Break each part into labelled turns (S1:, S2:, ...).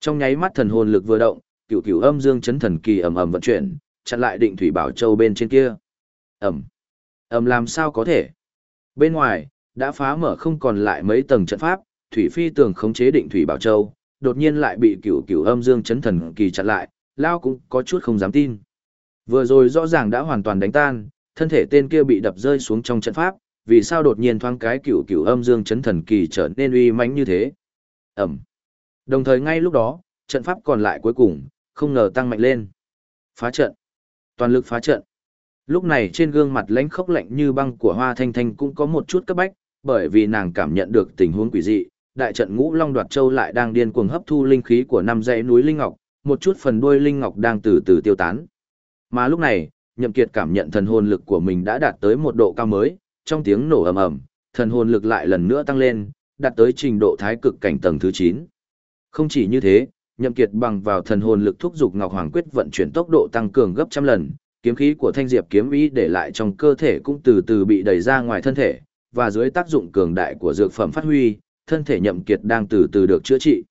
S1: Trong nháy mắt thần hồn lực vừa động, cửu cửu âm dương chấn thần kỳ ầm ầm vận chuyển, chặn lại định thủy bảo châu bên trên kia. Ầm. Ầm làm sao có thể? Bên ngoài, đã phá mở không còn lại mấy tầng trận pháp, thủy phi tường khống chế định thủy bảo châu, đột nhiên lại bị cửu cửu âm dương chấn thần kỳ chặn lại, lao cũng có chút không dám tin. Vừa rồi rõ ràng đã hoàn toàn đánh tan, thân thể tên kia bị đập rơi xuống trong trận pháp, vì sao đột nhiên thoáng cái cửu cửu âm dương chấn thần kỳ trở nên uy mãnh như thế? ầm Đồng thời ngay lúc đó, trận pháp còn lại cuối cùng, không ngờ tăng mạnh lên. Phá trận. Toàn lực phá trận. Lúc này trên gương mặt lãnh khốc lạnh như băng của Hoa Thanh Thanh cũng có một chút cấp bách, bởi vì nàng cảm nhận được tình huống quỷ dị, đại trận Ngũ Long Đoạt Châu lại đang điên cuồng hấp thu linh khí của năm dãy núi linh ngọc, một chút phần đuôi linh ngọc đang từ từ tiêu tán. Mà lúc này, Nhậm Kiệt cảm nhận thần hồn lực của mình đã đạt tới một độ cao mới, trong tiếng nổ ầm ầm, thần hồn lực lại lần nữa tăng lên, đạt tới trình độ thái cực cảnh tầng thứ 9. Không chỉ như thế, Nhậm Kiệt bằng vào thần hồn lực thúc dục Ngọc Hoàng quyết vận chuyển tốc độ tăng cường gấp trăm lần, kiếm khí của Thanh Diệp kiếm ý để lại trong cơ thể cũng từ từ bị đẩy ra ngoài thân thể, và dưới tác dụng cường đại của dược phẩm phát huy, thân thể Nhậm Kiệt đang từ từ được chữa trị.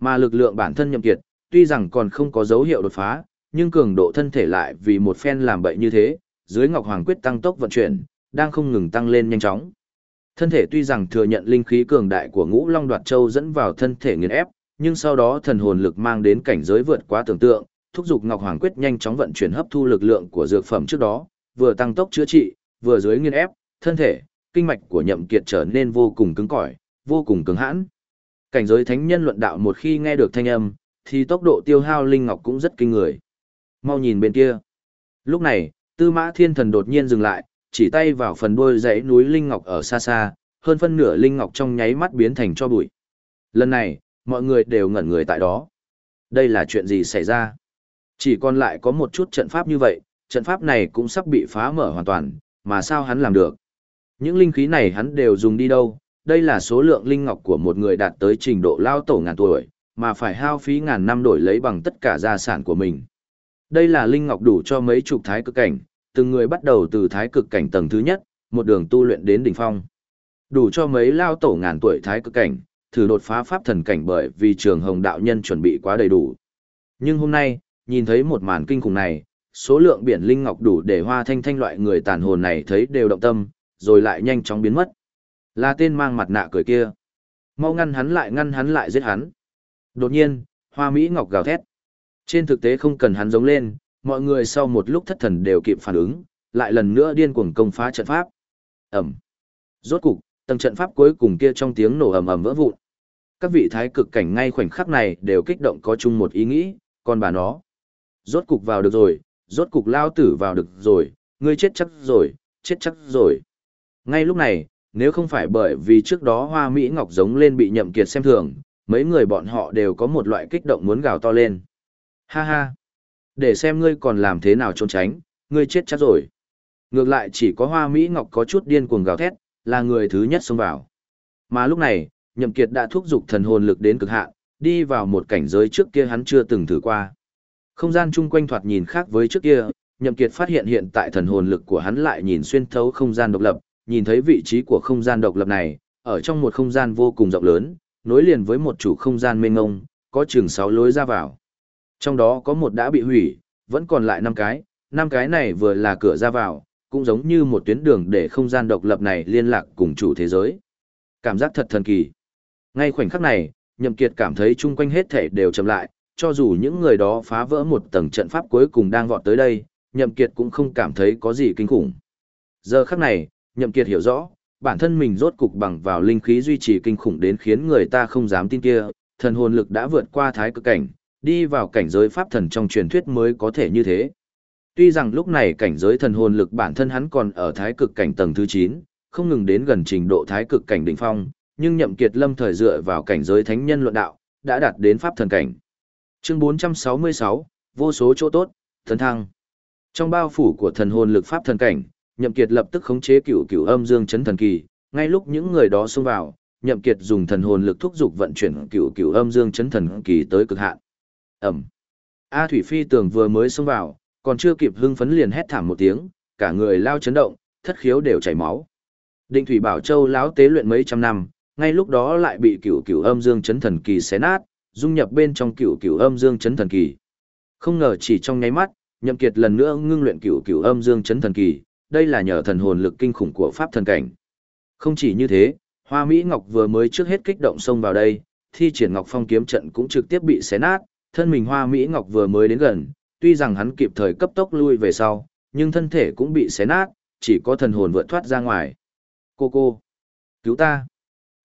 S1: Mà lực lượng bản thân Nhậm Kiệt, tuy rằng còn không có dấu hiệu đột phá, nhưng cường độ thân thể lại vì một phen làm bậy như thế, dưới Ngọc Hoàng quyết tăng tốc vận chuyển, đang không ngừng tăng lên nhanh chóng. Thân thể tuy rằng thừa nhận linh khí cường đại của Ngũ Long Đoạt Châu dẫn vào thân thể nghiền ép, nhưng sau đó thần hồn lực mang đến cảnh giới vượt quá tưởng tượng, thúc giục Ngọc Hoàng Quyết nhanh chóng vận chuyển hấp thu lực lượng của dược phẩm trước đó, vừa tăng tốc chữa trị, vừa dưới nghiền ép, thân thể, kinh mạch của Nhậm Kiệt trở nên vô cùng cứng cỏi, vô cùng cứng hãn. Cảnh giới thánh nhân luận đạo một khi nghe được thanh âm, thì tốc độ tiêu hao linh ngọc cũng rất kinh người. Mau nhìn bên kia. Lúc này, Tư Mã Thiên Thần đột nhiên dừng lại, chỉ tay vào phần đuôi dãy núi linh ngọc ở xa xa, hơn phân nửa linh ngọc trong nháy mắt biến thành cho bụi. Lần này, mọi người đều ngẩn người tại đó. Đây là chuyện gì xảy ra? Chỉ còn lại có một chút trận pháp như vậy, trận pháp này cũng sắp bị phá mở hoàn toàn, mà sao hắn làm được? Những linh khí này hắn đều dùng đi đâu? Đây là số lượng linh ngọc của một người đạt tới trình độ lao tổ ngàn tuổi, mà phải hao phí ngàn năm đổi lấy bằng tất cả gia sản của mình. Đây là linh ngọc đủ cho mấy chục thái cực cảnh, từng người bắt đầu từ thái cực cảnh tầng thứ nhất, một đường tu luyện đến đỉnh phong. Đủ cho mấy lao tổ ngàn tuổi thái cực cảnh, thử đột phá pháp thần cảnh bởi vì trường hồng đạo nhân chuẩn bị quá đầy đủ. Nhưng hôm nay, nhìn thấy một màn kinh khủng này, số lượng biển linh ngọc đủ để hoa thanh thanh loại người tàn hồn này thấy đều động tâm, rồi lại nhanh chóng biến mất. Là tên mang mặt nạ cười kia. Mau ngăn hắn lại ngăn hắn lại giết hắn. Đột nhiên, hoa Mỹ ngọc gào thét. Trên thực tế không cần hắn giống lên, mọi người sau một lúc thất thần đều kịp phản ứng, lại lần nữa điên cuồng công phá trận pháp. Ẩm. Rốt cục, tầng trận pháp cuối cùng kia trong tiếng nổ ầm ầm vỡ vụn. Các vị thái cực cảnh ngay khoảnh khắc này đều kích động có chung một ý nghĩ, còn bà nó. Rốt cục vào được rồi, rốt cục lao tử vào được rồi, ngươi chết chắc rồi, chết chắc rồi. Ngay lúc này, nếu không phải bởi vì trước đó hoa Mỹ Ngọc giống lên bị nhậm kiệt xem thường, mấy người bọn họ đều có một loại kích động muốn gào to lên. Ha ha! Để xem ngươi còn làm thế nào trốn tránh, ngươi chết chắc rồi. Ngược lại chỉ có hoa Mỹ Ngọc có chút điên cuồng gào thét, là người thứ nhất xông vào. Mà lúc này, Nhậm Kiệt đã thúc giục thần hồn lực đến cực hạn, đi vào một cảnh giới trước kia hắn chưa từng thử qua. Không gian chung quanh thoạt nhìn khác với trước kia, Nhậm Kiệt phát hiện hiện tại thần hồn lực của hắn lại nhìn xuyên thấu không gian độc lập, nhìn thấy vị trí của không gian độc lập này, ở trong một không gian vô cùng rộng lớn, nối liền với một chủ không gian mênh mông, có chừng 6 lối ra vào. Trong đó có một đã bị hủy, vẫn còn lại 5 cái, 5 cái này vừa là cửa ra vào, cũng giống như một tuyến đường để không gian độc lập này liên lạc cùng chủ thế giới. Cảm giác thật thần kỳ. Ngay khoảnh khắc này, Nhậm Kiệt cảm thấy chung quanh hết thể đều chậm lại, cho dù những người đó phá vỡ một tầng trận pháp cuối cùng đang vọt tới đây, Nhậm Kiệt cũng không cảm thấy có gì kinh khủng. Giờ khắc này, Nhậm Kiệt hiểu rõ, bản thân mình rốt cục bằng vào linh khí duy trì kinh khủng đến khiến người ta không dám tin kia, thần hồn lực đã vượt qua thái cực cảnh, đi vào cảnh giới pháp thần trong truyền thuyết mới có thể như thế. Tuy rằng lúc này cảnh giới thần hồn lực bản thân hắn còn ở thái cực cảnh tầng thứ 9, không ngừng đến gần trình độ thái cực cảnh đỉnh phong, nhưng nhậm kiệt lâm thời dựa vào cảnh giới thánh nhân luận đạo, đã đạt đến pháp thần cảnh. Chương 466, vô số chỗ tốt, thần thăng. Trong bao phủ của thần hồn lực pháp thần cảnh, nhậm kiệt lập tức khống chế cửu cửu âm dương chấn thần kỳ, ngay lúc những người đó xông vào, nhậm kiệt dùng thần hồn lực thúc giục vận chuyển cửu cửu âm dương chấn thần kỳ tới cực hạn. ầm A Thủy Phi tường vừa mới xông vào, còn chưa kịp hưng phấn liền hét thảm một tiếng, cả người lao chấn động, thất khiếu đều chảy máu. Định Thủy Bảo Châu lão tế luyện mấy trăm năm, ngay lúc đó lại bị cửu cửu âm dương chấn thần kỳ xé nát, dung nhập bên trong cửu cửu âm dương chấn thần kỳ. Không ngờ chỉ trong nháy mắt, Nhậm Kiệt lần nữa ngưng luyện cửu cửu âm dương chấn thần kỳ, đây là nhờ thần hồn lực kinh khủng của pháp thần cảnh. Không chỉ như thế, Hoa Mỹ Ngọc vừa mới trước hết kích động xông vào đây, thi triển Ngọc Phong kiếm trận cũng trực tiếp bị xé nát, thân mình Hoa Mỹ Ngọc vừa mới đến gần, tuy rằng hắn kịp thời cấp tốc lui về sau, nhưng thân thể cũng bị xé nát, chỉ có thần hồn vượt thoát ra ngoài. Cô cô, cứu ta.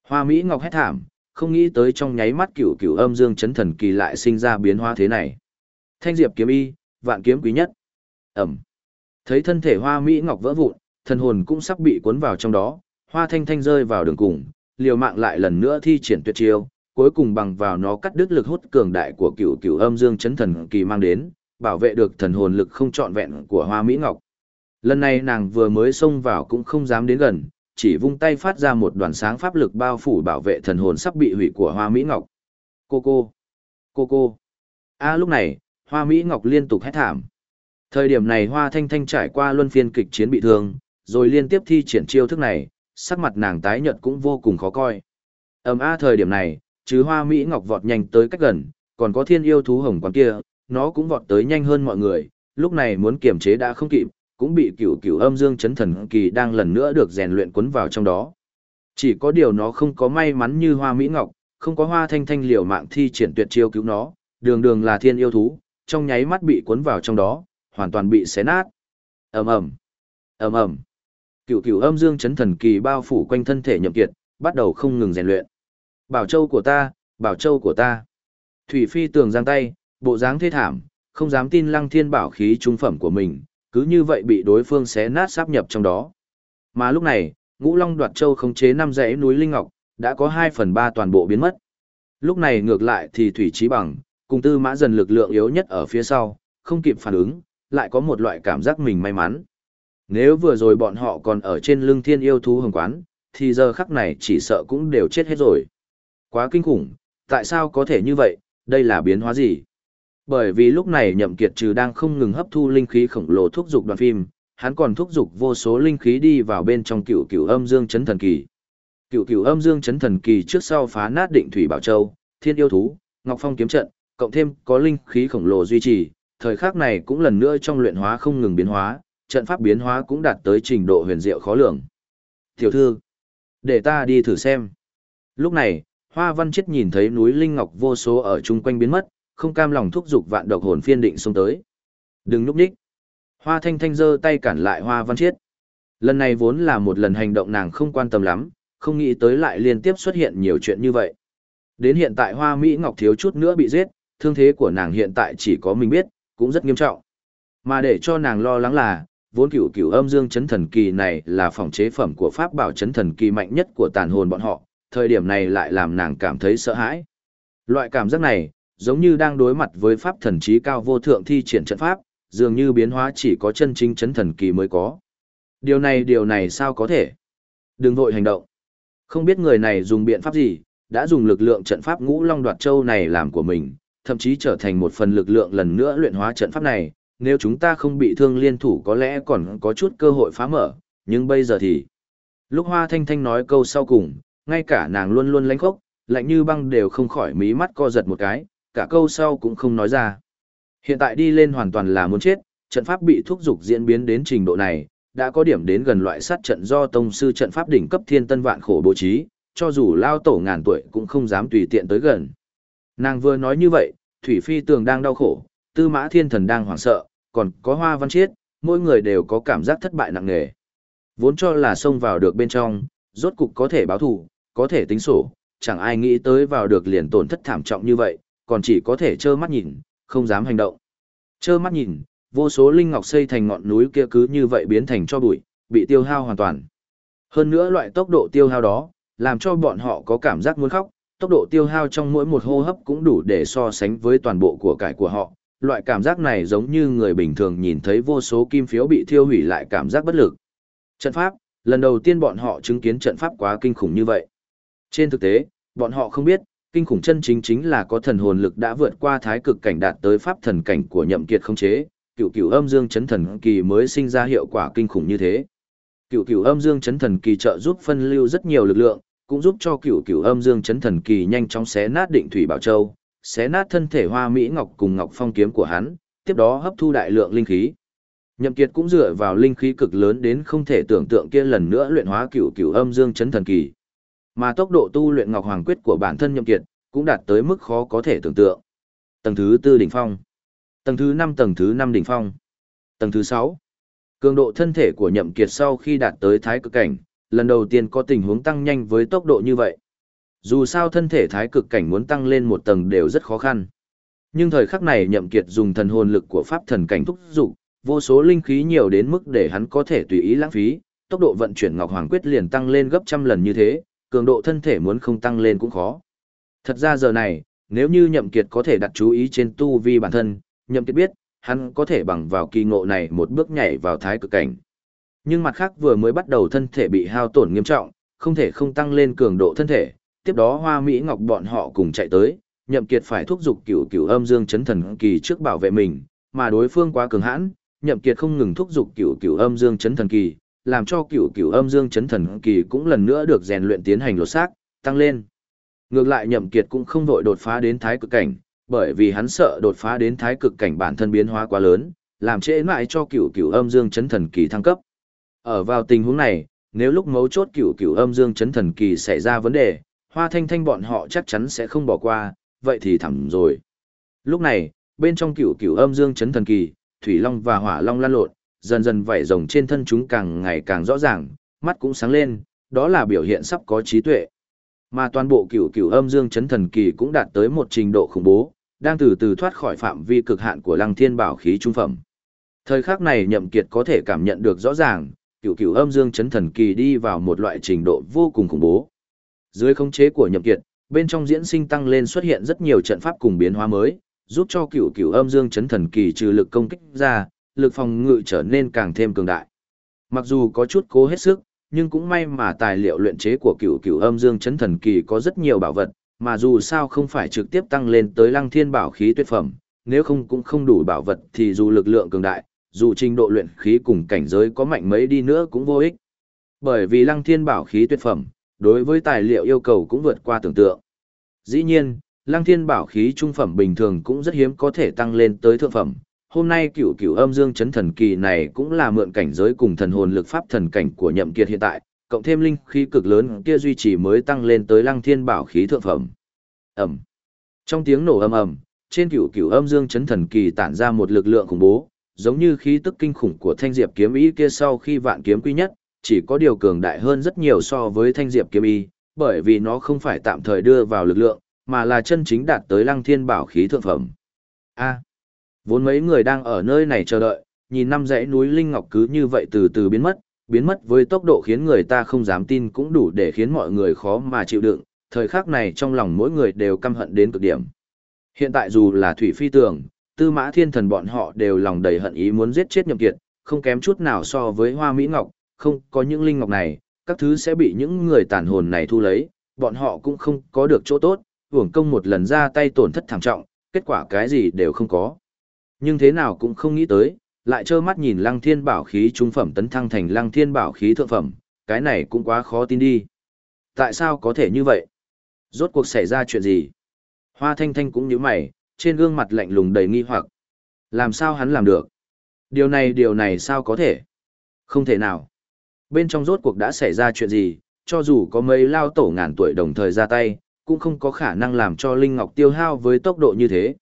S1: Hoa Mỹ Ngọc hét thảm, không nghĩ tới trong nháy mắt cửu cửu âm dương chấn thần kỳ lại sinh ra biến hóa thế này. Thanh diệp kiếm y, vạn kiếm quý nhất. Ẩm. Thấy thân thể Hoa Mỹ Ngọc vỡ vụn, thần hồn cũng sắp bị cuốn vào trong đó, Hoa Thanh Thanh rơi vào đường cùng, liều mạng lại lần nữa thi triển tuyệt chiêu, cuối cùng bằng vào nó cắt đứt lực hút cường đại của cửu cửu âm dương chấn thần kỳ mang đến, bảo vệ được thần hồn lực không trọn vẹn của Hoa Mỹ Ngọc. Lần này nàng vừa mới xông vào cũng không dám đến gần, chỉ vung tay phát ra một đoàn sáng pháp lực bao phủ bảo vệ thần hồn sắp bị hủy của Hoa Mỹ Ngọc. Cô cô, cô cô. A lúc này, Hoa Mỹ Ngọc liên tục hét thảm. Thời điểm này Hoa Thanh Thanh trải qua luân phiên kịch chiến bị thương, rồi liên tiếp thi triển chiêu thức này, sắc mặt nàng tái nhợt cũng vô cùng khó coi. Ầm a thời điểm này, chứ Hoa Mỹ Ngọc vọt nhanh tới cách gần, còn có thiên yêu thú hồng quán kia, nó cũng vọt tới nhanh hơn mọi người, lúc này muốn kiềm chế đã không kịp, cũng bị cửu cửu âm dương chấn thần kỳ đang lần nữa được rèn luyện cuốn vào trong đó. Chỉ có điều nó không có may mắn như hoa mỹ ngọc, không có hoa thanh thanh liều mạng thi triển tuyệt chiêu cứu nó, đường đường là thiên yêu thú, trong nháy mắt bị cuốn vào trong đó, hoàn toàn bị xé nát. ầm ầm ầm ầm Cửu cửu âm dương chấn thần kỳ bao phủ quanh thân thể nhậm kiệt, bắt đầu không ngừng rèn luyện. Bảo châu của ta, bảo châu của ta. Thủy phi tường giang tay, bộ dáng thê thảm, không dám tin lăng thiên bảo khí trung phẩm của mình, cứ như vậy bị đối phương xé nát sáp nhập trong đó. Mà lúc này, Ngũ Long đoạt châu khống chế năm dãy núi Linh Ngọc, đã có 2 phần 3 toàn bộ biến mất. Lúc này ngược lại thì Thủy chí Bằng, cùng tư mã dần lực lượng yếu nhất ở phía sau, không kịp phản ứng, lại có một loại cảm giác mình may mắn. Nếu vừa rồi bọn họ còn ở trên lưng thiên yêu thú hồng quán, thì giờ khắc này chỉ sợ cũng đều chết hết rồi. Quá kinh khủng, tại sao có thể như vậy, đây là biến hóa gì? Bởi vì lúc này nhậm kiệt trừ đang không ngừng hấp thu linh khí khổng lồ thúc dục đoàn phim, hắn còn thúc dục vô số linh khí đi vào bên trong cựu cựu âm dương chấn thần kỳ. Cựu cựu âm dương chấn thần kỳ trước sau phá nát định thủy bảo châu, thiên yêu thú, ngọc phong kiếm trận, cộng thêm có linh khí khổng lồ duy trì, thời khắc này cũng lần nữa trong luyện hóa không ngừng biến hóa, trận pháp biến hóa cũng đạt tới trình độ huyền diệu khó lường. Tiểu thư, để ta đi thử xem. Lúc này, Hoa Văn Chết nhìn thấy núi linh ngọc vô số ở chung quanh biến mất, không cam lòng thúc giục vạn độc hồn phiên định xông tới. Đừng núp đích. Hoa Thanh Thanh giơ tay cản lại Hoa Văn Chiết. Lần này vốn là một lần hành động nàng không quan tâm lắm, không nghĩ tới lại liên tiếp xuất hiện nhiều chuyện như vậy. Đến hiện tại Hoa Mỹ Ngọc thiếu chút nữa bị giết, thương thế của nàng hiện tại chỉ có mình biết, cũng rất nghiêm trọng. Mà để cho nàng lo lắng là, vốn cửu cửu âm dương chấn thần kỳ này là phòng chế phẩm của pháp bảo chấn thần kỳ mạnh nhất của tàn hồn bọn họ, thời điểm này lại làm nàng cảm thấy sợ hãi. Loại cảm giác này, giống như đang đối mặt với pháp thần trí cao vô thượng thi triển trận pháp, dường như biến hóa chỉ có chân chính chấn thần kỳ mới có. Điều này điều này sao có thể? Đừng vội hành động. Không biết người này dùng biện pháp gì, đã dùng lực lượng trận pháp ngũ long đoạt châu này làm của mình, thậm chí trở thành một phần lực lượng lần nữa luyện hóa trận pháp này, nếu chúng ta không bị thương liên thủ có lẽ còn có chút cơ hội phá mở, nhưng bây giờ thì... Lúc Hoa Thanh Thanh nói câu sau cùng, ngay cả nàng luôn luôn lánh khốc, lạnh như băng đều không khỏi mí mắt co giật một cái, cả câu sau cũng không nói ra. Hiện tại đi lên hoàn toàn là muốn chết, trận pháp bị thúc dục diễn biến đến trình độ này, đã có điểm đến gần loại sát trận do tông sư trận pháp đỉnh cấp thiên tân vạn khổ bố trí, cho dù lao tổ ngàn tuổi cũng không dám tùy tiện tới gần. Nàng vừa nói như vậy, Thủy Phi Tường đang đau khổ, Tư Mã Thiên Thần đang hoảng sợ, còn có Hoa Văn Chiết, mỗi người đều có cảm giác thất bại nặng nề. Vốn cho là xông vào được bên trong, rốt cục có thể báo thù, có thể tính sổ, chẳng ai nghĩ tới vào được liền tổn thất thảm trọng như vậy, còn chỉ có thể trơ mắt nhìn, không dám hành động. Trơ mắt nhìn, vô số linh ngọc xây thành ngọn núi kia cứ như vậy biến thành cho bụi, bị tiêu hao hoàn toàn. Hơn nữa loại tốc độ tiêu hao đó, làm cho bọn họ có cảm giác muốn khóc, tốc độ tiêu hao trong mỗi một hô hấp cũng đủ để so sánh với toàn bộ của cải của họ. Loại cảm giác này giống như người bình thường nhìn thấy vô số kim phiếu bị thiêu hủy lại cảm giác bất lực. Trận pháp, lần đầu tiên bọn họ chứng kiến trận pháp quá kinh khủng như vậy. Trên thực tế, bọn họ không biết, kinh khủng chân chính chính là có thần hồn lực đã vượt qua thái cực cảnh đạt tới pháp thần cảnh của nhậm kiệt không chế, cựu cựu âm dương chấn thần kỳ mới sinh ra hiệu quả kinh khủng như thế. Cựu cựu âm dương chấn thần kỳ trợ giúp phân lưu rất nhiều lực lượng, cũng giúp cho cựu cựu âm dương chấn thần kỳ nhanh chóng xé nát định thủy bảo châu, xé nát thân thể hoa mỹ ngọc cùng ngọc phong kiếm của hắn, tiếp đó hấp thu đại lượng linh khí. Nhậm Kiệt cũng dựa vào linh khí cực lớn đến không thể tưởng tượng kia lần nữa luyện hóa cửu cửu âm dương chấn thần kỳ. Mà tốc độ tu luyện Ngọc Hoàng quyết của bản thân Nhậm Kiệt cũng đạt tới mức khó có thể tưởng tượng. Tầng thứ tư đỉnh phong, tầng thứ năm tầng thứ năm đỉnh phong, tầng thứ sáu. Cường độ thân thể của Nhậm Kiệt sau khi đạt tới thái cực cảnh, lần đầu tiên có tình huống tăng nhanh với tốc độ như vậy. Dù sao thân thể thái cực cảnh muốn tăng lên một tầng đều rất khó khăn. Nhưng thời khắc này Nhậm Kiệt dùng thần hồn lực của pháp thần cảnh thúc dục, vô số linh khí nhiều đến mức để hắn có thể tùy ý lãng phí, tốc độ vận chuyển Ngọc Hoàng Quyết liền tăng lên gấp trăm lần như thế, cường độ thân thể muốn không tăng lên cũng khó. Thật ra giờ này, nếu như Nhậm Kiệt có thể đặt chú ý trên tu vi bản thân, Nhậm Kiệt biết, hắn có thể bằng vào kỳ ngộ này một bước nhảy vào thái cực cảnh. Nhưng mặt khác vừa mới bắt đầu thân thể bị hao tổn nghiêm trọng, không thể không tăng lên cường độ thân thể, tiếp đó Hoa Mỹ Ngọc bọn họ cùng chạy tới, Nhậm Kiệt phải thúc giục cửu cửu âm dương chấn thần kỳ trước bảo vệ mình, mà đối phương quá cường hãn, Nhậm Kiệt không ngừng thúc giục cửu cửu âm dương chấn thần kỳ, làm cho cửu cửu âm dương chấn thần kỳ cũng lần nữa được rèn luyện tiến hành lột xác, tăng lên. Ngược lại Nhậm Kiệt cũng không vội đột phá đến thái cực cảnh, bởi vì hắn sợ đột phá đến thái cực cảnh bản thân biến hóa quá lớn, làm trễ mãi cho cửu cửu âm dương chấn thần kỳ thăng cấp. Ở vào tình huống này, nếu lúc mấu chốt cửu cửu âm dương chấn thần kỳ xảy ra vấn đề, Hoa Thanh Thanh bọn họ chắc chắn sẽ không bỏ qua, vậy thì thẳm rồi. Lúc này, bên trong cửu cửu âm dương chấn thần kỳ, thủy long và hỏa long lan lộn, dần dần vảy rồng trên thân chúng càng ngày càng rõ ràng, mắt cũng sáng lên, đó là biểu hiện sắp có trí tuệ. Mà toàn bộ cửu cửu âm dương chấn thần kỳ cũng đạt tới một trình độ khủng bố, đang từ từ thoát khỏi phạm vi cực hạn của lăng thiên bảo khí trung phẩm. Thời khắc này nhậm kiệt có thể cảm nhận được rõ ràng, cửu cửu âm dương chấn thần kỳ đi vào một loại trình độ vô cùng khủng bố. Dưới khống chế của nhậm kiệt, bên trong diễn sinh tăng lên xuất hiện rất nhiều trận pháp cùng biến hóa mới, giúp cho cửu cửu âm dương chấn thần kỳ trừ lực công kích ra, lực phòng ngự trở nên càng thêm cường đại. Mặc dù có chút cố hết sức, nhưng cũng may mà tài liệu luyện chế của cửu cửu âm dương chấn thần kỳ có rất nhiều bảo vật, mà dù sao không phải trực tiếp tăng lên tới lăng thiên bảo khí tuyệt phẩm, nếu không cũng không đủ bảo vật thì dù lực lượng cường đại, dù trình độ luyện khí cùng cảnh giới có mạnh mấy đi nữa cũng vô ích. Bởi vì lăng thiên bảo khí tuyệt phẩm, đối với tài liệu yêu cầu cũng vượt qua tưởng tượng. Dĩ nhiên, lăng thiên bảo khí trung phẩm bình thường cũng rất hiếm có thể tăng lên tới thượng phẩm. Hôm nay cửu cửu âm dương chấn thần kỳ này cũng là mượn cảnh giới cùng thần hồn lực pháp thần cảnh của nhậm kiệt hiện tại, cộng thêm linh khí cực lớn kia duy trì mới tăng lên tới lăng thiên bảo khí thượng phẩm. Ẩm. Trong tiếng nổ ầm ầm, trên cửu cửu âm dương chấn thần kỳ tản ra một lực lượng khủng bố, giống như khí tức kinh khủng của thanh diệp kiếm ý kia sau khi vạn kiếm quy nhất, chỉ có điều cường đại hơn rất nhiều so với thanh diệp kiếm ý, bởi vì nó không phải tạm thời đưa vào lực lượng, mà là chân chính đạt tới lăng thiên bảo khí thượng phẩm. A vốn mấy người đang ở nơi này chờ đợi, nhìn năm dãy núi linh ngọc cứ như vậy từ từ biến mất, biến mất với tốc độ khiến người ta không dám tin cũng đủ để khiến mọi người khó mà chịu đựng, thời khắc này trong lòng mỗi người đều căm hận đến cực điểm. Hiện tại dù là Thủy Phi Tường, Tư Mã Thiên Thần bọn họ đều lòng đầy hận ý muốn giết chết Nhậm Kiệt, không kém chút nào so với Hoa Mỹ Ngọc, không có những linh ngọc này, các thứ sẽ bị những người tàn hồn này thu lấy, bọn họ cũng không có được chỗ tốt, hưởng công một lần ra tay tổn thất thảm trọng, kết quả cái gì đều không có. Nhưng thế nào cũng không nghĩ tới, lại trơ mắt nhìn lăng thiên bảo khí trung phẩm tấn thăng thành lăng thiên bảo khí thượng phẩm, cái này cũng quá khó tin đi. Tại sao có thể như vậy? Rốt cuộc xảy ra chuyện gì? Hoa thanh thanh cũng như mày, trên gương mặt lạnh lùng đầy nghi hoặc. Làm sao hắn làm được? Điều này điều này sao có thể? Không thể nào. Bên trong rốt cuộc đã xảy ra chuyện gì, cho dù có mấy lao tổ ngàn tuổi đồng thời ra tay, cũng không có khả năng làm cho Linh Ngọc tiêu hao với tốc độ như thế.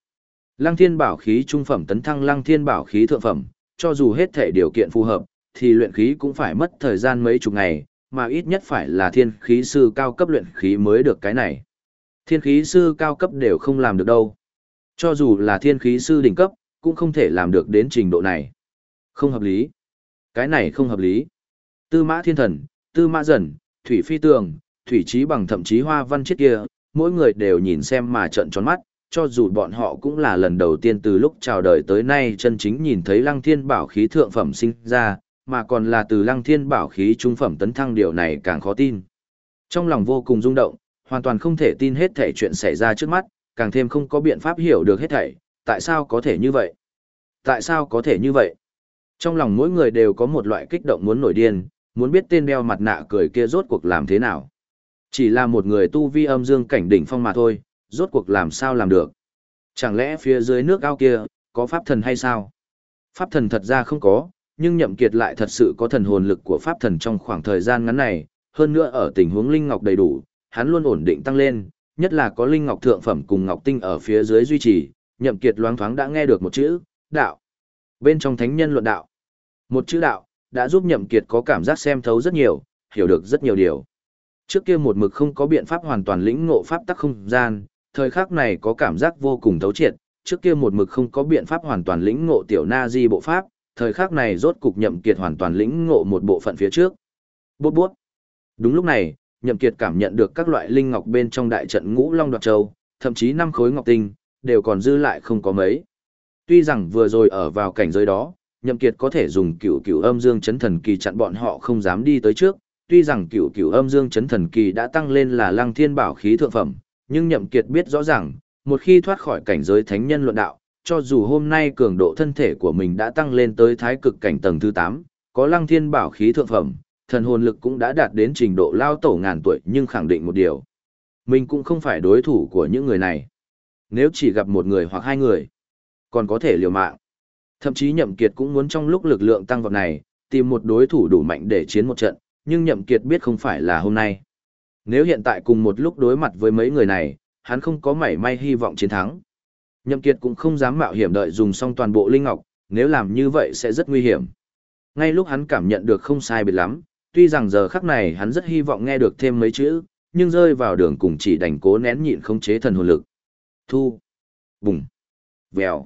S1: Lăng thiên bảo khí trung phẩm tấn thăng lăng thiên bảo khí thượng phẩm, cho dù hết thể điều kiện phù hợp, thì luyện khí cũng phải mất thời gian mấy chục ngày, mà ít nhất phải là thiên khí sư cao cấp luyện khí mới được cái này. Thiên khí sư cao cấp đều không làm được đâu. Cho dù là thiên khí sư đỉnh cấp, cũng không thể làm được đến trình độ này. Không hợp lý. Cái này không hợp lý. Tư mã thiên thần, tư mã dần, thủy phi tường, thủy trí bằng thậm chí hoa văn chết kia, mỗi người đều nhìn xem mà trợn tròn mắt, cho dù bọn họ cũng là lần đầu tiên từ lúc chào đời tới nay chân chính nhìn thấy lăng thiên bảo khí thượng phẩm sinh ra, mà còn là từ lăng thiên bảo khí trung phẩm tấn thăng điều này càng khó tin. Trong lòng vô cùng rung động, hoàn toàn không thể tin hết thảy chuyện xảy ra trước mắt, càng thêm không có biện pháp hiểu được hết thảy, tại sao có thể như vậy? Tại sao có thể như vậy? Trong lòng mỗi người đều có một loại kích động muốn nổi điên, muốn biết tên đeo mặt nạ cười kia rốt cuộc làm thế nào. Chỉ là một người tu vi âm dương cảnh đỉnh phong mà thôi, rốt cuộc làm sao làm được. Chẳng lẽ phía dưới nước ao kia, có pháp thần hay sao? Pháp thần thật ra không có, nhưng nhậm kiệt lại thật sự có thần hồn lực của pháp thần trong khoảng thời gian ngắn này, hơn nữa ở tình huống linh ngọc đầy đủ, hắn luôn ổn định tăng lên, nhất là có linh ngọc thượng phẩm cùng ngọc tinh ở phía dưới duy trì, nhậm kiệt loáng thoáng đã nghe được một chữ, đạo. Bên trong thánh nhân luận đạo, một chữ đạo, đã giúp nhậm kiệt có cảm giác xem thấu rất nhiều, hiểu được rất nhiều điều. Trước kia một mực không có biện pháp hoàn toàn lĩnh ngộ pháp tắc không gian, thời khắc này có cảm giác vô cùng thấu triệt, trước kia một mực không có biện pháp hoàn toàn lĩnh ngộ tiểu na di bộ pháp, thời khắc này rốt cục nhậm kiệt hoàn toàn lĩnh ngộ một bộ phận phía trước. Bút bút. Đúng lúc này, nhậm kiệt cảm nhận được các loại linh ngọc bên trong đại trận ngũ long đoạt châu, thậm chí năm khối ngọc tinh, đều còn dư lại không có mấy. Tuy rằng vừa rồi ở vào cảnh giới đó, nhậm kiệt có thể dùng cửu cửu âm dương chấn thần kỳ chặn bọn họ không dám đi tới trước, tuy rằng cửu cửu âm dương chấn thần kỳ đã tăng lên là lăng thiên bảo khí thượng phẩm, nhưng nhậm kiệt biết rõ ràng, một khi thoát khỏi cảnh giới thánh nhân luận đạo, cho dù hôm nay cường độ thân thể của mình đã tăng lên tới thái cực cảnh tầng thứ 8, có lăng thiên bảo khí thượng phẩm, thần hồn lực cũng đã đạt đến trình độ lao tổ ngàn tuổi nhưng khẳng định một điều. Mình cũng không phải đối thủ của những người này. Nếu chỉ gặp một người hoặc hai người, còn có thể liều mạng. Thậm chí Nhậm Kiệt cũng muốn trong lúc lực lượng tăng vọt này, tìm một đối thủ đủ mạnh để chiến một trận, nhưng Nhậm Kiệt biết không phải là hôm nay. Nếu hiện tại cùng một lúc đối mặt với mấy người này, hắn không có mảy may hy vọng chiến thắng. Nhậm Kiệt cũng không dám mạo hiểm đợi dùng xong toàn bộ linh ngọc, nếu làm như vậy sẽ rất nguy hiểm. Ngay lúc hắn cảm nhận được không sai biệt lắm, tuy rằng giờ khắc này hắn rất hy vọng nghe được thêm mấy chữ, nhưng rơi vào đường cùng chỉ đành cố nén nhịn không chế thần hồn lực. Thu. Bùng. Vèo.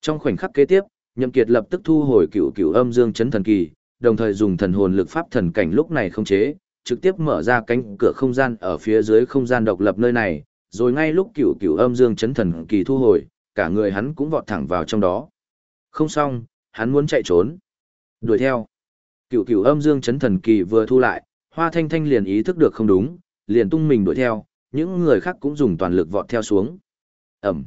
S1: Trong khoảnh khắc kế tiếp, Nhậm Kiệt lập tức thu hồi cửu cửu âm dương chấn thần kỳ, đồng thời dùng thần hồn lực pháp thần cảnh lúc này không chế, trực tiếp mở ra cánh cửa không gian ở phía dưới không gian độc lập nơi này, rồi ngay lúc cửu cửu âm dương chấn thần kỳ thu hồi, cả người hắn cũng vọt thẳng vào trong đó. Không xong, hắn muốn chạy trốn. Đuổi theo. Cửu cửu âm dương chấn thần kỳ vừa thu lại, Hoa Thanh Thanh liền ý thức được không đúng, liền tung mình đuổi theo, những người khác cũng dùng toàn lực vọt theo xuống. Ẩm.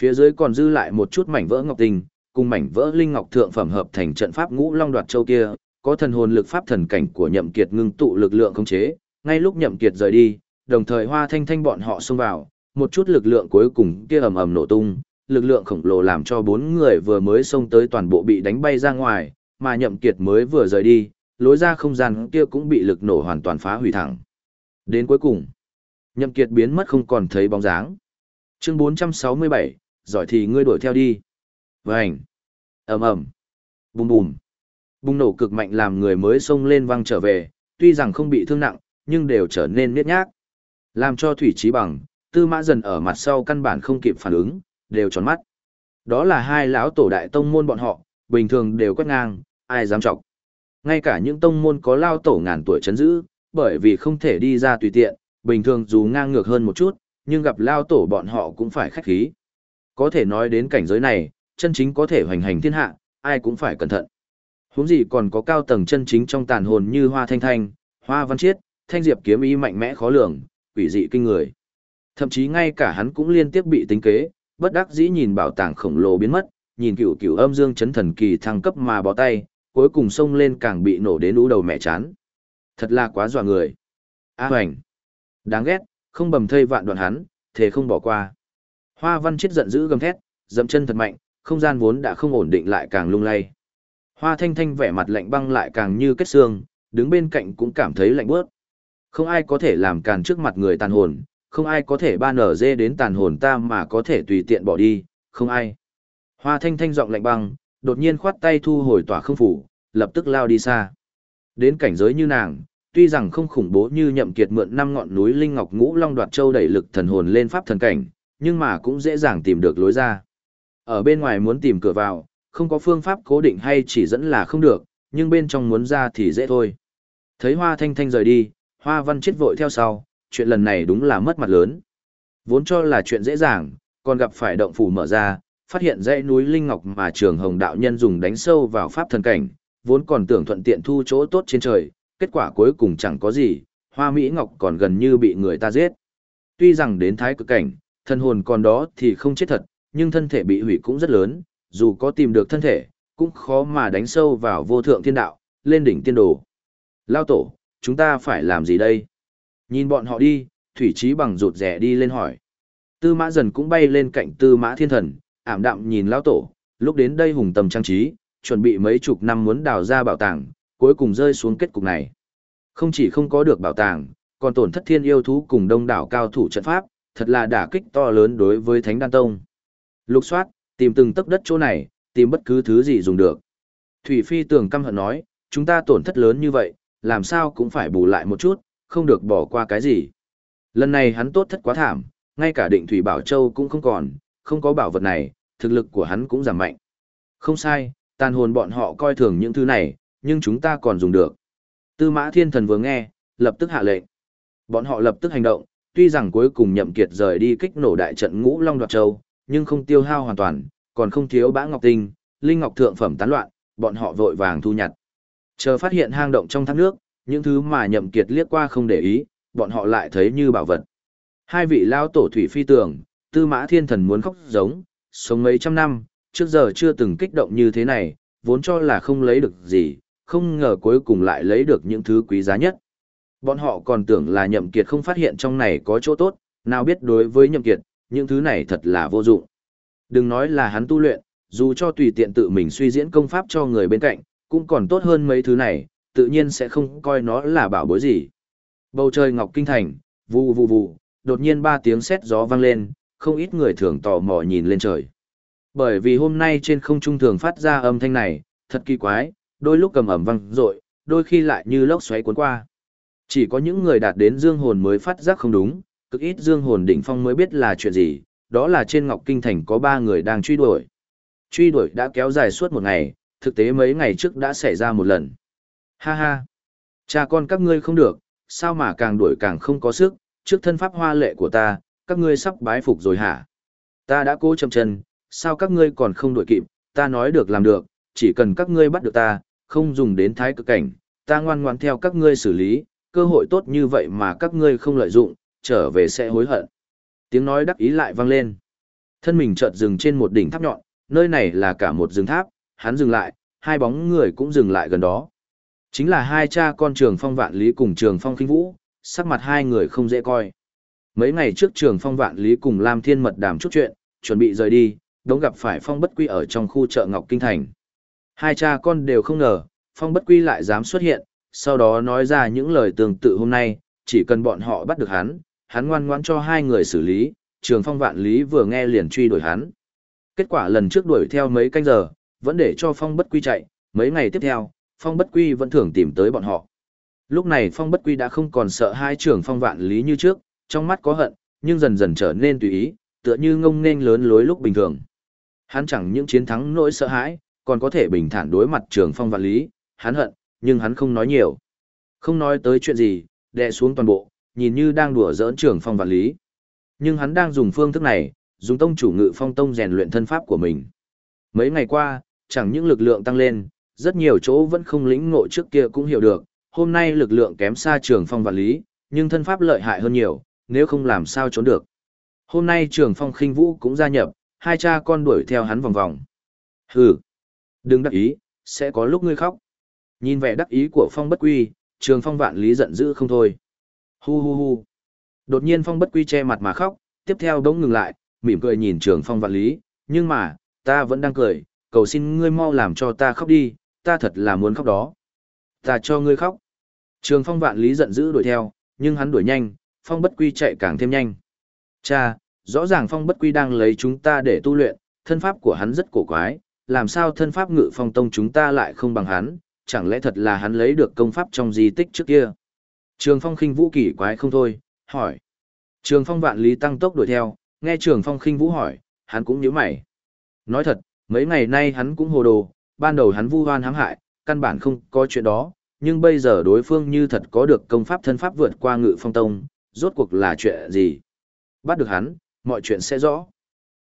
S1: Phía dưới còn dư lại một chút mảnh vỡ ngọc tinh, cùng mảnh vỡ linh ngọc thượng phẩm hợp thành trận pháp ngũ long đoạt châu kia, có thần hồn lực pháp thần cảnh của Nhậm Kiệt ngưng tụ lực lượng khống chế, ngay lúc Nhậm Kiệt rời đi, đồng thời Hoa Thanh Thanh bọn họ xông vào, một chút lực lượng cuối cùng kia ầm ầm nổ tung, lực lượng khổng lồ làm cho bốn người vừa mới xông tới toàn bộ bị đánh bay ra ngoài, mà Nhậm Kiệt mới vừa rời đi, lối ra không gian kia cũng bị lực nổ hoàn toàn phá hủy thẳng. Đến cuối cùng, Nhậm Kiệt biến mất không còn thấy bóng dáng. Chương 467, giỏi thì ngươi đuổi theo đi. Vành. ầm ầm, bùm bùm. Bùng nổ cực mạnh làm người mới xông lên văng trở về, tuy rằng không bị thương nặng, nhưng đều trở nên miết nhác. Làm cho Thủy Trí Bằng, Tư Mã Dần ở mặt sau căn bản không kịp phản ứng, đều tròn mắt. Đó là hai lão tổ đại tông môn bọn họ, bình thường đều quét ngang, ai dám chọc Ngay cả những tông môn có lao tổ ngàn tuổi chấn giữ, bởi vì không thể đi ra tùy tiện, bình thường dù ngang ngược hơn một chút, nhưng gặp lao tổ bọn họ cũng phải khách khí. Có thể nói đến cảnh giới này, chân chính có thể hoành hành thiên hạ, ai cũng phải cẩn thận. Huống gì còn có cao tầng chân chính trong tàn hồn như Hoa Thanh Thanh, Hoa Văn Chiết, Thanh Diệp kiếm ý mạnh mẽ khó lường, quỷ dị kinh người. Thậm chí ngay cả hắn cũng liên tiếp bị tính kế, bất đắc dĩ nhìn bảo tàng khổng lồ biến mất, nhìn cựu cựu âm dương chấn thần kỳ thăng cấp mà bỏ tay, cuối cùng xông lên càng bị nổ đến ú đầu mẹ chán. Thật là quá dọa người. A hoành. Đáng ghét, không bầm thây vạn đoạn hắn, thề không bỏ qua. Hoa văn chết giận dữ gầm thét, dậm chân thật mạnh, không gian vốn đã không ổn định lại càng lung lay. Hoa thanh thanh vẻ mặt lạnh băng lại càng như kết xương, đứng bên cạnh cũng cảm thấy lạnh bớt. Không ai có thể làm càn trước mặt người tàn hồn, không ai có thể ban ở dê đến tàn hồn ta mà có thể tùy tiện bỏ đi, không ai. Hoa thanh thanh giọng lạnh băng, đột nhiên khoát tay thu hồi tỏa không phủ, lập tức lao đi xa. Đến cảnh giới như nàng, tuy rằng không khủng bố như nhậm kiệt mượn năm ngọn núi linh ngọc ngũ long đoạt châu đẩy lực thần hồn lên pháp thần cảnh, nhưng mà cũng dễ dàng tìm được lối ra. Ở bên ngoài muốn tìm cửa vào, không có phương pháp cố định hay chỉ dẫn là không được, nhưng bên trong muốn ra thì dễ thôi. Thấy Hoa Thanh Thanh rời đi, Hoa Văn chết vội theo sau, chuyện lần này đúng là mất mặt lớn. Vốn cho là chuyện dễ dàng, còn gặp phải động phủ mở ra, phát hiện dãy núi Linh Ngọc mà trường hồng đạo nhân dùng đánh sâu vào pháp thần cảnh, vốn còn tưởng thuận tiện thu chỗ tốt trên trời, kết quả cuối cùng chẳng có gì, Hoa Mỹ Ngọc còn gần như bị người ta giết. Tuy rằng đến thái cực cảnh, thân hồn còn đó thì không chết thật, nhưng thân thể bị hủy cũng rất lớn, dù có tìm được thân thể, cũng khó mà đánh sâu vào vô thượng thiên đạo, lên đỉnh tiên đồ. Lao tổ, chúng ta phải làm gì đây? Nhìn bọn họ đi, Thủy Trí bằng rụt rẻ đi lên hỏi. Tư mã dần cũng bay lên cạnh tư mã thiên thần, ảm đạm nhìn lão tổ, lúc đến đây hùng tầm trang trí, chuẩn bị mấy chục năm muốn đào ra bảo tàng, cuối cùng rơi xuống kết cục này. Không chỉ không có được bảo tàng, còn tổn thất thiên yêu thú cùng đông đảo cao thủ trận pháp, thật là đả kích to lớn đối với Thánh Đan Tông. Lục soát, tìm từng tấc đất chỗ này, tìm bất cứ thứ gì dùng được. Thủy Phi tường căm hận nói, chúng ta tổn thất lớn như vậy, làm sao cũng phải bù lại một chút, không được bỏ qua cái gì. Lần này hắn tốt thất quá thảm, ngay cả định Thủy Bảo Châu cũng không còn, không có bảo vật này, thực lực của hắn cũng giảm mạnh. Không sai, tàn hồn bọn họ coi thường những thứ này, nhưng chúng ta còn dùng được. Tư mã thiên thần vừa nghe, lập tức hạ lệnh. Bọn họ lập tức hành động, tuy rằng cuối cùng nhậm kiệt rời đi kích nổ đại trận ngũ long đoạt châu, nhưng không tiêu hao hoàn toàn, còn không thiếu bã ngọc tinh, linh ngọc thượng phẩm tán loạn, bọn họ vội vàng thu nhặt. Chờ phát hiện hang động trong thác nước, những thứ mà nhậm kiệt liếc qua không để ý, bọn họ lại thấy như bảo vật. Hai vị lao tổ thủy phi tưởng, tư mã thiên thần muốn khóc giống, sống mấy trăm năm, trước giờ chưa từng kích động như thế này, vốn cho là không lấy được gì, không ngờ cuối cùng lại lấy được những thứ quý giá nhất. Bọn họ còn tưởng là nhậm kiệt không phát hiện trong này có chỗ tốt, nào biết đối với nhậm kiệt, những thứ này thật là vô dụng. Đừng nói là hắn tu luyện, dù cho tùy tiện tự mình suy diễn công pháp cho người bên cạnh, cũng còn tốt hơn mấy thứ này, tự nhiên sẽ không coi nó là bảo bối gì. Bầu trời ngọc kinh thành, vù vù vù, đột nhiên ba tiếng sét gió vang lên, không ít người thường tò mò nhìn lên trời. Bởi vì hôm nay trên không trung thường phát ra âm thanh này, thật kỳ quái, đôi lúc cầm ẩm vang rội, đôi khi lại như lốc xoáy cuốn qua. Chỉ có những người đạt đến dương hồn mới phát giác không đúng, cực ít dương hồn đỉnh phong mới biết là chuyện gì, đó là trên Ngọc Kinh Thành có ba người đang truy đuổi. Truy đuổi đã kéo dài suốt một ngày, thực tế mấy ngày trước đã xảy ra một lần. Ha ha! Cha con các ngươi không được, sao mà càng đuổi càng không có sức, trước thân pháp hoa lệ của ta, các ngươi sắp bái phục rồi hả? Ta đã cố chậm chân, sao các ngươi còn không đuổi kịp, ta nói được làm được, chỉ cần các ngươi bắt được ta, không dùng đến thái cực cảnh, ta ngoan ngoan theo các ngươi xử lý, cơ hội tốt như vậy mà các ngươi không lợi dụng, trở về sẽ hối hận. Tiếng nói đắc ý lại vang lên. Thân mình chợt dừng trên một đỉnh tháp nhọn, nơi này là cả một rừng tháp, hắn dừng lại, hai bóng người cũng dừng lại gần đó. Chính là hai cha con trường phong vạn lý cùng trường phong Kinh vũ, sắc mặt hai người không dễ coi. Mấy ngày trước trường phong vạn lý cùng Lam Thiên mật đàm chút chuyện, chuẩn bị rời đi, đống gặp phải phong bất quy ở trong khu chợ Ngọc Kinh Thành. Hai cha con đều không ngờ, phong bất quy lại dám xuất hiện, sau đó nói ra những lời tương tự hôm nay, chỉ cần bọn họ bắt được hắn, hắn ngoan ngoãn cho hai người xử lý, trường phong vạn lý vừa nghe liền truy đuổi hắn. Kết quả lần trước đuổi theo mấy canh giờ, vẫn để cho phong bất quy chạy, mấy ngày tiếp theo, phong bất quy vẫn thường tìm tới bọn họ. Lúc này phong bất quy đã không còn sợ hai trường phong vạn lý như trước, trong mắt có hận, nhưng dần dần trở nên tùy ý, tựa như ngông nên lớn lối lúc bình thường. Hắn chẳng những chiến thắng nỗi sợ hãi, còn có thể bình thản đối mặt trường phong vạn lý, hắn hận, nhưng hắn không nói nhiều. Không nói tới chuyện gì, đè xuống toàn bộ, nhìn như đang đùa giỡn trường phong vạn lý. Nhưng hắn đang dùng phương thức này, dùng tông chủ ngự phong tông rèn luyện thân pháp của mình. Mấy ngày qua, chẳng những lực lượng tăng lên, rất nhiều chỗ vẫn không lĩnh ngộ trước kia cũng hiểu được, hôm nay lực lượng kém xa trường phong vạn lý, nhưng thân pháp lợi hại hơn nhiều, nếu không làm sao trốn được. Hôm nay trường phong khinh vũ cũng gia nhập, hai cha con đuổi theo hắn vòng vòng. Hừ, đừng đắc ý, sẽ có lúc ngươi khóc. Nhìn vẻ đắc ý của phong bất quy, trường phong vạn lý giận dữ không thôi. Hu hu hu. Đột nhiên phong bất quy che mặt mà khóc, tiếp theo đống ngừng lại, mỉm cười nhìn trường phong vạn lý, nhưng mà, ta vẫn đang cười, cầu xin ngươi mau làm cho ta khóc đi, ta thật là muốn khóc đó. Ta cho ngươi khóc. Trường phong vạn lý giận dữ đuổi theo, nhưng hắn đuổi nhanh, phong bất quy chạy càng thêm nhanh. Cha, rõ ràng phong bất quy đang lấy chúng ta để tu luyện, thân pháp của hắn rất cổ quái, làm sao thân pháp ngự phong tông chúng ta lại không bằng hắn, chẳng lẽ thật là hắn lấy được công pháp trong di tích trước kia. Trường phong khinh vũ kỳ quái không thôi, hỏi. Trường phong vạn lý tăng tốc đuổi theo, nghe trường phong khinh vũ hỏi, hắn cũng nhíu mày. Nói thật, mấy ngày nay hắn cũng hồ đồ, ban đầu hắn vu hoan hãm hại, căn bản không có chuyện đó, nhưng bây giờ đối phương như thật có được công pháp thân pháp vượt qua ngự phong tông, rốt cuộc là chuyện gì? Bắt được hắn, mọi chuyện sẽ rõ.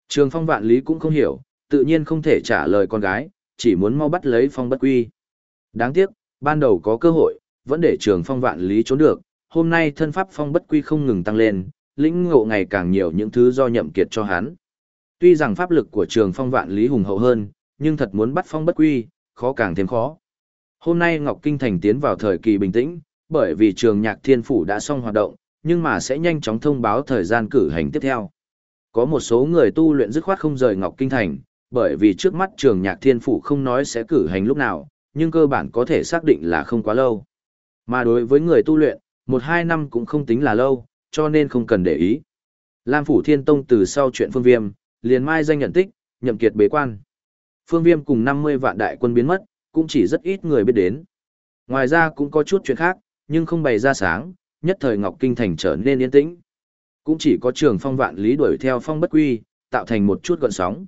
S1: Trường phong vạn lý cũng không hiểu, tự nhiên không thể trả lời con gái, chỉ muốn mau bắt lấy phong bất quy. Đáng tiếc, ban đầu có cơ hội, vẫn để trường phong vạn lý trốn được, hôm nay thân pháp phong bất quy không ngừng tăng lên, lĩnh ngộ ngày càng nhiều những thứ do nhậm kiệt cho hắn. Tuy rằng pháp lực của trường phong vạn lý hùng hậu hơn, nhưng thật muốn bắt phong bất quy, khó càng thêm khó. Hôm nay Ngọc Kinh Thành tiến vào thời kỳ bình tĩnh, bởi vì trường nhạc thiên phủ đã xong hoạt động, nhưng mà sẽ nhanh chóng thông báo thời gian cử hành tiếp theo. Có một số người tu luyện dứt khoát không rời Ngọc Kinh Thành, bởi vì trước mắt trường nhạc thiên phủ không nói sẽ cử hành lúc nào, nhưng cơ bản có thể xác định là không quá lâu. Mà đối với người tu luyện, một hai năm cũng không tính là lâu, cho nên không cần để ý. Lam Phủ Thiên Tông từ sau chuyện Phương Viêm, liền mai danh nhận tích, nhậm kiệt bế quan. Phương Viêm cùng 50 vạn đại quân biến mất, cũng chỉ rất ít người biết đến. Ngoài ra cũng có chút chuyện khác, nhưng không bày ra sáng, nhất thời Ngọc Kinh Thành trở nên yên tĩnh. Cũng chỉ có trường phong vạn lý đuổi theo phong bất quy, tạo thành một chút gọn sóng.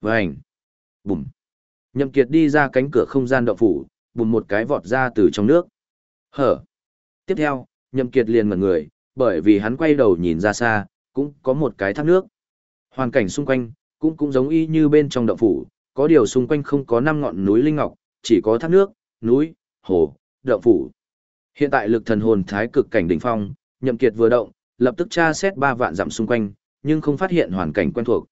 S1: Vành! Bùm! Nhậm Kiệt đi ra cánh cửa không gian động phủ, bùm một cái vọt ra từ trong nước. Hở! Tiếp theo, Nhậm Kiệt liền ngẩn người, bởi vì hắn quay đầu nhìn ra xa, cũng có một cái thác nước. Hoàn cảnh xung quanh, cũng cũng giống y như bên trong động phủ, có điều xung quanh không có năm ngọn núi linh ngọc, chỉ có thác nước, núi, hồ, động phủ. Hiện tại lực thần hồn thái cực cảnh đỉnh phong, Nhậm Kiệt vừa động, lập tức tra xét ba vạn dặm xung quanh, nhưng không phát hiện hoàn cảnh quen thuộc.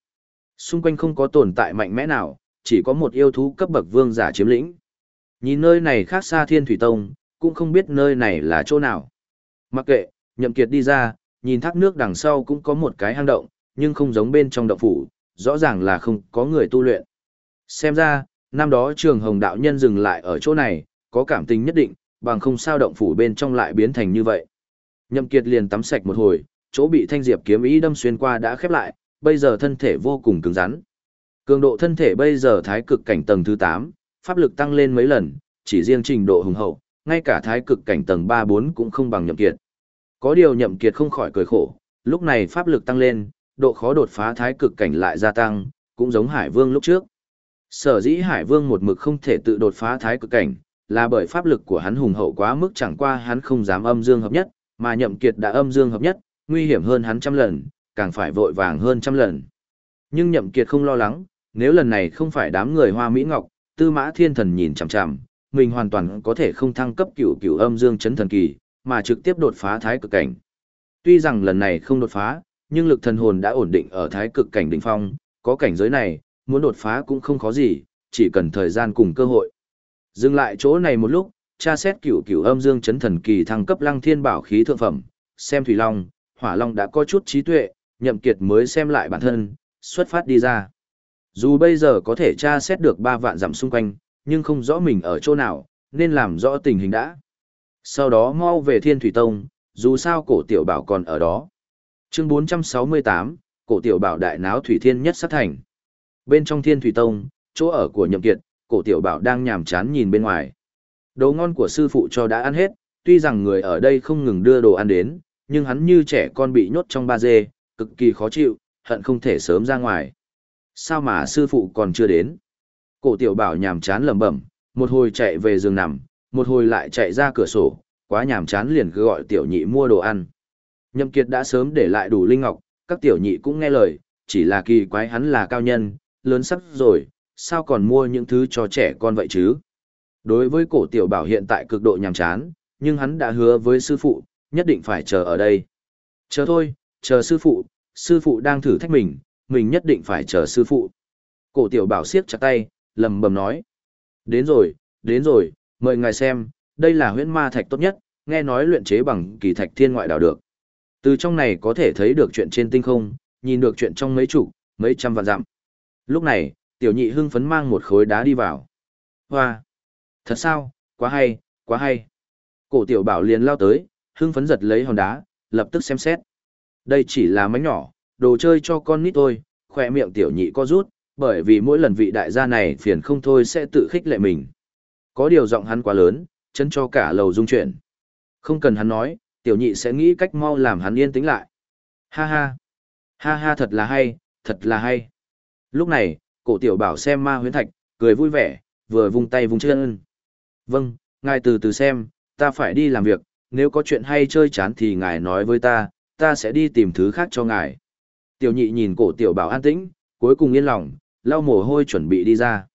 S1: Xung quanh không có tồn tại mạnh mẽ nào, chỉ có một yêu thú cấp bậc vương giả chiếm lĩnh. Nhìn nơi này khác xa Thiên Thủy Tông, cũng không biết nơi này là chỗ nào. Mặc kệ, Nhậm Kiệt đi ra, nhìn thác nước đằng sau cũng có một cái hang động, nhưng không giống bên trong động phủ, rõ ràng là không có người tu luyện. Xem ra, năm đó trường hồng đạo nhân dừng lại ở chỗ này, có cảm tình nhất định, bằng không sao động phủ bên trong lại biến thành như vậy. Nhậm Kiệt liền tắm sạch một hồi, chỗ bị thanh diệp kiếm ý đâm xuyên qua đã khép lại, bây giờ thân thể vô cùng cứng rắn. Cường độ thân thể bây giờ thái cực cảnh tầng thứ 8, pháp lực tăng lên mấy lần, chỉ riêng trình độ hùng hậu, ngay cả thái cực cảnh tầng 3-4 cũng không bằng Nhậm Kiệt. Có điều Nhậm Kiệt không khỏi cười khổ, lúc này pháp lực tăng lên, độ khó đột phá thái cực cảnh lại gia tăng, cũng giống Hải Vương lúc trước. Sở dĩ Hải Vương một mực không thể tự đột phá thái cực cảnh, là bởi pháp lực của hắn hùng hậu quá mức chẳng qua hắn không dám âm dương hợp nhất, mà nhậm kiệt đã âm dương hợp nhất, nguy hiểm hơn hắn trăm lần, càng phải vội vàng hơn trăm lần. Nhưng nhậm kiệt không lo lắng, nếu lần này không phải đám người hoa mỹ ngọc, tư mã thiên thần nhìn chằm chằm, mình hoàn toàn có thể không thăng cấp cửu cửu âm dương chấn thần kỳ, mà trực tiếp đột phá thái cực cảnh. Tuy rằng lần này không đột phá, nhưng lực thần hồn đã ổn định ở thái cực cảnh đỉnh phong, có cảnh giới này, muốn đột phá cũng không khó gì, chỉ cần thời gian cùng cơ hội. Dừng lại chỗ này một lúc, tra xét cửu cửu âm dương chấn thần kỳ thăng cấp lăng thiên bảo khí thượng phẩm, xem thủy long, hỏa long đã có chút trí tuệ, nhậm kiệt mới xem lại bản thân, xuất phát đi ra. Dù bây giờ có thể tra xét được ba vạn dặm xung quanh, nhưng không rõ mình ở chỗ nào, nên làm rõ tình hình đã. Sau đó mau về thiên thủy tông, dù sao cổ tiểu bảo còn ở đó. Chương 468, cổ tiểu bảo đại náo thủy thiên nhất sát thành. Bên trong thiên thủy tông, chỗ ở của nhậm kiệt, cổ tiểu bảo đang nhàm chán nhìn bên ngoài. Đồ ngon của sư phụ cho đã ăn hết, tuy rằng người ở đây không ngừng đưa đồ ăn đến, nhưng hắn như trẻ con bị nhốt trong ba dê, cực kỳ khó chịu, hận không thể sớm ra ngoài. Sao mà sư phụ còn chưa đến? Cổ tiểu bảo nhàm chán lẩm bẩm, một hồi chạy về giường nằm, một hồi lại chạy ra cửa sổ, quá nhàm chán liền cứ gọi tiểu nhị mua đồ ăn. Nhậm Kiệt đã sớm để lại đủ linh ngọc, các tiểu nhị cũng nghe lời, chỉ là kỳ quái hắn là cao nhân, lớn sắp rồi, sao còn mua những thứ cho trẻ con vậy chứ? Đối với cổ tiểu bảo hiện tại cực độ nhàm chán, nhưng hắn đã hứa với sư phụ, nhất định phải chờ ở đây. Chờ thôi, chờ sư phụ, sư phụ đang thử thách mình, mình nhất định phải chờ sư phụ. Cổ tiểu bảo siết chặt tay, lầm bầm nói. Đến rồi, đến rồi, mời ngài xem, đây là huyễn ma thạch tốt nhất, nghe nói luyện chế bằng kỳ thạch thiên ngoại đảo được. Từ trong này có thể thấy được chuyện trên tinh không, nhìn được chuyện trong mấy chục, mấy trăm vạn dặm. Lúc này, tiểu nhị hưng phấn mang một khối đá đi vào. Hoa! Thật sao, quá hay, quá hay. Cổ tiểu bảo liền lao tới, hưng phấn giật lấy hòn đá, lập tức xem xét. Đây chỉ là mánh nhỏ, đồ chơi cho con nít thôi, khỏe miệng tiểu nhị co rút, bởi vì mỗi lần vị đại gia này phiền không thôi sẽ tự khích lệ mình. Có điều giọng hắn quá lớn, chân cho cả lầu rung chuyển. Không cần hắn nói, tiểu nhị sẽ nghĩ cách mau làm hắn yên tĩnh lại. Ha ha, ha ha thật là hay, thật là hay. Lúc này, cổ tiểu bảo xem ma huyến thạch, cười vui vẻ, vừa vung tay vung chân. Vâng, ngài từ từ xem, ta phải đi làm việc, nếu có chuyện hay chơi chán thì ngài nói với ta, ta sẽ đi tìm thứ khác cho ngài. Tiểu nhị nhìn cổ tiểu bảo an tĩnh, cuối cùng yên lòng, lau mồ hôi chuẩn bị đi ra.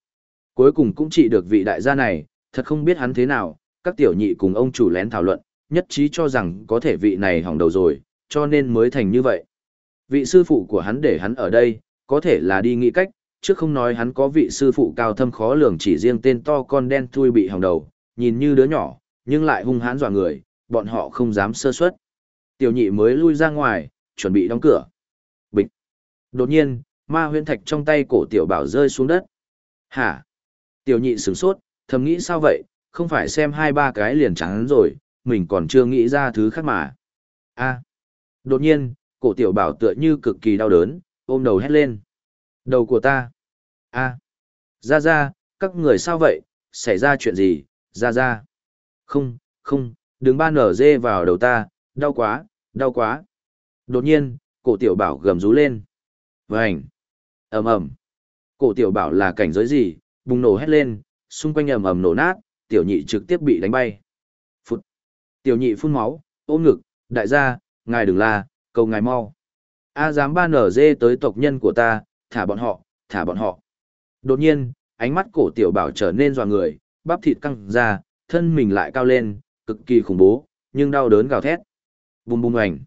S1: Cuối cùng cũng chỉ được vị đại gia này, thật không biết hắn thế nào, các tiểu nhị cùng ông chủ lén thảo luận, nhất trí cho rằng có thể vị này hỏng đầu rồi, cho nên mới thành như vậy. Vị sư phụ của hắn để hắn ở đây, có thể là đi nghĩ cách, trước không nói hắn có vị sư phụ cao thâm khó lường chỉ riêng tên to con đen thui bị hỏng đầu, nhìn như đứa nhỏ, nhưng lại hung hãn dọa người, bọn họ không dám sơ suất. Tiểu nhị mới lui ra ngoài, chuẩn bị đóng cửa. Bịch. Đột nhiên, ma huyễn thạch trong tay cổ tiểu bảo rơi xuống đất. Hả? Tiểu nhị sửng sốt, thầm nghĩ sao vậy, không phải xem hai ba cái liền trắng rồi, mình còn chưa nghĩ ra thứ khác mà. a à. Đột nhiên, cổ tiểu bảo tựa như cực kỳ đau đớn, ôm đầu hét lên. Đầu của ta. a à. Ra ra, các người sao vậy, xảy ra chuyện gì, ra ra. Không, không, đừng ban nở dê vào đầu ta, đau quá, đau quá. Đột nhiên, cổ tiểu bảo gầm rú lên. Vành ầm ầm Cổ tiểu bảo là cảnh giới gì, bùng nổ hét lên, xung quanh ầm ầm nổ nát, tiểu nhị trực tiếp bị đánh bay. Phút. Tiểu nhị phun máu, ôm ngực, đại gia, ngài đừng la, cầu ngài mau. A dám ba nở dê tới tộc nhân của ta, thả bọn họ, thả bọn họ. Đột nhiên, ánh mắt cổ tiểu bảo trở nên dọa người, bắp thịt căng ra, thân mình lại cao lên, cực kỳ khủng bố, nhưng đau đớn gào thét. Bùm bùm ảnh.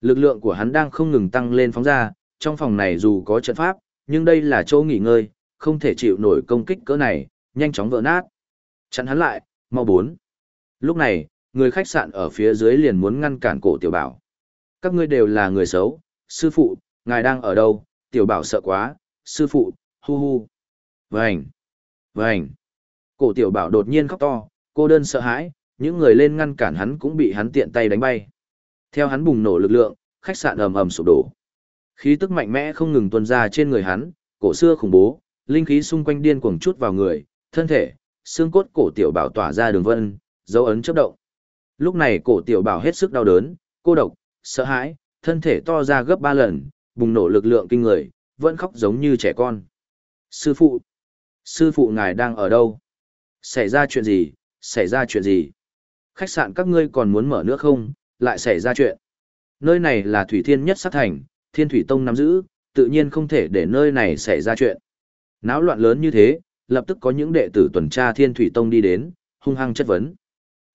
S1: Lực lượng của hắn đang không ngừng tăng lên phóng ra, trong phòng này dù có trận pháp, nhưng đây là chỗ nghỉ ngơi, không thể chịu nổi công kích cỡ này, nhanh chóng vỡ nát. Chặn hắn lại, mau bốn. Lúc này, người khách sạn ở phía dưới liền muốn ngăn cản cổ tiểu bảo. Các ngươi đều là người xấu, sư phụ, ngài đang ở đâu, tiểu bảo sợ quá, sư phụ, hu hu. Vành, vành. Cổ tiểu bảo đột nhiên khóc to, cô đơn sợ hãi, những người lên ngăn cản hắn cũng bị hắn tiện tay đánh bay. Theo hắn bùng nổ lực lượng, khách sạn ầm ầm sụp đổ. Khí tức mạnh mẽ không ngừng tuôn ra trên người hắn, cổ xưa khủng bố, linh khí xung quanh điên cuồng chút vào người, thân thể, xương cốt cổ tiểu bảo tỏa ra đường vân, dấu ấn chớp động. Lúc này cổ tiểu bảo hết sức đau đớn, cô độc, sợ hãi, thân thể to ra gấp ba lần, bùng nổ lực lượng kinh người, vẫn khóc giống như trẻ con. Sư phụ! Sư phụ ngài đang ở đâu? Xảy ra chuyện gì? Xảy ra chuyện gì? Khách sạn các ngươi còn muốn mở nữa không? Lại xảy ra chuyện. Nơi này là Thủy Thiên nhất sát thành, Thiên Thủy Tông nắm giữ, tự nhiên không thể để nơi này xảy ra chuyện. Náo loạn lớn như thế, lập tức có những đệ tử tuần tra Thiên Thủy Tông đi đến, hung hăng chất vấn.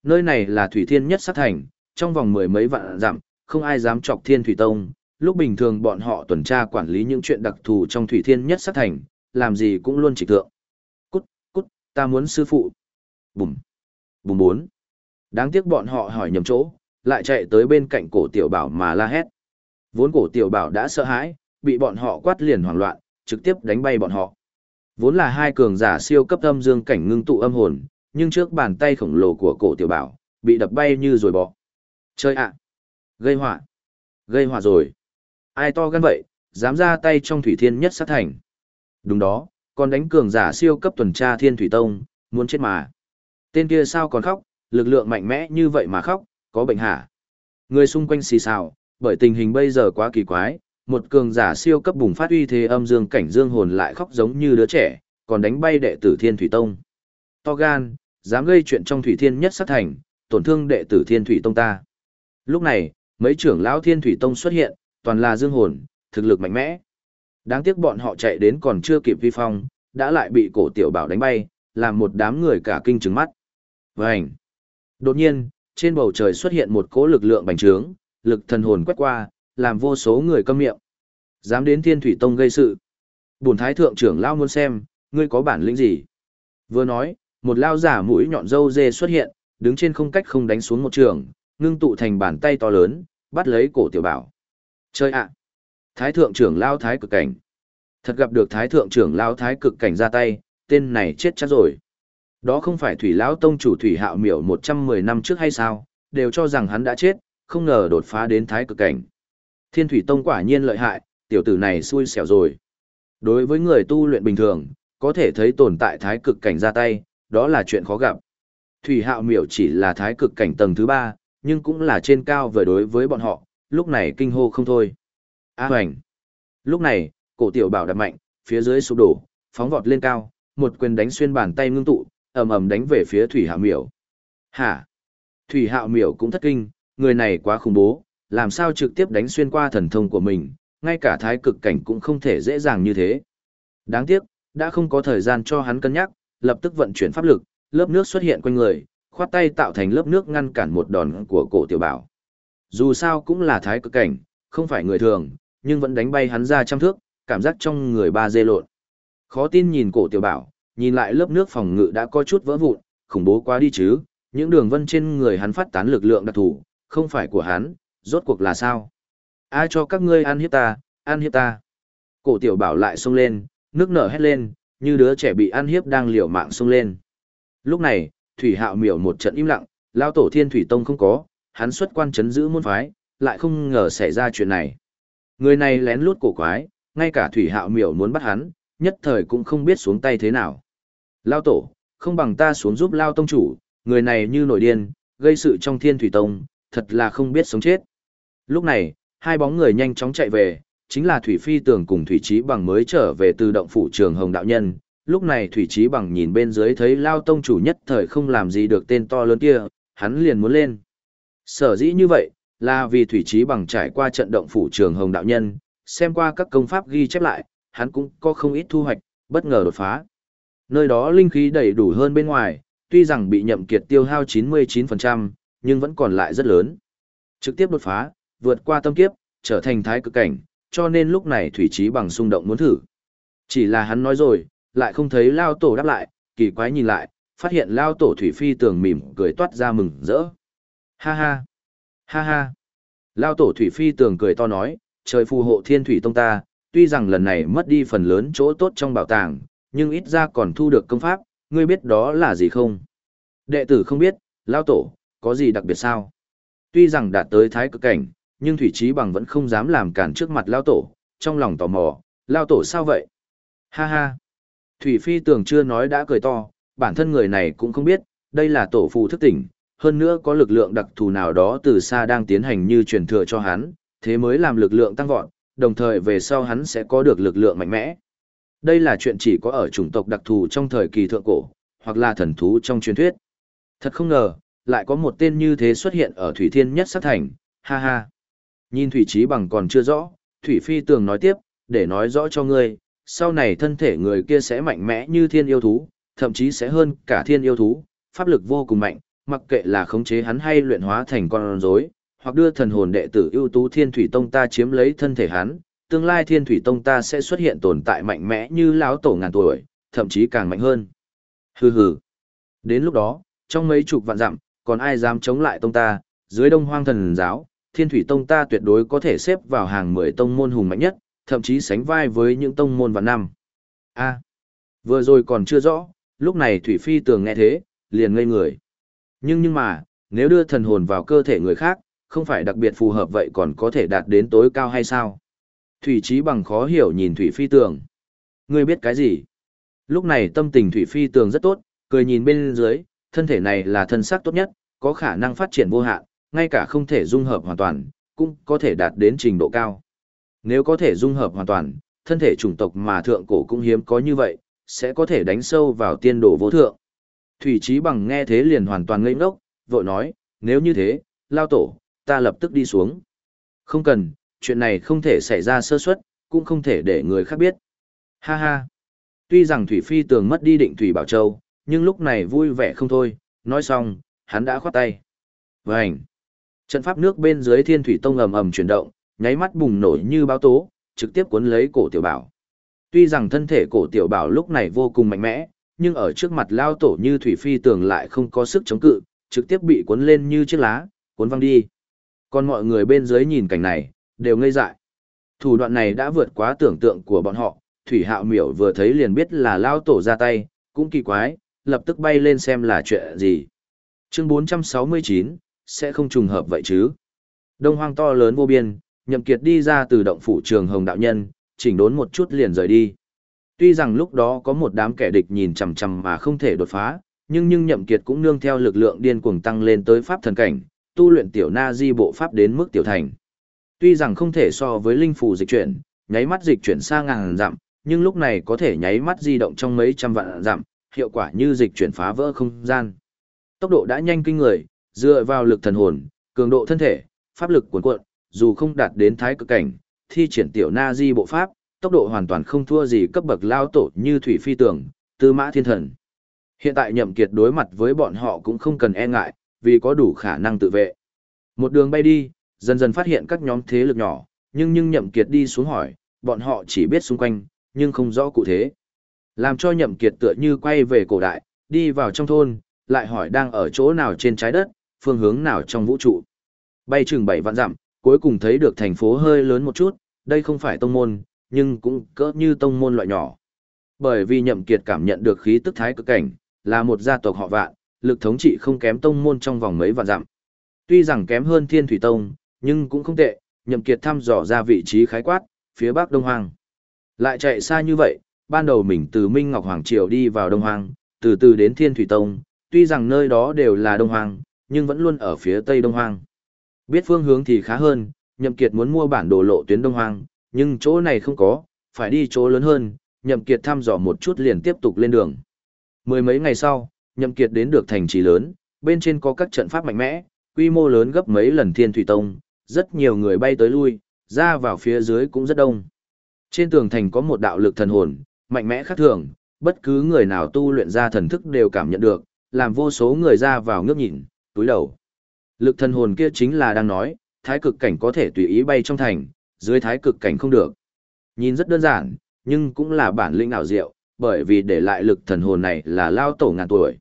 S1: Nơi này là Thủy Thiên nhất sát thành, trong vòng mười mấy vạn dặm, không ai dám chọc Thiên Thủy Tông. Lúc bình thường bọn họ tuần tra quản lý những chuyện đặc thù trong Thủy Thiên nhất sát thành, làm gì cũng luôn chỉ thượng. Cút, cút, ta muốn sư phụ. Bùm, bùm bốn. Đáng tiếc bọn họ hỏi nhầm chỗ, lại chạy tới bên cạnh cổ tiểu bảo mà la hét. Vốn cổ tiểu bảo đã sợ hãi, bị bọn họ quát liền hoảng loạn, trực tiếp đánh bay bọn họ. Vốn là hai cường giả siêu cấp âm dương cảnh ngưng tụ âm hồn, nhưng trước bàn tay khổng lồ của cổ tiểu bảo, bị đập bay như rồi bỏ. Chơi ạ! Gây họa! Gây họa rồi! Ai to gan vậy, dám ra tay trong thủy thiên nhất sát thành. Đúng đó, còn đánh cường giả siêu cấp tuần tra thiên thủy tông, muốn chết mà. Tên kia sao còn khóc, lực lượng mạnh mẽ như vậy mà khóc, có bệnh hả? Người xung quanh xì xào, bởi tình hình bây giờ quá kỳ quái, một cường giả siêu cấp bùng phát uy thế âm dương cảnh dương hồn lại khóc giống như đứa trẻ, còn đánh bay đệ tử Thiên Thủy Tông. To gan, dám gây chuyện trong Thủy Thiên nhất sát thành, tổn thương đệ tử Thiên Thủy Tông ta. Lúc này, mấy trưởng lão Thiên Thủy Tông xuất hiện, toàn là dương hồn, thực lực mạnh mẽ. Đáng tiếc bọn họ chạy đến còn chưa kịp vi phong, đã lại bị cổ tiểu bảo đánh bay, làm một đám người cả kinh trừng mắt. Vành! Đột nhiên, trên bầu trời xuất hiện một cỗ lực lượng bành trướng, lực thần hồn quét qua, làm vô số người câm miệng. Dám đến Thiên Thủy Tông gây sự. Bổn thái thượng trưởng lao muốn xem, ngươi có bản lĩnh gì? Vừa nói, một lao giả mũi nhọn dâu dê xuất hiện, đứng trên không cách không đánh xuống một trường, ngưng tụ thành bàn tay to lớn, bắt lấy cổ tiểu bảo. Chơi ạ! Thái thượng trưởng lao thái cực cảnh. Thật gặp được thái thượng trưởng lao thái cực cảnh ra tay, tên này chết chắc rồi. Đó không phải thủy lão tông chủ thủy hạo miểu 110 năm trước hay sao, đều cho rằng hắn đã chết, không ngờ đột phá đến thái cực cảnh. Thiên thủy tông quả nhiên lợi hại, tiểu tử này xui xẻo rồi. Đối với người tu luyện bình thường, có thể thấy tồn tại thái cực cảnh ra tay, đó là chuyện khó gặp. Thủy hạo miểu chỉ là thái cực cảnh tầng thứ ba, nhưng cũng là trên cao vừa đối với bọn họ, lúc này kinh hô không thôi. A hoành. Lúc này, cổ tiểu bảo đập mạnh, phía dưới sụp đổ, phóng vọt lên cao, một quyền đánh xuyên bàn tay ngưng tụ, ầm ầm đánh về phía Thủy Hạo Miểu. Hả? Thủy Hạo Miểu cũng thất kinh, người này quá khủng bố, làm sao trực tiếp đánh xuyên qua thần thông của mình, ngay cả thái cực cảnh cũng không thể dễ dàng như thế. Đáng tiếc, đã không có thời gian cho hắn cân nhắc, lập tức vận chuyển pháp lực, lớp nước xuất hiện quanh người, khoát tay tạo thành lớp nước ngăn cản một đòn của cổ tiểu bảo. Dù sao cũng là thái cực cảnh, không phải người thường, nhưng vẫn đánh bay hắn ra trăm thước, cảm giác trong người ba dê lộn. Khó tin nhìn cổ tiểu bảo, nhìn lại lớp nước phòng ngự đã có chút vỡ vụn, khủng bố quá đi chứ, những đường vân trên người hắn phát tán lực lượng đặc thù, không phải của hắn, rốt cuộc là sao? Ai cho các ngươi ăn hiếp ta, ăn hiếp ta? Cổ tiểu bảo lại xông lên, nước nở hét lên, như đứa trẻ bị ăn hiếp đang liều mạng xông lên. Lúc này, Thủy Hạo miểu một trận im lặng, lao tổ Thiên Thủy Tông không có, hắn xuất quan chấn giữ môn phái, lại không ngờ xảy ra chuyện này. Người này lén lút cổ quái, ngay cả Thủy Hạo miểu muốn bắt hắn, nhất thời cũng không biết xuống tay thế nào. Lao tổ, không bằng ta xuống giúp Lao Tông chủ, người này như nổi điên, gây sự trong Thiên Thủy Tông, thật là không biết sống chết. Lúc này, hai bóng người nhanh chóng chạy về, chính là Thủy Phi Tường cùng Thủy Trí Bằng mới trở về từ động phủ trường Hồng Đạo Nhân. Lúc này Thủy Trí Bằng nhìn bên dưới thấy Lao Tông chủ nhất thời không làm gì được tên to lớn kia, hắn liền muốn lên. Sở dĩ như vậy, là vì Thủy Trí Bằng trải qua trận động phủ trường Hồng Đạo Nhân, xem qua các công pháp ghi chép lại, hắn cũng có không ít thu hoạch, bất ngờ đột phá. Nơi đó linh khí đầy đủ hơn bên ngoài, tuy rằng bị nhậm kiệt tiêu hao 99%, nhưng vẫn còn lại rất lớn. Trực tiếp đột phá, vượt qua tâm kiếp, trở thành thái cực cảnh, cho nên lúc này Thủy Trí bằng xung động muốn thử. Chỉ là hắn nói rồi, lại không thấy Lao Tổ đáp lại, kỳ quái nhìn lại, phát hiện Lao Tổ Thủy Phi tường mỉm cười toát ra mừng rỡ. Ha ha! Ha ha! Lao Tổ Thủy Phi tường cười to nói, trời phù hộ thiên thủy tông ta, tuy rằng lần này mất đi phần lớn chỗ tốt trong bảo tàng, nhưng ít ra còn thu được công pháp, ngươi biết đó là gì không? Đệ tử không biết, Lao Tổ, có gì đặc biệt sao? Tuy rằng đạt tới thái cực cảnh, nhưng Thủy Trí Bằng vẫn không dám làm cản trước mặt Lao Tổ, trong lòng tò mò, Lao Tổ sao vậy? Ha ha! Thủy Phi tưởng chưa nói đã cười to, bản thân người này cũng không biết, đây là tổ phù thức tỉnh, hơn nữa có lực lượng đặc thù nào đó từ xa đang tiến hành như truyền thừa cho hắn, thế mới làm lực lượng tăng vọt, đồng thời về sau hắn sẽ có được lực lượng mạnh mẽ. Đây là chuyện chỉ có ở chủng tộc đặc thù trong thời kỳ thượng cổ, hoặc là thần thú trong truyền thuyết. Thật không ngờ, lại có một tên như thế xuất hiện ở Thủy Thiên Nhất Sát Thành, ha ha. Nhìn Thủy Trí Bằng còn chưa rõ, Thủy Phi Tường nói tiếp, để nói rõ cho ngươi, sau này thân thể người kia sẽ mạnh mẽ như thiên yêu thú, thậm chí sẽ hơn cả thiên yêu thú, pháp lực vô cùng mạnh, mặc kệ là khống chế hắn hay luyện hóa thành con rối, hoặc đưa thần hồn đệ tử ưu tú Thiên Thủy Tông ta chiếm lấy thân thể hắn, tương lai Thiên Thủy Tông ta sẽ xuất hiện tồn tại mạnh mẽ như lão tổ ngàn tuổi, thậm chí càng mạnh hơn. Hừ hừ. Đến lúc đó, trong mấy chục vạn dặm, còn ai dám chống lại tông ta, dưới Đông Hoang Thần giáo, Thiên Thủy Tông ta tuyệt đối có thể xếp vào hàng 10 tông môn hùng mạnh nhất, thậm chí sánh vai với những tông môn vạn năm. A. vừa rồi còn chưa rõ, lúc này Thủy Phi tường nghe thế, liền ngây người. Nhưng nhưng mà, nếu đưa thần hồn vào cơ thể người khác, không phải đặc biệt phù hợp vậy còn có thể đạt đến tối cao hay sao? Thủy Trí bằng khó hiểu nhìn Thủy Phi Tường. Ngươi biết cái gì? Lúc này tâm tình Thủy Phi Tường rất tốt, cười nhìn bên dưới, thân thể này là thân xác tốt nhất, có khả năng phát triển vô hạn, ngay cả không thể dung hợp hoàn toàn, cũng có thể đạt đến trình độ cao. Nếu có thể dung hợp hoàn toàn, thân thể chủng tộc mà thượng cổ cũng hiếm có như vậy, sẽ có thể đánh sâu vào tiên đồ vô thượng. Thủy Trí bằng nghe thế liền hoàn toàn ngây ngốc, vội nói, nếu như thế, lao tổ, ta lập tức đi xuống. Không cần, chuyện này không thể xảy ra sơ suất, cũng không thể để người khác biết. Ha ha. Tuy rằng Thủy Phi tường mất đi định Thủy Bảo Châu, nhưng lúc này vui vẻ không thôi, nói xong, hắn đã khoát tay. Vành. Trận pháp nước bên dưới thiên thủy tông ầm ầm chuyển động, nháy mắt bùng nổ như báo tố, trực tiếp cuốn lấy cổ tiểu bảo. Tuy rằng thân thể cổ tiểu bảo lúc này vô cùng mạnh mẽ, nhưng ở trước mặt lao tổ như thủy phi tường lại không có sức chống cự, trực tiếp bị cuốn lên như chiếc lá, cuốn văng đi. Còn mọi người bên dưới nhìn cảnh này, đều ngây dại. Thủ đoạn này đã vượt quá tưởng tượng của bọn họ, Thủy Hạo Miểu vừa thấy liền biết là lao tổ ra tay, cũng kỳ quái, lập tức bay lên xem là chuyện gì. Chương 469, sẽ không trùng hợp vậy chứ. Đông hoang to lớn vô biên, nhậm kiệt đi ra từ động phủ trường hồng đạo nhân, chỉnh đốn một chút liền rời đi. Tuy rằng lúc đó có một đám kẻ địch nhìn chằm chằm mà không thể đột phá, nhưng nhưng nhậm kiệt cũng nương theo lực lượng điên cuồng tăng lên tới pháp thần cảnh, tu luyện tiểu na di bộ pháp đến mức tiểu thành. Tuy rằng không thể so với linh phù dịch chuyển, nháy mắt dịch chuyển xa ngàn dặm, nhưng lúc này có thể nháy mắt di động trong mấy trăm vạn dặm, hiệu quả như dịch chuyển phá vỡ không gian. Tốc độ đã nhanh kinh người, dựa vào lực thần hồn, cường độ thân thể, pháp lực cuồn cuộn, dù không đạt đến thái cực cảnh, thi triển tiểu na di bộ pháp, tốc độ hoàn toàn không thua gì cấp bậc lao tổ như thủy phi tưởng, tư mã thiên thần. Hiện tại nhậm kiệt đối mặt với bọn họ cũng không cần e ngại, vì có đủ khả năng tự vệ. Một đường bay đi, dần dần phát hiện các nhóm thế lực nhỏ, nhưng nhưng nhậm kiệt đi xuống hỏi, bọn họ chỉ biết xung quanh, nhưng không rõ cụ thể. Làm cho nhậm kiệt tựa như quay về cổ đại, đi vào trong thôn, lại hỏi đang ở chỗ nào trên trái đất, phương hướng nào trong vũ trụ. Bay chừng bảy vạn dặm, cuối cùng thấy được thành phố hơi lớn một chút, đây không phải tông môn, nhưng cũng cỡ như tông môn loại nhỏ. Bởi vì nhậm kiệt cảm nhận được khí tức thái cực cảnh, là một gia tộc họ vạn, lực thống trị không kém tông môn trong vòng mấy vạn dặm. Tuy rằng kém hơn thiên thủy tông, nhưng cũng không tệ, nhậm kiệt thăm dò ra vị trí khái quát, phía bắc Đông Hoàng, Lại chạy xa như vậy, ban đầu mình từ Minh Ngọc Hoàng Triều đi vào Đông Hoang, từ từ đến Thiên Thủy Tông, tuy rằng nơi đó đều là Đông Hoang, nhưng vẫn luôn ở phía Tây Đông Hoang. Biết phương hướng thì khá hơn, Nhậm Kiệt muốn mua bản đồ lộ tuyến Đông Hoang, nhưng chỗ này không có, phải đi chỗ lớn hơn, Nhậm Kiệt thăm dò một chút liền tiếp tục lên đường. Mười mấy ngày sau, Nhậm Kiệt đến được thành trì lớn, bên trên có các trận pháp mạnh mẽ, quy mô lớn gấp mấy lần Thiên Thủy Tông, rất nhiều người bay tới lui, ra vào phía dưới cũng rất đông. Trên tường thành có một đạo lực thần hồn, mạnh mẽ khác thường, bất cứ người nào tu luyện ra thần thức đều cảm nhận được, làm vô số người ra vào ngước nhìn, túi đầu. Lực thần hồn kia chính là đang nói, thái cực cảnh có thể tùy ý bay trong thành, dưới thái cực cảnh không được. Nhìn rất đơn giản, nhưng cũng là bản lĩnh ảo diệu, bởi vì để lại lực thần hồn này là lao tổ ngàn tuổi.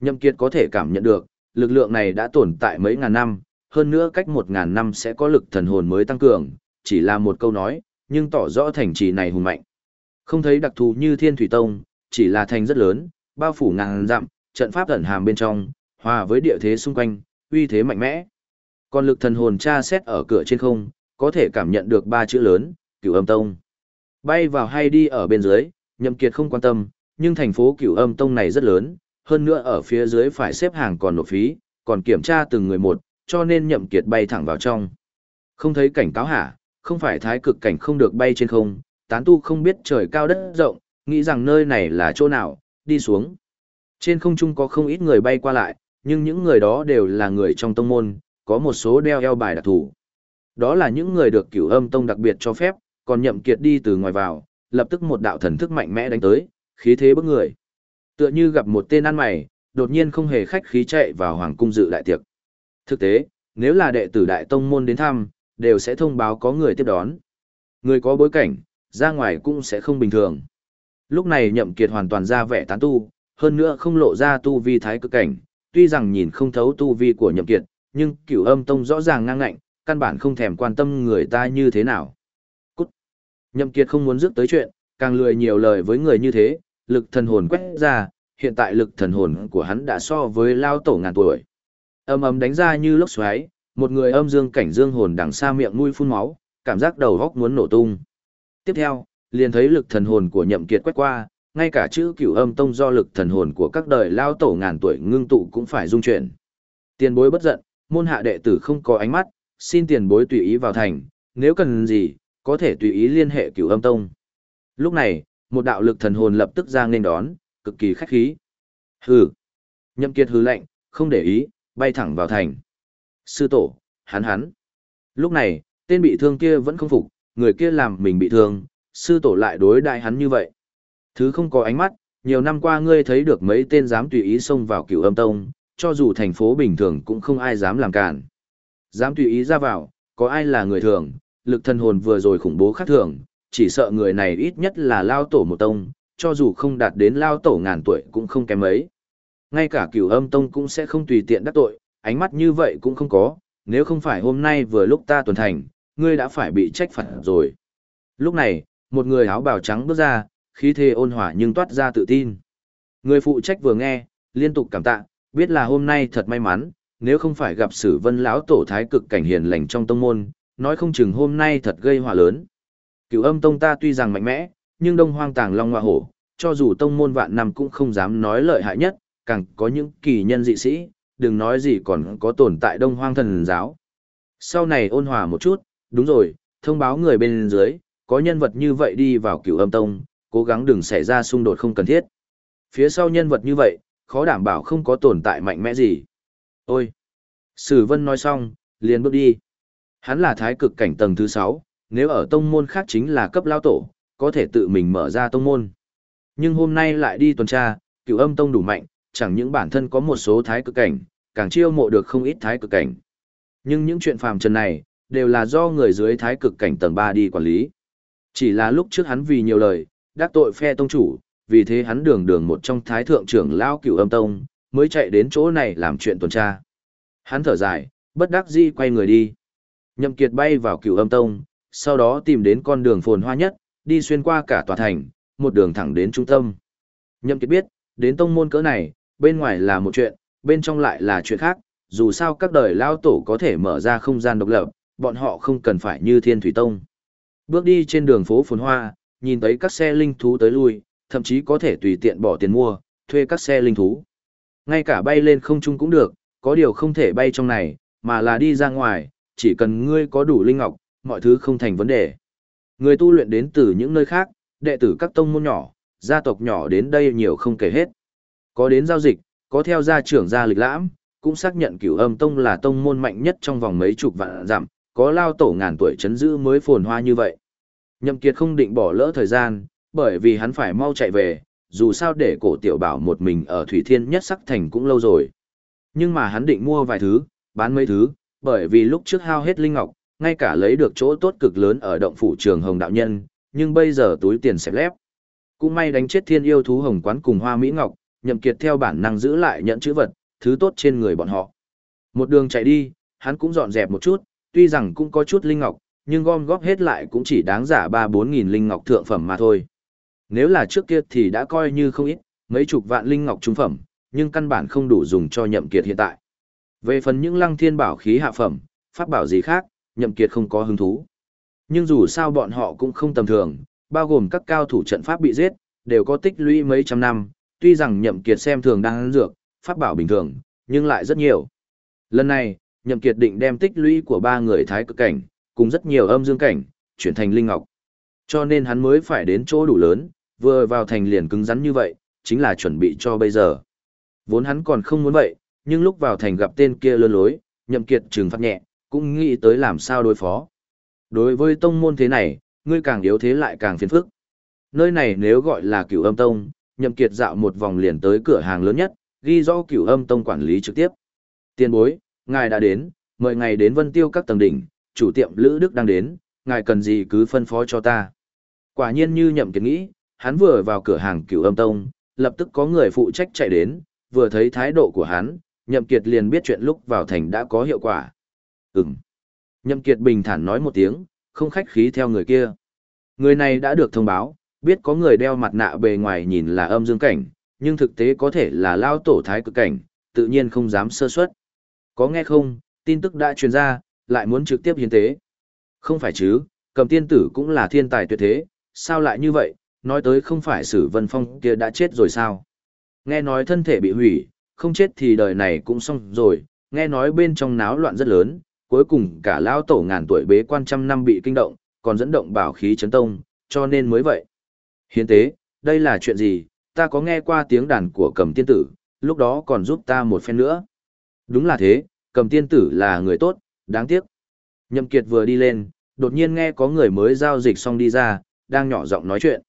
S1: Nhậm Kiệt có thể cảm nhận được, lực lượng này đã tồn tại mấy ngàn năm, hơn nữa cách một ngàn năm sẽ có lực thần hồn mới tăng cường, chỉ là một câu nói, nhưng tỏ rõ thành trì này hùng mạnh. Không thấy đặc thù như Thiên Thủy Tông, chỉ là thành rất lớn, bao phủ ngàn dặm, trận pháp ẩn hàm bên trong, hòa với địa thế xung quanh, uy thế mạnh mẽ. Còn lực thần hồn tra xét ở cửa trên không, có thể cảm nhận được ba chữ lớn, Cửu Âm Tông. Bay vào hay đi ở bên dưới, Nhậm Kiệt không quan tâm, nhưng thành phố Cửu Âm Tông này rất lớn, hơn nữa ở phía dưới phải xếp hàng còn nộp phí, còn kiểm tra từng người một, cho nên Nhậm Kiệt bay thẳng vào trong. Không thấy cảnh cáo hả, không phải thái cực cảnh không được bay trên không, tán tu không biết trời cao đất rộng, nghĩ rằng nơi này là chỗ nào, đi xuống. Trên không trung có không ít người bay qua lại, nhưng những người đó đều là người trong tông môn, có một số đeo eo bài đặc thủ. Đó là những người được cửu âm tông đặc biệt cho phép, còn nhậm kiệt đi từ ngoài vào, lập tức một đạo thần thức mạnh mẽ đánh tới, khí thế bức người. Tựa như gặp một tên ăn mày, đột nhiên không hề khách khí chạy vào hoàng cung dự đại tiệc. Thực tế, nếu là đệ tử đại tông môn đến thăm, đều sẽ thông báo có người tiếp đón. Người có bối cảnh, ra ngoài cũng sẽ không bình thường. Lúc này nhậm kiệt hoàn toàn ra vẻ tán tu, hơn nữa không lộ ra tu vi thái cực cảnh, tuy rằng nhìn không thấu tu vi của nhậm kiệt, nhưng cửu âm tông rõ ràng ngang ngạnh, căn bản không thèm quan tâm người ta như thế nào. Cút! Nhậm kiệt không muốn rước tới chuyện, càng lười nhiều lời với người như thế, lực thần hồn quét ra, hiện tại lực thần hồn của hắn đã so với lao tổ ngàn tuổi. Âm ầm đánh ra như lốc xoáy, một người âm dương cảnh dương hồn đằng xa miệng nuôi phun máu, cảm giác đầu óc muốn nổ tung. Tiếp theo, liền thấy lực thần hồn của nhậm kiệt quét qua, ngay cả chữ cửu âm tông do lực thần hồn của các đời lao tổ ngàn tuổi ngưng tụ cũng phải dung chuyển. Tiền bối bất giận, môn hạ đệ tử không có ánh mắt, xin tiền bối tùy ý vào thành, nếu cần gì, có thể tùy ý liên hệ cửu âm tông. Lúc này, một đạo lực thần hồn lập tức ra nên đón, cực kỳ khách khí. Hừ. Nhậm kiệt hừ lạnh, không để ý, bay thẳng vào thành. Sư tổ, hắn hắn. Lúc này, tên bị thương kia vẫn không phục, người kia làm mình bị thương, sư tổ lại đối đại hắn như vậy. Thứ không có ánh mắt, nhiều năm qua ngươi thấy được mấy tên dám tùy ý xông vào cửu âm tông, cho dù thành phố bình thường cũng không ai dám làm cản. Dám tùy ý ra vào, có ai là người thường, lực thân hồn vừa rồi khủng bố khác thường, chỉ sợ người này ít nhất là lao tổ một tông, cho dù không đạt đến lao tổ ngàn tuổi cũng không kém mấy. Ngay cả cửu âm tông cũng sẽ không tùy tiện đắc tội, ánh mắt như vậy cũng không có, nếu không phải hôm nay vừa lúc ta tuần thành, ngươi đã phải bị trách phạt rồi. Lúc này, một người áo bào trắng bước ra, khí thế ôn hòa nhưng toát ra tự tin. Người phụ trách vừa nghe, liên tục cảm tạ, biết là hôm nay thật may mắn, nếu không phải gặp Sử Vân lão tổ thái cực cảnh hiền lành trong tông môn, nói không chừng hôm nay thật gây họa lớn. Cửu Âm tông ta tuy rằng mạnh mẽ, nhưng Đông Hoang Tàng Long Hoa Hổ, cho dù tông môn vạn năm cũng không dám nói lợi hại nhất, càng có những kỳ nhân dị sĩ, đừng nói gì còn có tồn tại Đông Hoang thần giáo. Sau này ôn hòa một chút, đúng rồi, thông báo người bên dưới, có nhân vật như vậy đi vào Cửu Âm tông, cố gắng đừng xảy ra xung đột không cần thiết. Phía sau nhân vật như vậy, khó đảm bảo không có tồn tại mạnh mẽ gì. Ôi! Sử Vân nói xong, liền bước đi. Hắn là thái cực cảnh tầng thứ 6, nếu ở tông môn khác chính là cấp lao tổ, có thể tự mình mở ra tông môn. Nhưng hôm nay lại đi tuần tra, cựu âm tông đủ mạnh, chẳng những bản thân có một số thái cực cảnh, càng chiêu mộ được không ít thái cực cảnh. Nhưng những chuyện phàm trần này, đều là do người dưới thái cực cảnh tầng 3 đi quản lý. Chỉ là lúc trước hắn vì nhiều lời, đắc tội phe tông chủ, vì thế hắn đường đường một trong thái thượng trưởng lao cửu âm tông, mới chạy đến chỗ này làm chuyện tuần tra. Hắn thở dài, bất đắc dĩ quay người đi. Nhậm Kiệt bay vào cửu âm tông, sau đó tìm đến con đường phồn hoa nhất, đi xuyên qua cả tòa thành, một đường thẳng đến trung tâm. Nhậm Kiệt biết, đến tông môn cỡ này, bên ngoài là một chuyện, bên trong lại là chuyện khác, dù sao các đời lao tổ có thể mở ra không gian độc lập, bọn họ không cần phải như thiên thủy tông. Bước đi trên đường phố phồn hoa, nhìn thấy các xe linh thú tới lui, thậm chí có thể tùy tiện bỏ tiền mua, thuê các xe linh thú. Ngay cả bay lên không trung cũng được, có điều không thể bay trong này, mà là đi ra ngoài, chỉ cần ngươi có đủ linh ngọc, mọi thứ không thành vấn đề. Người tu luyện đến từ những nơi khác, đệ tử các tông môn nhỏ, gia tộc nhỏ đến đây nhiều không kể hết. Có đến giao dịch, có theo gia trưởng gia lịch lãm, cũng xác nhận cửu âm tông là tông môn mạnh nhất trong vòng mấy chục vạn dặm, có lao tổ ngàn tuổi chấn giữ mới phồn hoa như vậy. Nhậm Kiệt không định bỏ lỡ thời gian, bởi vì hắn phải mau chạy về, dù sao để cổ tiểu bảo một mình ở Thủy Thiên nhất sắc thành cũng lâu rồi. Nhưng mà hắn định mua vài thứ, bán mấy thứ, bởi vì lúc trước hao hết linh ngọc, ngay cả lấy được chỗ tốt cực lớn ở động phủ trường hồng đạo nhân, nhưng bây giờ túi tiền xẹp lép. Cũng may đánh chết thiên yêu thú hồng quán cùng hoa mỹ ngọc, nhậm kiệt theo bản năng giữ lại nhận chữ vật, thứ tốt trên người bọn họ. Một đường chạy đi, hắn cũng dọn dẹp một chút, tuy rằng cũng có chút linh ngọc, nhưng gom góp hết lại cũng chỉ đáng giả 3-4 nghìn linh ngọc thượng phẩm mà thôi. Nếu là trước kia thì đã coi như không ít, mấy chục vạn linh ngọc trung phẩm, nhưng căn bản không đủ dùng cho nhậm kiệt hiện tại. Về phần những lăng thiên bảo khí hạ phẩm, pháp bảo gì khác, nhậm kiệt không có hứng thú. Nhưng dù sao bọn họ cũng không tầm thường, bao gồm các cao thủ trận pháp bị giết, đều có tích lũy mấy trăm năm, tuy rằng nhậm kiệt xem thường đang dược, pháp bảo bình thường, nhưng lại rất nhiều. Lần này, nhậm kiệt định đem tích lũy của ba người thái cực cảnh, cùng rất nhiều âm dương cảnh, chuyển thành linh ngọc. Cho nên hắn mới phải đến chỗ đủ lớn, vừa vào thành liền cứng rắn như vậy, chính là chuẩn bị cho bây giờ. Vốn hắn còn không muốn vậy, nhưng lúc vào thành gặp tên kia lơ lối, nhậm kiệt trừng phạt nhẹ, cũng nghĩ tới làm sao đối phó. Đối với tông môn thế này, ngươi càng yếu thế lại càng phiền phức. Nơi này nếu gọi là cửu âm tông, nhậm kiệt dạo một vòng liền tới cửa hàng lớn nhất, ghi rõ cửu âm tông quản lý trực tiếp. Tiên bối, ngài đã đến, mời ngài đến vân tiêu các tầng đỉnh, chủ tiệm Lữ Đức đang đến, ngài cần gì cứ phân phó cho ta. Quả nhiên như nhậm kiệt nghĩ, hắn vừa vào cửa hàng cửu âm tông, lập tức có người phụ trách chạy đến, vừa thấy thái độ của hắn, nhậm kiệt liền biết chuyện lúc vào thành đã có hiệu quả. Ừm. Nhậm kiệt bình thản nói một tiếng, không khách khí theo người kia. Người này đã được thông báo, biết có người đeo mặt nạ bề ngoài nhìn là âm dương cảnh, nhưng thực tế có thể là lao tổ thái cực cảnh, tự nhiên không dám sơ suất. Có nghe không, tin tức đã truyền ra, lại muốn trực tiếp hiến tế. Không phải chứ, cầm tiên tử cũng là thiên tài tuyệt thế, sao lại như vậy, nói tới không phải sử vân phong kia đã chết rồi sao. Nghe nói thân thể bị hủy, không chết thì đời này cũng xong rồi, nghe nói bên trong náo loạn rất lớn, cuối cùng cả lao tổ ngàn tuổi bế quan trăm năm bị kinh động, còn dẫn động bảo khí chấn tông, cho nên mới vậy. Hiến tế, đây là chuyện gì, ta có nghe qua tiếng đàn của cầm tiên tử, lúc đó còn giúp ta một phen nữa. Đúng là thế, cầm tiên tử là người tốt, đáng tiếc. Nhậm Kiệt vừa đi lên, đột nhiên nghe có người mới giao dịch xong đi ra, đang nhỏ giọng nói chuyện.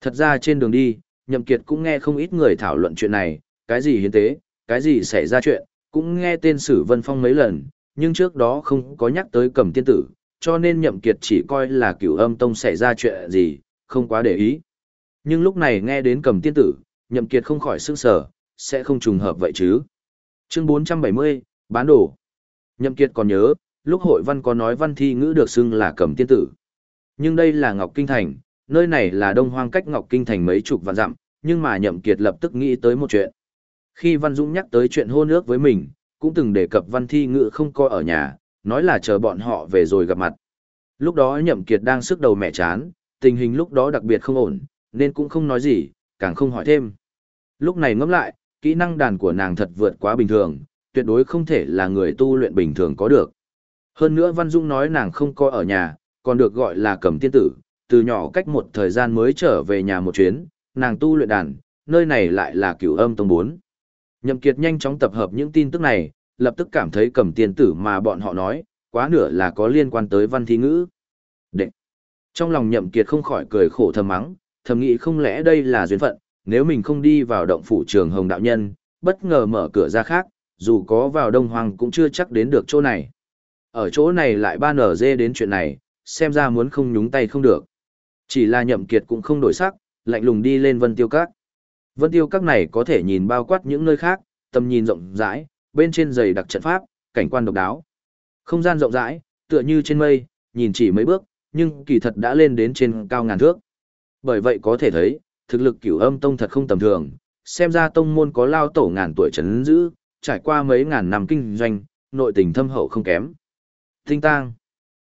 S1: Thật ra trên đường đi, Nhậm Kiệt cũng nghe không ít người thảo luận chuyện này, cái gì hiến tế, cái gì xảy ra chuyện, cũng nghe tên Sử Vân Phong mấy lần, nhưng trước đó không có nhắc tới cầm tiên tử, cho nên Nhậm Kiệt chỉ coi là cửu âm tông xảy ra chuyện gì, không quá để ý. Nhưng lúc này nghe đến cầm tiên tử, Nhậm Kiệt không khỏi sững sờ, sẽ không trùng hợp vậy chứ. Chương 470, bán đồ. Nhậm Kiệt còn nhớ, lúc hội văn có nói văn thi ngữ được xưng là cầm tiên tử. Nhưng đây là Ngọc Kinh Thành, nơi này là đông hoang cách Ngọc Kinh Thành mấy chục vạn dặm, nhưng mà Nhậm Kiệt lập tức nghĩ tới một chuyện. Khi Văn Dũng nhắc tới chuyện hôn ước với mình, cũng từng đề cập văn thi ngữ không coi ở nhà, nói là chờ bọn họ về rồi gặp mặt. Lúc đó Nhậm Kiệt đang sức đầu mẹ chán, tình hình lúc đó đặc biệt không ổn, nên cũng không nói gì, càng không hỏi thêm. Lúc này ngẫm lại, kỹ năng đàn của nàng thật vượt quá bình thường, tuyệt đối không thể là người tu luyện bình thường có được. Hơn nữa Văn Dung nói nàng không có ở nhà, còn được gọi là cầm tiên tử, từ nhỏ cách một thời gian mới trở về nhà một chuyến, nàng tu luyện đàn, nơi này lại là cửu âm tông 4. Nhậm Kiệt nhanh chóng tập hợp những tin tức này, lập tức cảm thấy cầm tiên tử mà bọn họ nói, quá nửa là có liên quan tới văn thi ngữ. Đệ! Trong lòng Nhậm Kiệt không khỏi cười khổ thầm mắng, thầm nghĩ không lẽ đây là duyên phận, nếu mình không đi vào động phủ trường hồng đạo nhân, bất ngờ mở cửa ra khác, dù có vào đông hoàng cũng chưa chắc đến được chỗ này. Ở chỗ này lại ba nở dê đến chuyện này, xem ra muốn không nhúng tay không được. Chỉ là nhậm kiệt cũng không đổi sắc, lạnh lùng đi lên vân tiêu các. Vân tiêu các này có thể nhìn bao quát những nơi khác, tầm nhìn rộng rãi, bên trên dày đặc trận pháp, cảnh quan độc đáo. Không gian rộng rãi, tựa như trên mây, nhìn chỉ mấy bước, nhưng kỳ thật đã lên đến trên cao ngàn thước. Bởi vậy có thể thấy, thực lực cửu âm tông thật không tầm thường, xem ra tông môn có lao tổ ngàn tuổi trấn giữ, trải qua mấy ngàn năm kinh doanh, nội tình thâm hậu không kém. Tinh tang.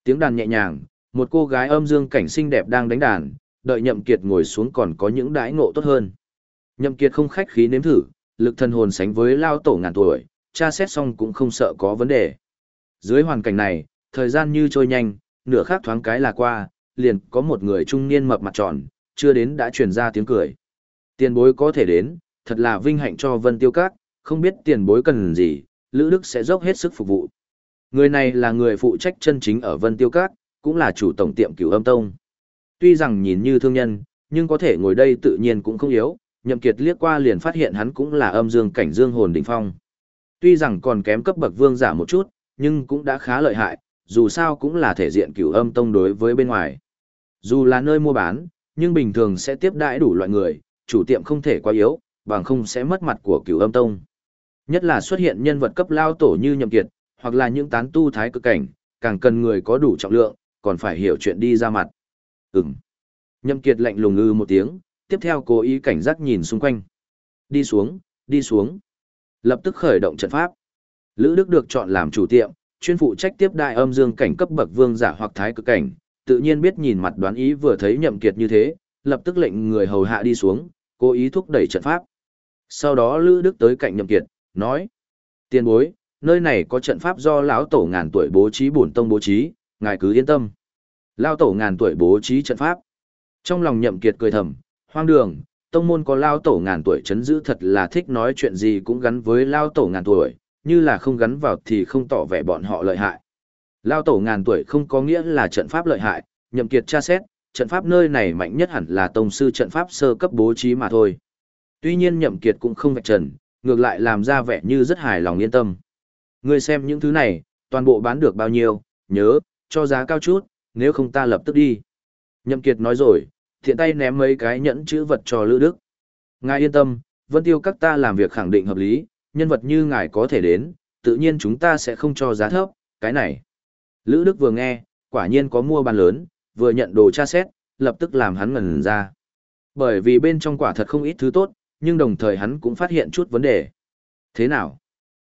S1: Tiếng đàn nhẹ nhàng, một cô gái âm dương cảnh xinh đẹp đang đánh đàn, đợi Nhậm Kiệt ngồi xuống còn có những đãi ngộ tốt hơn. Nhậm Kiệt không khách khí nếm thử, lực thần hồn sánh với lao tổ ngàn tuổi, tra xét xong cũng không sợ có vấn đề. Dưới hoàn cảnh này, thời gian như trôi nhanh, nửa khắc thoáng cái là qua, liền có một người trung niên mập mặt tròn, chưa đến đã truyền ra tiếng cười. Tiền bối có thể đến, thật là vinh hạnh cho Vân Tiêu Các, không biết tiền bối cần gì, Lữ Đức sẽ dốc hết sức phục vụ. Người này là người phụ trách chân chính ở Vân Tiêu Các, cũng là chủ tổng tiệm cửu âm tông. Tuy rằng nhìn như thương nhân, nhưng có thể ngồi đây tự nhiên cũng không yếu, nhậm kiệt liếc qua liền phát hiện hắn cũng là âm dương cảnh dương hồn đỉnh phong. Tuy rằng còn kém cấp bậc vương giả một chút, nhưng cũng đã khá lợi hại, dù sao cũng là thể diện cửu âm tông đối với bên ngoài. Dù là nơi mua bán, nhưng bình thường sẽ tiếp đãi đủ loại người, chủ tiệm không thể quá yếu, bằng không sẽ mất mặt của cửu âm tông. Nhất là xuất hiện nhân vật cấp lao tổ như nhậm kiệt, hoặc là những tán tu thái cực cảnh, càng cần người có đủ trọng lượng, còn phải hiểu chuyện đi ra mặt. Ừm. Nhậm kiệt lạnh lùng ư một tiếng, tiếp theo cố ý cảnh giác nhìn xung quanh. Đi xuống, đi xuống. Lập tức khởi động trận pháp. Lữ Đức được chọn làm chủ tiệm, chuyên phụ trách tiếp đại âm dương cảnh cấp bậc vương giả hoặc thái cực cảnh, tự nhiên biết nhìn mặt đoán ý vừa thấy nhậm kiệt như thế, lập tức lệnh người hầu hạ đi xuống, cố ý thúc đẩy trận pháp. Sau đó Lữ Đức tới cạnh nhậm kiệt, nói: "Tiên bối, nơi này có trận pháp do lão tổ ngàn tuổi bố trí bổn tông bố trí, ngài cứ yên tâm." Lão tổ ngàn tuổi bố trí trận pháp. Trong lòng nhậm kiệt cười thầm, hoang đường, tông môn có lao tổ ngàn tuổi chấn giữ thật là thích nói chuyện gì cũng gắn với lao tổ ngàn tuổi, như là không gắn vào thì không tỏ vẻ bọn họ lợi hại. Lao tổ ngàn tuổi không có nghĩa là trận pháp lợi hại, nhậm kiệt tra xét, trận pháp nơi này mạnh nhất hẳn là tông sư trận pháp sơ cấp bố trí mà thôi. Tuy nhiên nhậm kiệt cũng không vạch trần, ngược lại làm ra vẻ như rất hài lòng yên tâm. Ngươi xem những thứ này, toàn bộ bán được bao nhiêu, nhớ, cho giá cao chút, nếu không ta lập tức đi. Nhậm kiệt nói rồi, thiện tay ném mấy cái nhẫn chữ vật cho Lữ Đức. Ngài yên tâm, vân tiêu các ta làm việc khẳng định hợp lý, nhân vật như ngài có thể đến, tự nhiên chúng ta sẽ không cho giá thấp, cái này. Lữ Đức vừa nghe, quả nhiên có mua bán lớn, vừa nhận đồ tra xét, lập tức làm hắn ngẩn ra. Bởi vì bên trong quả thật không ít thứ tốt, nhưng đồng thời hắn cũng phát hiện chút vấn đề. Thế nào?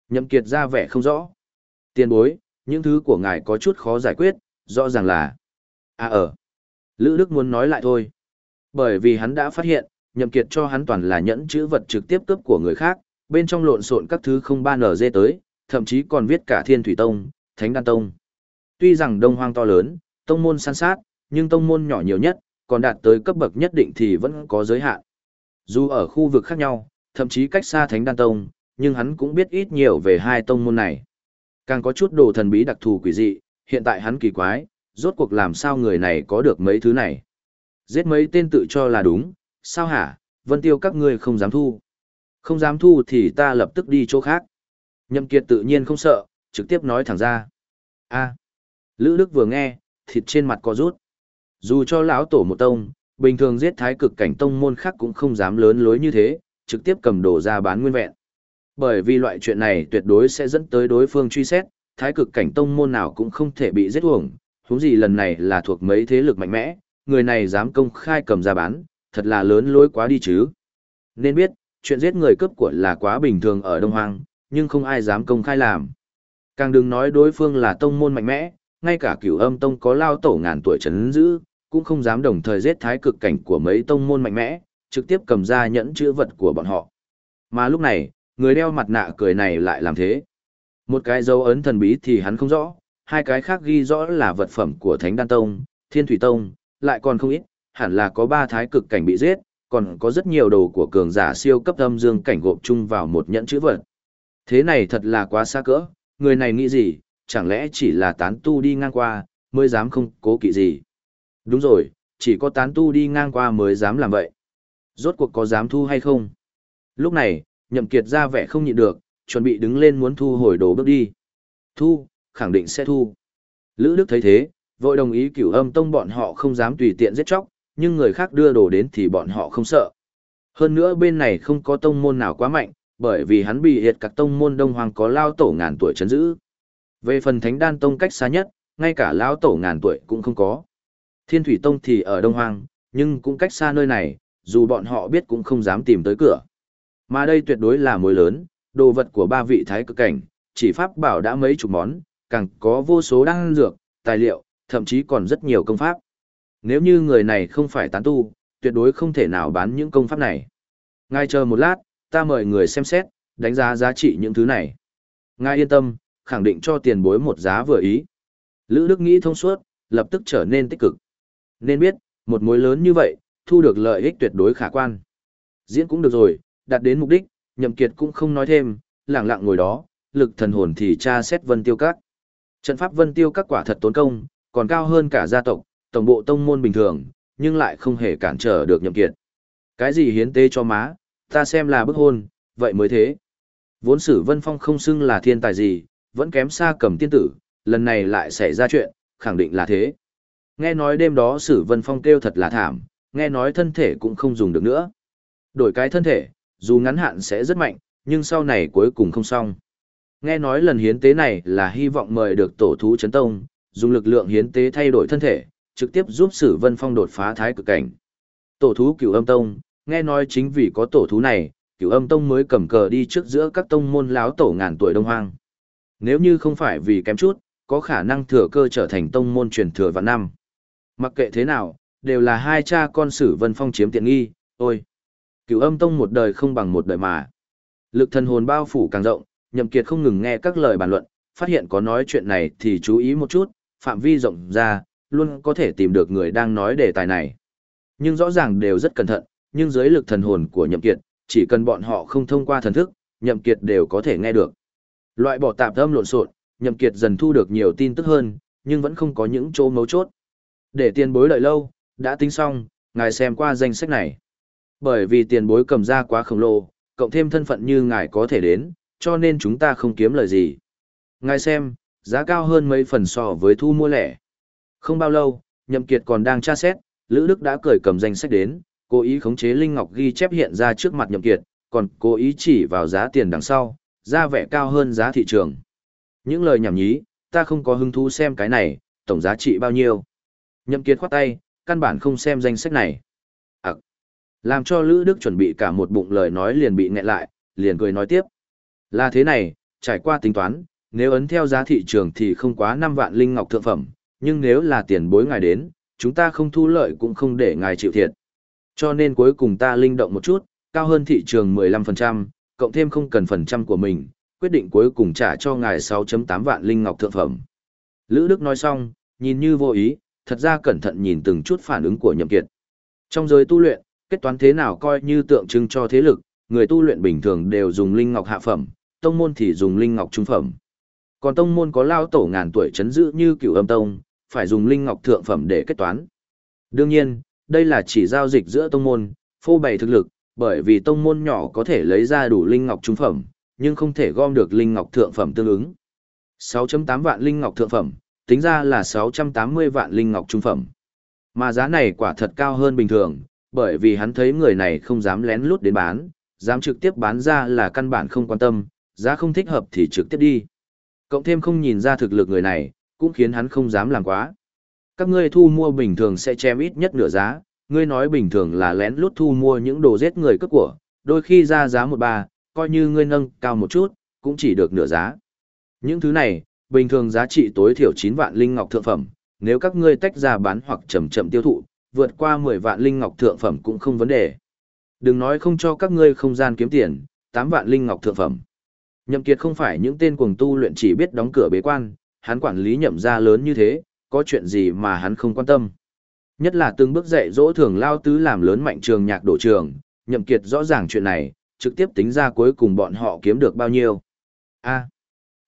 S1: Nhậm Kiệt ra vẻ không rõ. Tiền bối, những thứ của ngài có chút khó giải quyết, rõ ràng là... À ở. Lữ Đức muốn nói lại thôi. Bởi vì hắn đã phát hiện, Nhậm Kiệt cho hắn toàn là nhẫn chữ vật trực tiếp cướp của người khác, bên trong lộn xộn các thứ không ba nở dê tới, thậm chí còn viết cả Thiên Thủy Tông, Thánh Đan Tông. Tuy rằng đông hoang to lớn, tông môn san sát, nhưng tông môn nhỏ nhiều nhất, còn đạt tới cấp bậc nhất định thì vẫn có giới hạn. Dù ở khu vực khác nhau, thậm chí cách xa Thánh Đan Tông, nhưng hắn cũng biết ít nhiều về hai tông môn này. Càng có chút đồ thần bí đặc thù quỷ dị, hiện tại hắn kỳ quái, rốt cuộc làm sao người này có được mấy thứ này. Giết mấy tên tự cho là đúng, sao hả, vân tiêu các ngươi không dám thu. Không dám thu thì ta lập tức đi chỗ khác. Nhậm Kiệt tự nhiên không sợ, trực tiếp nói thẳng ra. A. Lữ Đức vừa nghe, thịt trên mặt có rút. Dù cho lão tổ một tông, bình thường giết thái cực cảnh tông môn khác cũng không dám lớn lối như thế, trực tiếp cầm đồ ra bán nguyên vẹn. Bởi vì loại chuyện này tuyệt đối sẽ dẫn tới đối phương truy xét, thái cực cảnh tông môn nào cũng không thể bị giết uổng, huống gì lần này là thuộc mấy thế lực mạnh mẽ, người này dám công khai cầm ra bán, thật là lớn lối quá đi chứ. Nên biết, chuyện giết người cướp của là quá bình thường ở Đông Hoang, nhưng không ai dám công khai làm. Càng đừng nói đối phương là tông môn mạnh mẽ, ngay cả cửu âm tông có lao tổ ngàn tuổi chấn giữ, cũng không dám đồng thời giết thái cực cảnh của mấy tông môn mạnh mẽ, trực tiếp cầm ra nhẫn chữ vật của bọn họ. Mà lúc này, người đeo mặt nạ cười này lại làm thế. Một cái dấu ấn thần bí thì hắn không rõ, hai cái khác ghi rõ là vật phẩm của Thánh Đan Tông, Thiên Thủy Tông, lại còn không ít, hẳn là có ba thái cực cảnh bị giết, còn có rất nhiều đồ của cường giả siêu cấp âm dương cảnh gộp chung vào một nhẫn chữ vật. Thế này thật là quá xa cỡ, người này nghĩ gì, chẳng lẽ chỉ là tán tu đi ngang qua, mới dám không cố kỵ gì. Đúng rồi, chỉ có tán tu đi ngang qua mới dám làm vậy. Rốt cuộc có dám thu hay không? Lúc này, nhậm kiệt ra vẻ không nhịn được, chuẩn bị đứng lên muốn thu hồi đồ bước đi. Thu, khẳng định sẽ thu. Lữ Đức thấy thế, vội đồng ý cửu âm tông bọn họ không dám tùy tiện giết chóc, nhưng người khác đưa đồ đến thì bọn họ không sợ. Hơn nữa bên này không có tông môn nào quá mạnh, bởi vì hắn bị hiệt các tông môn đông hoàng có lao tổ ngàn tuổi chấn giữ. Về phần thánh đan tông cách xa nhất, ngay cả lão tổ ngàn tuổi cũng không có. Thiên thủy tông thì ở đông hoang nhưng cũng cách xa nơi này, dù bọn họ biết cũng không dám tìm tới cửa. Mà đây tuyệt đối là mối lớn, đồ vật của ba vị thái cực cảnh, chỉ pháp bảo đã mấy chục món, càng có vô số đan dược, tài liệu, thậm chí còn rất nhiều công pháp. Nếu như người này không phải tán tu, tuyệt đối không thể nào bán những công pháp này. Ngài chờ một lát, ta mời người xem xét, đánh giá giá trị những thứ này. Ngài yên tâm, khẳng định cho tiền bối một giá vừa ý. Lữ Đức nghĩ thông suốt, lập tức trở nên tích cực. Nên biết, một mối lớn như vậy, thu được lợi ích tuyệt đối khả quan. Diễn cũng được rồi, đạt đến mục đích, Nhậm Kiệt cũng không nói thêm, lặng lặng ngồi đó, lực thần hồn thì tra xét Vân Tiêu Các. Trận pháp Vân Tiêu Các quả thật tốn công, còn cao hơn cả gia tộc, tổng bộ tông môn bình thường, nhưng lại không hề cản trở được Nhậm Kiệt. Cái gì hiến tế cho má, ta xem là bức hôn, vậy mới thế. Vốn sử Vân Phong không xưng là thiên tài gì, vẫn kém xa cầm tiên tử, lần này lại xảy ra chuyện, khẳng định là thế. Nghe nói đêm đó sử Vân Phong kêu thật là thảm, nghe nói thân thể cũng không dùng được nữa. Đổi cái thân thể, dù ngắn hạn sẽ rất mạnh, nhưng sau này cuối cùng không xong. Nghe nói lần hiến tế này là hy vọng mời được tổ thú chấn tông, dùng lực lượng hiến tế thay đổi thân thể, trực tiếp giúp Sử Vân Phong đột phá thái cực cảnh. Tổ thú Cửu Âm Tông, nghe nói chính vì có tổ thú này, Cửu Âm Tông mới cầm cờ đi trước giữa các tông môn láo tổ ngàn tuổi Đông Hoang. Nếu như không phải vì kém chút, có khả năng thừa cơ trở thành tông môn truyền thừa vạn năm. Mặc kệ thế nào, đều là hai cha con Sử Vân Phong chiếm tiện nghi, ôi. Cửu Âm Tông một đời không bằng một đời mà. Lực thần hồn bao phủ càng rộng, Nhậm Kiệt không ngừng nghe các lời bàn luận, phát hiện có nói chuyện này thì chú ý một chút, phạm vi rộng ra, luôn có thể tìm được người đang nói đề tài này. Nhưng rõ ràng đều rất cẩn thận, nhưng dưới lực thần hồn của Nhậm Kiệt, chỉ cần bọn họ không thông qua thần thức, Nhậm Kiệt đều có thể nghe được. Loại bỏ tạp âm lộn xộn, Nhậm Kiệt dần thu được nhiều tin tức hơn, nhưng vẫn không có những chỗ mấu chốt. Để tiền bối đợi lâu, đã tính xong, ngài xem qua danh sách này. Bởi vì tiền bối cầm ra quá khổng lồ, cộng thêm thân phận như ngài có thể đến, cho nên chúng ta không kiếm lời gì. Ngài xem, giá cao hơn mấy phần so với thu mua lẻ. Không bao lâu, Nhậm Kiệt còn đang tra xét, Lữ Đức đã cởi cầm danh sách đến, cố ý khống chế Linh Ngọc ghi chép hiện ra trước mặt Nhậm Kiệt, còn cố ý chỉ vào giá tiền đằng sau, ra vẻ cao hơn giá thị trường. Những lời nhảm nhí, ta không có hứng thú xem cái này, tổng giá trị bao nhiêu. Nhậm Kiệt khoát tay, căn bản không xem danh sách này. À, làm cho Lữ Đức chuẩn bị cả một bụng lời nói liền bị nghẹn lại, liền cười nói tiếp. Là thế này, trải qua tính toán, nếu ấn theo giá thị trường thì không quá 5 vạn linh ngọc thượng phẩm, nhưng nếu là tiền bối ngài đến, chúng ta không thu lợi cũng không để ngài chịu thiệt. Cho nên cuối cùng ta linh động một chút, cao hơn thị trường 15%, cộng thêm không cần phần trăm của mình, quyết định cuối cùng trả cho ngài 6.8 vạn linh ngọc thượng phẩm. Lữ Đức nói xong, nhìn như vô ý, thật ra cẩn thận nhìn từng chút phản ứng của Nhậm Kiệt. Trong giới tu luyện, kết toán thế nào coi như tượng trưng cho thế lực, người tu luyện bình thường đều dùng linh ngọc hạ phẩm, tông môn thì dùng linh ngọc trung phẩm. Còn tông môn có lao tổ ngàn tuổi chấn giữ như cửu âm tông, phải dùng linh ngọc thượng phẩm để kết toán. Đương nhiên, đây là chỉ giao dịch giữa tông môn, phô bày thực lực, bởi vì tông môn nhỏ có thể lấy ra đủ linh ngọc trung phẩm, nhưng không thể gom được linh ngọc thượng phẩm tương ứng. 6.8 vạn linh ngọc thượng phẩm, tính ra là 680 vạn linh ngọc trung phẩm. Mà giá này quả thật cao hơn bình thường, bởi vì hắn thấy người này không dám lén lút đến bán, dám trực tiếp bán ra là căn bản không quan tâm, giá không thích hợp thì trực tiếp đi. Cộng thêm không nhìn ra thực lực người này, cũng khiến hắn không dám làm quá. Các ngươi thu mua bình thường sẽ chém ít nhất nửa giá, ngươi nói bình thường là lén lút thu mua những đồ giết người cướp của, đôi khi ra giá một ba, coi như ngươi nâng cao một chút, cũng chỉ được nửa giá. Những thứ này, bình thường giá trị tối thiểu 9 vạn linh ngọc thượng phẩm, nếu các ngươi tách ra bán hoặc chậm chậm tiêu thụ, vượt qua 10 vạn linh ngọc thượng phẩm cũng không vấn đề. Đừng nói không cho các ngươi không gian kiếm tiền, 8 vạn linh ngọc thượng phẩm. Nhậm Kiệt không phải những tên cuồng tu luyện chỉ biết đóng cửa bế quan, hắn quản lý nhậm gia lớn như thế, có chuyện gì mà hắn không quan tâm. Nhất là từng bước dạy dỗ thường lao tứ làm lớn mạnh trường nhạc đổ trường, Nhậm Kiệt rõ ràng chuyện này, trực tiếp tính ra cuối cùng bọn họ kiếm được bao nhiêu. A.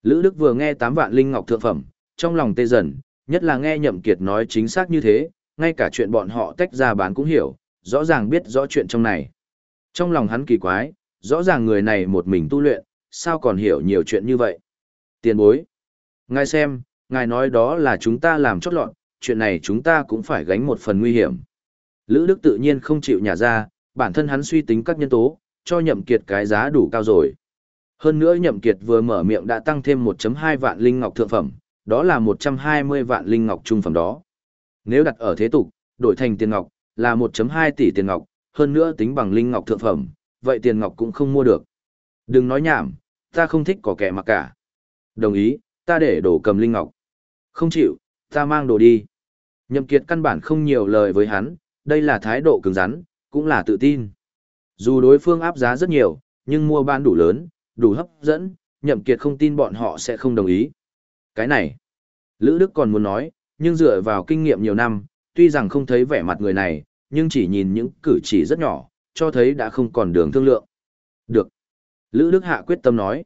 S1: Lữ Đức vừa nghe 8 vạn linh ngọc thượng phẩm, trong lòng tê dần, nhất là nghe Nhậm Kiệt nói chính xác như thế, ngay cả chuyện bọn họ tách ra bán cũng hiểu, rõ ràng biết rõ chuyện trong này. Trong lòng hắn kỳ quái, rõ ràng người này một mình tu luyện, sao còn hiểu nhiều chuyện như vậy? Tiền bối. Ngài xem, ngài nói đó là chúng ta làm chót lọt, chuyện này chúng ta cũng phải gánh một phần nguy hiểm. Lữ Đức tự nhiên không chịu nhả ra, bản thân hắn suy tính các nhân tố, cho nhậm kiệt cái giá đủ cao rồi. Hơn nữa nhậm kiệt vừa mở miệng đã tăng thêm 1.2 vạn linh ngọc thượng phẩm, đó là 120 vạn linh ngọc trung phẩm đó. Nếu đặt ở thế tục, đổi thành tiền ngọc, là 1.2 tỷ tiền ngọc, hơn nữa tính bằng linh ngọc thượng phẩm, vậy tiền ngọc cũng không mua được. Đừng nói nhảm, ta không thích có kẻ mặc cả. Đồng ý, ta để đổ cầm linh ngọc. Không chịu, ta mang đồ đi. Nhậm Kiệt căn bản không nhiều lời với hắn, đây là thái độ cứng rắn, cũng là tự tin. Dù đối phương áp giá rất nhiều, nhưng mua bán đủ lớn, đủ hấp dẫn, Nhậm Kiệt không tin bọn họ sẽ không đồng ý. Cái này, Lữ Đức còn muốn nói, nhưng dựa vào kinh nghiệm nhiều năm, tuy rằng không thấy vẻ mặt người này, nhưng chỉ nhìn những cử chỉ rất nhỏ, cho thấy đã không còn đường thương lượng. Được. Lữ Đức Hạ quyết tâm nói.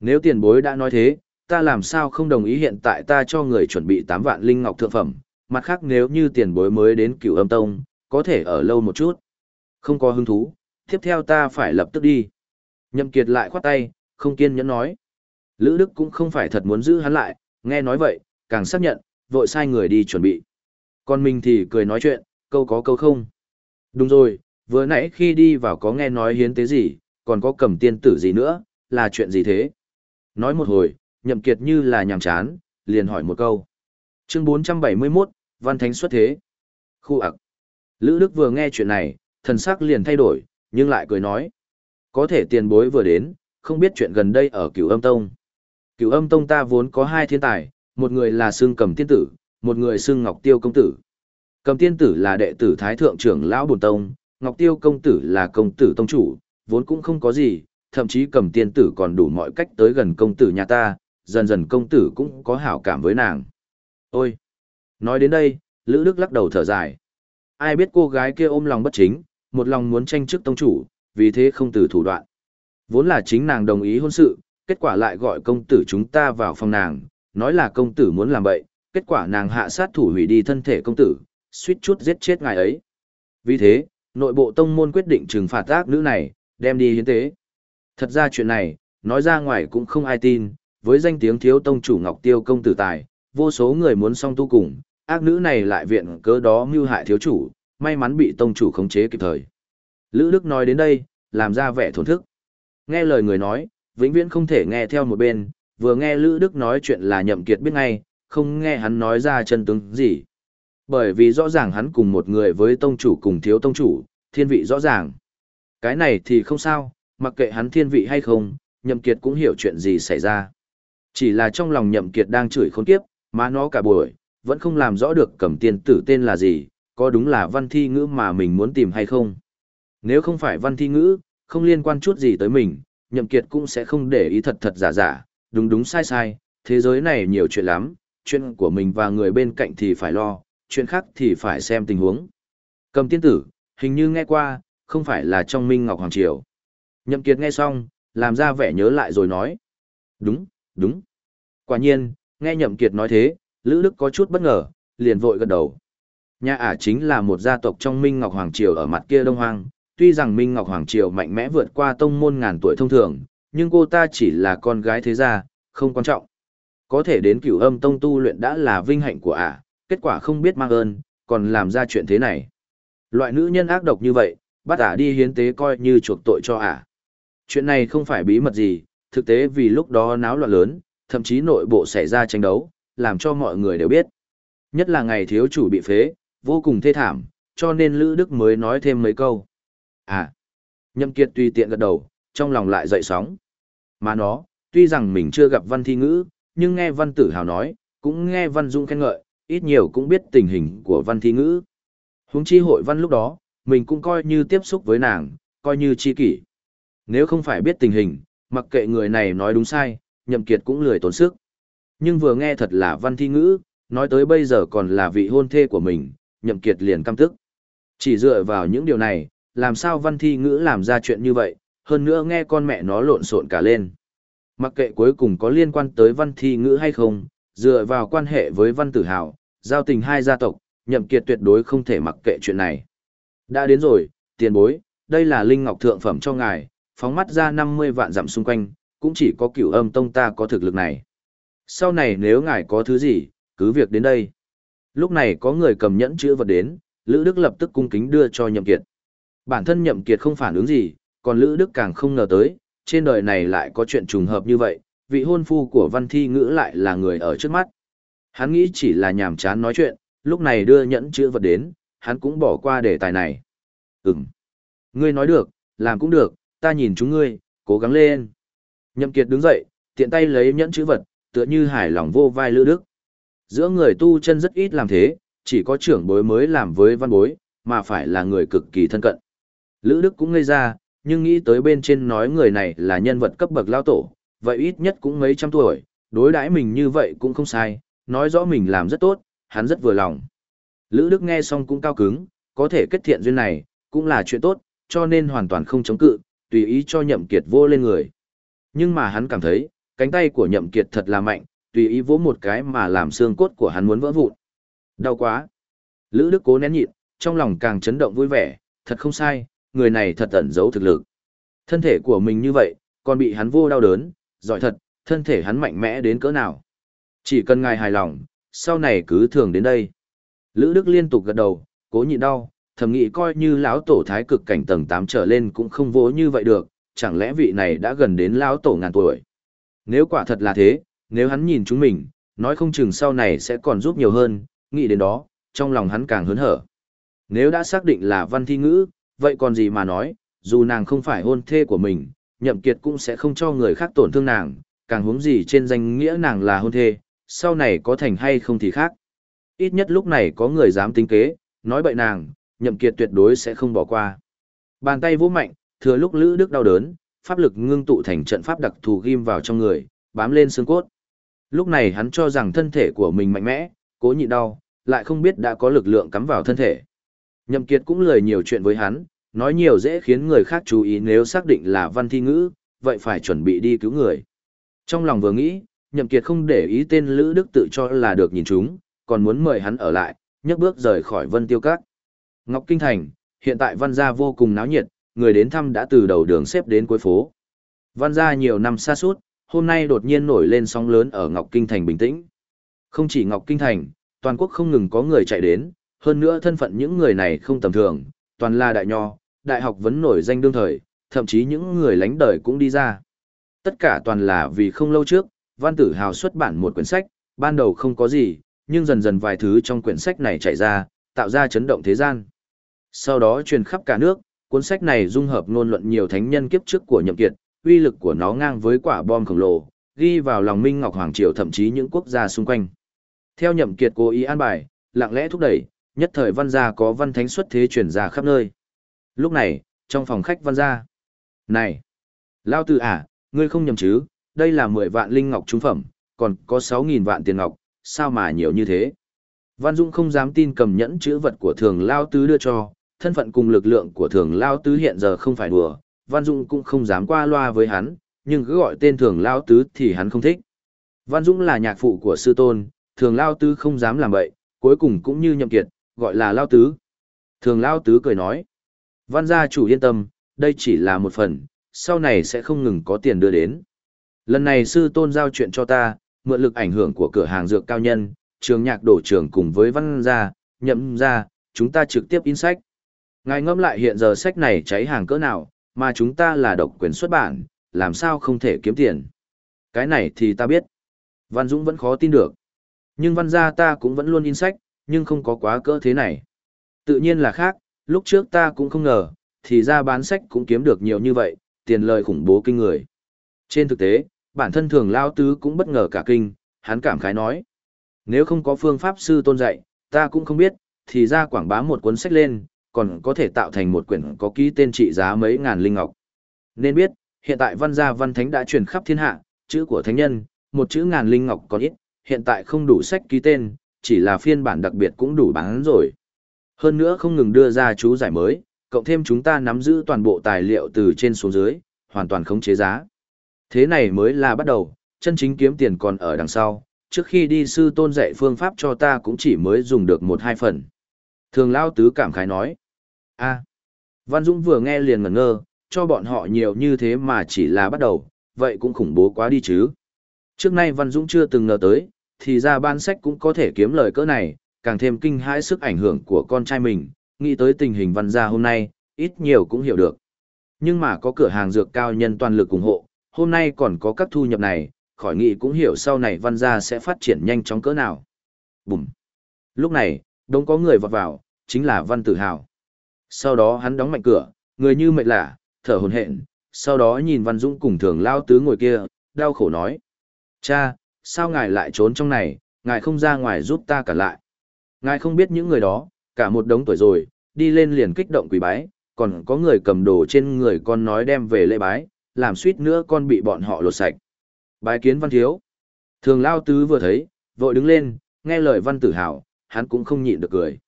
S1: Nếu tiền bối đã nói thế, ta làm sao không đồng ý hiện tại ta cho người chuẩn bị 8 vạn linh ngọc thượng phẩm, mặt khác nếu như tiền bối mới đến cửu âm tông, có thể ở lâu một chút. Không có hứng thú, tiếp theo ta phải lập tức đi. Nhậm Kiệt lại khoát tay, không kiên nhẫn nói. Lữ Đức cũng không phải thật muốn giữ hắn lại, nghe nói vậy, càng xác nhận, vội sai người đi chuẩn bị. Còn mình thì cười nói chuyện, câu có câu không. Đúng rồi, vừa nãy khi đi vào có nghe nói hiến tế gì, còn có cầm tiên tử gì nữa, là chuyện gì thế? Nói một hồi, nhậm kiệt như là nhàm chán, liền hỏi một câu. Chương 471, Văn Thánh xuất thế. Khu ạc. Lữ Đức vừa nghe chuyện này, thần sắc liền thay đổi, nhưng lại cười nói. Có thể tiền bối vừa đến, không biết chuyện gần đây ở cửu âm tông. Cửu âm tông ta vốn có hai thiên tài, một người là Sương cầm tiên tử, một người Sương ngọc tiêu công tử. Cầm tiên tử là đệ tử thái thượng trưởng lão bồn tông, ngọc tiêu công tử là công tử tông chủ, vốn cũng không có gì, thậm chí cầm tiên tử còn đủ mọi cách tới gần công tử nhà ta, dần dần công tử cũng có hảo cảm với nàng. Ôi! Nói đến đây, Lữ Đức lắc đầu thở dài. Ai biết cô gái kia ôm lòng bất chính, một lòng muốn tranh chức tông chủ, vì thế không từ thủ đoạn. Vốn là chính nàng đồng ý hôn sự, kết quả lại gọi công tử chúng ta vào phòng nàng, nói là công tử muốn làm bậy, kết quả nàng hạ sát thủ hủy đi thân thể công tử, suýt chút giết chết ngài ấy. Vì thế, nội bộ tông môn quyết định trừng phạt ác nữ này, đem đi hiến tế. Thật ra chuyện này, nói ra ngoài cũng không ai tin, với danh tiếng thiếu tông chủ Ngọc Tiêu công tử tài, vô số người muốn song tu cùng, ác nữ này lại viện cớ đó mưu hại thiếu chủ, may mắn bị tông chủ khống chế kịp thời. Lữ Đức nói đến đây, làm ra vẻ thổn thức. Nghe lời người nói, vĩnh viễn không thể nghe theo một bên, vừa nghe Lữ Đức nói chuyện là nhậm kiệt biết ngay, không nghe hắn nói ra chân tướng gì. Bởi vì rõ ràng hắn cùng một người với tông chủ cùng thiếu tông chủ, thiên vị rõ ràng. Cái này thì không sao, mặc kệ hắn thiên vị hay không, nhậm kiệt cũng hiểu chuyện gì xảy ra. Chỉ là trong lòng nhậm kiệt đang chửi khốn kiếp, mà nó cả buổi, vẫn không làm rõ được cẩm tiên tử tên là gì, có đúng là văn thi ngữ mà mình muốn tìm hay không. Nếu không phải văn thi ngữ, không liên quan chút gì tới mình, nhậm kiệt cũng sẽ không để ý thật thật giả giả, đúng đúng sai sai, thế giới này nhiều chuyện lắm, chuyện của mình và người bên cạnh thì phải lo, chuyện khác thì phải xem tình huống. Cầm tiên tử, hình như nghe qua, không phải là trong Minh Ngọc Hoàng Triều. Nhậm Kiệt nghe xong, làm ra vẻ nhớ lại rồi nói. Đúng, đúng. Quả nhiên, nghe Nhậm Kiệt nói thế, Lữ Đức có chút bất ngờ, liền vội gật đầu. Nhà ả chính là một gia tộc trong Minh Ngọc Hoàng Triều ở mặt kia Đông Hoang, tuy rằng Minh Ngọc Hoàng Triều mạnh mẽ vượt qua tông môn ngàn tuổi thông thường, nhưng cô ta chỉ là con gái thế gia, không quan trọng. Có thể đến cửu âm tông tu luyện đã là vinh hạnh của ả, kết quả không biết mang ơn, còn làm ra chuyện thế này. Loại nữ nhân ác độc như vậy, bắt ả đi hiến tế coi như chuộc tội cho ả. Chuyện này không phải bí mật gì, thực tế vì lúc đó náo loạn lớn, thậm chí nội bộ xảy ra tranh đấu, làm cho mọi người đều biết. Nhất là ngày thiếu chủ bị phế, vô cùng thê thảm, cho nên Lữ Đức mới nói thêm mấy câu. À, Nhậm Kiệt tùy tiện gật đầu, trong lòng lại dậy sóng. Mà nó, tuy rằng mình chưa gặp văn thi ngữ, nhưng nghe văn tử hào nói, cũng nghe văn dung khen ngợi, ít nhiều cũng biết tình hình của văn thi ngữ. Huống chi hội văn lúc đó, mình cũng coi như tiếp xúc với nàng, coi như chi kỷ. Nếu không phải biết tình hình, mặc kệ người này nói đúng sai, nhậm kiệt cũng lười tốn sức. Nhưng vừa nghe thật là văn thi ngữ, nói tới bây giờ còn là vị hôn thê của mình, nhậm kiệt liền căm tức. Chỉ dựa vào những điều này, làm sao văn thi ngữ làm ra chuyện như vậy, hơn nữa nghe con mẹ nó lộn xộn cả lên. Mặc kệ cuối cùng có liên quan tới văn thi ngữ hay không, dựa vào quan hệ với văn tử hào, giao tình hai gia tộc, nhậm kiệt tuyệt đối không thể mặc kệ chuyện này. Đã đến rồi, tiền bối, đây là linh ngọc thượng phẩm cho ngài, phóng mắt ra 50 vạn dặm xung quanh, cũng chỉ có cửu âm tông ta có thực lực này. Sau này nếu ngài có thứ gì, cứ việc đến đây. Lúc này có người cầm nhẫn chữ vật đến, Lữ Đức lập tức cung kính đưa cho Nhậm Kiệt. Bản thân Nhậm Kiệt không phản ứng gì, còn Lữ Đức càng không ngờ tới, trên đời này lại có chuyện trùng hợp như vậy, vị hôn phu của Văn Thi Ngữ lại là người ở trước mắt. Hắn nghĩ chỉ là nhàm chán nói chuyện, lúc này đưa nhẫn chữ vật đến, hắn cũng bỏ qua đề tài này. Ừm. Ngươi nói được, làm cũng được, ta nhìn chúng ngươi, cố gắng lên. Nhậm Kiệt đứng dậy, tiện tay lấy nhẫn chữ vật, tựa như hài lòng vô vai Lữ Đức. Giữa người tu chân rất ít làm thế, chỉ có trưởng bối mới làm với văn bối, mà phải là người cực kỳ thân cận. Lữ Đức cũng ngây ra, nhưng nghĩ tới bên trên nói người này là nhân vật cấp bậc lao tổ, vậy ít nhất cũng mấy trăm tuổi, đối đãi mình như vậy cũng không sai, nói rõ mình làm rất tốt, hắn rất vừa lòng. Lữ Đức nghe xong cũng cao cứng, có thể kết thiện duyên này, cũng là chuyện tốt, cho nên hoàn toàn không chống cự, tùy ý cho nhậm kiệt vô lên người. Nhưng mà hắn cảm thấy, cánh tay của nhậm kiệt thật là mạnh, tùy ý vỗ một cái mà làm xương cốt của hắn muốn vỡ vụn. Đau quá. Lữ Đức cố nén nhịn, trong lòng càng chấn động vui vẻ, thật không sai, người này thật ẩn giấu thực lực. Thân thể của mình như vậy, còn bị hắn vô đau đớn, giỏi thật, thân thể hắn mạnh mẽ đến cỡ nào. Chỉ cần ngài hài lòng, sau này cứ thường đến đây. Lữ Đức liên tục gật đầu, cố nhịn đau, thầm nghĩ coi như lão tổ thái cực cảnh tầng 8 trở lên cũng không vỗ như vậy được, chẳng lẽ vị này đã gần đến lão tổ ngàn tuổi. Nếu quả thật là thế, nếu hắn nhìn chúng mình, nói không chừng sau này sẽ còn giúp nhiều hơn, nghĩ đến đó, trong lòng hắn càng hớn hở. Nếu đã xác định là văn thi ngữ, vậy còn gì mà nói, dù nàng không phải hôn thê của mình, nhậm kiệt cũng sẽ không cho người khác tổn thương nàng, càng huống gì trên danh nghĩa nàng là hôn thê, sau này có thành hay không thì khác. Ít nhất lúc này có người dám tính kế, nói bậy nàng, nhậm kiệt tuyệt đối sẽ không bỏ qua. Bàn tay vũ mạnh, thừa lúc Lữ Đức đau đớn, pháp lực ngưng tụ thành trận pháp đặc thù ghim vào trong người, bám lên xương cốt. Lúc này hắn cho rằng thân thể của mình mạnh mẽ, cố nhịn đau, lại không biết đã có lực lượng cắm vào thân thể. Nhậm Kiệt cũng lời nhiều chuyện với hắn, nói nhiều dễ khiến người khác chú ý nếu xác định là văn thi ngữ, vậy phải chuẩn bị đi cứu người. Trong lòng vừa nghĩ, Nhậm Kiệt không để ý tên Lữ Đức tự cho là được nhìn chúng, còn muốn mời hắn ở lại, nhấc bước rời khỏi Vân Tiêu Các. Ngọc Kinh Thành, hiện tại văn gia vô cùng náo nhiệt, người đến thăm đã từ đầu đường xếp đến cuối phố. Văn gia nhiều năm xa suốt, hôm nay đột nhiên nổi lên sóng lớn ở Ngọc Kinh Thành bình tĩnh. Không chỉ Ngọc Kinh Thành, toàn quốc không ngừng có người chạy đến, hơn nữa thân phận những người này không tầm thường, toàn là đại nho, đại học vẫn nổi danh đương thời, thậm chí những người lánh đời cũng đi ra. Tất cả toàn là vì không lâu trước, Văn Tử Hào xuất bản một quyển sách, ban đầu không có gì, nhưng dần dần vài thứ trong quyển sách này chạy ra, tạo ra chấn động thế gian. Sau đó truyền khắp cả nước, cuốn sách này dung hợp ngôn luận nhiều thánh nhân kiếp trước của Nhậm Kiệt, uy lực của nó ngang với quả bom khổng lồ, ghi vào lòng Minh Ngọc Hoàng Triều thậm chí những quốc gia xung quanh. Theo Nhậm Kiệt cố ý an bài, lặng lẽ thúc đẩy, nhất thời văn gia có văn thánh xuất thế truyền ra khắp nơi. Lúc này, trong phòng khách văn gia. Này! Lao tử à, ngươi không nhầm chứ, đây là 10 vạn linh ngọc trung phẩm, còn có 6.000 vạn tiền ngọc, sao mà nhiều như thế? Văn Dung không dám tin cầm nhẫn chữ vật của thường Lao Tứ đưa cho, thân phận cùng lực lượng của thường Lao Tứ hiện giờ không phải đùa, Văn Dung cũng không dám qua loa với hắn, nhưng cứ gọi tên thường Lao Tứ thì hắn không thích. Văn Dung là nhạc phụ của sư tôn, thường Lao Tứ không dám làm vậy, cuối cùng cũng như nhậm kiệt, gọi là Lao Tứ. Thường Lao Tứ cười nói, Văn gia chủ yên tâm, đây chỉ là một phần, sau này sẽ không ngừng có tiền đưa đến. Lần này sư tôn giao chuyện cho ta, mượn lực ảnh hưởng của cửa hàng dược cao nhân, trường nhạc đổ trường cùng với văn gia, nhậm gia, chúng ta trực tiếp in sách. Ngài ngẫm lại hiện giờ sách này cháy hàng cỡ nào, mà chúng ta là độc quyền xuất bản, làm sao không thể kiếm tiền. Cái này thì ta biết. Văn Dũng vẫn khó tin được. Nhưng văn gia ta cũng vẫn luôn in sách, nhưng không có quá cỡ thế này. Tự nhiên là khác, lúc trước ta cũng không ngờ, thì ra bán sách cũng kiếm được nhiều như vậy, tiền lời khủng bố kinh người. Trên thực tế, bản thân thường lao tứ cũng bất ngờ cả kinh, hắn cảm khái nói. Nếu không có phương pháp sư tôn dạy, ta cũng không biết, thì ra quảng bá một cuốn sách lên, còn có thể tạo thành một quyển có ký tên trị giá mấy ngàn linh ngọc. Nên biết, hiện tại văn gia văn thánh đã truyền khắp thiên hạ, chữ của thánh nhân, một chữ ngàn linh ngọc còn ít, hiện tại không đủ sách ký tên, chỉ là phiên bản đặc biệt cũng đủ bán rồi. Hơn nữa không ngừng đưa ra chú giải mới, cộng thêm chúng ta nắm giữ toàn bộ tài liệu từ trên xuống dưới, hoàn toàn không chế giá. Thế này mới là bắt đầu, chân chính kiếm tiền còn ở đằng sau, trước khi đi sư tôn dạy phương pháp cho ta cũng chỉ mới dùng được một hai phần. Thường Lao Tứ cảm khái nói a Văn Dũng vừa nghe liền ngẩn ngơ, cho bọn họ nhiều như thế mà chỉ là bắt đầu, vậy cũng khủng bố quá đi chứ. Trước nay Văn Dũng chưa từng ngờ tới, thì ra ban sách cũng có thể kiếm lời cỡ này, càng thêm kinh hãi sức ảnh hưởng của con trai mình, nghĩ tới tình hình văn gia hôm nay, ít nhiều cũng hiểu được. Nhưng mà có cửa hàng dược cao nhân toàn lực ủng hộ, hôm nay còn có các thu nhập này, khỏi nghĩ cũng hiểu sau này văn gia sẽ phát triển nhanh chóng cỡ nào. Bùm! Lúc này, đông có người vọt vào, chính là Văn Tử Hào. Sau đó hắn đóng mạnh cửa, người như mệt lạ, thở hổn hển, sau đó nhìn Văn Dũng cùng thường lao tứ ngồi kia, đau khổ nói. Cha, sao ngài lại trốn trong này, ngài không ra ngoài giúp ta cả lại. Ngài không biết những người đó, cả một đống tuổi rồi, đi lên liền kích động quỷ bái, còn có người cầm đồ trên người con nói đem về lễ bái, làm suýt nữa con bị bọn họ lột sạch. Bái kiến văn thiếu. Thường lao tứ vừa thấy, vội đứng lên, nghe lời văn tử hào, hắn cũng không nhịn được cười.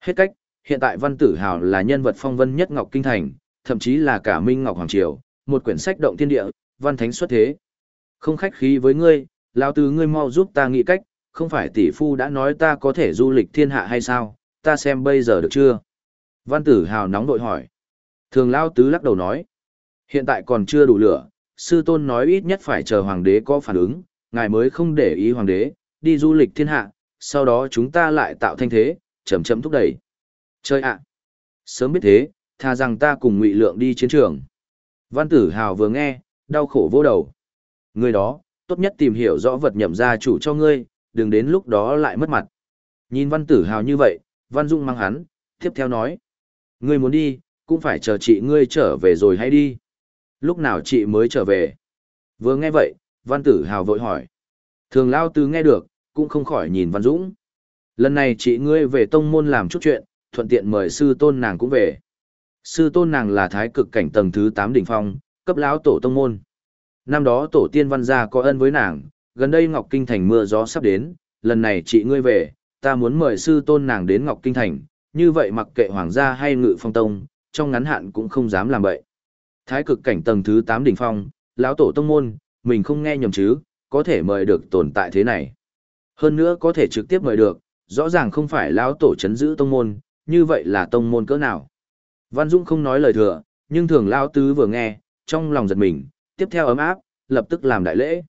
S1: Hết cách, hiện tại văn tử hào là nhân vật phong vân nhất Ngọc Kinh Thành, thậm chí là cả Minh Ngọc Hoàng Triều, một quyển sách động thiên địa, văn thánh xuất thế. Không khách khí với ngươi, lao tứ ngươi mau giúp ta nghĩ cách, không phải tỷ phu đã nói ta có thể du lịch thiên hạ hay sao, ta xem bây giờ được chưa? Văn tử hào nóng đội hỏi. Thường lao tứ lắc đầu nói. Hiện tại còn chưa đủ lửa, sư tôn nói ít nhất phải chờ hoàng đế có phản ứng, ngài mới không để ý hoàng đế, đi du lịch thiên hạ, sau đó chúng ta lại tạo thanh thế, chậm chậm thúc đẩy. Chơi ạ! Sớm biết thế, thà rằng ta cùng ngụy lượng đi chiến trường. Văn tử hào vừa nghe, đau khổ vô đầu. Người đó, tốt nhất tìm hiểu rõ vật nhậm gia chủ cho ngươi, đừng đến lúc đó lại mất mặt. Nhìn văn tử hào như vậy, văn dung mang hắn, tiếp theo nói. Ngươi muốn đi, cũng phải chờ chị ngươi trở về rồi hãy đi. Lúc nào chị mới trở về? Vừa nghe vậy, văn tử hào vội hỏi. Thường lao tứ nghe được, cũng không khỏi nhìn văn dũng. Lần này chị ngươi về tông môn làm chút chuyện, thuận tiện mời sư tôn nàng cũng về. Sư tôn nàng là thái cực cảnh tầng thứ 8 đỉnh phong, cấp lão tổ tông môn. Năm đó tổ tiên văn gia có ân với nàng, gần đây Ngọc Kinh Thành mưa gió sắp đến, lần này chị ngươi về, ta muốn mời sư tôn nàng đến Ngọc Kinh Thành, như vậy mặc kệ hoàng gia hay ngự phong tông, trong ngắn hạn cũng không dám làm vậy. Thái cực cảnh tầng thứ 8 đỉnh phong, lão tổ tông môn, mình không nghe nhầm chứ, có thể mời được tồn tại thế này. Hơn nữa có thể trực tiếp mời được, rõ ràng không phải lão tổ chấn giữ tông môn, như vậy là tông môn cỡ nào. Văn Dung không nói lời thừa, nhưng thường lão tứ vừa nghe, trong lòng giật mình, tiếp theo ấm áp, lập tức làm đại lễ.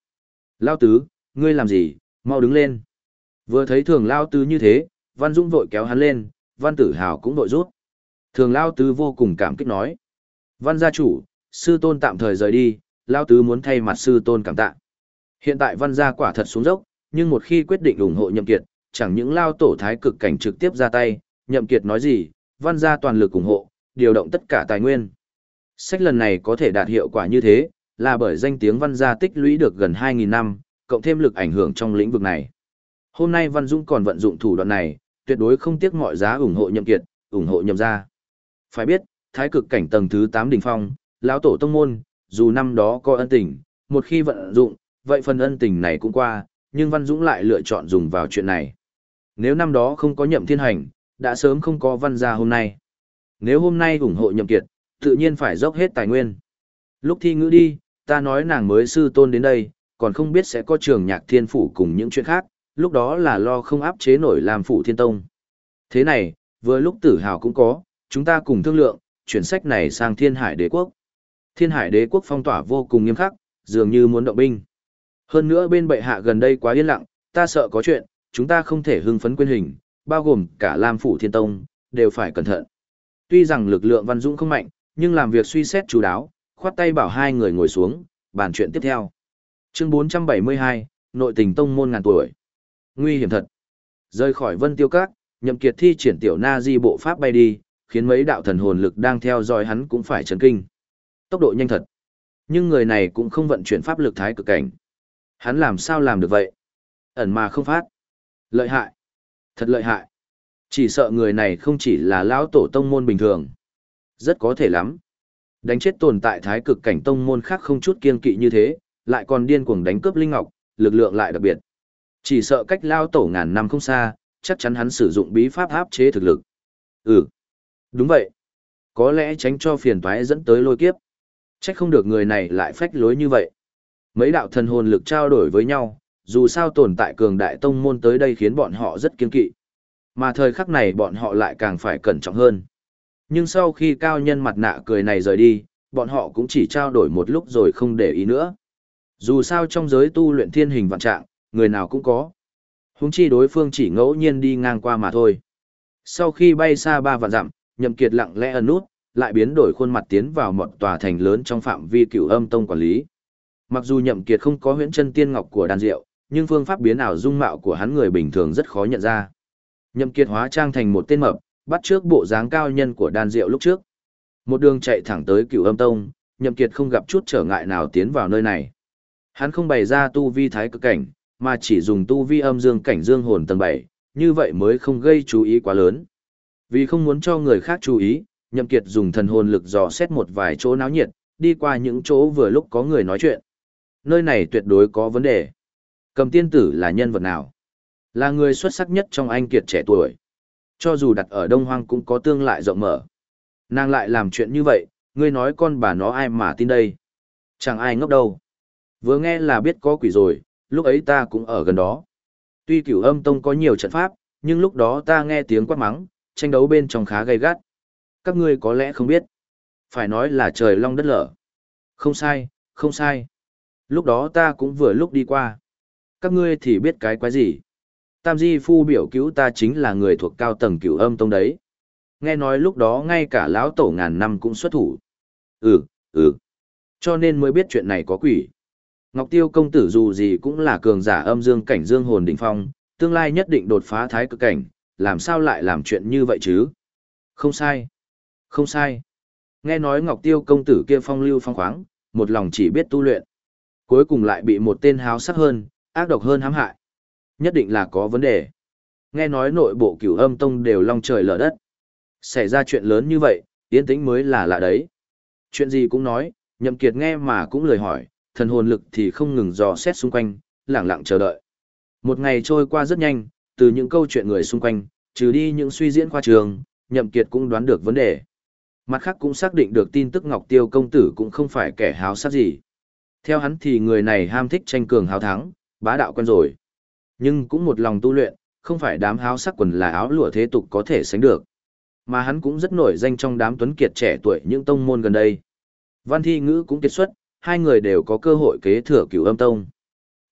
S1: Lão tứ, ngươi làm gì, mau đứng lên. Vừa thấy thường lão tứ như thế, Văn Dung vội kéo hắn lên, Văn Tử Hào cũng vội rút. Thường lão tứ vô cùng cảm kích nói. Văn gia chủ, sư tôn tạm thời rời đi, lão tứ muốn thay mặt sư tôn cảm tạ. Hiện tại văn gia quả thật xuống dốc, nhưng một khi quyết định ủng hộ nhậm kiệt, chẳng những lao tổ thái cực cảnh trực tiếp ra tay, nhậm kiệt nói gì, văn gia toàn lực ủng hộ, điều động tất cả tài nguyên. Sách lần này có thể đạt hiệu quả như thế, là bởi danh tiếng văn gia tích lũy được gần 2.000 năm, cộng thêm lực ảnh hưởng trong lĩnh vực này. Hôm nay Văn Dung còn vận dụng thủ đoạn này, tuyệt đối không tiếc mọi giá ủng hộ nhậm kiệt, ủng hộ nhậm gia. Phải biết, thái cực cảnh tầng thứ 8 đỉnh phong, lão tổ tông môn, dù năm đó có ân tình, một khi vận dụng, vậy phần ân tình này cũng qua, nhưng Văn Dũng lại lựa chọn dùng vào chuyện này. Nếu năm đó không có nhậm thiên hành, đã sớm không có văn gia hôm nay. Nếu hôm nay ủng hộ nhậm kiệt, tự nhiên phải dốc hết tài nguyên. Lúc thi ngữ đi, ta nói nàng mới sư tôn đến đây, còn không biết sẽ có trường nhạc thiên phủ cùng những chuyện khác, lúc đó là lo không áp chế nổi làm phủ thiên tông. Thế này, vừa lúc tử hào cũng có, chúng ta cùng thương lượng, chuyển sách này sang thiên hải đế quốc. Thiên hải đế quốc phong tỏa vô cùng nghiêm khắc, dường như muốn động binh. Hơn nữa bên bệ hạ gần đây quá yên lặng, ta sợ có chuyện, chúng ta không thể hưng phấn quên hình, bao gồm cả Lam Phủ Thiên Tông, đều phải cẩn thận. Tuy rằng lực lượng Văn Dũng không mạnh, nhưng làm việc suy xét chú đáo, khoát tay bảo hai người ngồi xuống, bàn chuyện tiếp theo. Chương 472, Nội tình tông môn ngàn tuổi. Nguy hiểm thật. Rơi khỏi Vân Tiêu Các, Nhậm Kiệt thi triển tiểu na di bộ pháp bay đi, khiến mấy đạo thần hồn lực đang theo dõi hắn cũng phải chấn kinh. Tốc độ nhanh thật. Nhưng người này cũng không vận chuyển pháp lực thái cực cảnh. Hắn làm sao làm được vậy? Ẩn mà không phát. Lợi hại. Thật lợi hại. Chỉ sợ người này không chỉ là lão tổ tông môn bình thường. Rất có thể lắm. Đánh chết tồn tại thái cực cảnh tông môn khác không chút kiên kỵ như thế, lại còn điên cuồng đánh cướp linh ngọc, lực lượng lại đặc biệt. Chỉ sợ cách lao tổ ngàn năm không xa, chắc chắn hắn sử dụng bí pháp áp chế thực lực. Ừ. Đúng vậy. Có lẽ tránh cho phiền toái dẫn tới lôi kiếp. Trách không được người này lại phách lối như vậy. Mấy đạo thần hồn lực trao đổi với nhau, dù sao tồn tại cường đại tông môn tới đây khiến bọn họ rất kiên kỵ. Mà thời khắc này bọn họ lại càng phải cẩn trọng hơn. Nhưng sau khi cao nhân mặt nạ cười này rời đi, bọn họ cũng chỉ trao đổi một lúc rồi không để ý nữa. Dù sao trong giới tu luyện thiên hình vạn trạng, người nào cũng có. Húng chi đối phương chỉ ngẫu nhiên đi ngang qua mà thôi. Sau khi bay xa ba vạn dặm, nhậm kiệt lặng lẽ ẩn nút, lại biến đổi khuôn mặt tiến vào một tòa thành lớn trong phạm vi cửu âm tông quản lý. Mặc dù nhậm kiệt không có huyễn chân tiên ngọc của đan diệu, nhưng phương pháp biến ảo dung mạo của hắn người bình thường rất khó nhận ra. Nhậm kiệt hóa trang thành một tên mập, bắt trước bộ dáng cao nhân của đan diệu lúc trước. Một đường chạy thẳng tới cửu âm tông, nhậm kiệt không gặp chút trở ngại nào tiến vào nơi này. Hắn không bày ra tu vi thái cực cảnh, mà chỉ dùng tu vi âm dương cảnh dương hồn tầng 7, như vậy mới không gây chú ý quá lớn. Vì không muốn cho người khác chú ý, nhậm kiệt dùng thần hồn lực dò xét một vài chỗ náo nhiệt, đi qua những chỗ vừa lúc có người nói chuyện. Nơi này tuyệt đối có vấn đề. Cầm tiên tử là nhân vật nào? Là người xuất sắc nhất trong anh kiệt trẻ tuổi. Cho dù đặt ở Đông Hoang cũng có tương lại rộng mở. Nàng lại làm chuyện như vậy, ngươi nói con bà nó ai mà tin đây? Chẳng ai ngốc đâu. Vừa nghe là biết có quỷ rồi, lúc ấy ta cũng ở gần đó. Tuy cửu âm tông có nhiều trận pháp, nhưng lúc đó ta nghe tiếng quát mắng, tranh đấu bên trong khá gay gắt. Các ngươi có lẽ không biết. Phải nói là trời long đất lở. Không sai, không sai. Lúc đó ta cũng vừa lúc đi qua. Các ngươi thì biết cái quái gì. Tam Di Phu biểu cứu ta chính là người thuộc cao tầng cửu âm tông đấy. Nghe nói lúc đó ngay cả lão tổ ngàn năm cũng xuất thủ. Ừ, ừ. Cho nên mới biết chuyện này có quỷ. Ngọc Tiêu công tử dù gì cũng là cường giả âm dương cảnh dương hồn đỉnh phong, tương lai nhất định đột phá thái cực cảnh, làm sao lại làm chuyện như vậy chứ? Không sai. Không sai. Nghe nói Ngọc Tiêu công tử kia phong lưu phong khoáng, một lòng chỉ biết tu luyện. Cuối cùng lại bị một tên háo sắc hơn, ác độc hơn hãm hại. Nhất định là có vấn đề. Nghe nói nội bộ cửu âm tông đều long trời lở đất. Xảy ra chuyện lớn như vậy, yên tĩnh mới là lạ đấy. Chuyện gì cũng nói, nhậm kiệt nghe mà cũng lời hỏi, thần hồn lực thì không ngừng dò xét xung quanh, lặng lặng chờ đợi. Một ngày trôi qua rất nhanh, từ những câu chuyện người xung quanh, trừ đi những suy diễn khoa trường, nhậm kiệt cũng đoán được vấn đề. Mặt khác cũng xác định được tin tức Ngọc Tiêu công tử cũng không phải kẻ háo sắc gì. Theo hắn thì người này ham thích tranh cường háo thắng, bá đạo quen rồi. Nhưng cũng một lòng tu luyện, không phải đám háo sắc quần là áo lụa thế tục có thể sánh được. Mà hắn cũng rất nổi danh trong đám tuấn kiệt trẻ tuổi những tông môn gần đây. Văn thi ngữ cũng kết xuất, hai người đều có cơ hội kế thừa cửu âm tông.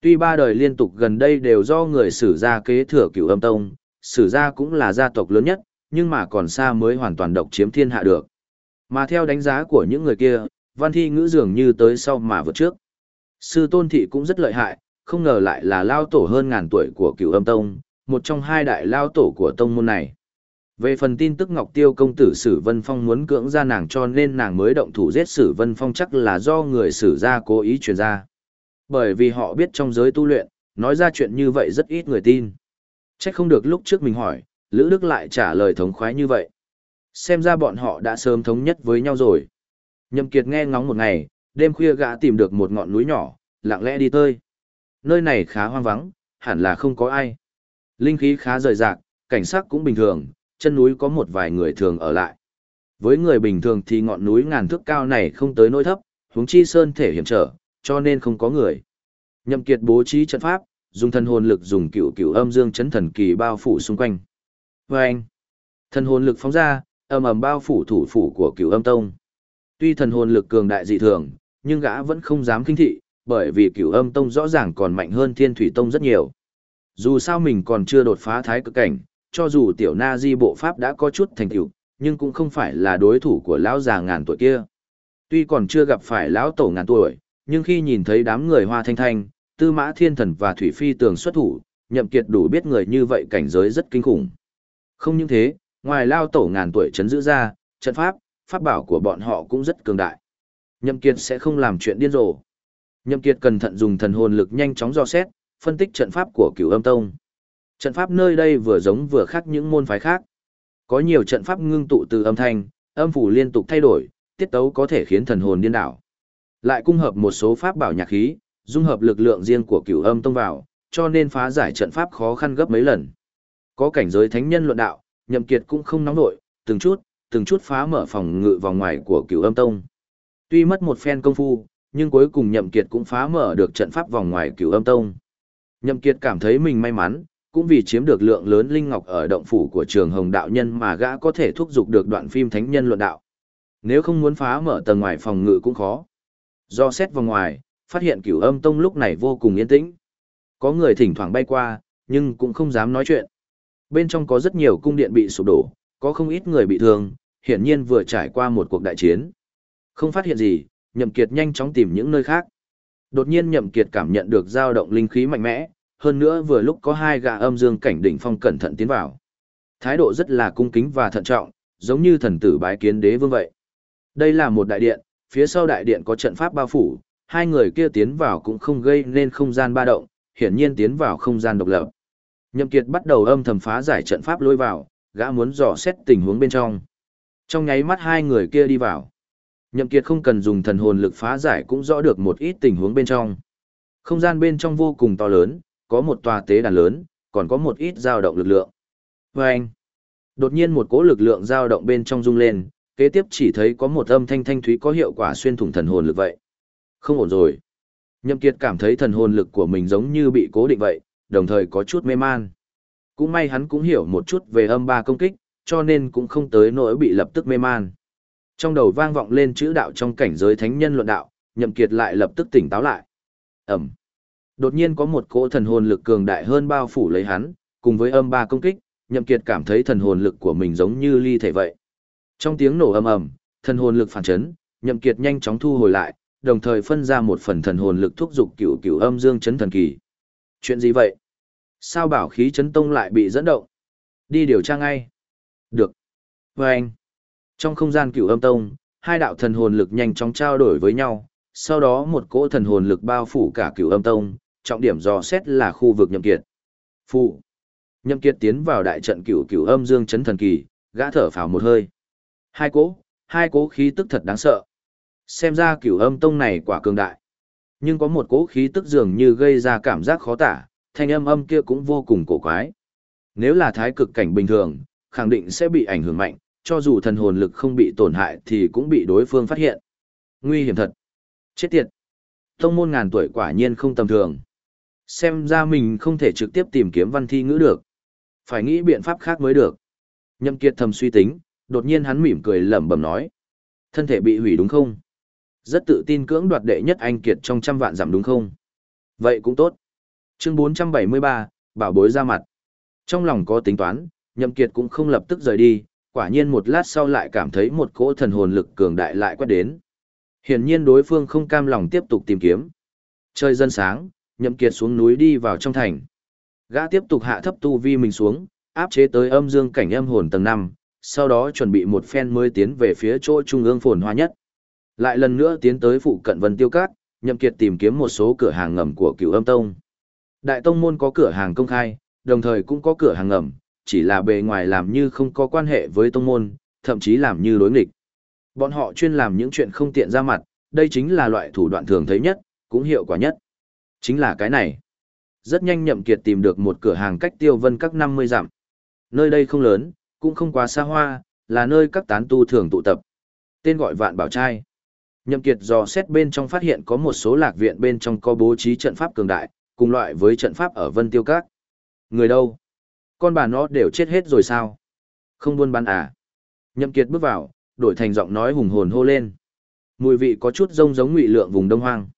S1: Tuy ba đời liên tục gần đây đều do người sử gia kế thừa cửu âm tông, sử gia cũng là gia tộc lớn nhất, nhưng mà còn xa mới hoàn toàn độc chiếm thiên hạ được. Mà theo đánh giá của những người kia, văn thi ngữ dường như tới sau mà vượt trước. Sư tôn thị cũng rất lợi hại, không ngờ lại là lao tổ hơn ngàn tuổi của cựu âm tông, một trong hai đại lao tổ của tông môn này. Về phần tin tức Ngọc Tiêu công tử Sử Vân Phong muốn cưỡng ra nàng cho nên nàng mới động thủ giết Sử Vân Phong chắc là do người Sử gia cố ý truyền ra. Bởi vì họ biết trong giới tu luyện, nói ra chuyện như vậy rất ít người tin. Chắc không được lúc trước mình hỏi, Lữ Đức lại trả lời thống khoái như vậy. Xem ra bọn họ đã sớm thống nhất với nhau rồi. Nhậm Kiệt nghe ngóng một ngày, đêm khuya gã tìm được một ngọn núi nhỏ, lặng lẽ đi tơi. Nơi này khá hoang vắng, hẳn là không có ai. Linh khí khá rời rạc, cảnh sắc cũng bình thường, chân núi có một vài người thường ở lại. Với người bình thường thì ngọn núi ngàn thước cao này không tới nỗi thấp, huống chi sơn thể hiểm trở, cho nên không có người. Nhậm Kiệt bố trí trận pháp, dùng thần hồn lực dùng cựu cựu âm dương chấn thần kỳ bao phủ xung quanh. Và anh, thần hồn lực phóng ra, ầm ầm bao phủ thủ phủ của cựu âm tông. Tuy thần hồn lực cường đại dị thường, nhưng gã vẫn không dám kinh thị, bởi vì cửu âm tông rõ ràng còn mạnh hơn thiên thủy tông rất nhiều. Dù sao mình còn chưa đột phá thái cực cảnh, cho dù tiểu na di bộ pháp đã có chút thành tựu nhưng cũng không phải là đối thủ của lão già ngàn tuổi kia. Tuy còn chưa gặp phải lão tổ ngàn tuổi nhưng khi nhìn thấy đám người hoa thanh thanh tư mã thiên thần và thủy phi tường xuất thủ nhậm kiệt đủ biết người như vậy cảnh giới rất kinh khủng. Không những thế ngoài lao tổ ngàn tuổi chấn giữ ra trận pháp pháp bảo của bọn họ cũng rất cường đại. Nhậm kiệt sẽ không làm chuyện điên rồ nhậm kiệt cẩn thận dùng thần hồn lực nhanh chóng dò xét phân tích trận pháp của cửu âm tông Trận pháp nơi đây vừa giống vừa khác những môn phái khác. Có nhiều trận pháp ngưng tụ từ âm thanh, âm phủ liên tục thay đổi, tiết tấu có thể khiến thần hồn điên đảo. Lại cung hợp một số pháp bảo nhạc khí, dung hợp lực lượng riêng của cửu âm tông vào, cho nên phá giải trận pháp khó khăn gấp mấy lần. Có cảnh giới thánh nhân luận đạo, Nhậm Kiệt cũng không nóng nổi, từng chút, từng chút phá mở phòng ngự vòng ngoài của cửu âm tông. Tuy mất một phen công phu, nhưng cuối cùng Nhậm Kiệt cũng phá mở được trận pháp vòng ngoài cửu âm tông. Nhậm Kiệt cảm thấy mình may mắn, cũng vì chiếm được lượng lớn linh ngọc ở động phủ của trường hồng đạo nhân mà gã có thể thúc giục được đoạn phim thánh nhân luận đạo. Nếu không muốn phá mở tầng ngoài phòng ngự cũng khó. Do xét vào ngoài, phát hiện cửu âm tông lúc này vô cùng yên tĩnh. Có người thỉnh thoảng bay qua, nhưng cũng không dám nói chuyện. Bên trong có rất nhiều cung điện bị sụp đổ, có không ít người bị thương, hiển nhiên vừa trải qua một cuộc đại chiến. Không phát hiện gì, Nhậm Kiệt nhanh chóng tìm những nơi khác. Đột nhiên Nhậm Kiệt cảm nhận được dao động linh khí mạnh mẽ, hơn nữa vừa lúc có hai gã âm dương cảnh đỉnh phong cẩn thận tiến vào. Thái độ rất là cung kính và thận trọng, giống như thần tử bái kiến đế vương vậy. Đây là một đại điện, phía sau đại điện có trận pháp bao phủ, hai người kia tiến vào cũng không gây nên không gian ba động, hiển nhiên tiến vào không gian độc lập. Nhậm Kiệt bắt đầu âm thầm phá giải trận pháp lôi vào, gã muốn dò xét tình huống bên trong. Trong nháy mắt hai người kia đi vào. Nhậm Kiệt không cần dùng thần hồn lực phá giải cũng rõ được một ít tình huống bên trong. Không gian bên trong vô cùng to lớn, có một tòa tế đàn lớn, còn có một ít dao động lực lượng. Vâng! anh, đột nhiên một cỗ lực lượng dao động bên trong rung lên, kế tiếp chỉ thấy có một âm thanh thanh thúy có hiệu quả xuyên thủng thần hồn lực vậy. Không ổn rồi. Nhậm Kiệt cảm thấy thần hồn lực của mình giống như bị cố định vậy, đồng thời có chút mê man. Cũng may hắn cũng hiểu một chút về âm ba công kích, cho nên cũng không tới nỗi bị lập tức mê man. Trong đầu vang vọng lên chữ đạo trong cảnh giới thánh nhân luận đạo, Nhậm Kiệt lại lập tức tỉnh táo lại. ầm! Đột nhiên có một cỗ thần hồn lực cường đại hơn bao phủ lấy hắn, cùng với âm ba công kích, Nhậm Kiệt cảm thấy thần hồn lực của mình giống như ly thể vậy. Trong tiếng nổ ầm ầm, thần hồn lực phản chấn, Nhậm Kiệt nhanh chóng thu hồi lại, đồng thời phân ra một phần thần hồn lực thúc giục cửu cửu âm dương chấn thần kỳ. Chuyện gì vậy? Sao bảo khí chấn tông lại bị dẫn động? Đi điều tra ngay. Được. Và anh. Trong không gian cửu âm tông, hai đạo thần hồn lực nhanh chóng trao đổi với nhau, sau đó một cỗ thần hồn lực bao phủ cả cửu âm tông, trọng điểm dò xét là khu vực nhậm kiệt. Phụ. Nhậm kiệt tiến vào đại trận cửu cửu âm dương chấn thần kỳ, gã thở phào một hơi. Hai cỗ, hai cỗ khí tức thật đáng sợ. Xem ra cửu âm tông này quả cường đại. Nhưng có một cỗ khí tức dường như gây ra cảm giác khó tả, thanh âm âm kia cũng vô cùng cổ quái. Nếu là thái cực cảnh bình thường, khẳng định sẽ bị ảnh hưởng mạnh, cho dù thần hồn lực không bị tổn hại thì cũng bị đối phương phát hiện. Nguy hiểm thật. Chết tiệt. Tông môn ngàn tuổi quả nhiên không tầm thường. Xem ra mình không thể trực tiếp tìm kiếm văn thi ngữ được. Phải nghĩ biện pháp khác mới được. Nhậm kiệt thầm suy tính, đột nhiên hắn mỉm cười lẩm bẩm nói. Thân thể bị hủy đúng không? Rất tự tin cưỡng đoạt đệ nhất anh kiệt trong trăm vạn giảm đúng không? Vậy cũng tốt. Chương 473, bảo bối ra mặt. Trong lòng có tính toán, Nhậm Kiệt cũng không lập tức rời đi, quả nhiên một lát sau lại cảm thấy một cỗ thần hồn lực cường đại lại quét đến. Hiển nhiên đối phương không cam lòng tiếp tục tìm kiếm. Trời dân sáng, Nhậm Kiệt xuống núi đi vào trong thành. Gã tiếp tục hạ thấp tu vi mình xuống, áp chế tới âm dương cảnh âm hồn tầng 5, sau đó chuẩn bị một phen mới tiến về phía chỗ trung ương phồn hoa nhất. Lại lần nữa tiến tới phụ cận Vân Tiêu Cát, Nhậm Kiệt tìm kiếm một số cửa hàng ngầm của Cửu Âm Tông. Đại tông môn có cửa hàng công khai, đồng thời cũng có cửa hàng ngầm, chỉ là bề ngoài làm như không có quan hệ với tông môn, thậm chí làm như đối nghịch. Bọn họ chuyên làm những chuyện không tiện ra mặt, đây chính là loại thủ đoạn thường thấy nhất, cũng hiệu quả nhất. Chính là cái này. Rất nhanh Nhậm Kiệt tìm được một cửa hàng cách Tiêu Vân các 50 dặm. Nơi đây không lớn, cũng không quá xa hoa, là nơi các tán tu thường tụ tập. Tên gọi Vạn Bảo Trai. Nhậm Kiệt dò xét bên trong phát hiện có một số lạc viện bên trong có bố trí trận pháp cường đại, cùng loại với trận pháp ở Vân Tiêu Các. Người đâu? Con bà nó đều chết hết rồi sao? Không buôn bán à? Nhậm Kiệt bước vào, đổi thành giọng nói hùng hồn hô lên. Mùi vị có chút rông giống ngụy lượng vùng đông hoang.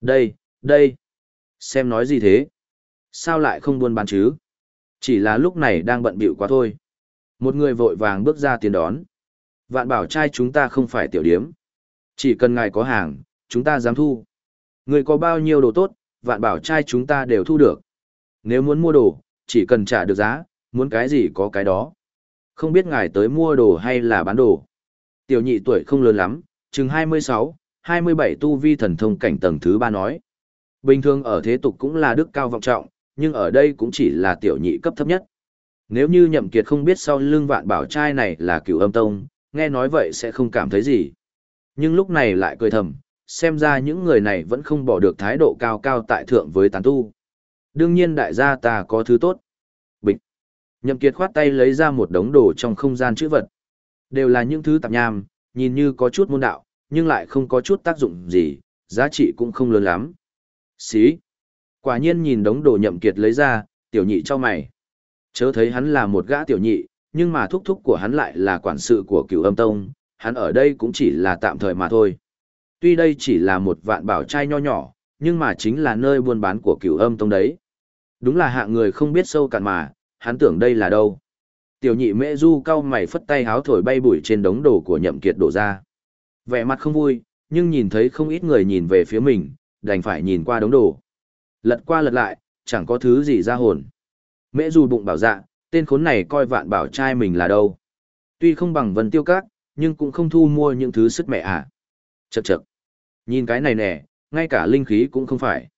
S1: Đây, đây. Xem nói gì thế? Sao lại không buôn bán chứ? Chỉ là lúc này đang bận bịu quá thôi. Một người vội vàng bước ra tiến đón. Vạn bảo trai chúng ta không phải tiểu điếm. Chỉ cần ngài có hàng, chúng ta dám thu. Người có bao nhiêu đồ tốt, vạn bảo trai chúng ta đều thu được. Nếu muốn mua đồ, chỉ cần trả được giá, muốn cái gì có cái đó. Không biết ngài tới mua đồ hay là bán đồ. Tiểu nhị tuổi không lớn lắm, chừng 26, 27 tu vi thần thông cảnh tầng thứ ba nói. Bình thường ở thế tục cũng là đức cao vọng trọng, nhưng ở đây cũng chỉ là tiểu nhị cấp thấp nhất. Nếu như nhậm kiệt không biết sau lưng vạn bảo trai này là cửu âm tông, nghe nói vậy sẽ không cảm thấy gì. Nhưng lúc này lại cười thầm, xem ra những người này vẫn không bỏ được thái độ cao cao tại thượng với tán tu. Đương nhiên đại gia ta có thứ tốt. Bịch. Nhậm Kiệt khoát tay lấy ra một đống đồ trong không gian chữ vật. Đều là những thứ tạp nham, nhìn như có chút môn đạo, nhưng lại không có chút tác dụng gì, giá trị cũng không lớn lắm. Xí. Quả nhiên nhìn đống đồ Nhậm Kiệt lấy ra, tiểu nhị cho mày. Chớ thấy hắn là một gã tiểu nhị, nhưng mà thúc thúc của hắn lại là quản sự của cửu âm tông, hắn ở đây cũng chỉ là tạm thời mà thôi. Tuy đây chỉ là một vạn bảo trai nho nhỏ, nhưng mà chính là nơi buôn bán của cửu âm tông đấy. Đúng là hạng người không biết sâu cạn mà, hắn tưởng đây là đâu. Tiểu nhị mễ du cau mày phất tay háo thổi bay bụi trên đống đồ của nhậm kiệt đổ ra. Vẻ mặt không vui, nhưng nhìn thấy không ít người nhìn về phía mình, đành phải nhìn qua đống đồ. Lật qua lật lại, chẳng có thứ gì ra hồn. Mễ du bụng bảo dạ, Tên khốn này coi vạn bảo trai mình là đâu. Tuy không bằng vân tiêu các, nhưng cũng không thu mua những thứ sức mẹ à. Chậc chậc. Nhìn cái này nè, ngay cả linh khí cũng không phải.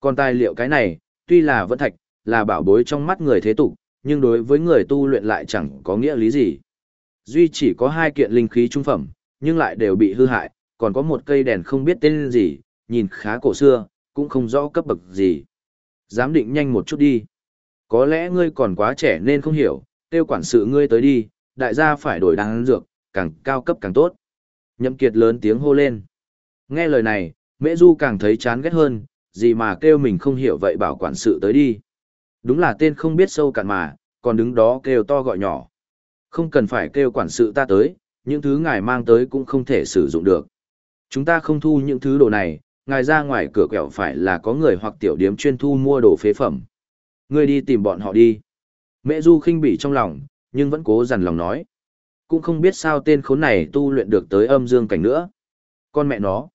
S1: Còn tài liệu cái này, tuy là vẫn thạch, là bảo bối trong mắt người thế tục, nhưng đối với người tu luyện lại chẳng có nghĩa lý gì. Duy chỉ có hai kiện linh khí trung phẩm, nhưng lại đều bị hư hại, còn có một cây đèn không biết tên gì, nhìn khá cổ xưa, cũng không rõ cấp bậc gì. Giám định nhanh một chút đi. Có lẽ ngươi còn quá trẻ nên không hiểu, tiêu quản sự ngươi tới đi, đại gia phải đổi đáng dược, càng cao cấp càng tốt. Nhậm kiệt lớn tiếng hô lên. Nghe lời này, mễ du càng thấy chán ghét hơn, gì mà kêu mình không hiểu vậy bảo quản sự tới đi. Đúng là tên không biết sâu cạn mà, còn đứng đó kêu to gọi nhỏ. Không cần phải kêu quản sự ta tới, những thứ ngài mang tới cũng không thể sử dụng được. Chúng ta không thu những thứ đồ này, ngài ra ngoài cửa quẹo phải là có người hoặc tiểu điếm chuyên thu mua đồ phế phẩm. Ngươi đi tìm bọn họ đi. Mẹ Du khinh bỉ trong lòng, nhưng vẫn cố dằn lòng nói. Cũng không biết sao tên khốn này tu luyện được tới âm dương cảnh nữa. Con mẹ nó.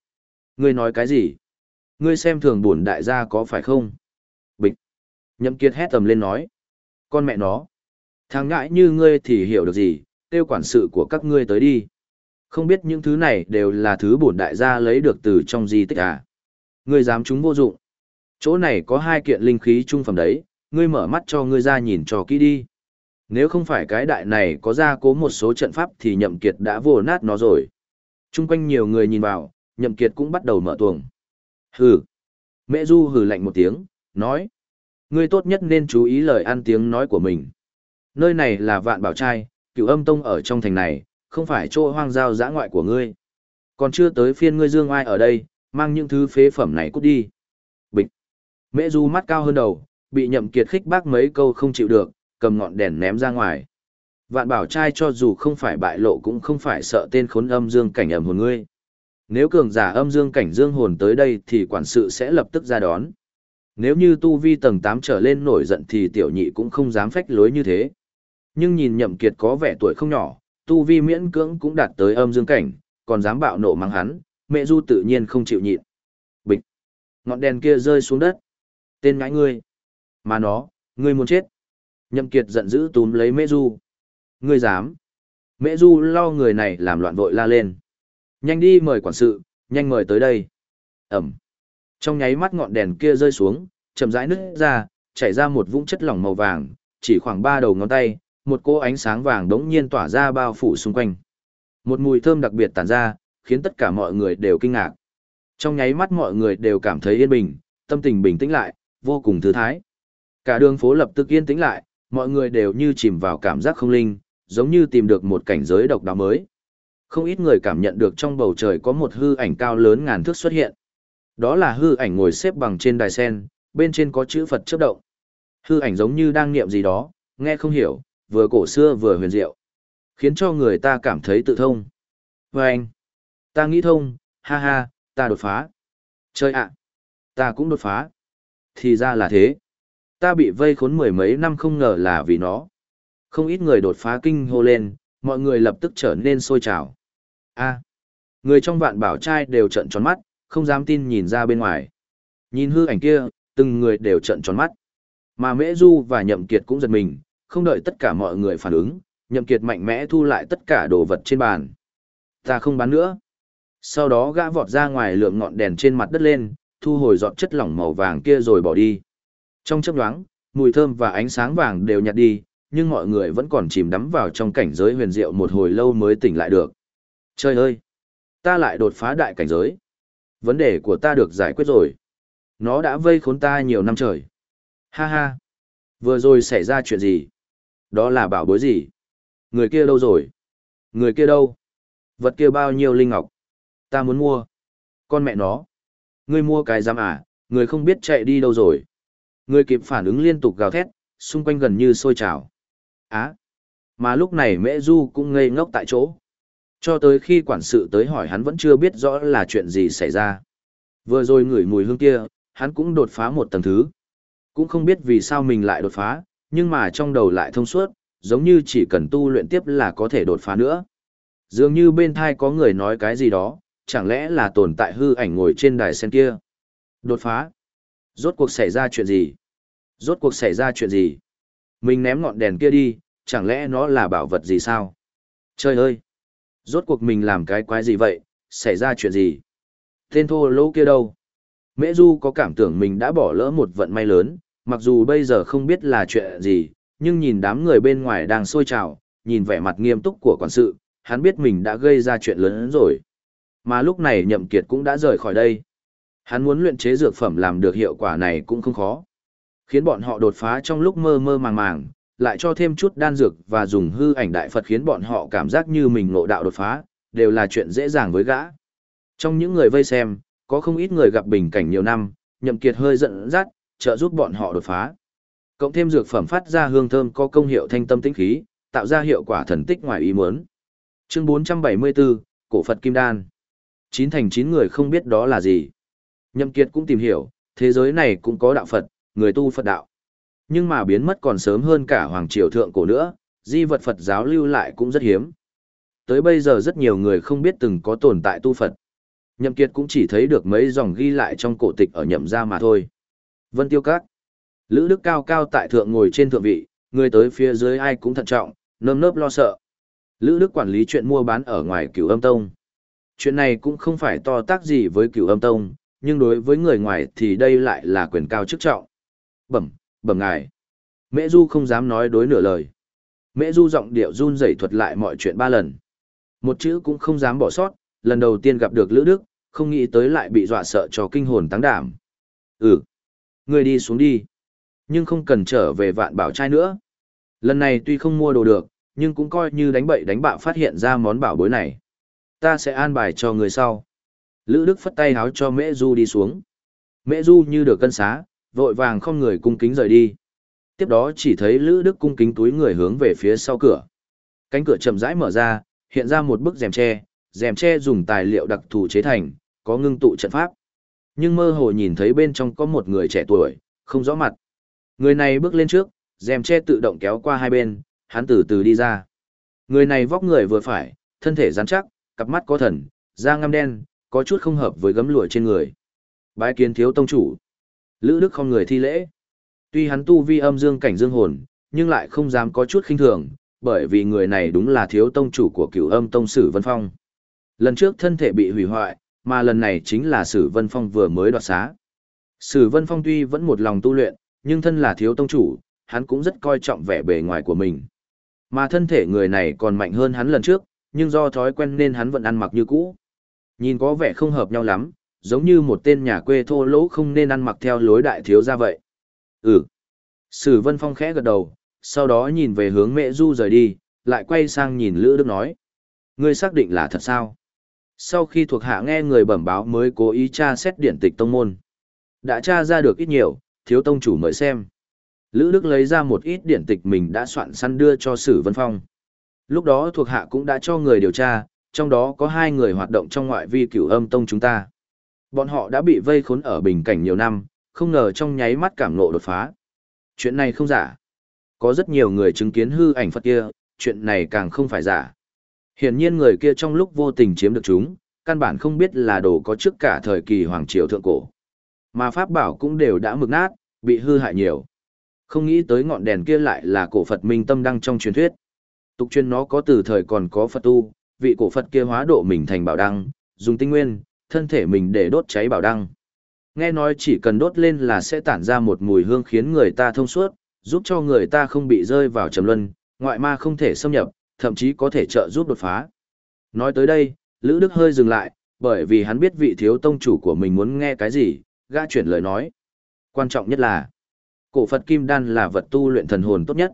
S1: Ngươi nói cái gì? Ngươi xem thường bổn đại gia có phải không? Bịch. Nhậm kiệt hét tầm lên nói. Con mẹ nó. Thằng ngãi như ngươi thì hiểu được gì, tiêu quản sự của các ngươi tới đi. Không biết những thứ này đều là thứ bổn đại gia lấy được từ trong di tích à. Ngươi dám chúng vô dụng. Chỗ này có hai kiện linh khí trung phẩm đấy, ngươi mở mắt cho ngươi ra nhìn cho kỹ đi. Nếu không phải cái đại này có ra cố một số trận pháp thì nhậm kiệt đã vô nát nó rồi. Trung quanh nhiều người nhìn vào, nhậm kiệt cũng bắt đầu mở tuồng. Hừ. Mẹ Du hừ lạnh một tiếng, nói. Ngươi tốt nhất nên chú ý lời ăn tiếng nói của mình. Nơi này là vạn bảo trai, cựu âm tông ở trong thành này, không phải chỗ hoang giao dã ngoại của ngươi. Còn chưa tới phiên ngươi dương ai ở đây, mang những thứ phế phẩm này cút đi. Bịch. Mẹ Du mắt cao hơn đầu, bị nhậm kiệt khích bác mấy câu không chịu được, cầm ngọn đèn ném ra ngoài. Vạn bảo trai cho dù không phải bại lộ cũng không phải sợ tên khốn âm dương cảnh ẩm hồn ngươi. Nếu cường giả âm dương cảnh dương hồn tới đây thì quản sự sẽ lập tức ra đón. Nếu như tu vi tầng 8 trở lên nổi giận thì tiểu nhị cũng không dám phách lối như thế. Nhưng nhìn nhậm kiệt có vẻ tuổi không nhỏ, tu vi miễn cưỡng cũng đạt tới âm dương cảnh, còn dám bạo nộ mắng hắn, mẹ du tự nhiên không chịu nhịn. Bịch! Ngọn đèn kia rơi xuống đất. Tên ngãi ngươi! Mà nó, ngươi muốn chết! Nhậm kiệt giận dữ túm lấy mẹ du. Ngươi dám! Mẹ du lo người này làm loạn vội la lên. Nhanh đi mời quản sự, nhanh mời tới đây. Ẩm! Trong nháy mắt ngọn đèn kia rơi xuống, chậm rãi nứt ra, chảy ra một vũng chất lỏng màu vàng, chỉ khoảng ba đầu ngón tay, một cỗ ánh sáng vàng đống nhiên tỏa ra bao phủ xung quanh. Một mùi thơm đặc biệt tản ra, khiến tất cả mọi người đều kinh ngạc. Trong nháy mắt mọi người đều cảm thấy yên bình, tâm tình bình tĩnh lại, vô cùng thư thái. Cả đường phố lập tức yên tĩnh lại, mọi người đều như chìm vào cảm giác không linh, giống như tìm được một cảnh giới độc đáo mới. Không ít người cảm nhận được trong bầu trời có một hư ảnh cao lớn ngàn thước xuất hiện. Đó là hư ảnh ngồi xếp bằng trên đài sen, bên trên có chữ Phật chớp động. Hư ảnh giống như đang niệm gì đó, nghe không hiểu, vừa cổ xưa vừa huyền diệu, khiến cho người ta cảm thấy tự thông. Và anh, ta nghĩ thông, ha ha, ta đột phá. Chơi ạ, ta cũng đột phá. Thì ra là thế. Ta bị vây khốn mười mấy năm không ngờ là vì nó. Không ít người đột phá kinh hô lên, mọi người lập tức trở nên sôi trào. A, người trong vạn bảo trai đều trợn tròn mắt, không dám tin nhìn ra bên ngoài. Nhìn hư ảnh kia, từng người đều trợn tròn mắt. Mà Mễ Du và Nhậm Kiệt cũng giật mình, không đợi tất cả mọi người phản ứng, Nhậm Kiệt mạnh mẽ thu lại tất cả đồ vật trên bàn. Ta không bán nữa. Sau đó gã vọt ra ngoài lượm ngọn đèn trên mặt đất lên, thu hồi dọn chất lỏng màu vàng kia rồi bỏ đi. Trong chớp nhoáng, mùi thơm và ánh sáng vàng đều nhạt đi, nhưng mọi người vẫn còn chìm đắm vào trong cảnh giới huyền diệu một hồi lâu mới tỉnh lại được. Trời ơi! Ta lại đột phá đại cảnh giới. Vấn đề của ta được giải quyết rồi. Nó đã vây khốn ta nhiều năm trời. Ha ha! Vừa rồi xảy ra chuyện gì? Đó là bảo bối gì? Người kia đâu rồi? Người kia đâu? Vật kia bao nhiêu linh ngọc? Ta muốn mua. Con mẹ nó. Ngươi mua cái giam à, người không biết chạy đi đâu rồi. Người kịp phản ứng liên tục gào thét, xung quanh gần như sôi trào. Á. Mà lúc này mễ du cũng ngây ngốc tại chỗ. Cho tới khi quản sự tới hỏi hắn vẫn chưa biết rõ là chuyện gì xảy ra. Vừa rồi ngửi mùi hương kia, hắn cũng đột phá một tầng thứ. Cũng không biết vì sao mình lại đột phá, nhưng mà trong đầu lại thông suốt, giống như chỉ cần tu luyện tiếp là có thể đột phá nữa. Dường như bên thai có người nói cái gì đó, chẳng lẽ là tồn tại hư ảnh ngồi trên đài sen kia. Đột phá. Rốt cuộc xảy ra chuyện gì? Rốt cuộc xảy ra chuyện gì? Mình ném ngọn đèn kia đi, chẳng lẽ nó là bảo vật gì sao? Trời ơi! Rốt cuộc mình làm cái quái gì vậy, xảy ra chuyện gì? Tên thô lỗ kia đâu? Mễ Du có cảm tưởng mình đã bỏ lỡ một vận may lớn, mặc dù bây giờ không biết là chuyện gì, nhưng nhìn đám người bên ngoài đang sôi trào, nhìn vẻ mặt nghiêm túc của quản sự, hắn biết mình đã gây ra chuyện lớn hơn rồi. Mà lúc này Nhậm Kiệt cũng đã rời khỏi đây. Hắn muốn luyện chế dược phẩm làm được hiệu quả này cũng không khó. Khiến bọn họ đột phá trong lúc mơ mơ màng màng, lại cho thêm chút đan dược và dùng hư ảnh đại Phật khiến bọn họ cảm giác như mình ngộ đạo đột phá, đều là chuyện dễ dàng với gã. Trong những người vây xem, có không ít người gặp bình cảnh nhiều năm, Nhậm Kiệt hơi giận dắt, trợ giúp bọn họ đột phá. Cộng thêm dược phẩm phát ra hương thơm có công hiệu thanh tâm tĩnh khí, tạo ra hiệu quả thần tích ngoài ý muốn. Chương 474, Cổ Phật Kim Đan. Chín thành chín người không biết đó là gì. Nhậm Kiệt cũng tìm hiểu, thế giới này cũng có đạo Phật, người tu Phật đạo. Nhưng mà biến mất còn sớm hơn cả Hoàng Triều Thượng Cổ nữa, di vật Phật giáo lưu lại cũng rất hiếm. Tới bây giờ rất nhiều người không biết từng có tồn tại tu Phật. Nhậm Kiệt cũng chỉ thấy được mấy dòng ghi lại trong cổ tịch ở nhậm gia mà thôi. Vân Tiêu Các. Lữ Đức cao cao tại thượng ngồi trên thượng vị, người tới phía dưới ai cũng thận trọng, nơm nớp lo sợ. Lữ Đức quản lý chuyện mua bán ở ngoài cửu âm tông. Chuyện này cũng không phải to tác gì với cửu âm tông, nhưng đối với người ngoài thì đây lại là quyền cao chức trọng. Bẩm, bẩm ngài. Mễ Du không dám nói đối nửa lời. Mễ Du giọng điệu run rẩy thuật lại mọi chuyện ba lần. Một chữ cũng không dám bỏ sót, lần đầu tiên gặp được Lữ Đức, không nghĩ tới lại bị dọa sợ cho kinh hồn tăng đảm. Ừ, người đi xuống đi. Nhưng không cần trở về vạn bảo trai nữa. Lần này tuy không mua đồ được, nhưng cũng coi như đánh bậy đánh bạ phát hiện ra món bảo bối này. Ta sẽ an bài cho người sau. Lữ Đức phất tay háo cho Mễ Du đi xuống. Mễ Du như được cân xá, vội vàng không người cung kính rời đi. Tiếp đó chỉ thấy Lữ Đức cung kính túi người hướng về phía sau cửa. Cánh cửa chậm rãi mở ra, hiện ra một bức rèm tre, rèm tre dùng tài liệu đặc thù chế thành, có ngưng tụ trận pháp. Nhưng mơ hồ nhìn thấy bên trong có một người trẻ tuổi, không rõ mặt. Người này bước lên trước, rèm tre tự động kéo qua hai bên, hắn từ từ đi ra. Người này vóc người vừa phải, thân thể rắn chắc, cặp mắt có thần, da ngăm đen, có chút không hợp với gấm lụa trên người. Bái kiến thiếu tông chủ. Lữ Đức không người thi lễ. Tuy hắn tu vi âm dương cảnh dương hồn, nhưng lại không dám có chút khinh thường, bởi vì người này đúng là thiếu tông chủ của cửu âm tông sử Vân Phong. Lần trước thân thể bị hủy hoại, mà lần này chính là sử Vân Phong vừa mới đoạt xá. Sử Vân Phong tuy vẫn một lòng tu luyện, nhưng thân là thiếu tông chủ, hắn cũng rất coi trọng vẻ bề ngoài của mình. Mà thân thể người này còn mạnh hơn hắn lần trước, nhưng do thói quen nên hắn vẫn ăn mặc như cũ. Nhìn có vẻ không hợp nhau lắm, giống như một tên nhà quê thô lỗ không nên ăn mặc theo lối đại thiếu ra vậy. Ừ. Sử Vân Phong khẽ gật đầu, sau đó nhìn về hướng mẹ Du rời đi, lại quay sang nhìn Lữ Đức nói. Ngươi xác định là thật sao? Sau khi thuộc hạ nghe người bẩm báo mới cố ý tra xét điển tịch tông môn. Đã tra ra được ít nhiều, thiếu tông chủ mời xem. Lữ Đức lấy ra một ít điển tịch mình đã soạn săn đưa cho Sử Vân Phong. Lúc đó thuộc hạ cũng đã cho người điều tra, trong đó có hai người hoạt động trong ngoại vi cửu âm tông chúng ta. Bọn họ đã bị vây khốn ở bình cảnh nhiều năm, không ngờ trong nháy mắt cảm ngộ đột phá. Chuyện này không giả. Có rất nhiều người chứng kiến hư ảnh Phật kia, chuyện này càng không phải giả. Hiển nhiên người kia trong lúc vô tình chiếm được chúng, căn bản không biết là đồ có trước cả thời kỳ Hoàng Triều Thượng Cổ. Mà Pháp bảo cũng đều đã mực nát, bị hư hại nhiều. Không nghĩ tới ngọn đèn kia lại là cổ Phật Minh Tâm Đăng trong truyền thuyết. Tục truyền nó có từ thời còn có Phật tu, vị cổ Phật kia hóa độ mình thành bảo đăng, dùng tinh nguyên, thân thể mình để đốt cháy bảo đăng. Nghe nói chỉ cần đốt lên là sẽ tản ra một mùi hương khiến người ta thông suốt, giúp cho người ta không bị rơi vào trầm luân, ngoại ma không thể xâm nhập, thậm chí có thể trợ giúp đột phá. Nói tới đây, Lữ Đức hơi dừng lại, bởi vì hắn biết vị thiếu tông chủ của mình muốn nghe cái gì, gã chuyển lời nói. Quan trọng nhất là, cổ Phật Kim Đan là vật tu luyện thần hồn tốt nhất.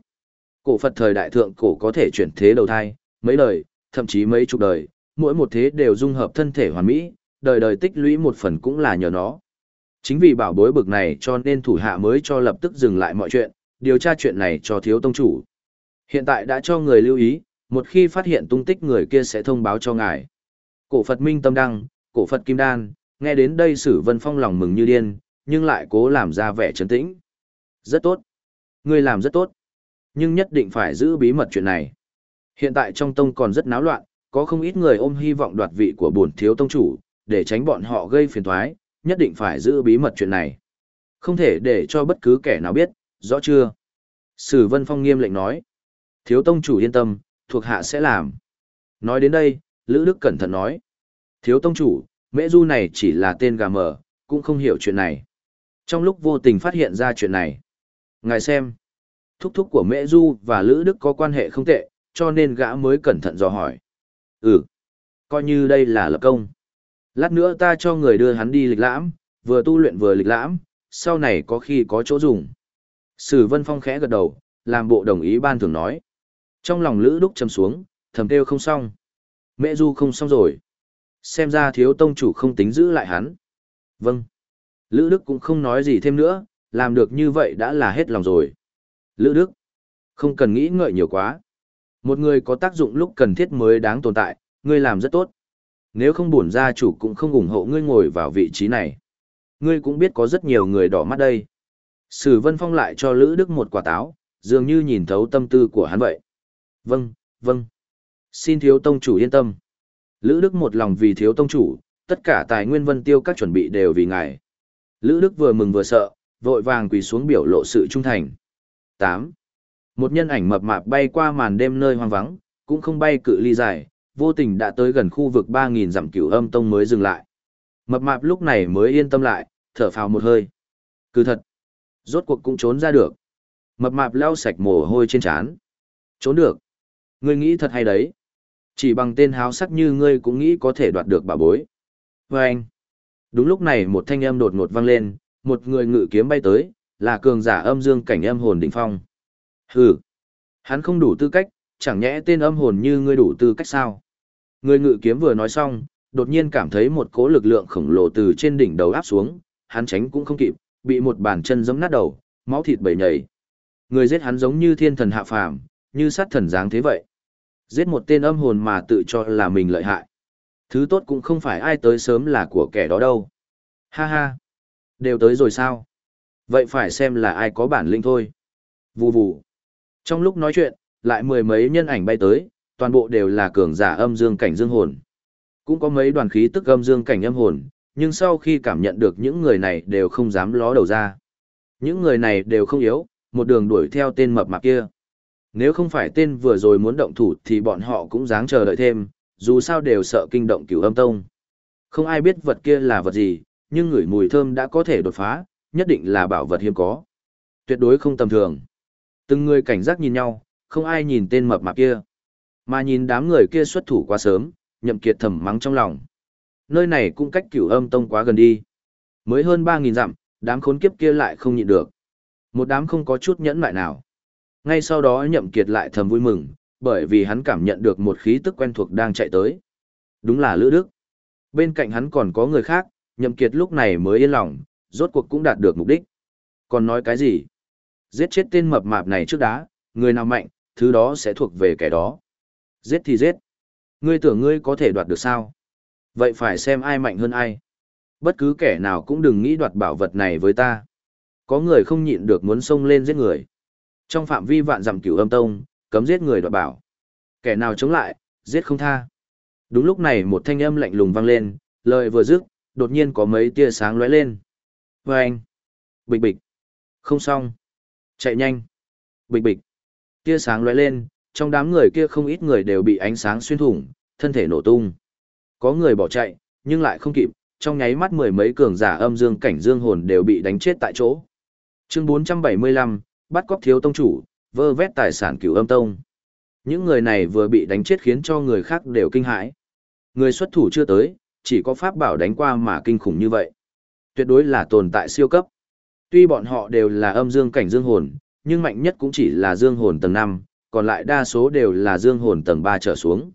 S1: Cổ Phật thời đại thượng cổ có thể chuyển thế đầu thai, mấy đời, thậm chí mấy chục đời, mỗi một thế đều dung hợp thân thể hoàn mỹ, đời đời tích lũy một phần cũng là nhờ nó. Chính vì bảo bối bực này cho nên thủ hạ mới cho lập tức dừng lại mọi chuyện, điều tra chuyện này cho thiếu tông chủ. Hiện tại đã cho người lưu ý, một khi phát hiện tung tích người kia sẽ thông báo cho ngài. Cổ Phật Minh Tâm Đăng, cổ Phật Kim Đan, nghe đến đây Sử Vân Phong lòng mừng như điên, nhưng lại cố làm ra vẻ trấn tĩnh. Rất tốt. Ngươi làm rất tốt. Nhưng nhất định phải giữ bí mật chuyện này. Hiện tại trong tông còn rất náo loạn, có không ít người ôm hy vọng đoạt vị của bổn thiếu tông chủ, để tránh bọn họ gây phiền toái, nhất định phải giữ bí mật chuyện này. Không thể để cho bất cứ kẻ nào biết, rõ chưa? Sử Vân Phong nghiêm lệnh nói. Thiếu tông chủ yên tâm, thuộc hạ sẽ làm. Nói đến đây, Lữ Đức cẩn thận nói. Thiếu tông chủ, mễ du này chỉ là tên gà mờ, cũng không hiểu chuyện này. Trong lúc vô tình phát hiện ra chuyện này. Ngài xem, thúc thúc của mễ du và Lữ Đức có quan hệ không tệ, cho nên gã mới cẩn thận dò hỏi. Ừ, coi như đây là lập công. Lát nữa ta cho người đưa hắn đi lịch lãm, vừa tu luyện vừa lịch lãm, sau này có khi có chỗ dùng. Sử Vân Phong khẽ gật đầu, làm bộ đồng ý ban thường nói. Trong lòng Lữ Đúc trầm xuống, thầm kêu không xong. Mẹ Du không xong rồi. Xem ra thiếu tông chủ không tính giữ lại hắn. Vâng. Lữ Đức cũng không nói gì thêm nữa, làm được như vậy đã là hết lòng rồi. Lữ Đức. Không cần nghĩ ngợi nhiều quá. Một người có tác dụng lúc cần thiết mới đáng tồn tại, ngươi làm rất tốt. Nếu không buồn gia chủ cũng không ủng hộ ngươi ngồi vào vị trí này. Ngươi cũng biết có rất nhiều người đỏ mắt đây. Sử Vân Phong lại cho Lữ Đức một quả táo, dường như nhìn thấu tâm tư của hắn vậy. Vâng, vâng. Xin thiếu tông chủ yên tâm. Lữ Đức một lòng vì thiếu tông chủ, tất cả tài nguyên vân tiêu các chuẩn bị đều vì ngài. Lữ Đức vừa mừng vừa sợ, vội vàng quỳ xuống biểu lộ sự trung thành. 8. Một nhân ảnh mập mạp bay qua màn đêm nơi hoang vắng, cũng không bay cự ly dài, vô tình đã tới gần khu vực 3.000 dặm cửu âm tông mới dừng lại. Mập mạp lúc này mới yên tâm lại, thở phào một hơi. Cứ thật, rốt cuộc cũng trốn ra được. Mập mạp lau sạch mồ hôi trên trán. Trốn được. Ngươi nghĩ thật hay đấy. Chỉ bằng tên háo sắc như ngươi cũng nghĩ có thể đoạt được bà bối. Và anh. Đúng lúc này một thanh âm đột ngột vang lên, một người ngự kiếm bay tới, là cường giả âm dương cảnh âm hồn đỉnh phong. Hừ. Hắn không đủ tư cách, chẳng nhẽ tên âm hồn như ngươi đủ tư cách sao? Người ngự kiếm vừa nói xong, đột nhiên cảm thấy một cỗ lực lượng khổng lồ từ trên đỉnh đầu áp xuống, hắn tránh cũng không kịp, bị một bàn chân giẫm nát đầu, máu thịt bầy nhảy. Người giết hắn giống như thiên thần hạ phàm, như sát thần dáng thế vậy. Giết một tên âm hồn mà tự cho là mình lợi hại. Thứ tốt cũng không phải ai tới sớm là của kẻ đó đâu. Ha ha. Đều tới rồi sao? Vậy phải xem là ai có bản lĩnh thôi. Vù vù. Trong lúc nói chuyện, lại mười mấy nhân ảnh bay tới, toàn bộ đều là cường giả âm dương cảnh dương hồn. Cũng có mấy đoàn khí tức âm dương cảnh âm hồn, nhưng sau khi cảm nhận được những người này đều không dám ló đầu ra. Những người này đều không yếu, một đường đuổi theo tên mập mạp kia. Nếu không phải tên vừa rồi muốn động thủ thì bọn họ cũng dáng chờ đợi thêm, dù sao đều sợ kinh động cửu âm tông. Không ai biết vật kia là vật gì, nhưng ngửi mùi thơm đã có thể đột phá, nhất định là bảo vật hiếm có. Tuyệt đối không tầm thường. Từng người cảnh giác nhìn nhau, không ai nhìn tên mập mạp kia. Mà nhìn đám người kia xuất thủ quá sớm, nhậm kiệt thầm mắng trong lòng. Nơi này cũng cách cửu âm tông quá gần đi. Mới hơn 3.000 dặm, đám khốn kiếp kia lại không nhịn được. Một đám không có chút nhẫn lại nào. Ngay sau đó nhậm kiệt lại thầm vui mừng, bởi vì hắn cảm nhận được một khí tức quen thuộc đang chạy tới. Đúng là Lữ Đức. Bên cạnh hắn còn có người khác, nhậm kiệt lúc này mới yên lòng, rốt cuộc cũng đạt được mục đích. Còn nói cái gì? Giết chết tên mập mạp này trước đá, người nào mạnh, thứ đó sẽ thuộc về kẻ đó. Giết thì giết. Ngươi tưởng ngươi có thể đoạt được sao? Vậy phải xem ai mạnh hơn ai. Bất cứ kẻ nào cũng đừng nghĩ đoạt bảo vật này với ta. Có người không nhịn được muốn xông lên giết người. Trong phạm vi vạn dặm cửu âm tông, cấm giết người đoạt bảo. Kẻ nào chống lại, giết không tha. Đúng lúc này một thanh âm lạnh lùng vang lên, lời vừa dứt, đột nhiên có mấy tia sáng lóe lên. Vâng! Bịch bịch! Không xong! Chạy nhanh! Bịch bịch! Tia sáng lóe lên, trong đám người kia không ít người đều bị ánh sáng xuyên thủng, thân thể nổ tung. Có người bỏ chạy, nhưng lại không kịp, trong nháy mắt mười mấy cường giả âm dương cảnh dương hồn đều bị đánh chết tại chỗ. Chương 475, bắt cóc thiếu tông chủ, vơ vét tài sản cửu âm tông. Những người này vừa bị đánh chết khiến cho người khác đều kinh hãi. Người xuất thủ chưa tới, chỉ có pháp bảo đánh qua mà kinh khủng như vậy. Tuyệt đối là tồn tại siêu cấp. Tuy bọn họ đều là âm dương cảnh dương hồn, nhưng mạnh nhất cũng chỉ là dương hồn tầng 5, còn lại đa số đều là dương hồn tầng 3 trở xuống.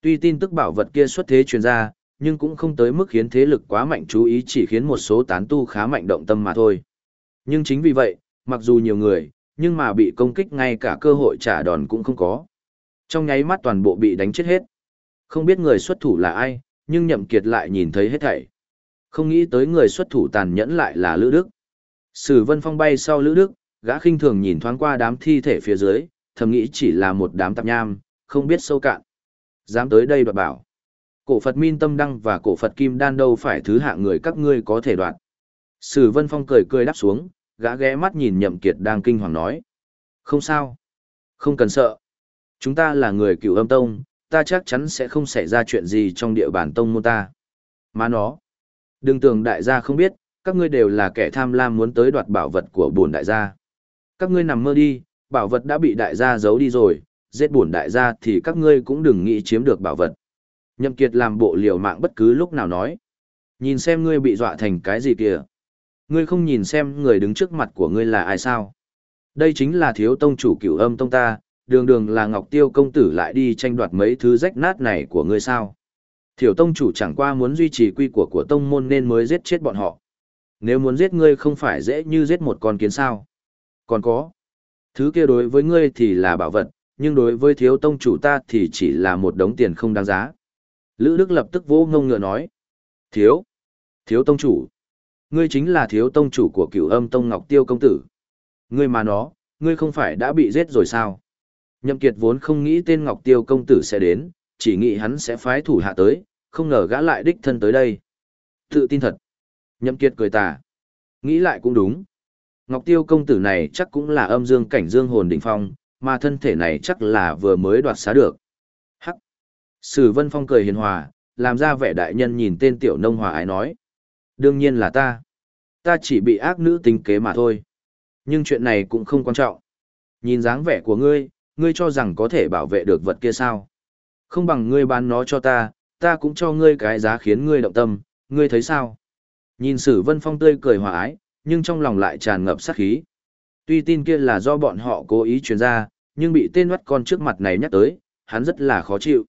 S1: Tuy tin tức bảo vật kia xuất thế truyền ra, nhưng cũng không tới mức khiến thế lực quá mạnh chú ý chỉ khiến một số tán tu khá mạnh động tâm mà thôi. Nhưng chính vì vậy, mặc dù nhiều người, nhưng mà bị công kích ngay cả cơ hội trả đòn cũng không có. Trong nháy mắt toàn bộ bị đánh chết hết. Không biết người xuất thủ là ai, nhưng nhậm kiệt lại nhìn thấy hết thảy. Không nghĩ tới người xuất thủ tàn nhẫn lại là Lữ Đức. Sử Vân Phong bay sau Lữ Đức, gã khinh thường nhìn thoáng qua đám thi thể phía dưới, thầm nghĩ chỉ là một đám tạp nham, không biết sâu cạn. Dám tới đây đoạt bảo. Cổ Phật Min Tâm Đăng và cổ Phật Kim Đan đâu phải thứ hạng người các ngươi có thể đoạt. Sử Vân Phong cười cười đáp xuống, gã ghé mắt nhìn Nhậm Kiệt đang kinh hoàng nói. Không sao. Không cần sợ. Chúng ta là người cựu âm tông, ta chắc chắn sẽ không xảy ra chuyện gì trong địa bàn tông môn ta. Mà nó. Đừng tưởng đại gia không biết, các ngươi đều là kẻ tham lam muốn tới đoạt bảo vật của bổn đại gia. Các ngươi nằm mơ đi, bảo vật đã bị đại gia giấu đi rồi, giết buồn đại gia thì các ngươi cũng đừng nghĩ chiếm được bảo vật. Nhậm Kiệt làm bộ liều mạng bất cứ lúc nào nói. Nhìn xem ngươi bị dọa thành cái gì kìa. Ngươi không nhìn xem người đứng trước mặt của ngươi là ai sao. Đây chính là thiếu tông chủ cửu âm tông ta, đường đường là Ngọc Tiêu công tử lại đi tranh đoạt mấy thứ rách nát này của ngươi sao. Thiểu tông chủ chẳng qua muốn duy trì quy của của tông môn nên mới giết chết bọn họ. Nếu muốn giết ngươi không phải dễ như giết một con kiến sao. Còn có. Thứ kia đối với ngươi thì là bảo vật, nhưng đối với thiếu tông chủ ta thì chỉ là một đống tiền không đáng giá. Lữ Đức lập tức vô ngông ngựa nói. Thiếu. Thiếu tông chủ. Ngươi chính là thiếu tông chủ của cửu âm tông Ngọc Tiêu công tử. Ngươi mà nó, ngươi không phải đã bị giết rồi sao? Nhậm Kiệt vốn không nghĩ tên Ngọc Tiêu công tử sẽ đến, chỉ nghĩ hắn sẽ phái thủ hạ tới, không ngờ gã lại đích thân tới đây. Tự tin thật. Nhậm Kiệt cười tà. Nghĩ lại cũng đúng. Ngọc Tiêu công tử này chắc cũng là âm dương cảnh dương hồn đỉnh phong, mà thân thể này chắc là vừa mới đoạt xá được. Hắc. Sử Vân Phong cười hiền hòa, làm ra vẻ đại nhân nhìn tên tiểu nông hòa ái nói. Đương nhiên là ta. Ta chỉ bị ác nữ tính kế mà thôi. Nhưng chuyện này cũng không quan trọng. Nhìn dáng vẻ của ngươi, ngươi cho rằng có thể bảo vệ được vật kia sao? Không bằng ngươi bán nó cho ta, ta cũng cho ngươi cái giá khiến ngươi động tâm, ngươi thấy sao? Nhìn Sử Vân Phong tươi cười hòa ái, nhưng trong lòng lại tràn ngập sát khí. Tuy tin kia là do bọn họ cố ý truyền ra, nhưng bị tên mắt con trước mặt này nhắc tới, hắn rất là khó chịu.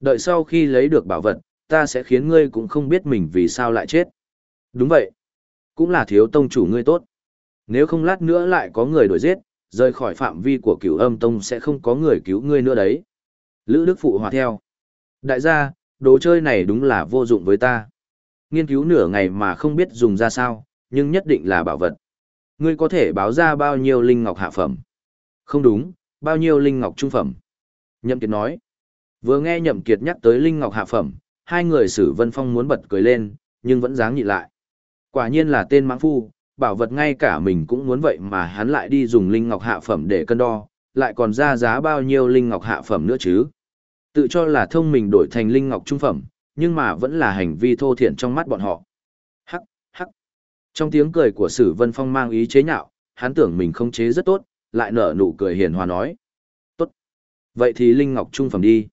S1: Đợi sau khi lấy được bảo vật, ta sẽ khiến ngươi cũng không biết mình vì sao lại chết. Đúng vậy. Cũng là thiếu tông chủ ngươi tốt. Nếu không lát nữa lại có người đuổi giết, rời khỏi phạm vi của cửu âm tông sẽ không có người cứu ngươi nữa đấy. Lữ Đức Phụ hòa theo. Đại gia, đồ chơi này đúng là vô dụng với ta. Nghiên cứu nửa ngày mà không biết dùng ra sao, nhưng nhất định là bảo vật. Ngươi có thể báo ra bao nhiêu linh ngọc hạ phẩm? Không đúng, bao nhiêu linh ngọc trung phẩm? Nhậm Kiệt nói. Vừa nghe Nhậm Kiệt nhắc tới linh ngọc hạ phẩm, hai người Sử Vân Phong muốn bật cười lên, nhưng vẫn dáng nhịn lại. Quả nhiên là tên mãng phu, bảo vật ngay cả mình cũng muốn vậy mà hắn lại đi dùng linh ngọc hạ phẩm để cân đo, lại còn ra giá bao nhiêu linh ngọc hạ phẩm nữa chứ. Tự cho là thông mình đổi thành linh ngọc trung phẩm, nhưng mà vẫn là hành vi thô thiển trong mắt bọn họ. Trong tiếng cười của Sử Vân Phong mang ý chế nhạo, hắn tưởng mình không chế rất tốt, lại nở nụ cười hiền hòa nói. Tốt. Vậy thì linh ngọc trung phẩm đi.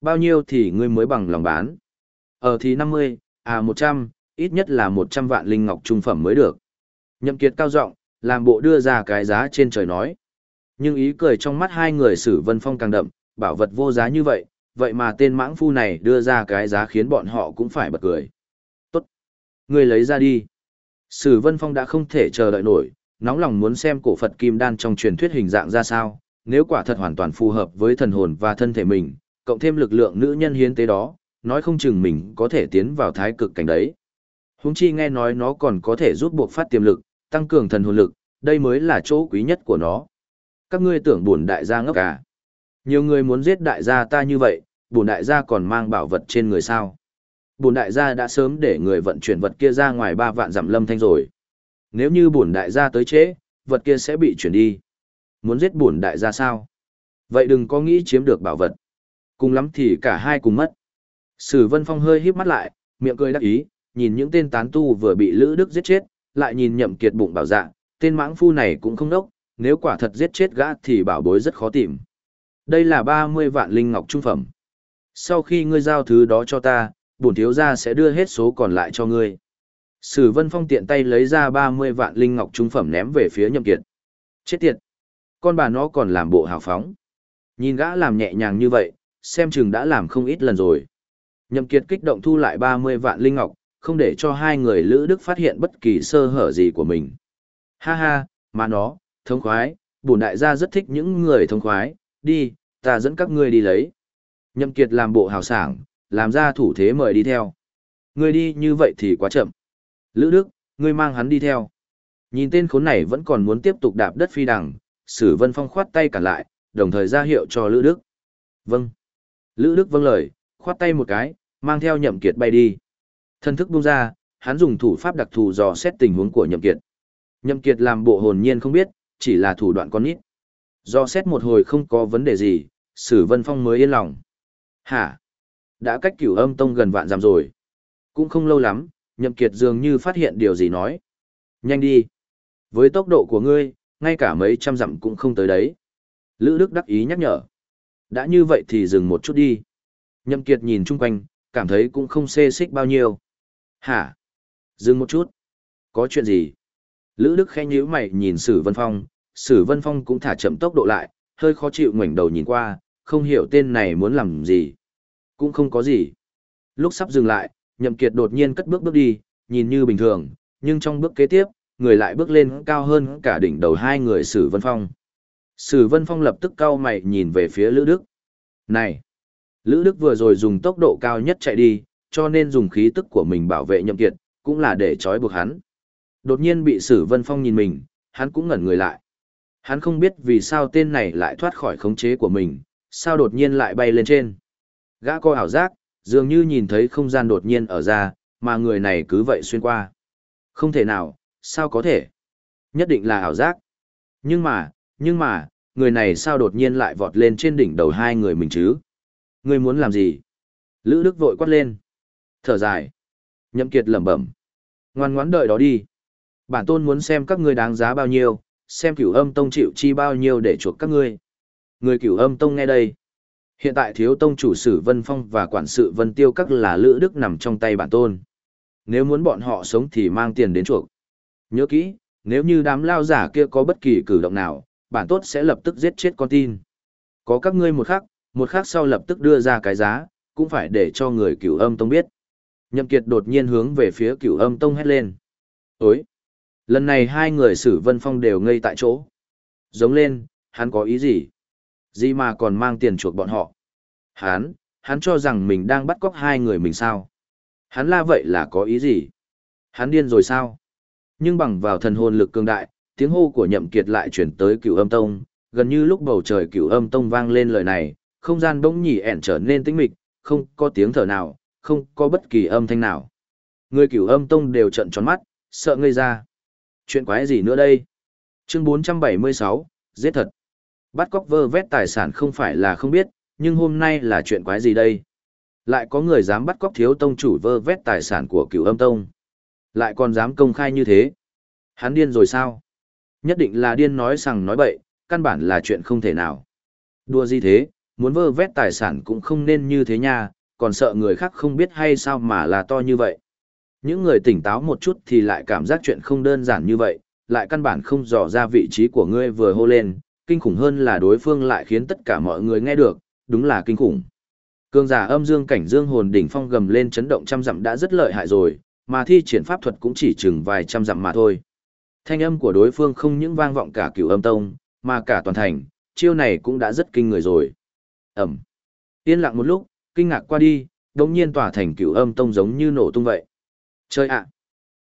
S1: Bao nhiêu thì ngươi mới bằng lòng bán? Ờ thì 50, à 100, ít nhất là 100 vạn linh ngọc trung phẩm mới được. Nhậm Kiệt cao giọng, làm bộ đưa ra cái giá trên trời nói. Nhưng ý cười trong mắt hai người Sử Vân Phong càng đậm, bảo vật vô giá như vậy, vậy mà tên mãng phu này đưa ra cái giá khiến bọn họ cũng phải bật cười. Tốt. ngươi lấy ra đi. Sử Vân Phong đã không thể chờ đợi nổi, nóng lòng muốn xem cổ Phật Kim Đan trong truyền thuyết hình dạng ra sao, nếu quả thật hoàn toàn phù hợp với thần hồn và thân thể mình, cộng thêm lực lượng nữ nhân hiến tế đó, nói không chừng mình có thể tiến vào thái cực cảnh đấy. Húng chi nghe nói nó còn có thể giúp buộc phát tiềm lực, tăng cường thần hồn lực, đây mới là chỗ quý nhất của nó. Các ngươi tưởng buồn đại gia ngốc à? Nhiều người muốn giết đại gia ta như vậy, buồn đại gia còn mang bảo vật trên người sao? Bùn đại gia đã sớm để người vận chuyển vật kia ra ngoài ba vạn dặm lâm thanh rồi. Nếu như Bùn đại gia tới trễ, vật kia sẽ bị chuyển đi. Muốn giết Bùn đại gia sao? Vậy đừng có nghĩ chiếm được bảo vật. Cùng lắm thì cả hai cùng mất. Sử Vân Phong hơi híp mắt lại, miệng cười đắc ý, nhìn những tên tán tu vừa bị Lữ Đức giết chết, lại nhìn nhậm kiệt bụng bảo dạ, tên mãng phu này cũng không đốc, nếu quả thật giết chết gã thì bảo bối rất khó tìm. Đây là 30 vạn linh ngọc trung phẩm. Sau khi ngươi giao thứ đó cho ta, bổn thiếu gia sẽ đưa hết số còn lại cho ngươi. Sử Vân Phong tiện tay lấy ra 30 vạn linh ngọc trung phẩm ném về phía nhậm kiệt. Chết tiệt! Con bà nó còn làm bộ hào phóng. Nhìn gã làm nhẹ nhàng như vậy, xem chừng đã làm không ít lần rồi. Nhậm kiệt kích động thu lại 30 vạn linh ngọc, không để cho hai người Lữ Đức phát hiện bất kỳ sơ hở gì của mình. Ha ha, mà nó, thông khoái, bổn đại gia rất thích những người thông khoái, đi, ta dẫn các ngươi đi lấy. Nhậm Kiệt làm bộ hào sảng, làm ra thủ thế mời đi theo. Ngươi đi như vậy thì quá chậm. Lữ Đức, ngươi mang hắn đi theo. Nhìn tên khốn này vẫn còn muốn tiếp tục đạp đất phi đằng, Sử Vân Phong khoát tay cả lại, đồng thời ra hiệu cho Lữ Đức. Vâng. Lữ Đức vâng lời, khoát tay một cái, mang theo Nhậm Kiệt bay đi. Thân thức buông ra, hắn dùng thủ pháp đặc thù dò xét tình huống của Nhậm Kiệt. Nhậm Kiệt làm bộ hồn nhiên không biết, chỉ là thủ đoạn con nít. Dò xét một hồi không có vấn đề gì, Sử Vân Phong mới yên lòng. Hả? Đã cách cửu âm tông gần vạn dặm rồi. Cũng không lâu lắm, Nhậm Kiệt dường như phát hiện điều gì nói. Nhanh đi. Với tốc độ của ngươi, ngay cả mấy trăm dặm cũng không tới đấy. Lữ Đức đắc ý nhắc nhở. Đã như vậy thì dừng một chút đi. Nhậm Kiệt nhìn chung quanh, cảm thấy cũng không xê xích bao nhiêu. Hả? Dừng một chút. Có chuyện gì? Lữ Đức khẽ nhíu mày nhìn Sử Vân Phong, Sử Vân Phong cũng thả chậm tốc độ lại, hơi khó chịu ngoảnh đầu nhìn qua, không hiểu tên này muốn làm gì. Cũng không có gì. Lúc sắp dừng lại, Nhậm Kiệt đột nhiên cất bước bước đi, nhìn như bình thường, nhưng trong bước kế tiếp, người lại bước lên cao hơn cả đỉnh đầu hai người Sử Vân Phong. Sử Vân Phong lập tức cau mày nhìn về phía Lữ Đức. Này! Lữ Đức vừa rồi dùng tốc độ cao nhất chạy đi, cho nên dùng khí tức của mình bảo vệ Nhậm Kiệt, cũng là để trói buộc hắn. Đột nhiên bị Sử Vân Phong nhìn mình, hắn cũng ngẩn người lại. Hắn không biết vì sao tên này lại thoát khỏi khống chế của mình, sao đột nhiên lại bay lên trên. Gã coi ảo giác, dường như nhìn thấy không gian đột nhiên ở ra, mà người này cứ vậy xuyên qua. Không thể nào, sao có thể? Nhất định là ảo giác. Nhưng mà, nhưng mà, người này sao đột nhiên lại vọt lên trên đỉnh đầu hai người mình chứ? Ngươi muốn làm gì? Lữ Đức vội quát lên. Thở dài. Nhậm Kiệt lẩm bẩm. Ngoan ngoãn đợi đó đi. Bản tôn muốn xem các ngươi đáng giá bao nhiêu, xem cửu âm tông chịu chi bao nhiêu để chuộc các ngươi. Người cửu âm tông nghe đây. Hiện tại thiếu tông chủ sử Vân Phong và quản sự Vân Tiêu các là Lữ Đức nằm trong tay bản tôn. Nếu muốn bọn họ sống thì mang tiền đến chuộc. Nhớ kỹ, nếu như đám lao giả kia có bất kỳ cử động nào, bản tốt sẽ lập tức giết chết con tin. Có các ngươi một khắc, một khắc sau lập tức đưa ra cái giá, cũng phải để cho người cửu âm tông biết. Nhậm Kiệt đột nhiên hướng về phía cửu âm tông hét lên. Ối! Lần này hai người sử vân phong đều ngây tại chỗ. Giống lên, hắn có ý gì? Gì mà còn mang tiền chuộc bọn họ? Hắn, hắn cho rằng mình đang bắt cóc hai người mình sao? Hắn la vậy là có ý gì? Hắn điên rồi sao? Nhưng bằng vào thần hồn lực cường đại, tiếng hô của nhậm kiệt lại chuyển tới cửu âm tông, gần như lúc bầu trời cửu âm tông vang lên lời này, không gian bỗng nhỉ ẻn trở nên tĩnh mịch, không có tiếng thở nào, không có bất kỳ âm thanh nào. Người cửu âm tông đều trợn tròn mắt, sợ ngây ra. Chuyện quái gì nữa đây? Chương 476, giết thật. Bắt cóc vơ vét tài sản không phải là không biết, nhưng hôm nay là chuyện quái gì đây? Lại có người dám bắt cóc thiếu tông chủ vơ vét tài sản của cựu âm tông. Lại còn dám công khai như thế. Hắn điên rồi sao? Nhất định là điên nói rằng nói bậy, căn bản là chuyện không thể nào. Đùa gì thế, muốn vơ vét tài sản cũng không nên như thế nha, còn sợ người khác không biết hay sao mà là to như vậy. Những người tỉnh táo một chút thì lại cảm giác chuyện không đơn giản như vậy, lại căn bản không dò ra vị trí của ngươi vừa hô lên, kinh khủng hơn là đối phương lại khiến tất cả mọi người nghe được, đúng là kinh khủng. Cương giả âm dương cảnh dương hồn đỉnh phong gầm lên chấn động trăm dặm đã rất lợi hại rồi, mà thi triển pháp thuật cũng chỉ chừng vài trăm dặm mà thôi. Thanh âm của đối phương không những vang vọng cả cửu âm tông, mà cả toàn thành, chiêu này cũng đã rất kinh người rồi. Ẩm. Yên lặng một lúc, kinh ngạc qua đi, đống nhiên tỏa thành cửu âm tông giống như nổ tung vậy. Chơi ạ!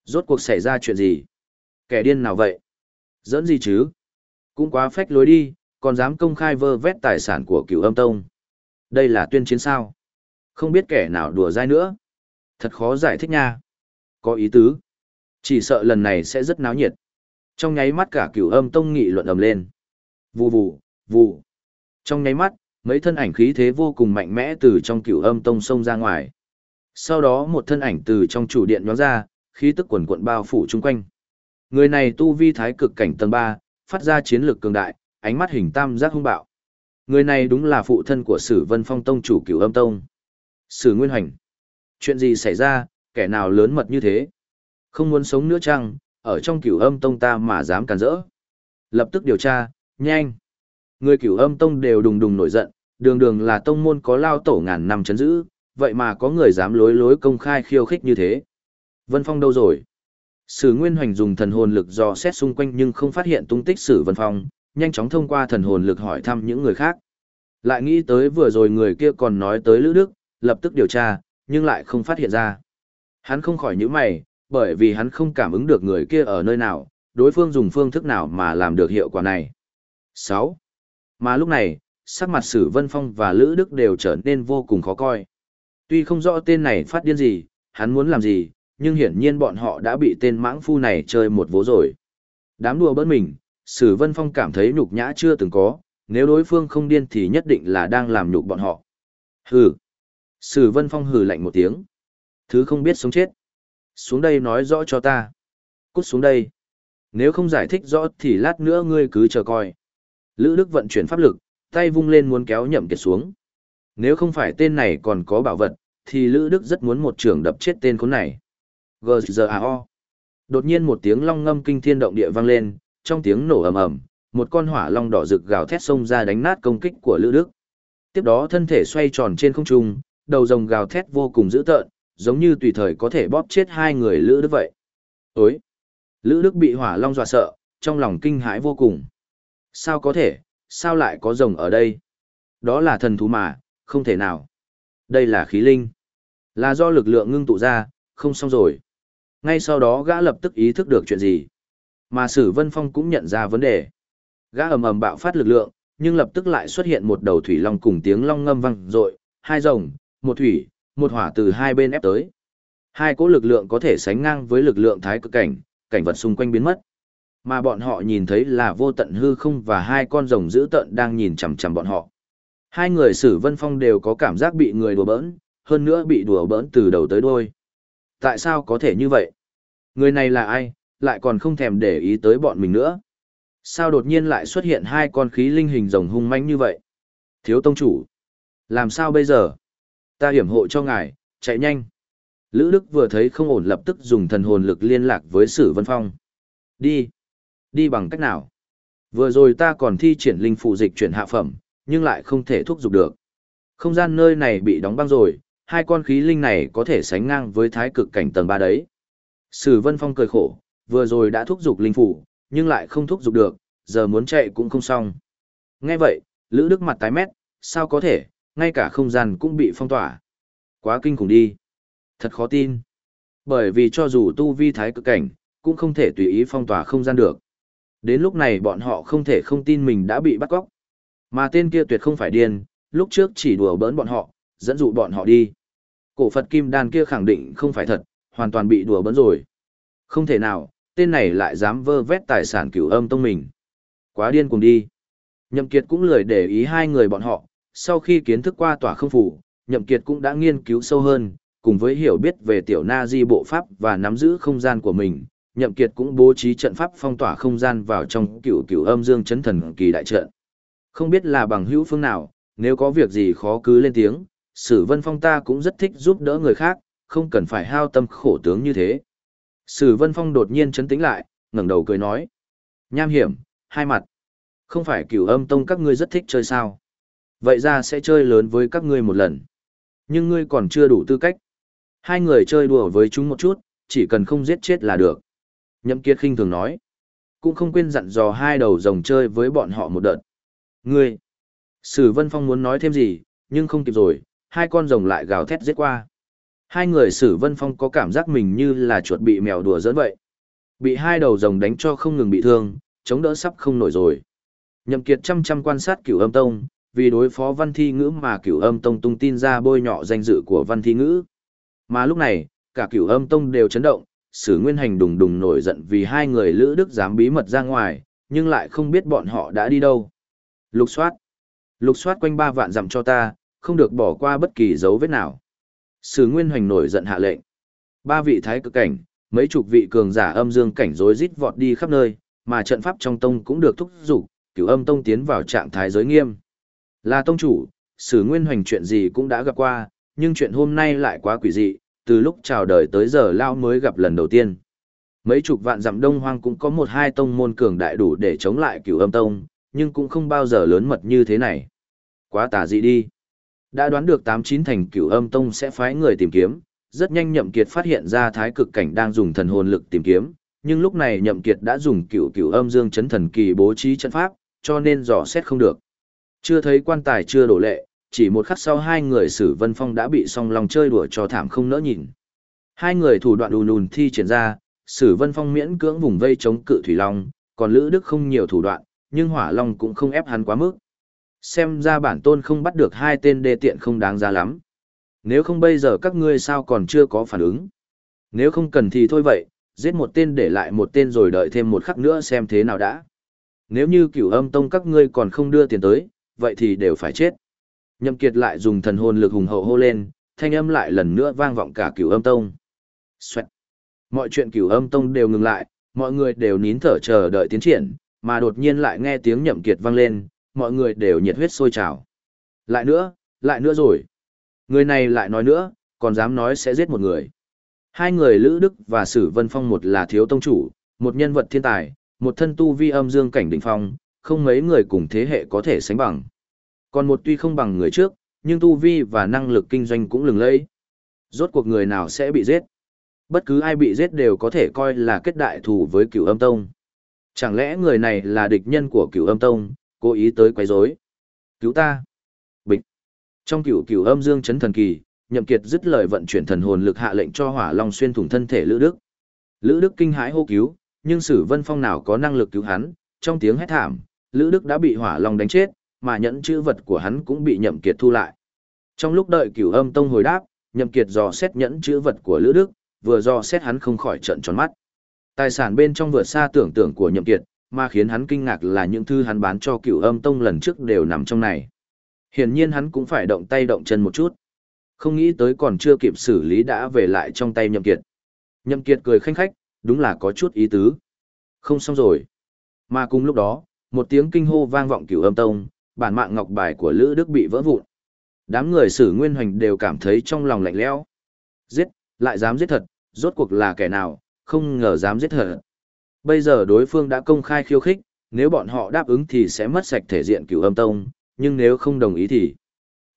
S1: Rốt cuộc xảy ra chuyện gì? Kẻ điên nào vậy? Dẫn gì chứ? Cũng quá phách lối đi, còn dám công khai vơ vét tài sản của cửu âm tông. Đây là tuyên chiến sao? Không biết kẻ nào đùa dai nữa. Thật khó giải thích nha. Có ý tứ. Chỉ sợ lần này sẽ rất náo nhiệt. Trong nháy mắt cả cửu âm tông nghị luận ầm lên. Vù vù, vù. Trong nháy mắt, mấy thân ảnh khí thế vô cùng mạnh mẽ từ trong cửu âm tông xông ra ngoài. Sau đó một thân ảnh từ trong chủ điện nhó ra, khí tức quần cuộn bao phủ chung quanh. Người này tu vi thái cực cảnh tầng 3, phát ra chiến lược cường đại, ánh mắt hình tam giác hung bạo. Người này đúng là phụ thân của Sử Vân Phong tông chủ Cửu Âm Tông. Sử Nguyên Hoành. Chuyện gì xảy ra, kẻ nào lớn mật như thế? Không muốn sống nữa chăng, ở trong Cửu Âm Tông ta mà dám càn rỡ? Lập tức điều tra, nhanh. Người Cửu Âm Tông đều đùng đùng nổi giận, đường đường là tông môn có lao tổ ngàn năm chấn giữ, vậy mà có người dám lối lối công khai khiêu khích như thế. Vân Phong đâu rồi? Sử Nguyên Hoành dùng thần hồn lực dò xét xung quanh nhưng không phát hiện tung tích Sử Vân Phong, nhanh chóng thông qua thần hồn lực hỏi thăm những người khác. Lại nghĩ tới vừa rồi người kia còn nói tới Lữ Đức, lập tức điều tra, nhưng lại không phát hiện ra. Hắn không khỏi nhíu mày, bởi vì hắn không cảm ứng được người kia ở nơi nào, đối phương dùng phương thức nào mà làm được hiệu quả này. 6. Mà lúc này, sắc mặt Sử Vân Phong và Lữ Đức đều trở nên vô cùng khó coi. Tuy không rõ tên này phát điên gì, hắn muốn làm gì, nhưng hiển nhiên bọn họ đã bị tên mãng phu này chơi một vố rồi. Đám đùa bỡn mình, Sử Vân Phong cảm thấy nhục nhã chưa từng có, nếu đối phương không điên thì nhất định là đang làm nhục bọn họ. Hừ. Sử Vân Phong hừ lạnh một tiếng. Thứ không biết sống chết. Xuống đây nói rõ cho ta. Cút xuống đây. Nếu không giải thích rõ thì lát nữa ngươi cứ chờ coi. Lữ Đức vận chuyển pháp lực, tay vung lên muốn kéo nhậm kiệt xuống. Nếu không phải tên này còn có bảo vật, thì Lữ Đức rất muốn một trường đập chết tên khốn này. G.G.A.O. Đột nhiên một tiếng long ngâm kinh thiên động địa vang lên, trong tiếng nổ ầm ầm, một con hỏa long đỏ rực gào thét xông ra đánh nát công kích của Lữ Đức. Tiếp đó thân thể xoay tròn trên không trung, đầu rồng gào thét vô cùng dữ tợn, giống như tùy thời có thể bóp chết hai người Lữ Đức vậy. Ối! Lữ Đức bị hỏa long dọa sợ, trong lòng kinh hãi vô cùng. Sao có thể, sao lại có rồng ở đây? Đó là thần thú mà, không thể nào. Đây là khí linh. Là do lực lượng ngưng tụ ra, không xong rồi. Ngay sau đó gã lập tức ý thức được chuyện gì. Mà Sử Vân Phong cũng nhận ra vấn đề. Gã ầm ầm bạo phát lực lượng, nhưng lập tức lại xuất hiện một đầu thủy long cùng tiếng long ngâm vang rội, hai rồng, một thủy, một hỏa từ hai bên ép tới. Hai cỗ lực lượng có thể sánh ngang với lực lượng thái cực cảnh, cảnh vật xung quanh biến mất. Mà bọn họ nhìn thấy là vô tận hư không và hai con rồng dữ tợn đang nhìn chằm chằm bọn họ. Hai người Sử Vân Phong đều có cảm giác bị người đùa bỡn, hơn nữa bị đùa bỡn từ đầu tới đuôi. Tại sao có thể như vậy? Người này là ai, lại còn không thèm để ý tới bọn mình nữa? Sao đột nhiên lại xuất hiện hai con khí linh hình rồng hung manh như vậy? Thiếu tông chủ. Làm sao bây giờ? Ta hiểm hộ cho ngài, chạy nhanh. Lữ Đức vừa thấy không ổn lập tức dùng thần hồn lực liên lạc với Sử Vân Phong. Đi. Đi bằng cách nào? Vừa rồi ta còn thi triển linh phụ dịch chuyển hạ phẩm, nhưng lại không thể thúc giục được. Không gian nơi này bị đóng băng rồi, hai con khí linh này có thể sánh ngang với thái cực cảnh tầng 3 đấy. Sử Vân Phong cười khổ, vừa rồi đã thúc giục linh phủ, nhưng lại không thúc giục được, giờ muốn chạy cũng không xong. Nghe vậy, Lữ Đức mặt tái mét, sao có thể, ngay cả không gian cũng bị phong tỏa. Quá kinh khủng đi. Thật khó tin. Bởi vì cho dù tu vi thái cực cảnh, cũng không thể tùy ý phong tỏa không gian được. Đến lúc này bọn họ không thể không tin mình đã bị bắt cóc. Mà tên kia tuyệt không phải điên, lúc trước chỉ đùa bỡn bọn họ, dẫn dụ bọn họ đi. Cổ Phật Kim Đan kia khẳng định không phải thật, hoàn toàn bị đùa bỡn rồi. Không thể nào, tên này lại dám vơ vét tài sản cửu âm tông mình. Quá điên cùng đi. Nhậm Kiệt cũng lười để ý hai người bọn họ, sau khi kiến thức qua tỏa không phủ, Nhậm Kiệt cũng đã nghiên cứu sâu hơn, cùng với hiểu biết về tiểu na di bộ pháp và nắm giữ không gian của mình. Nhậm Kiệt cũng bố trí trận pháp phong tỏa không gian vào trong cửu cửu âm dương chấn thần kỳ đại trận. Không biết là bằng hữu phương nào, nếu có việc gì khó cứ lên tiếng, Sử Vân Phong ta cũng rất thích giúp đỡ người khác, không cần phải hao tâm khổ tướng như thế. Sử Vân Phong đột nhiên chấn tĩnh lại, ngẩng đầu cười nói. Nham hiểm, hai mặt. Không phải cửu âm tông các ngươi rất thích chơi sao. Vậy ra sẽ chơi lớn với các ngươi một lần. Nhưng ngươi còn chưa đủ tư cách. Hai người chơi đùa với chúng một chút, chỉ cần không giết chết là được. Nhậm Kiệt khinh thường nói. Cũng không quên dặn dò hai đầu rồng chơi với bọn họ một đợt. Ngươi! Sử Vân Phong muốn nói thêm gì, nhưng không kịp rồi, hai con rồng lại gào thét giết qua. Hai người Sử Vân Phong có cảm giác mình như là chuột bị mèo đùa giỡn vậy. Bị hai đầu rồng đánh cho không ngừng bị thương, chống đỡ sắp không nổi rồi. Nhậm Kiệt chăm chăm quan sát Cửu Âm Tông, vì đối phó Văn Thi Ngữ mà Cửu Âm Tông tung tin ra bôi nhọ danh dự của Văn Thi Ngữ. Mà lúc này, cả Cửu Âm Tông đều chấn động, Sử Nguyên Hành đùng đùng nổi giận vì hai người Lữ Đức dám bí mật ra ngoài, nhưng lại không biết bọn họ đã đi đâu. Lục soát. Lục soát quanh ba vạn dặm cho ta, không được bỏ qua bất kỳ dấu vết nào. Sử Nguyên Hoành nổi giận hạ lệnh. Ba vị thái cực cảnh, mấy chục vị cường giả âm dương cảnh rối rít vọt đi khắp nơi, mà trận pháp trong tông cũng được thúc giục, cửu âm tông tiến vào trạng thái giới nghiêm. Là tông chủ, Sử Nguyên Hoành chuyện gì cũng đã gặp qua, nhưng chuyện hôm nay lại quá quỷ dị, từ lúc chào đời tới giờ lao mới gặp lần đầu tiên. Mấy chục vạn dặm đông hoang cũng có một hai tông môn cường đại đủ để chống lại cửu âm tông, nhưng cũng không bao giờ lớn mật như thế này. Quá tà dị đi. Đã đoán được tám chín thành cửu âm tông sẽ phái người tìm kiếm, rất nhanh nhậm kiệt phát hiện ra thái cực cảnh đang dùng thần hồn lực tìm kiếm, nhưng lúc này nhậm kiệt đã dùng cửu cửu âm dương chấn thần kỳ bố trí trận pháp, cho nên dò xét không được. Chưa thấy quan tài chưa đổ lệ, chỉ một khắc sau hai người sử vân phong đã bị song lòng chơi đùa cho thảm không nỡ nhìn. Hai người thủ đoạn ùn ùn thi triển ra, sử vân phong miễn cưỡng vùng vây chống cự thủy long, còn lữ đức không nhiều thủ đoạn, nhưng hỏa long cũng không ép hắn quá mức. Xem ra bản tôn không bắt được hai tên đê tiện không đáng giá lắm. Nếu không bây giờ các ngươi sao còn chưa có phản ứng. Nếu không cần thì thôi vậy, giết một tên để lại một tên rồi đợi thêm một khắc nữa xem thế nào đã. Nếu như cửu âm tông các ngươi còn không đưa tiền tới, vậy thì đều phải chết. Nhậm Kiệt lại dùng thần hồn lực hùng hậu hô lên, thanh âm lại lần nữa vang vọng cả cửu âm tông. Xoẹt. Mọi chuyện cửu âm tông đều ngừng lại, mọi người đều nín thở chờ đợi tiến triển, mà đột nhiên lại nghe tiếng Nhậm Kiệt vang lên, mọi người đều nhiệt huyết sôi trào. Lại nữa, lại nữa rồi. Người này lại nói nữa, còn dám nói sẽ giết một người. Hai người Lữ Đức và Sử Vân Phong một là thiếu tông chủ, một nhân vật thiên tài, một thân tu vi âm dương cảnh đỉnh phong, không mấy người cùng thế hệ có thể sánh bằng. Còn một tuy không bằng người trước, nhưng tu vi và năng lực kinh doanh cũng lừng lẫy. Rốt cuộc người nào sẽ bị giết? Bất cứ ai bị giết đều có thể coi là kết đại thù với cửu âm tông. Chẳng lẽ người này là địch nhân của cửu âm tông, cố ý tới quấy rối? Cứu ta! Bịch! Trong cửu cửu âm dương chấn thần kỳ, nhậm kiệt dứt lời vận chuyển thần hồn lực hạ lệnh cho hỏa long xuyên thủng thân thể lữ đức. Lữ đức kinh hãi hô cứu, nhưng sử vân phong nào có năng lực cứu hắn, trong tiếng hét thảm, lữ đức đã bị hỏa long đánh chết, mà nhẫn chữ vật của hắn cũng bị nhậm kiệt thu lại. Trong lúc đợi cửu âm tông hồi đáp, nhậm kiệt dò xét nhẫn chữ vật của lữ đức, vừa dò xét hắn không khỏi trợn tròn mắt. Tài sản bên trong vượt xa tưởng tượng của nhậm kiệt, mà khiến hắn kinh ngạc là những thư hắn bán cho cửu âm tông lần trước đều nằm trong này. Hiển nhiên hắn cũng phải động tay động chân một chút. Không nghĩ tới còn chưa kịp xử lý đã về lại trong tay nhậm kiệt. Nhậm kiệt cười khanh khách, đúng là có chút ý tứ. Không xong rồi. Mà cùng lúc đó, một tiếng kinh hô vang vọng cửu âm tông, bản mạng ngọc bài của Lữ Đức bị vỡ vụn. Đám người sử nguyên hoành đều cảm thấy trong lòng lạnh lẽo. Giết, lại dám giết thật, rốt cuộc là kẻ nào, không ngờ dám giết thật. Bây giờ đối phương đã công khai khiêu khích, nếu bọn họ đáp ứng thì sẽ mất sạch thể diện cửu âm tông, nhưng nếu không đồng ý thì...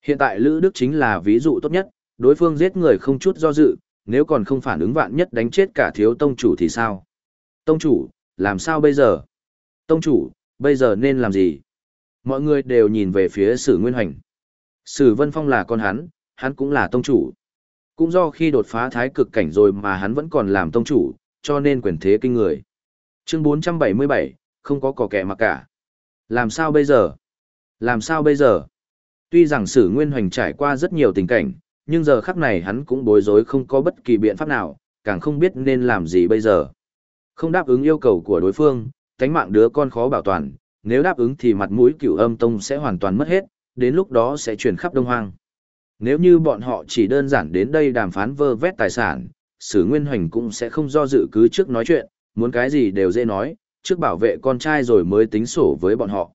S1: Hiện tại Lữ Đức chính là ví dụ tốt nhất, đối phương giết người không chút do dự, nếu còn không phản ứng vạn nhất đánh chết cả thiếu tông chủ thì sao? Tông chủ, làm sao bây giờ? Tông chủ, bây giờ nên làm gì? Mọi người đều nhìn về phía Sử Nguyên Hoành. Sử Vân Phong là con hắn, hắn cũng là tông chủ. Cũng do khi đột phá thái cực cảnh rồi mà hắn vẫn còn làm tông chủ, cho nên quyền thế kinh người. Chương 477, không có cỏ kẻ mà cả. Làm sao bây giờ? Làm sao bây giờ? Tuy rằng Sử Nguyên Hoành trải qua rất nhiều tình cảnh, nhưng giờ khắc này hắn cũng bối rối không có bất kỳ biện pháp nào, càng không biết nên làm gì bây giờ. Không đáp ứng yêu cầu của đối phương, tánh mạng đứa con khó bảo toàn, nếu đáp ứng thì mặt mũi cửu âm tông sẽ hoàn toàn mất hết, đến lúc đó sẽ chuyển khắp Đông Hoang. Nếu như bọn họ chỉ đơn giản đến đây đàm phán vơ vét tài sản, Sử Nguyên Hoành cũng sẽ không do dự cứ trước nói chuyện, muốn cái gì đều dễ nói, trước bảo vệ con trai rồi mới tính sổ với bọn họ.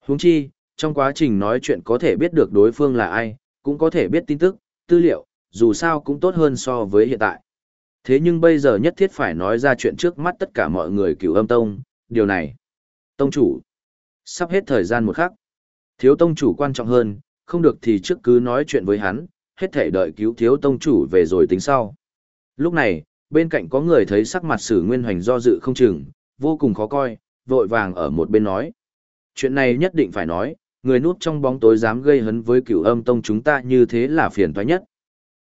S1: Huống chi, trong quá trình nói chuyện có thể biết được đối phương là ai, cũng có thể biết tin tức, tư liệu, dù sao cũng tốt hơn so với hiện tại. Thế nhưng bây giờ nhất thiết phải nói ra chuyện trước mắt tất cả mọi người cửu âm tông, điều này. Tông chủ, sắp hết thời gian một khắc. Thiếu tông chủ quan trọng hơn, không được thì trước cứ nói chuyện với hắn, hết thể đợi cứu thiếu tông chủ về rồi tính sau. Lúc này, bên cạnh có người thấy sắc mặt sử nguyên hoành do dự không chừng, vô cùng khó coi, vội vàng ở một bên nói. Chuyện này nhất định phải nói, người núp trong bóng tối dám gây hấn với cửu âm tông chúng ta như thế là phiền toái nhất.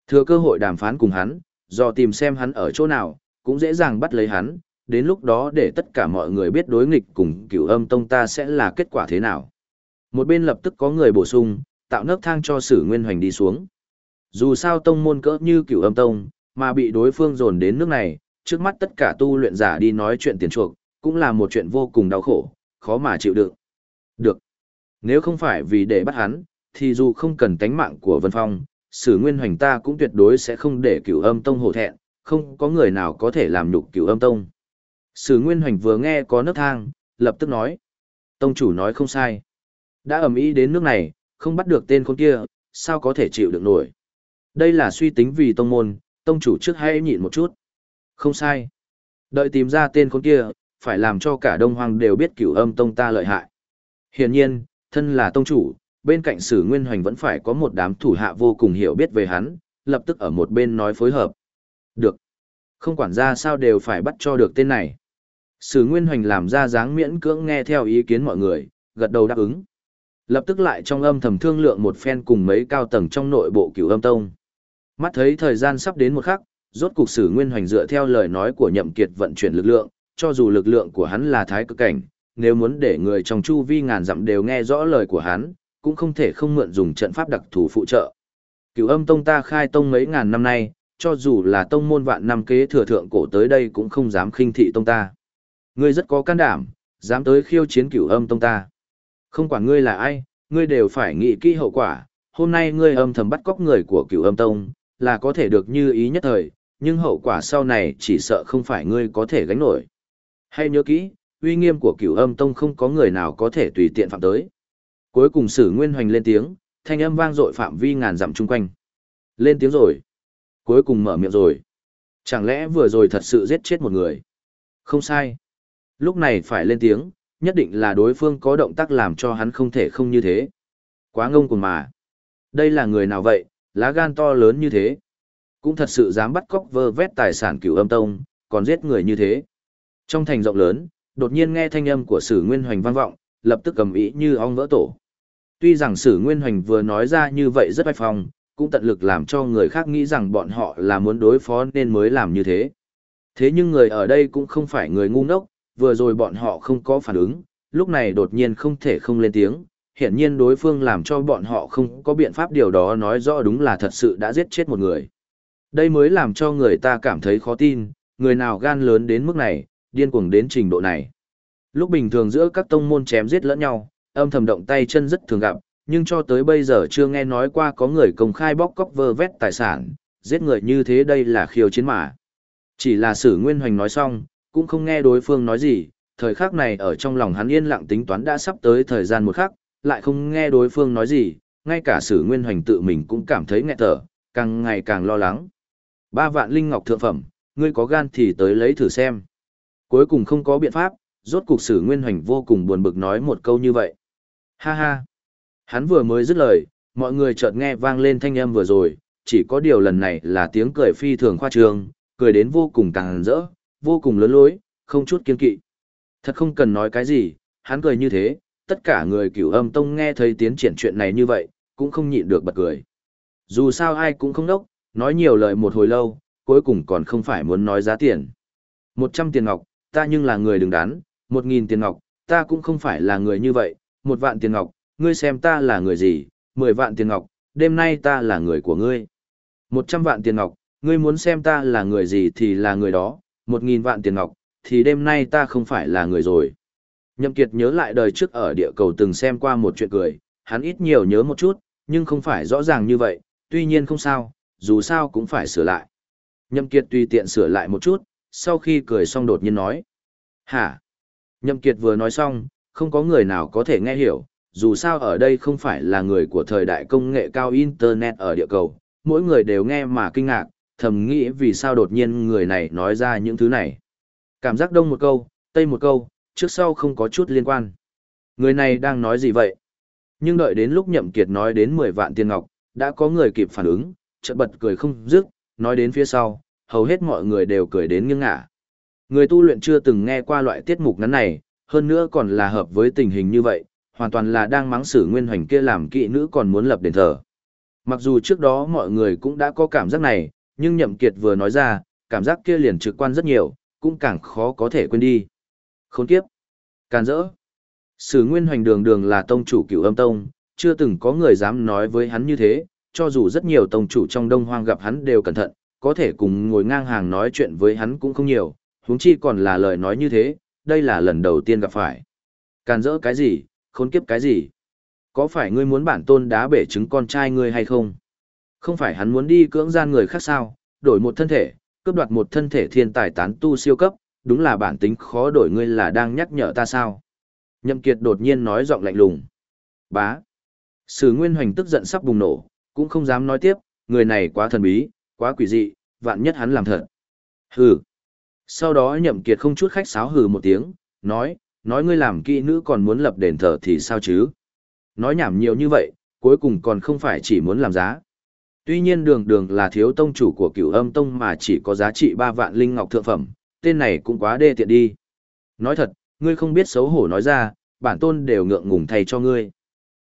S1: Thừa cơ hội đàm phán cùng hắn, do tìm xem hắn ở chỗ nào, cũng dễ dàng bắt lấy hắn, đến lúc đó để tất cả mọi người biết đối nghịch cùng cửu âm tông ta sẽ là kết quả thế nào. Một bên lập tức có người bổ sung, tạo nấc thang cho sử nguyên hoành đi xuống. Dù sao tông môn cỡ như cửu âm tông, mà bị đối phương dồn đến nước này, trước mắt tất cả tu luyện giả đi nói chuyện tiền chuộc, cũng là một chuyện vô cùng đau khổ, khó mà chịu đựng. Được. Nếu không phải vì để bắt hắn, thì dù không cần tánh mạng của Vân Phong, sử nguyên hoành ta cũng tuyệt đối sẽ không để cửu âm tông hổ thẹn, không có người nào có thể làm nhục cửu âm tông. Sử nguyên hoành vừa nghe có nước thang, lập tức nói. Tông chủ nói không sai. Đã ẩm ý đến nước này, không bắt được tên con kia, sao có thể chịu được nổi. Đây là suy tính vì tông môn, tông chủ trước hãy nhịn một chút. Không sai. Đợi tìm ra tên con kia, phải làm cho cả đông hoàng đều biết cửu âm tông ta lợi hại. Hiển nhiên, thân là tông chủ, bên cạnh sử nguyên hoành vẫn phải có một đám thủ hạ vô cùng hiểu biết về hắn, lập tức ở một bên nói phối hợp. Được. Không quản ra sao đều phải bắt cho được tên này. Sử nguyên hoành làm ra dáng miễn cưỡng nghe theo ý kiến mọi người, gật đầu đáp ứng. Lập tức lại trong âm thầm thương lượng một phen cùng mấy cao tầng trong nội bộ cửu âm tông. Mắt thấy thời gian sắp đến một khắc, rốt cục sử nguyên hoành dựa theo lời nói của nhậm kiệt vận chuyển lực lượng, cho dù lực lượng của hắn là thái cực cảnh, nếu muốn để người trong chu vi ngàn dặm đều nghe rõ lời của hắn, cũng không thể không mượn dùng trận pháp đặc thù phụ trợ. Cửu âm tông ta khai tông mấy ngàn năm nay, cho dù là tông môn vạn năm kế thừa thượng cổ tới đây cũng không dám khinh thị tông ta. Ngươi rất có can đảm, Dám tới khiêu chiến cửu âm tông ta. Không quản ngươi là ai, ngươi đều phải nghĩ kỹ hậu quả. Hôm nay ngươi âm thầm bắt cóc người của cửu âm tông, là có thể được như ý nhất thời, nhưng hậu quả sau này chỉ sợ không phải ngươi có thể gánh nổi. Hay nhớ kỹ, uy nghiêm của cửu âm tông không có người nào có thể tùy tiện phạm tới. Cuối cùng sử nguyên hoành lên tiếng, thanh âm vang dội phạm vi ngàn dặm chung quanh. Lên tiếng rồi. Cuối cùng mở miệng rồi. Chẳng lẽ vừa rồi thật sự giết chết một người? Không sai. Lúc này phải lên tiếng, nhất định là đối phương có động tác làm cho hắn không thể không như thế. Quá ngông cuồng mà. Đây là người nào vậy, lá gan to lớn như thế. Cũng thật sự dám bắt cóc vơ vét tài sản cửu âm tông, còn giết người như thế. Trong thành rộng lớn, đột nhiên nghe thanh âm của sử nguyên hoành vang vọng, lập tức cầm ý như ong vỡ tổ. Tuy rằng sử nguyên hoành vừa nói ra như vậy rất bách phong, cũng tận lực làm cho người khác nghĩ rằng bọn họ là muốn đối phó nên mới làm như thế. Thế nhưng người ở đây cũng không phải người ngu ngốc, vừa rồi bọn họ không có phản ứng, lúc này đột nhiên không thể không lên tiếng, hiển nhiên đối phương làm cho bọn họ không có biện pháp điều đó nói rõ đúng là thật sự đã giết chết một người. Đây mới làm cho người ta cảm thấy khó tin, người nào gan lớn đến mức này, điên cuồng đến trình độ này. Lúc bình thường giữa các tông môn chém giết lẫn nhau, âm thầm động tay chân rất thường gặp, nhưng cho tới bây giờ chưa nghe nói qua có người công khai bóc cóc vơ vét tài sản, giết người như thế đây là khiêu chiến mà. Chỉ là sử nguyên hoành nói xong, cũng không nghe đối phương nói gì, thời khắc này ở trong lòng hắn yên lặng tính toán đã sắp tới thời gian một khắc, lại không nghe đối phương nói gì, ngay cả sử nguyên hoành tự mình cũng cảm thấy nghẹt thở, càng ngày càng lo lắng. Ba vạn linh ngọc thượng phẩm, ngươi có gan thì tới lấy thử xem. Cuối cùng không có biện pháp, rốt cục sử nguyên hoành vô cùng buồn bực nói một câu như vậy. Ha ha. Hắn vừa mới dứt lời, mọi người chợt nghe vang lên thanh âm vừa rồi, chỉ có điều lần này là tiếng cười phi thường khoa trương, cười đến vô cùng càng rỡ, vô cùng lớn lối, không chút kiên kỵ. Thật không cần nói cái gì, hắn cười như thế, tất cả người cửu âm tông nghe thấy tiến triển chuyện này như vậy, cũng không nhịn được bật cười. Dù sao ai cũng không đốc, nói nhiều lời một hồi lâu, cuối cùng còn không phải muốn nói giá tiền. Một trăm tiền ngọc, ta nhưng là người đứng đắn, một nghìn tiền ngọc, ta cũng không phải là người như vậy, một vạn tiền ngọc, ngươi xem ta là người gì, mười vạn tiền ngọc, đêm nay ta là người của ngươi. Một trăm vạn tiền ngọc, ngươi muốn xem ta là người gì thì là người đó, một nghìn vạn tiền ngọc, thì đêm nay ta không phải là người rồi. Nhậm Kiệt nhớ lại đời trước ở địa cầu từng xem qua một chuyện cười, hắn ít nhiều nhớ một chút, nhưng không phải rõ ràng như vậy, tuy nhiên không sao, dù sao cũng phải sửa lại. Nhậm Kiệt tùy tiện sửa lại một chút, sau khi cười xong đột nhiên nói. Hả? Nhậm Kiệt vừa nói xong, không có người nào có thể nghe hiểu, dù sao ở đây không phải là người của thời đại công nghệ cao Internet ở địa cầu, mỗi người đều nghe mà kinh ngạc, thầm nghĩ vì sao đột nhiên người này nói ra những thứ này. Cảm giác đông một câu, tây một câu, trước sau không có chút liên quan. Người này đang nói gì vậy? Nhưng đợi đến lúc nhậm kiệt nói đến 10 vạn tiền ngọc, đã có người kịp phản ứng, chợt bật cười không dứt, nói đến phía sau, hầu hết mọi người đều cười đến nghiêng ngả. Người tu luyện chưa từng nghe qua loại tiết mục ngắn này, hơn nữa còn là hợp với tình hình như vậy, hoàn toàn là đang mắng sử nguyên hoành kia làm kỵ nữ còn muốn lập đền thờ. Mặc dù trước đó mọi người cũng đã có cảm giác này, nhưng nhậm kiệt vừa nói ra, cảm giác kia liền trực quan rất nhiều, cũng càng khó có thể quên đi. Khốn kiếp. can rỡ. Sử nguyên hoành đường đường là tông chủ cựu âm tông, chưa từng có người dám nói với hắn như thế, cho dù rất nhiều tông chủ trong đông hoang gặp hắn đều cẩn thận, có thể cùng ngồi ngang hàng nói chuyện với hắn cũng không nhiều, huống chi còn là lời nói như thế, đây là lần đầu tiên gặp phải. Càn rỡ cái gì, khốn kiếp cái gì? Có phải ngươi muốn bản tôn đá bể trứng con trai ngươi hay không? Không phải hắn muốn đi cưỡng gian người khác sao, đổi một thân thể, cướp đoạt một thân thể thiên tài tán tu siêu cấp, đúng là bản tính khó đổi ngươi là đang nhắc nhở ta sao? Nhậm Kiệt đột nhiên nói giọng lạnh lùng. Bá. Sử Nguyên Hoành tức giận sắp bùng nổ, cũng không dám nói tiếp, người này quá thần bí, quá quỷ dị, vạn nhất hắn làm thật. Hừ. Sau đó Nhậm Kiệt không chút khách sáo hừ một tiếng, nói, nói ngươi làm kỹ nữ còn muốn lập đền thờ thì sao chứ? Nói nhảm nhiều như vậy, cuối cùng còn không phải chỉ muốn làm giá. Tuy nhiên đường đường là thiếu tông chủ của cửu âm tông mà chỉ có giá trị 3 vạn linh ngọc thượng phẩm, tên này cũng quá đê tiện đi. Nói thật, ngươi không biết xấu hổ nói ra, bản tôn đều ngượng ngùng thay cho ngươi.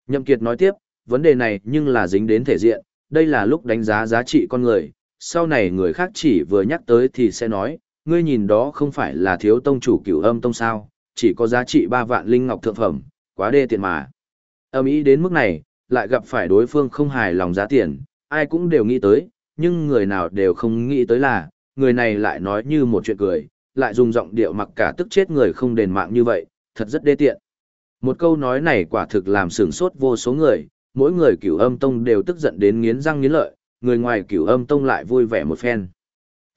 S1: Nhậm Kiệt nói tiếp, vấn đề này nhưng là dính đến thể diện, đây là lúc đánh giá giá trị con người, sau này người khác chỉ vừa nhắc tới thì sẽ nói, ngươi nhìn đó không phải là thiếu tông chủ cửu âm tông sao, chỉ có giá trị 3 vạn linh ngọc thượng phẩm, quá đê tiện mà. Âm ý đến mức này, lại gặp phải đối phương không hài lòng giá tiền, ai cũng đều nghĩ tới, nhưng người nào đều không nghĩ tới là, người này lại nói như một chuyện cười, lại dùng giọng điệu mặc cả tức chết người không đền mạng như vậy, thật rất đê tiện. Một câu nói này quả thực làm sửng sốt vô số người, mỗi người cửu âm tông đều tức giận đến nghiến răng nghiến lợi, người ngoài cửu âm tông lại vui vẻ một phen.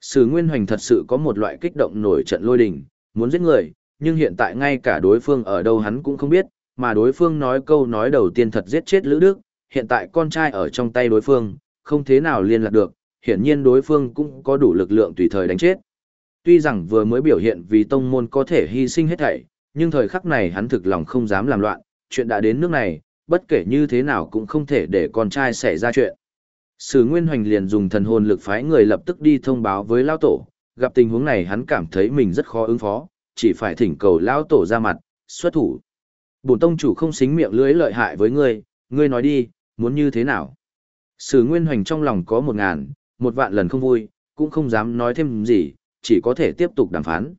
S1: Sử Nguyên Hoành thật sự có một loại kích động nổi trận lôi đình, muốn giết người, nhưng hiện tại ngay cả đối phương ở đâu hắn cũng không biết, mà đối phương nói câu nói đầu tiên thật giết chết Lữ Đức, hiện tại con trai ở trong tay đối phương, không thế nào liên lạc được, hiển nhiên đối phương cũng có đủ lực lượng tùy thời đánh chết. Tuy rằng vừa mới biểu hiện vì tông môn có thể hy sinh hết thảy, nhưng thời khắc này hắn thực lòng không dám làm loạn, chuyện đã đến nước này, bất kể như thế nào cũng không thể để con trai xảy ra chuyện. Sử Nguyên Hoành liền dùng thần hồn lực phái người lập tức đi thông báo với Lao Tổ, gặp tình huống này hắn cảm thấy mình rất khó ứng phó, chỉ phải thỉnh cầu Lao Tổ ra mặt, xuất thủ. Bổn tông chủ không xính miệng lưới lợi hại với ngươi, ngươi nói đi, muốn như thế nào? Sử Nguyên Hoành trong lòng có một ngàn, một vạn lần không vui, cũng không dám nói thêm gì, chỉ có thể tiếp tục đàm phán.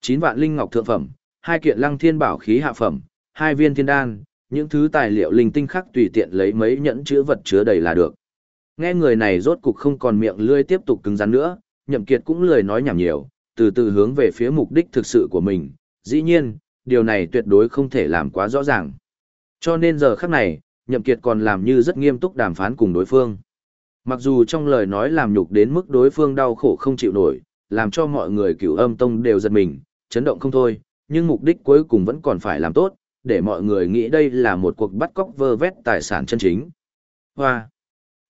S1: Chín vạn linh ngọc thượng phẩm, hai kiện lăng thiên bảo khí hạ phẩm, hai viên thiên đan, những thứ tài liệu linh tinh khác tùy tiện lấy mấy nhẫn chứa vật chứa đầy là được. Nghe người này rốt cục không còn miệng lươi tiếp tục cứng rắn nữa, nhậm kiệt cũng lười nói nhảm nhiều, từ từ hướng về phía mục đích thực sự của mình. Dĩ nhiên, điều này tuyệt đối không thể làm quá rõ ràng. Cho nên giờ khắc này, nhậm kiệt còn làm như rất nghiêm túc đàm phán cùng đối phương. Mặc dù trong lời nói làm nhục đến mức đối phương đau khổ không chịu nổi, làm cho mọi người cửu âm tông đều giật mình, chấn động không thôi, nhưng mục đích cuối cùng vẫn còn phải làm tốt, để mọi người nghĩ đây là một cuộc bắt cóc vơ vét tài sản chân chính. Hoa!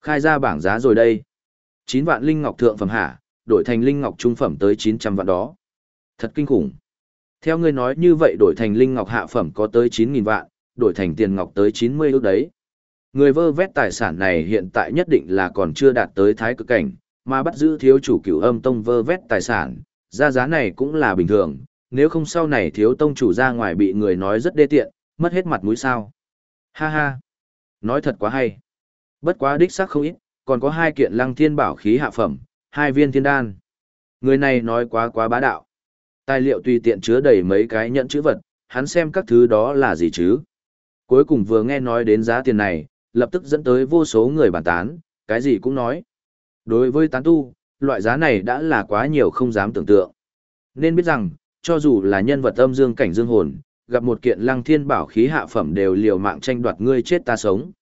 S1: Khai ra bảng giá rồi đây. 9 vạn linh ngọc thượng phẩm hạ, đổi thành linh ngọc trung phẩm tới 900 vạn đó. Thật kinh khủng. Theo ngươi nói như vậy đổi thành linh ngọc hạ phẩm có tới 9.000 vạn, đổi thành tiền ngọc tới 90 ước đấy. Người vơ vét tài sản này hiện tại nhất định là còn chưa đạt tới thái cực cảnh, mà bắt giữ thiếu chủ cửu âm tông vơ vét tài sản, ra giá này cũng là bình thường, nếu không sau này thiếu tông chủ ra ngoài bị người nói rất đê tiện, mất hết mặt mũi sao. Ha ha, nói thật quá hay. Bất quá đích xác không ít, còn có hai kiện lăng thiên bảo khí hạ phẩm, hai viên thiên đan. Người này nói quá quá bá đạo. Tài liệu tùy tiện chứa đầy mấy cái nhận chữ vật, hắn xem các thứ đó là gì chứ. Cuối cùng vừa nghe nói đến giá tiền này, lập tức dẫn tới vô số người bàn tán, cái gì cũng nói. Đối với tán tu, loại giá này đã là quá nhiều không dám tưởng tượng. Nên biết rằng, cho dù là nhân vật âm dương cảnh dương hồn, gặp một kiện lăng thiên bảo khí hạ phẩm đều liều mạng tranh đoạt ngươi chết ta sống.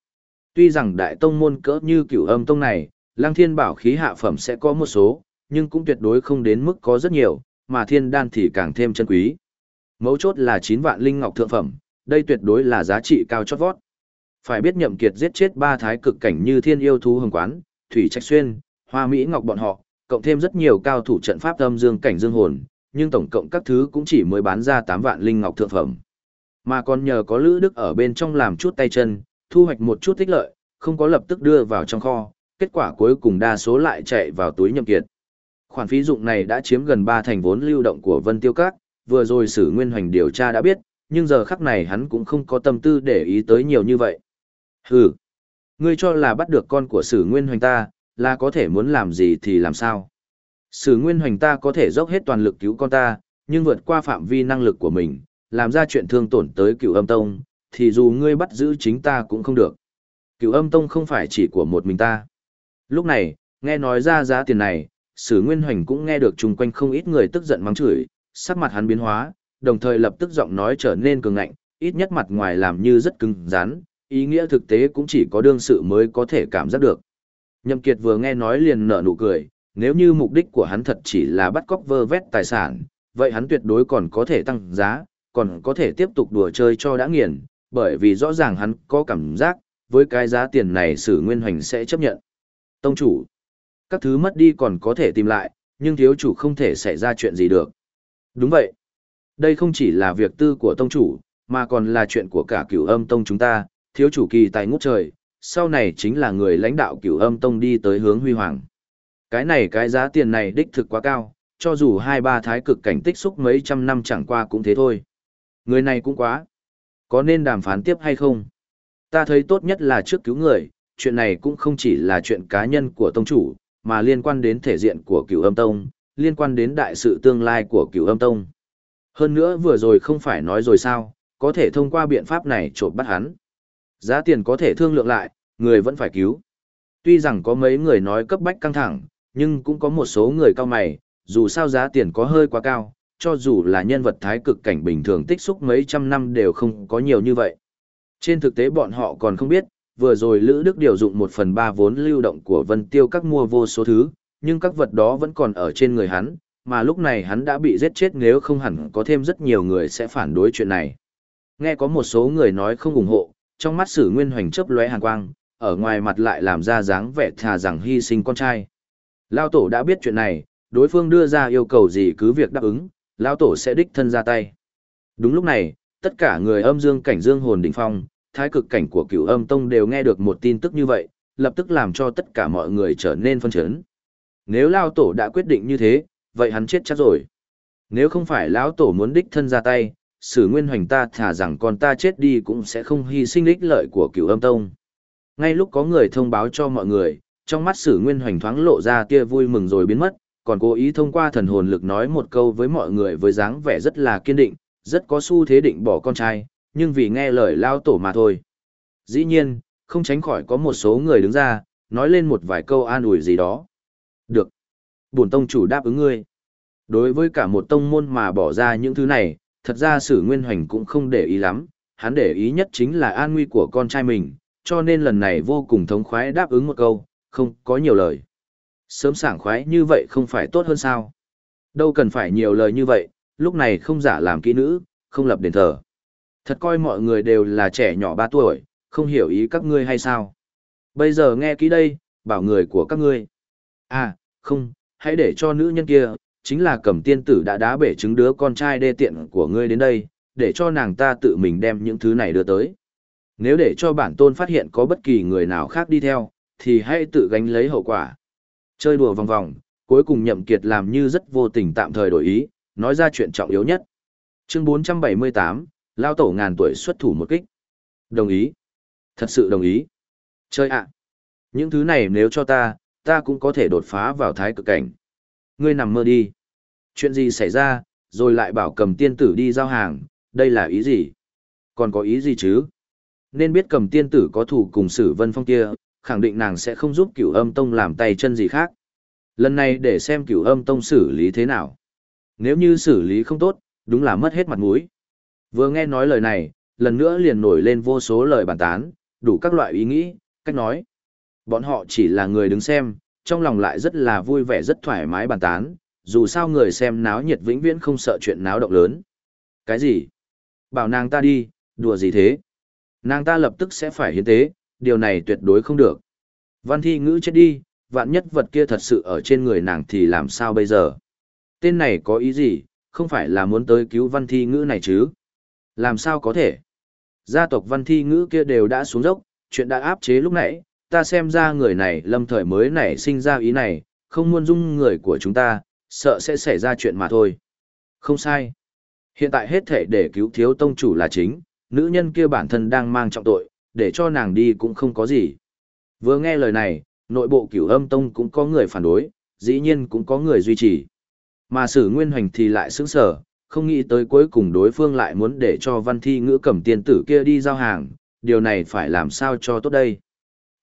S1: Tuy rằng đại tông môn cỡ như cửu âm tông này, lăng thiên bảo khí hạ phẩm sẽ có một số, nhưng cũng tuyệt đối không đến mức có rất nhiều, mà thiên đan thì càng thêm chân quý. Mấu chốt là 9 vạn linh ngọc thượng phẩm, đây tuyệt đối là giá trị cao chót vót. Phải biết nhậm kiệt giết chết ba thái cực cảnh như thiên yêu thú hồng quán, thủy trạch xuyên, hoa mỹ ngọc bọn họ, cộng thêm rất nhiều cao thủ trận pháp âm dương cảnh dương hồn, nhưng tổng cộng các thứ cũng chỉ mới bán ra 8 vạn linh ngọc thượng phẩm. Mà còn nhờ có Lữ Đức ở bên trong làm chút tay chân, thu hoạch một chút tích lợi, không có lập tức đưa vào trong kho, kết quả cuối cùng đa số lại chạy vào túi nhậm kiệt. Khoản phí dụng này đã chiếm gần 3 thành vốn lưu động của Vân Tiêu Các, vừa rồi sử nguyên hoành điều tra đã biết, nhưng giờ khắc này hắn cũng không có tâm tư để ý tới nhiều như vậy. Hừ, ngươi cho là bắt được con của sử nguyên hoành ta, là có thể muốn làm gì thì làm sao. Sử nguyên hoành ta có thể dốc hết toàn lực cứu con ta, nhưng vượt qua phạm vi năng lực của mình, làm ra chuyện thương tổn tới cựu âm tông, thì dù ngươi bắt giữ chính ta cũng không được. Cựu âm tông không phải chỉ của một mình ta. Lúc này, nghe nói ra giá tiền này, sử nguyên hoành cũng nghe được chung quanh không ít người tức giận mắng chửi, sắc mặt hắn biến hóa, đồng thời lập tức giọng nói trở nên cường ngạnh, ít nhất mặt ngoài làm như rất cứng rắn, ý nghĩa thực tế cũng chỉ có đương sự mới có thể cảm giác được. Nhậm Kiệt vừa nghe nói liền nở nụ cười, nếu như mục đích của hắn thật chỉ là bắt cóc vơ vét tài sản, vậy hắn tuyệt đối còn có thể tăng giá, còn có thể tiếp tục đùa chơi cho đã nghiền, bởi vì rõ ràng hắn có cảm giác, với cái giá tiền này sử nguyên hoành sẽ chấp nhận. Tông chủ, các thứ mất đi còn có thể tìm lại, nhưng thiếu chủ không thể xảy ra chuyện gì được. Đúng vậy. Đây không chỉ là việc tư của tông chủ, mà còn là chuyện của cả cửu âm tông chúng ta, thiếu chủ kỳ tài ngút trời, sau này chính là người lãnh đạo cửu âm tông đi tới hướng huy hoàng. Cái này cái giá tiền này đích thực quá cao, cho dù hai ba thái cực cảnh tích xúc mấy trăm năm chẳng qua cũng thế thôi. Người này cũng quá. Có nên đàm phán tiếp hay không? Ta thấy tốt nhất là trước cứu người, chuyện này cũng không chỉ là chuyện cá nhân của tông chủ, mà liên quan đến thể diện của cửu âm tông, liên quan đến đại sự tương lai của cửu âm tông. Hơn nữa vừa rồi không phải nói rồi sao, có thể thông qua biện pháp này trộm bắt hắn. Giá tiền có thể thương lượng lại, người vẫn phải cứu. Tuy rằng có mấy người nói cấp bách căng thẳng, nhưng cũng có một số người cao mày, dù sao giá tiền có hơi quá cao, cho dù là nhân vật thái cực cảnh bình thường tích xúc mấy trăm năm đều không có nhiều như vậy. Trên thực tế bọn họ còn không biết, vừa rồi Lữ Đức điều dụng một phần ba vốn lưu động của Vân Tiêu các mua vô số thứ, nhưng các vật đó vẫn còn ở trên người hắn, mà lúc này hắn đã bị giết chết nếu không hẳn có thêm rất nhiều người sẽ phản đối chuyện này. Nghe có một số người nói không ủng hộ, trong mắt sử nguyên hoành chớp lóe hàn quang, ở ngoài mặt lại làm ra dáng vẻ thà rằng hy sinh con trai. Lao tổ đã biết chuyện này, đối phương đưa ra yêu cầu gì cứ việc đáp ứng, Lao tổ sẽ đích thân ra tay. Đúng lúc này, tất cả người âm dương cảnh dương hồn đỉnh phong, thái cực cảnh của cửu âm tông đều nghe được một tin tức như vậy, lập tức làm cho tất cả mọi người trở nên phân chấn. Nếu Lao tổ đã quyết định như thế, vậy hắn chết chắc rồi. Nếu không phải lão tổ muốn đích thân ra tay, sử nguyên hoành ta thả rằng con ta chết đi cũng sẽ không hy sinh ích lợi của cửu âm tông. Ngay lúc có người thông báo cho mọi người, trong mắt sử nguyên hoành thoáng lộ ra tia vui mừng rồi biến mất, còn cố ý thông qua thần hồn lực nói một câu với mọi người với dáng vẻ rất là kiên định, rất có xu thế định bỏ con trai, nhưng vì nghe lời lao tổ mà thôi. Dĩ nhiên, không tránh khỏi có một số người đứng ra, nói lên một vài câu an ủi gì đó. Được. Bổn tông chủ đáp ứng ngươi. Đối với cả một tông môn mà bỏ ra những thứ này, thật ra sử nguyên hoành cũng không để ý lắm, hắn để ý nhất chính là an nguy của con trai mình, cho nên lần này vô cùng thống khoái đáp ứng một câu, không có nhiều lời. Sớm sảng khoái như vậy không phải tốt hơn sao? Đâu cần phải nhiều lời như vậy, lúc này không giả làm kỹ nữ, không lập đền thờ. Thật coi mọi người đều là trẻ nhỏ 3 tuổi, không hiểu ý các ngươi hay sao? Bây giờ nghe kỹ đây, bảo người của các ngươi. À, không, hãy để cho nữ nhân kia, chính là cầm tiên tử đã đá bể trứng đứa con trai đê tiện của ngươi đến đây, để cho nàng ta tự mình đem những thứ này đưa tới. Nếu để cho bản tôn phát hiện có bất kỳ người nào khác đi theo, thì hãy tự gánh lấy hậu quả. Chơi đùa vòng vòng, cuối cùng nhậm kiệt làm như rất vô tình tạm thời đổi ý, nói ra chuyện trọng yếu nhất. Chương 478, Lao tổ ngàn tuổi xuất thủ một kích. Đồng ý. Thật sự đồng ý. Chơi ạ. Những thứ này nếu cho ta, ta cũng có thể đột phá vào thái cực cảnh. Ngươi nằm mơ đi. Chuyện gì xảy ra, rồi lại bảo cầm tiên tử đi giao hàng, đây là ý gì? Còn có ý gì chứ? Nên biết cầm tiên tử có thủ cùng sử vân phong kia, khẳng định nàng sẽ không giúp cửu âm tông làm tay chân gì khác. Lần này để xem cửu âm tông xử lý thế nào. Nếu như xử lý không tốt, đúng là mất hết mặt mũi. Vừa nghe nói lời này, lần nữa liền nổi lên vô số lời bàn tán, đủ các loại ý nghĩ, cách nói. Bọn họ chỉ là người đứng xem, trong lòng lại rất là vui vẻ rất thoải mái bàn tán, dù sao người xem náo nhiệt vĩnh viễn không sợ chuyện náo động lớn. Cái gì? Bảo nàng ta đi, đùa gì thế? Nàng ta lập tức sẽ phải hiến tế, điều này tuyệt đối không được. Văn thi ngữ chết đi, vạn nhất vật kia thật sự ở trên người nàng thì làm sao bây giờ? Tên này có ý gì, không phải là muốn tới cứu văn thi ngữ này chứ? Làm sao có thể? Gia tộc văn thi ngữ kia đều đã xuống dốc, chuyện đã áp chế lúc nãy, ta xem ra người này lâm thời mới nảy sinh ra ý này, không muốn dung người của chúng ta, sợ sẽ xảy ra chuyện mà thôi. Không sai. Hiện tại hết thể để cứu thiếu tông chủ là chính, nữ nhân kia bản thân đang mang trọng tội, để cho nàng đi cũng không có gì. Vừa nghe lời này, nội bộ cửu âm tông cũng có người phản đối, dĩ nhiên cũng có người duy trì. Mà sử nguyên hoành thì lại sững sở, không nghĩ tới cuối cùng đối phương lại muốn để cho văn thi ngữ cầm tiền tử kia đi giao hàng, điều này phải làm sao cho tốt đây.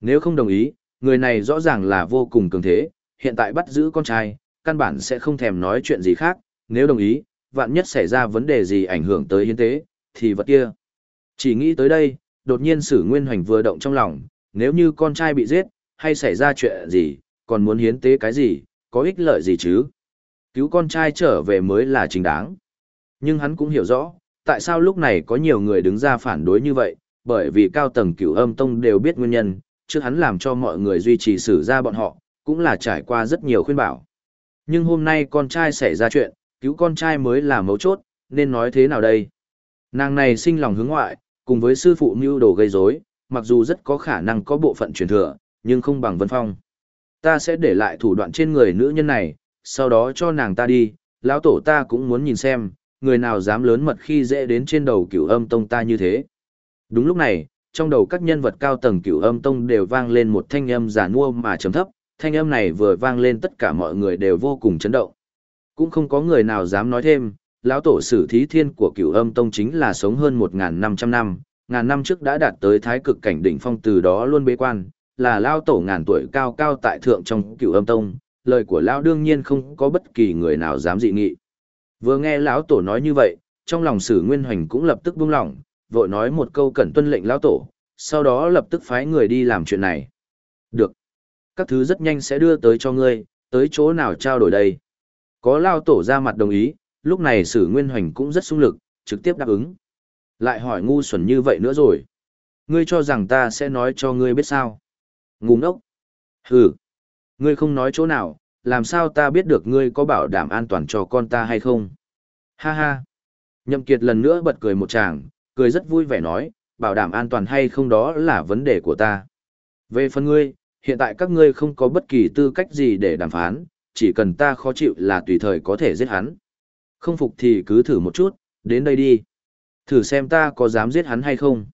S1: Nếu không đồng ý, người này rõ ràng là vô cùng cường thế, hiện tại bắt giữ con trai, căn bản sẽ không thèm nói chuyện gì khác, nếu đồng ý, vạn nhất xảy ra vấn đề gì ảnh hưởng tới hiến tế, thì vật kia. Chỉ nghĩ tới đây, đột nhiên sử nguyên hoành vừa động trong lòng, nếu như con trai bị giết, hay xảy ra chuyện gì, còn muốn hiến tế cái gì, có ích lợi gì chứ? Cứu con trai trở về mới là chính đáng. Nhưng hắn cũng hiểu rõ, tại sao lúc này có nhiều người đứng ra phản đối như vậy, bởi vì cao tầng cửu âm tông đều biết nguyên nhân, trước hắn làm cho mọi người duy trì xử ra bọn họ, cũng là trải qua rất nhiều khuyên bảo. Nhưng hôm nay con trai xảy ra chuyện, cứu con trai mới là mấu chốt, nên nói thế nào đây? Nàng này sinh lòng hướng ngoại, cùng với sư phụ mưu đồ gây rối, mặc dù rất có khả năng có bộ phận truyền thừa, nhưng không bằng Vân Phong. Ta sẽ để lại thủ đoạn trên người nữ nhân này, sau đó cho nàng ta đi, lão tổ ta cũng muốn nhìn xem, người nào dám lớn mật khi dễ đến trên đầu cửu âm tông ta như thế. Đúng lúc này, trong đầu các nhân vật cao tầng cửu âm tông đều vang lên một thanh âm giả nua mà chấm thấp, thanh âm này vừa vang lên tất cả mọi người đều vô cùng chấn động. Cũng không có người nào dám nói thêm, lão tổ sử thí thiên của cửu âm tông chính là sống hơn 1.500 năm, ngàn năm trước đã đạt tới thái cực cảnh đỉnh phong từ đó luôn bế quan, là lao tổ ngàn tuổi cao cao tại thượng trong cửu âm tông, lời của lão đương nhiên không có bất kỳ người nào dám dị nghị. Vừa nghe lão tổ nói như vậy, trong lòng Sử Nguyên Hoành cũng lập tức buông lỏng, vội nói một câu cẩn tuân lệnh lão tổ, sau đó lập tức phái người đi làm chuyện này. Được. Các thứ rất nhanh sẽ đưa tới cho ngươi, tới chỗ nào trao đổi đây. Có lao tổ ra mặt đồng ý, lúc này Sử Nguyên Hoành cũng rất sung lực, trực tiếp đáp ứng. Lại hỏi ngu xuẩn như vậy nữa rồi. Ngươi cho rằng ta sẽ nói cho ngươi biết sao? Ngu ngốc. Hừ. Ngươi không nói chỗ nào, làm sao ta biết được ngươi có bảo đảm an toàn cho con ta hay không? Ha ha. Nhậm Kiệt lần nữa bật cười một tràng, cười rất vui vẻ nói, bảo đảm an toàn hay không đó là vấn đề của ta. Về phần ngươi, hiện tại các ngươi không có bất kỳ tư cách gì để đàm phán, chỉ cần ta khó chịu là tùy thời có thể giết hắn. Không phục thì cứ thử một chút, đến đây đi. Thử xem ta có dám giết hắn hay không.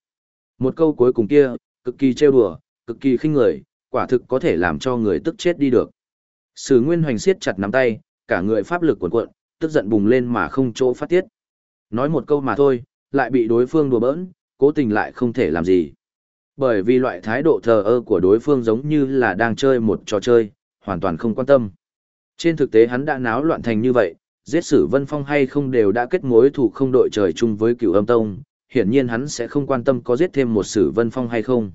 S1: Một câu cuối cùng kia, cực kỳ trêu đùa, cực kỳ khinh người, quả thực có thể làm cho người tức chết đi được. Sử Nguyên Hoành siết chặt nắm tay, cả người pháp lực cuộn cuộn, tức giận bùng lên mà không chỗ phát tiết. Nói một câu mà thôi, lại bị đối phương đùa bỡn, cố tình lại không thể làm gì. Bởi vì loại thái độ thờ ơ của đối phương giống như là đang chơi một trò chơi, hoàn toàn không quan tâm. Trên thực tế hắn đã náo loạn thành như vậy, giết sử Vân Phong hay không đều đã kết mối thủ không đội trời chung với cựu âm tông, hiển nhiên hắn sẽ không quan tâm có giết thêm một sử Vân Phong hay không.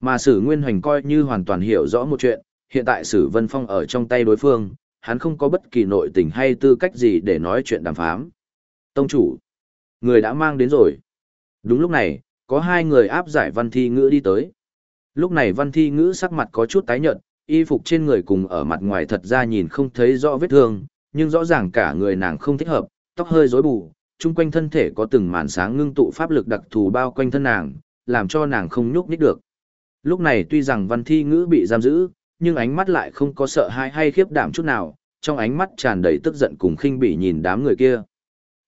S1: Mà sử Nguyên Hoành coi như hoàn toàn hiểu rõ một chuyện, hiện tại sử Vân Phong ở trong tay đối phương, hắn không có bất kỳ nội tình hay tư cách gì để nói chuyện đàm phán. Tông chủ, người đã mang đến rồi. Đúng lúc này, có hai người áp giải văn thi ngữ đi tới. Lúc này văn thi ngữ sắc mặt có chút tái nhợt, y phục trên người cùng ở mặt ngoài thật ra nhìn không thấy rõ vết thương, nhưng rõ ràng cả người nàng không thích hợp, tóc hơi rối bù, chung quanh thân thể có từng màn sáng ngưng tụ pháp lực đặc thù bao quanh thân nàng, làm cho nàng không nhúc nhích được. Lúc này tuy rằng văn thi ngữ bị giam giữ, nhưng ánh mắt lại không có sợ hãi hay khiếp đảm chút nào, trong ánh mắt tràn đầy tức giận cùng khinh bỉ nhìn đám người kia.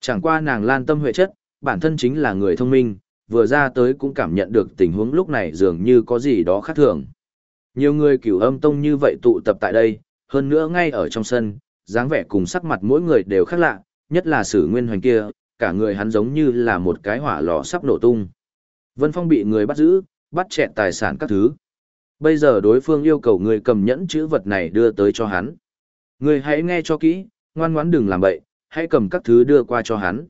S1: Chẳng qua nàng lan tâm huệ chất, bản thân chính là người thông minh, vừa ra tới cũng cảm nhận được tình huống lúc này dường như có gì đó khác thường. Nhiều người cửu âm tông như vậy tụ tập tại đây, hơn nữa ngay ở trong sân, dáng vẻ cùng sắc mặt mỗi người đều khác lạ, nhất là sử nguyên hoành kia, cả người hắn giống như là một cái hỏa lò sắp nổ tung. Vân Phong bị người bắt giữ, bắt chẹn tài sản các thứ. Bây giờ đối phương yêu cầu người cầm nhẫn chữ vật này đưa tới cho hắn. Người hãy nghe cho kỹ, ngoan ngoãn đừng làm bậy, hãy cầm các thứ đưa qua cho hắn.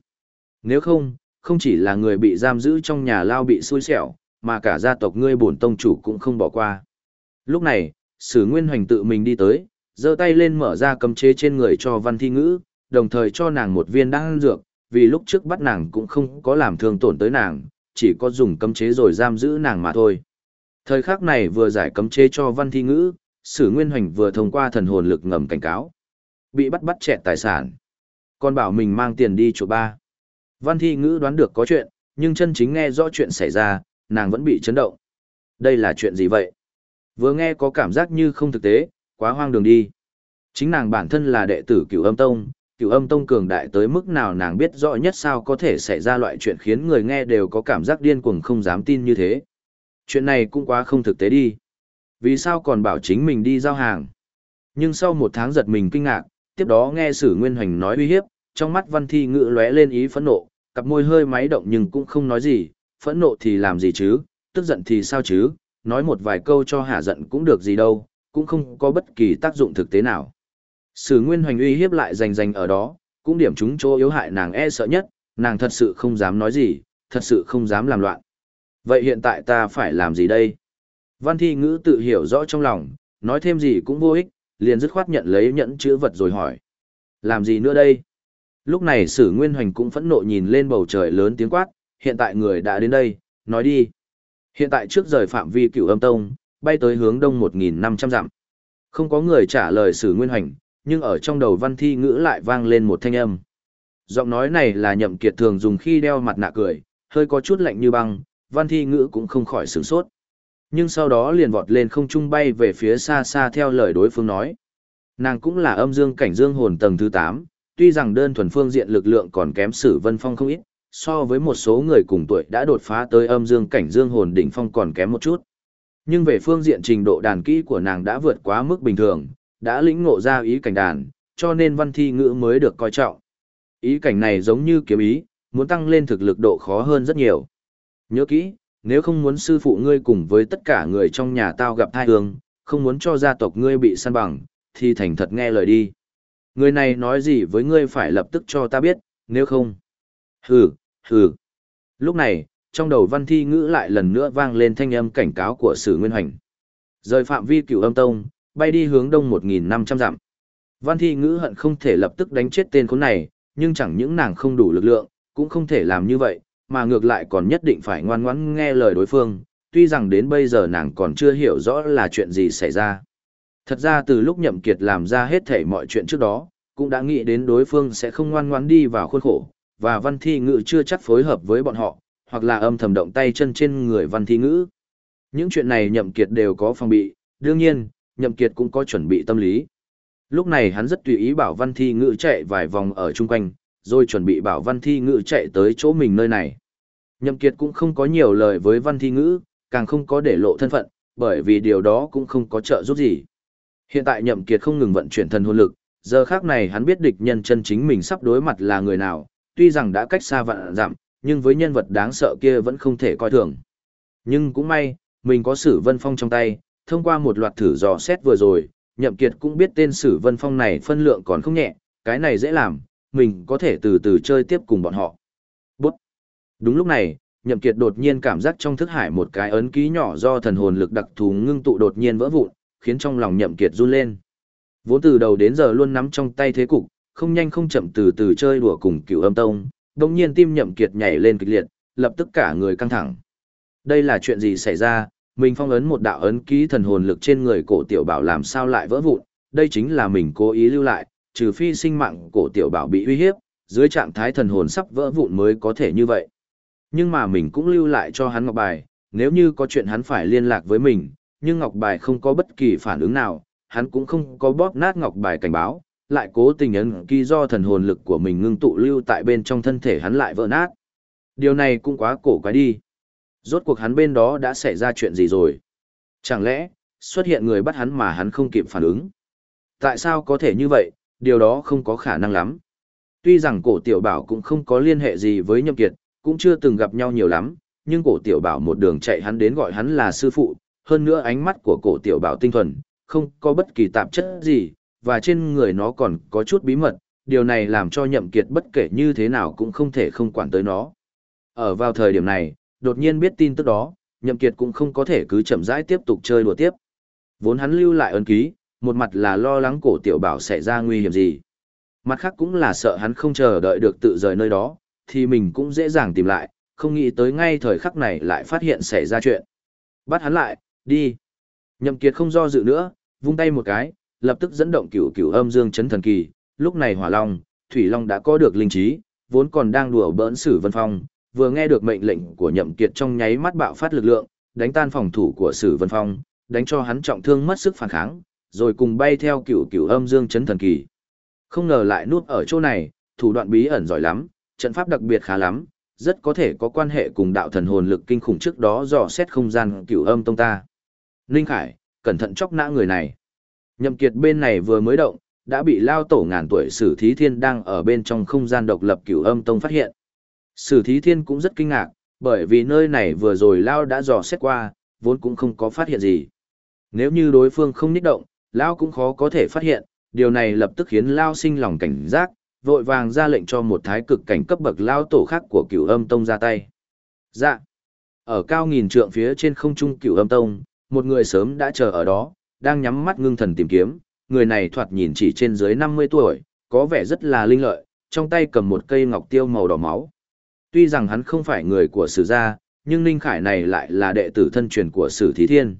S1: Nếu không, không chỉ là người bị giam giữ trong nhà lao bị xui xẻo, mà cả gia tộc ngươi bổn tông chủ cũng không bỏ qua. Lúc này, Sử Nguyên Hoành tự mình đi tới, giơ tay lên mở ra cấm chế trên người cho Văn Thi Ngữ, đồng thời cho nàng một viên đan dược, vì lúc trước bắt nàng cũng không có làm thương tổn tới nàng, chỉ có dùng cấm chế rồi giam giữ nàng mà thôi. Thời khắc này vừa giải cấm chế cho Văn Thi Ngữ, Sử Nguyên Hoành vừa thông qua thần hồn lực ngầm cảnh cáo. Bị bắt bắt chẹt tài sản. Còn bảo mình mang tiền đi chỗ ba. Văn Thi Ngữ đoán được có chuyện, nhưng chân chính nghe rõ chuyện xảy ra, nàng vẫn bị chấn động. Đây là chuyện gì vậy? Vừa nghe có cảm giác như không thực tế, quá hoang đường đi. Chính nàng bản thân là đệ tử cửu âm tông, cửu âm tông cường đại tới mức nào nàng biết rõ nhất sao có thể xảy ra loại chuyện khiến người nghe đều có cảm giác điên cuồng không dám tin như thế. Chuyện này cũng quá không thực tế đi. Vì sao còn bảo chính mình đi giao hàng? Nhưng sau một tháng giật mình kinh ngạc, tiếp đó nghe sử nguyên hoành nói uy hiếp, trong mắt văn thi ngự lóe lên ý phẫn nộ, cặp môi hơi máy động nhưng cũng không nói gì, phẫn nộ thì làm gì chứ, tức giận thì sao chứ, nói một vài câu cho hạ giận cũng được gì đâu, cũng không có bất kỳ tác dụng thực tế nào. Sử Nguyên Hoành uy hiếp lại rành rành ở đó, cũng điểm chúng chỗ yếu hại nàng e sợ nhất, nàng thật sự không dám nói gì, thật sự không dám làm loạn. Vậy hiện tại ta phải làm gì đây? Văn thi ngữ tự hiểu rõ trong lòng, nói thêm gì cũng vô ích, liền dứt khoát nhận lấy nhẫn chữ vật rồi hỏi. Làm gì nữa đây? Lúc này sử nguyên hoành cũng phẫn nộ nhìn lên bầu trời lớn tiếng quát, hiện tại người đã đến đây, nói đi. Hiện tại trước rời phạm vi cửu âm tông, bay tới hướng đông 1.500 dặm. Không có người trả lời sử nguyên hoành, nhưng ở trong đầu văn thi ngữ lại vang lên một thanh âm. Giọng nói này là nhậm kiệt thường dùng khi đeo mặt nạ cười, hơi có chút lạnh như băng, văn thi ngữ cũng không khỏi sửng sốt. Nhưng sau đó liền vọt lên không trung bay về phía xa xa theo lời đối phương nói. Nàng cũng là âm dương cảnh dương hồn tầng thứ 8, tuy rằng đơn thuần phương diện lực lượng còn kém sử vân phong không ít, so với một số người cùng tuổi đã đột phá tới âm dương cảnh dương hồn đỉnh phong còn kém một chút. Nhưng về phương diện trình độ đàn kỹ của nàng đã vượt quá mức bình thường, đã lĩnh ngộ ra ý cảnh đàn, cho nên văn thi ngữ mới được coi trọng. Ý cảnh này giống như kiếm ý, muốn tăng lên thực lực độ khó hơn rất nhiều. Nhớ kỹ, nếu không muốn sư phụ ngươi cùng với tất cả người trong nhà tao gặp thai hương, không muốn cho gia tộc ngươi bị săn bằng, thì thành thật nghe lời đi. Người này nói gì với ngươi phải lập tức cho ta biết, nếu không. Hừ, hừ. Lúc này, trong đầu văn thi ngữ lại lần nữa vang lên thanh âm cảnh cáo của sử nguyên hoành. Rời phạm vi cửu âm tông, bay đi hướng đông 1.500 dặm. Văn thi ngữ hận không thể lập tức đánh chết tên khốn này, nhưng chẳng những nàng không đủ lực lượng, cũng không thể làm như vậy, mà ngược lại còn nhất định phải ngoan ngoãn nghe lời đối phương, tuy rằng đến bây giờ nàng còn chưa hiểu rõ là chuyện gì xảy ra. Thật ra từ lúc nhậm kiệt làm ra hết thảy mọi chuyện trước đó, cũng đã nghĩ đến đối phương sẽ không ngoan ngoãn đi vào khuôn khổ, và văn thi ngữ chưa chắc phối hợp với bọn họ, hoặc là âm thầm động tay chân trên người văn thi ngữ. Những chuyện này nhậm kiệt đều có phòng bị, đương nhiên, nhậm kiệt cũng có chuẩn bị tâm lý. Lúc này hắn rất tùy ý bảo văn thi ngữ chạy vài vòng ở chung quanh, rồi chuẩn bị bảo văn thi ngữ chạy tới chỗ mình nơi này. Nhậm kiệt cũng không có nhiều lời với văn thi ngữ, càng không có để lộ thân phận, bởi vì điều đó cũng không có trợ giúp gì. Hiện tại nhậm kiệt không ngừng vận chuyển thần hồn lực, giờ khác này hắn biết địch nhân chân chính mình sắp đối mặt là người nào, tuy rằng đã cách xa vạn dặm, nhưng với nhân vật đáng sợ kia vẫn không thể coi thường. Nhưng cũng may, mình có sử vân phong trong tay, thông qua một loạt thử dò xét vừa rồi, nhậm kiệt cũng biết tên sử vân phong này phân lượng còn không nhẹ, cái này dễ làm, mình có thể từ từ chơi tiếp cùng bọn họ. Bút! Đúng lúc này, nhậm kiệt đột nhiên cảm giác trong thức hải một cái ấn ký nhỏ do thần hồn lực đặc thù ngưng tụ đột nhiên vỡ vụn, khiến trong lòng nhậm kiệt run lên. Vốn từ đầu đến giờ luôn nắm trong tay thế cục, không nhanh không chậm từ từ chơi đùa cùng Cửu âm tông, đột nhiên tim nhậm kiệt nhảy lên kịch liệt, lập tức cả người căng thẳng. Đây là chuyện gì xảy ra, mình phong ấn một đạo ấn ký thần hồn lực trên người cổ tiểu bảo làm sao lại vỡ vụn, đây chính là mình cố ý lưu lại, trừ phi sinh mạng cổ tiểu bảo bị uy hiếp, dưới trạng thái thần hồn sắp vỡ vụn mới có thể như vậy. Nhưng mà mình cũng lưu lại cho hắn ngọc bài, nếu như có chuyện hắn phải liên lạc với mình, nhưng ngọc bài không có bất kỳ phản ứng nào, hắn cũng không có bóp nát ngọc bài cảnh báo, lại cố tình ấn ký do thần hồn lực của mình ngưng tụ lưu tại bên trong thân thể hắn lại vỡ nát. Điều này cũng quá cổ quái đi. Rốt cuộc hắn bên đó đã xảy ra chuyện gì rồi? Chẳng lẽ, xuất hiện người bắt hắn mà hắn không kịp phản ứng? Tại sao có thể như vậy, điều đó không có khả năng lắm. Tuy rằng cổ tiểu bảo cũng không có liên hệ gì với nhậm kiệt, cũng chưa từng gặp nhau nhiều lắm, nhưng cổ tiểu bảo một đường chạy hắn đến gọi hắn là sư phụ, hơn nữa ánh mắt của cổ tiểu bảo tinh thuần, không có bất kỳ tạp chất gì, và trên người nó còn có chút bí mật, điều này làm cho nhậm kiệt bất kể như thế nào cũng không thể không quản tới nó. Ở vào thời điểm này, đột nhiên biết tin tức đó, nhậm kiệt cũng không có thể cứ chậm rãi tiếp tục chơi đùa tiếp. Vốn hắn lưu lại ấn ký, một mặt là lo lắng cổ tiểu bảo sẽ ra nguy hiểm gì. Mặt khác cũng là sợ hắn không chờ đợi được tự rời nơi đó, thì mình cũng dễ dàng tìm lại, không nghĩ tới ngay thời khắc này lại phát hiện xảy ra chuyện. Bắt hắn lại, đi. Nhậm Kiệt không do dự nữa, vung tay một cái, lập tức dẫn động cửu cửu âm dương chấn thần kỳ. Lúc này Hỏa Long, Thủy Long đã có được linh trí, vốn còn đang đùa bỡn Sử Vân Phong, vừa nghe được mệnh lệnh của Nhậm Kiệt trong nháy mắt bạo phát lực lượng, đánh tan phòng thủ của Sử Vân Phong, đánh cho hắn trọng thương mất sức phản kháng, rồi cùng bay theo cửu cửu âm dương chấn thần kỳ. Không ngờ lại nuốt ở chỗ này, thủ đoạn bí ẩn giỏi lắm, trận pháp đặc biệt khá lắm, rất có thể có quan hệ cùng đạo thần hồn lực kinh khủng trước đó dò xét không gian cửu âm tông ta. Ninh Khải, cẩn thận chọc nã người này. Nhậm Kiệt bên này vừa mới động, đã bị lao tổ ngàn tuổi Sử Thí Thiên đang ở bên trong không gian độc lập cửu âm tông phát hiện. Sử Thí Thiên cũng rất kinh ngạc, bởi vì nơi này vừa rồi lao đã dò xét qua, vốn cũng không có phát hiện gì. Nếu như đối phương không nhích động, Lão cũng khó có thể phát hiện, điều này lập tức khiến lao sinh lòng cảnh giác, vội vàng ra lệnh cho một thái cực cảnh cấp bậc lao tổ khác của cửu âm tông ra tay. Dạ. Ở cao nghìn trượng phía trên không trung cửu âm tông, một người sớm đã chờ ở đó, đang nhắm mắt ngưng thần tìm kiếm, người này thoạt nhìn chỉ trên dưới 50 tuổi, có vẻ rất là linh lợi, trong tay cầm một cây ngọc tiêu màu đỏ máu. Tuy rằng hắn không phải người của sử gia, nhưng Ninh Khải này lại là đệ tử thân truyền của sử thí thiên.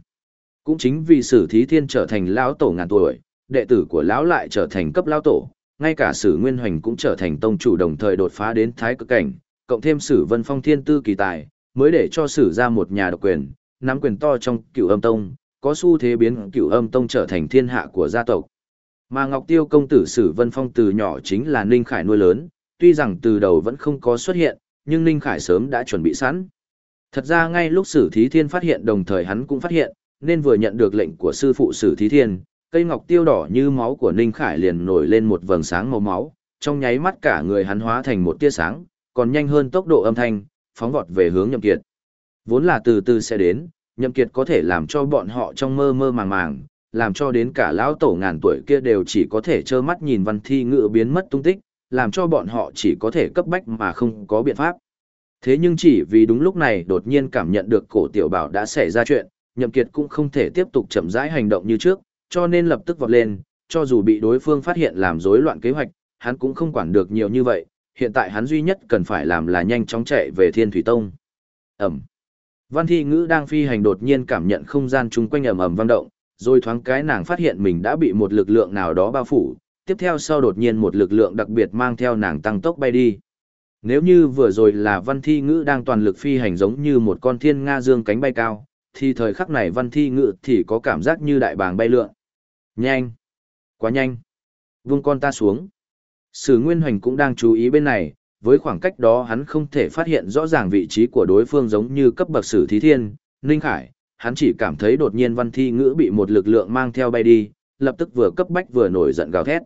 S1: Cũng chính vì sử thí thiên trở thành lão tổ ngàn tuổi, đệ tử của lão lại trở thành cấp lão tổ, ngay cả sử nguyên hoành cũng trở thành tông chủ đồng thời đột phá đến thái cực cảnh, cộng thêm sử vân phong thiên tư kỳ tài, mới để cho sử ra một nhà độc quyền, nắm quyền to trong cựu âm tông, có xu thế biến cựu âm tông trở thành thiên hạ của gia tộc. Mà Ngọc Tiêu công tử Sử Vân Phong từ nhỏ chính là Ninh Khải nuôi lớn, tuy rằng từ đầu vẫn không có xuất hiện, nhưng Ninh Khải sớm đã chuẩn bị sẵn. Thật ra ngay lúc Sử Thí Thiên phát hiện đồng thời hắn cũng phát hiện, nên vừa nhận được lệnh của sư phụ Sử Thí Thiên, cây ngọc tiêu đỏ như máu của Ninh Khải liền nổi lên một vầng sáng màu máu, trong nháy mắt cả người hắn hóa thành một tia sáng, còn nhanh hơn tốc độ âm thanh, phóng vọt về hướng Nhậm Kiệt. Vốn là từ từ sẽ đến, Nhậm Kiệt có thể làm cho bọn họ trong mơ mơ màng màng, làm cho đến cả lão tổ ngàn tuổi kia đều chỉ có thể trơ mắt nhìn văn thi ngữ biến mất tung tích, làm cho bọn họ chỉ có thể cấp bách mà không có biện pháp. Thế nhưng chỉ vì đúng lúc này đột nhiên cảm nhận được cổ tiểu bảo đã xảy ra chuyện, nhậm kiệt cũng không thể tiếp tục chậm rãi hành động như trước, cho nên lập tức vọt lên, cho dù bị đối phương phát hiện làm rối loạn kế hoạch, hắn cũng không quản được nhiều như vậy, hiện tại hắn duy nhất cần phải làm là nhanh chóng chạy về Thiên Thủy Tông. Ẩm. Văn Thi Ngữ đang phi hành đột nhiên cảm nhận không gian chung quanh ầm ầm vang động, rồi thoáng cái nàng phát hiện mình đã bị một lực lượng nào đó bao phủ, tiếp theo sau đột nhiên một lực lượng đặc biệt mang theo nàng tăng tốc bay đi. Nếu như vừa rồi là Văn Thi Ngữ đang toàn lực phi hành giống như một con thiên nga dương cánh bay cao, thì thời khắc này Văn Thi Ngữ thì có cảm giác như đại bàng bay lượn. Nhanh! Quá nhanh! Vung con ta xuống! Sử Nguyên Hoành cũng đang chú ý bên này, với khoảng cách đó hắn không thể phát hiện rõ ràng vị trí của đối phương giống như cấp bậc sử thí thiên, Ninh Khải, hắn chỉ cảm thấy đột nhiên văn thi ngữ bị một lực lượng mang theo bay đi, lập tức vừa cấp bách vừa nổi giận gào thét.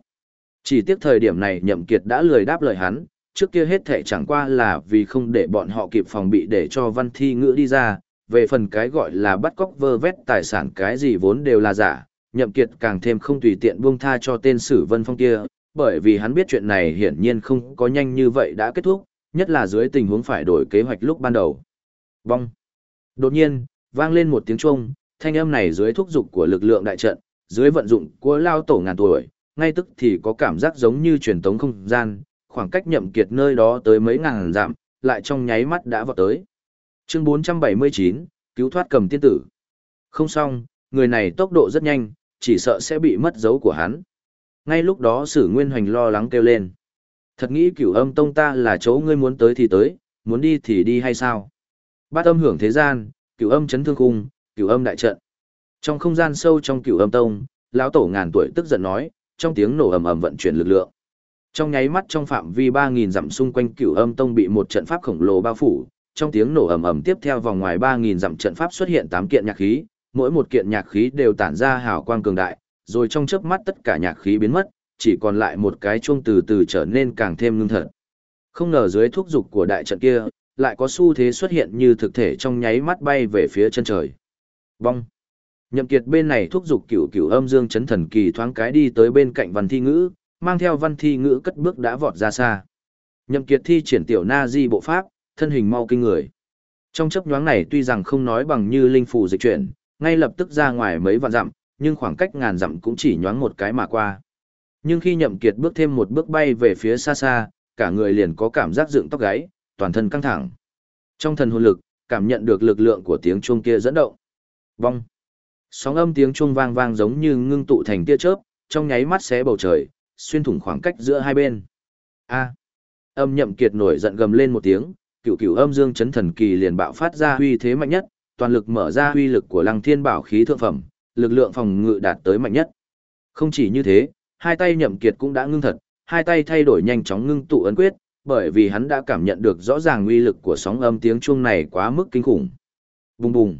S1: Chỉ tiếc thời điểm này nhậm kiệt đã lười đáp lời hắn, trước kia hết thể chẳng qua là vì không để bọn họ kịp phòng bị để cho văn thi ngữ đi ra, về phần cái gọi là bắt cóc vơ vét tài sản cái gì vốn đều là giả, nhậm kiệt càng thêm không tùy tiện buông tha cho tên sử vân phong kia, bởi vì hắn biết chuyện này hiển nhiên không có nhanh như vậy đã kết thúc, nhất là dưới tình huống phải đổi kế hoạch lúc ban đầu. Vong. Đột nhiên, vang lên một tiếng chuông, thanh âm này dưới thúc dục của lực lượng đại trận, dưới vận dụng của lao tổ ngàn tuổi, ngay tức thì có cảm giác giống như truyền tống không gian, khoảng cách nhậm kiệt nơi đó tới mấy ngàn dặm, lại trong nháy mắt đã vọt tới. Chương 479, cứu thoát cầm tiên tử. Không xong, người này tốc độ rất nhanh, chỉ sợ sẽ bị mất dấu của hắn. Ngay lúc đó sử nguyên hoành lo lắng kêu lên. Thật nghĩ cửu âm tông ta là chỗ ngươi muốn tới thì tới, muốn đi thì đi hay sao? Bát âm hưởng thế gian, cửu âm chấn thương khung, cửu âm đại trận. Trong không gian sâu trong cửu âm tông, lão tổ ngàn tuổi tức giận nói, trong tiếng nổ ầm ầm vận chuyển lực lượng. Trong nháy mắt trong phạm vi 3000 dặm xung quanh cửu âm tông bị một trận pháp khổng lồ bao phủ, trong tiếng nổ ầm ầm tiếp theo vòng ngoài 3000 dặm trận pháp xuất hiện 8 kiện nhạc khí, mỗi một kiện nhạc khí đều tản ra hào quang cường đại, rồi trong chớp mắt tất cả nhạc khí biến mất, chỉ còn lại một cái chuông từ từ trở nên càng thêm ngưng thật. Không ngờ dưới thúc dục của đại trận kia, lại có xu thế xuất hiện như thực thể trong nháy mắt bay về phía chân trời. Bong! Nhậm kiệt bên này thúc dục cửu cửu âm dương chấn thần kỳ thoáng cái đi tới bên cạnh văn thi ngữ, mang theo văn thi ngữ cất bước đã vọt ra xa. Nhậm kiệt thi triển tiểu na di bộ pháp, thân hình mau kinh người. Trong chấp nhoáng này tuy rằng không nói bằng như linh phù dịch chuyển, ngay lập tức ra ngoài mấy vạn dặm, nhưng khoảng cách ngàn dặm cũng chỉ nhoáng một cái mà qua. Nhưng khi nhậm kiệt bước thêm một bước bay về phía xa xa, cả người liền có cảm giác dựng tóc gáy, toàn thân căng thẳng. Trong thần hồn lực, cảm nhận được lực lượng của tiếng chuông kia dẫn động. Vong. Sóng âm tiếng chuông vang vang giống như ngưng tụ thành tia chớp, trong nháy mắt xé bầu trời, xuyên thủng khoảng cách giữa hai bên. A. Âm nhậm kiệt nổi giận gầm lên một tiếng, Cựu cựu âm dương chấn thần kỳ liền bạo phát ra uy thế mạnh nhất, toàn lực mở ra uy lực của lăng thiên bảo khí thượng phẩm, lực lượng phòng ngự đạt tới mạnh nhất. Không chỉ như thế, hai tay nhậm kiệt cũng đã ngưng thật, hai tay thay đổi nhanh chóng ngưng tụ ấn quyết, bởi vì hắn đã cảm nhận được rõ ràng uy lực của sóng âm tiếng chuông này quá mức kinh khủng. Bùng bùng.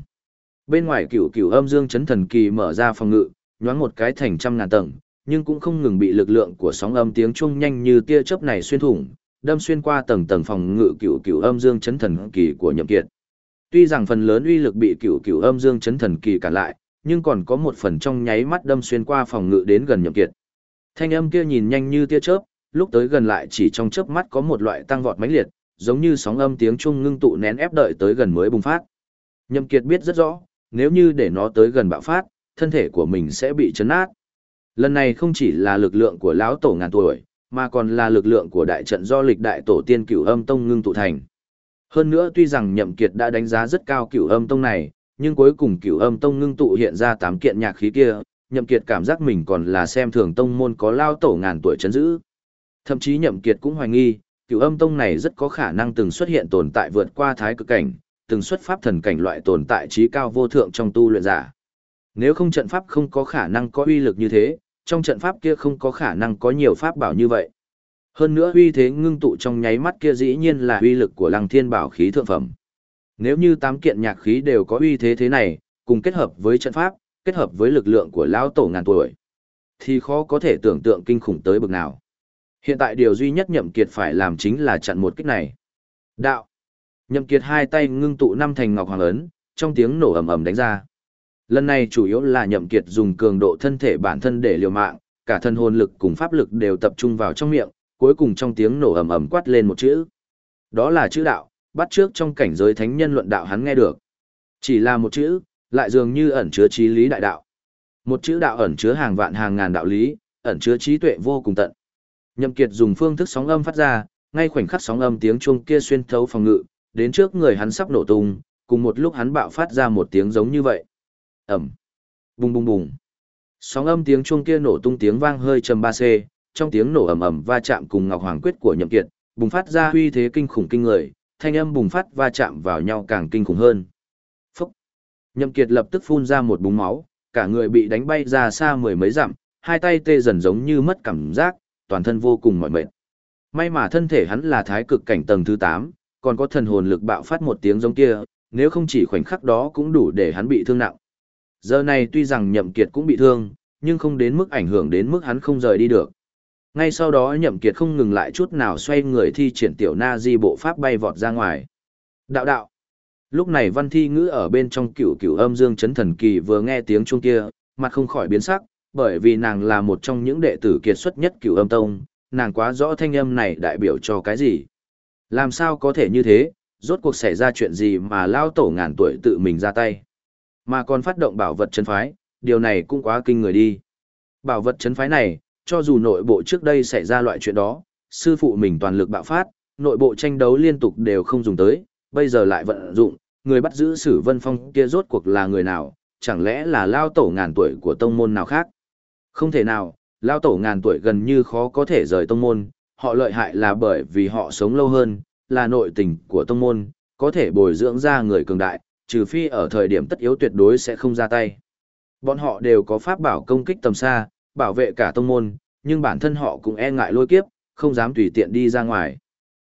S1: Bên ngoài Cựu cựu âm dương chấn thần kỳ mở ra phòng ngự, nhoáng một cái thành trăm ngàn tầng, nhưng cũng không ngừng bị lực lượng của sóng âm tiếng chuông nhanh như tia chớp này xuyên thủng, đâm xuyên qua tầng tầng phòng ngự cựu cựu âm dương chấn thần kỳ của nhậm kiệt. Tuy rằng phần lớn uy lực bị cựu cựu âm dương chấn thần kỳ cản lại, nhưng còn có một phần trong nháy mắt đâm xuyên qua phòng ngự đến gần nhậm kiệt. Thanh âm kia nhìn nhanh như tia chớp, lúc tới gần lại chỉ trong chớp mắt có một loại tăng vọt mãnh liệt, giống như sóng âm tiếng trung ngưng tụ nén ép đợi tới gần mới bùng phát. Nhậm Kiệt biết rất rõ, nếu như để nó tới gần bạo phát, thân thể của mình sẽ bị chấn nát. Lần này không chỉ là lực lượng của lão tổ ngàn tuổi, mà còn là lực lượng của đại trận do lịch đại tổ tiên cửu âm tông ngưng tụ thành. Hơn nữa tuy rằng Nhậm Kiệt đã đánh giá rất cao cửu âm tông này, nhưng cuối cùng cửu âm tông ngưng tụ hiện ra tám kiện nhạc khí kia, nhậm kiệt cảm giác mình còn là xem thường tông môn có lao tổ ngàn tuổi chấn giữ. Thậm chí nhậm kiệt cũng hoài nghi, cửu âm tông này rất có khả năng từng xuất hiện tồn tại vượt qua thái cực cảnh, từng xuất pháp thần cảnh loại tồn tại trí cao vô thượng trong tu luyện giả. Nếu không trận pháp không có khả năng có uy lực như thế, trong trận pháp kia không có khả năng có nhiều pháp bảo như vậy. Hơn nữa uy thế ngưng tụ trong nháy mắt kia dĩ nhiên là uy lực của lăng thiên bảo khí thượng phẩm. Nếu như tám kiện nhạc khí đều có uy thế thế này, cùng kết hợp với trận pháp, kết hợp với lực lượng của lão tổ ngàn tuổi, thì khó có thể tưởng tượng kinh khủng tới bực nào. Hiện tại điều duy nhất nhậm kiệt phải làm chính là chặn một kích này. Đạo. Nhậm kiệt hai tay ngưng tụ năm thành ngọc hoàng ấn, trong tiếng nổ ầm ầm đánh ra. Lần này chủ yếu là nhậm kiệt dùng cường độ thân thể bản thân để liều mạng, cả thân hồn lực cùng pháp lực đều tập trung vào trong miệng, cuối cùng trong tiếng nổ ầm ầm quát lên một chữ. Đó là chữ đạo, bắt trước trong cảnh giới thánh nhân luận đạo hắn nghe được. Chỉ là một chữ, lại dường như ẩn chứa trí lý đại đạo. Một chữ đạo ẩn chứa hàng vạn hàng ngàn đạo lý, ẩn chứa trí tuệ vô cùng tận. Nhậm Kiệt dùng phương thức sóng âm phát ra, ngay khoảnh khắc sóng âm tiếng chuông kia xuyên thấu phòng ngự, đến trước người hắn sắp nổ tung, cùng một lúc hắn bạo phát ra một tiếng giống như vậy. Ầm. Bùng bùng bùng. Sóng âm tiếng chuông kia nổ tung tiếng vang hơi trầm ba c, trong tiếng nổ ầm ầm va chạm cùng Ngọc Hoàng quyết của Nhậm Kiệt, bùng phát ra uy thế kinh khủng kinh người, thanh âm bùng phát va chạm vào nhau càng kinh khủng hơn. Phúc. Nhậm Kiệt lập tức phun ra một búng máu, cả người bị đánh bay ra xa mười mấy dặm, hai tay tê dần giống như mất cảm giác, toàn thân vô cùng mỏi mệt. May mà thân thể hắn là thái cực cảnh tầng thứ 8, còn có thần hồn lực bạo phát một tiếng giống kia, nếu không chỉ khoảnh khắc đó cũng đủ để hắn bị thương nặng. Giờ này tuy rằng Nhậm Kiệt cũng bị thương, nhưng không đến mức ảnh hưởng đến mức hắn không rời đi được. Ngay sau đó Nhậm Kiệt không ngừng lại chút nào xoay người thi triển tiểu na di bộ pháp bay vọt ra ngoài. Đạo đạo. Lúc này văn thi ngữ ở bên trong cửu cửu âm dương chấn thần kỳ vừa nghe tiếng chuông kia, mặt không khỏi biến sắc, bởi vì nàng là một trong những đệ tử kiệt xuất nhất cửu âm tông, nàng quá rõ thanh âm này đại biểu cho cái gì. Làm sao có thể như thế, rốt cuộc xảy ra chuyện gì mà lao tổ ngàn tuổi tự mình ra tay. Mà còn phát động bảo vật chấn phái, điều này cũng quá kinh người đi. Bảo vật chấn phái này, cho dù nội bộ trước đây xảy ra loại chuyện đó, sư phụ mình toàn lực bạo phát, nội bộ tranh đấu liên tục đều không dùng tới, bây giờ lại vận dụng, người bắt giữ sử vân phong kia rốt cuộc là người nào, chẳng lẽ là lao tổ ngàn tuổi của tông môn nào khác? Không thể nào, lao tổ ngàn tuổi gần như khó có thể rời tông môn, họ lợi hại là bởi vì họ sống lâu hơn, là nội tình của tông môn, có thể bồi dưỡng ra người cường đại, trừ phi ở thời điểm tất yếu tuyệt đối sẽ không ra tay. Bọn họ đều có pháp bảo công kích tầm xa, bảo vệ cả tông môn, nhưng bản thân họ cũng e ngại lôi kiếp, không dám tùy tiện đi ra ngoài.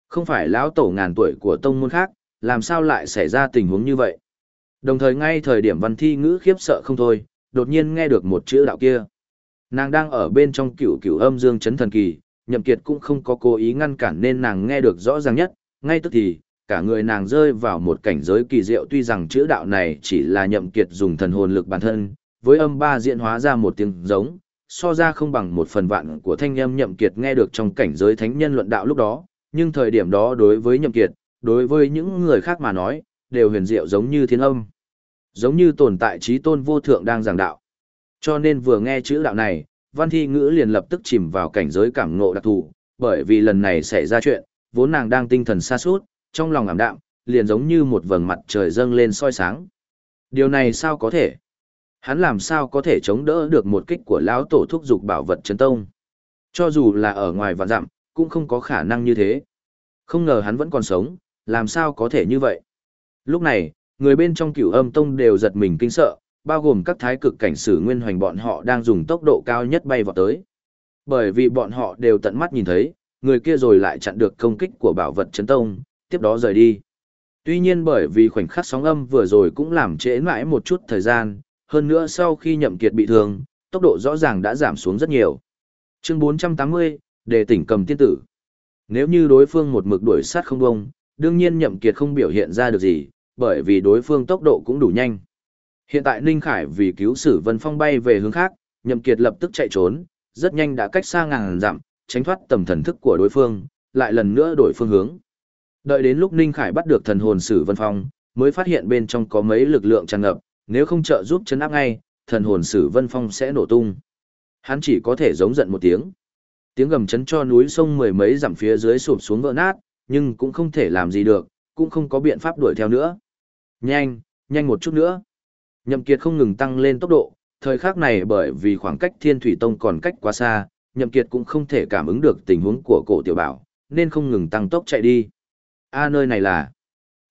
S1: Không phải lão tổ ngàn tuổi của tông môn khác, làm sao lại xảy ra tình huống như vậy? Đồng thời ngay thời điểm văn thi ngữ khiếp sợ không thôi, đột nhiên nghe được một chữ đạo kia. Nàng đang ở bên trong cửu cửu âm dương chấn thần kỳ, nhậm kiệt cũng không có cố ý ngăn cản nên nàng nghe được rõ ràng nhất, ngay tức thì, cả người nàng rơi vào một cảnh giới kỳ diệu tuy rằng chữ đạo này chỉ là nhậm kiệt dùng thần hồn lực bản thân, với âm ba diễn hóa ra một tiếng giống, so ra không bằng một phần vạn của thanh âm nhậm kiệt nghe được trong cảnh giới thánh nhân luận đạo lúc đó, nhưng thời điểm đó đối với nhậm kiệt, đối với những người khác mà nói, đều huyền diệu giống như thiên âm. Giống như tồn tại trí tôn vô thượng đang giảng đạo. Cho nên vừa nghe chữ đạo này, văn thi ngữ liền lập tức chìm vào cảnh giới cảm ngộ đặc thù, bởi vì lần này xảy ra chuyện, vốn nàng đang tinh thần xa suốt, trong lòng ảm đạm, liền giống như một vầng mặt trời dâng lên soi sáng. Điều này sao có thể? Hắn làm sao có thể chống đỡ được một kích của lão tổ thúc dục bảo vật chấn tông? Cho dù là ở ngoài vạn dặm, cũng không có khả năng như thế. Không ngờ hắn vẫn còn sống, làm sao có thể như vậy? Lúc này, người bên trong cửu âm tông đều giật mình kinh sợ, bao gồm các thái cực cảnh sử nguyên hoành bọn họ đang dùng tốc độ cao nhất bay vào tới. Bởi vì bọn họ đều tận mắt nhìn thấy, người kia rồi lại chặn được công kích của bảo vật chấn tông, tiếp đó rời đi. Tuy nhiên bởi vì khoảnh khắc sóng âm vừa rồi cũng làm trễ mãi một chút thời gian, hơn nữa sau khi nhậm kiệt bị thương, tốc độ rõ ràng đã giảm xuống rất nhiều. Chương 480, đề tỉnh cầm tiên tử. Nếu như đối phương một mực đuổi sát không bông, đương nhiên nhậm kiệt không biểu hiện ra được gì, bởi vì đối phương tốc độ cũng đủ nhanh. Hiện tại Ninh Khải vì cứu Sử Vân Phong bay về hướng khác, nhậm kiệt lập tức chạy trốn, rất nhanh đã cách xa ngàn dặm, tránh thoát tầm thần thức của đối phương, lại lần nữa đổi phương hướng. Đợi đến lúc Ninh Khải bắt được thần hồn Sử Vân Phong, mới phát hiện bên trong có mấy lực lượng tràn ngập, nếu không trợ giúp chấn áp ngay, thần hồn Sử Vân Phong sẽ nổ tung. Hắn chỉ có thể giống giận một tiếng. Tiếng gầm chấn cho núi sông mười mấy dặm phía dưới sụp xuống vỡ nát, nhưng cũng không thể làm gì được, cũng không có biện pháp đuổi theo nữa. Nhanh, nhanh một chút nữa. Nhậm Kiệt không ngừng tăng lên tốc độ, thời khắc này bởi vì khoảng cách Thiên Thủy Tông còn cách quá xa, Nhậm Kiệt cũng không thể cảm ứng được tình huống của cổ tiểu bảo, nên không ngừng tăng tốc chạy đi. A nơi này là...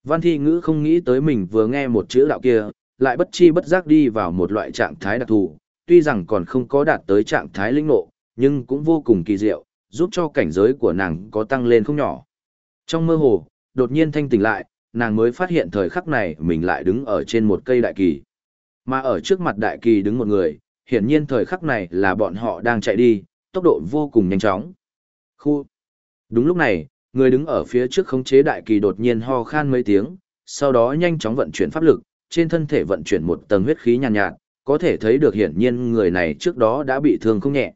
S1: Văn Thi Ngữ không nghĩ tới mình vừa nghe một chữ đạo kia, lại bất chi bất giác đi vào một loại trạng thái đặc thù, tuy rằng còn không có đạt tới trạng thái linh nộ, nhưng cũng vô cùng kỳ diệu, giúp cho cảnh giới của nàng có tăng lên không nhỏ. Trong mơ hồ, đột nhiên thanh tỉnh lại, nàng mới phát hiện thời khắc này mình lại đứng ở trên một cây đại kỳ. Mà ở trước mặt đại kỳ đứng một người, hiển nhiên thời khắc này là bọn họ đang chạy đi, tốc độ vô cùng nhanh chóng. Khu. Đúng lúc này, người đứng ở phía trước khống chế đại kỳ đột nhiên ho khan mấy tiếng, sau đó nhanh chóng vận chuyển pháp lực, trên thân thể vận chuyển một tầng huyết khí nhàn nhạt, nhạt, có thể thấy được hiển nhiên người này trước đó đã bị thương không nhẹ.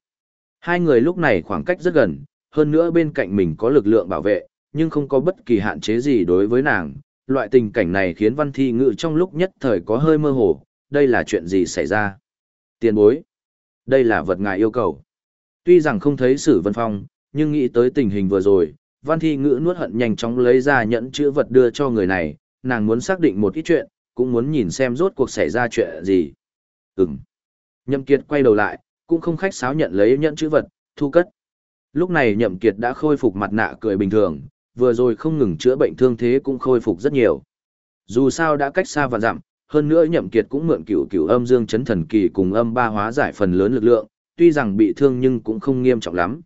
S1: Hai người lúc này khoảng cách rất gần, hơn nữa bên cạnh mình có lực lượng bảo vệ, nhưng không có bất kỳ hạn chế gì đối với nàng. Loại tình cảnh này khiến văn thi ngự trong lúc nhất thời có hơi mơ hồ, đây là chuyện gì xảy ra? Tiền bối. Đây là vật ngài yêu cầu. Tuy rằng không thấy sử vân phong, nhưng nghĩ tới tình hình vừa rồi, văn thi ngữ nuốt hận nhanh chóng lấy ra nhẫn chữ vật đưa cho người này, nàng muốn xác định một ít chuyện, cũng muốn nhìn xem rốt cuộc xảy ra chuyện gì. Ừm. Nhậm Kiệt quay đầu lại, cũng không khách sáo nhận lấy nhẫn chữ vật, thu cất. Lúc này Nhậm Kiệt đã khôi phục mặt nạ cười bình thường, vừa rồi không ngừng chữa bệnh thương thế cũng khôi phục rất nhiều. Dù sao đã cách xa và dặm, hơn nữa Nhậm Kiệt cũng mượn cửu cửu âm dương chấn thần kỳ cùng âm ba hóa giải phần lớn lực lượng, tuy rằng bị thương nhưng cũng không nghiêm trọng lắm.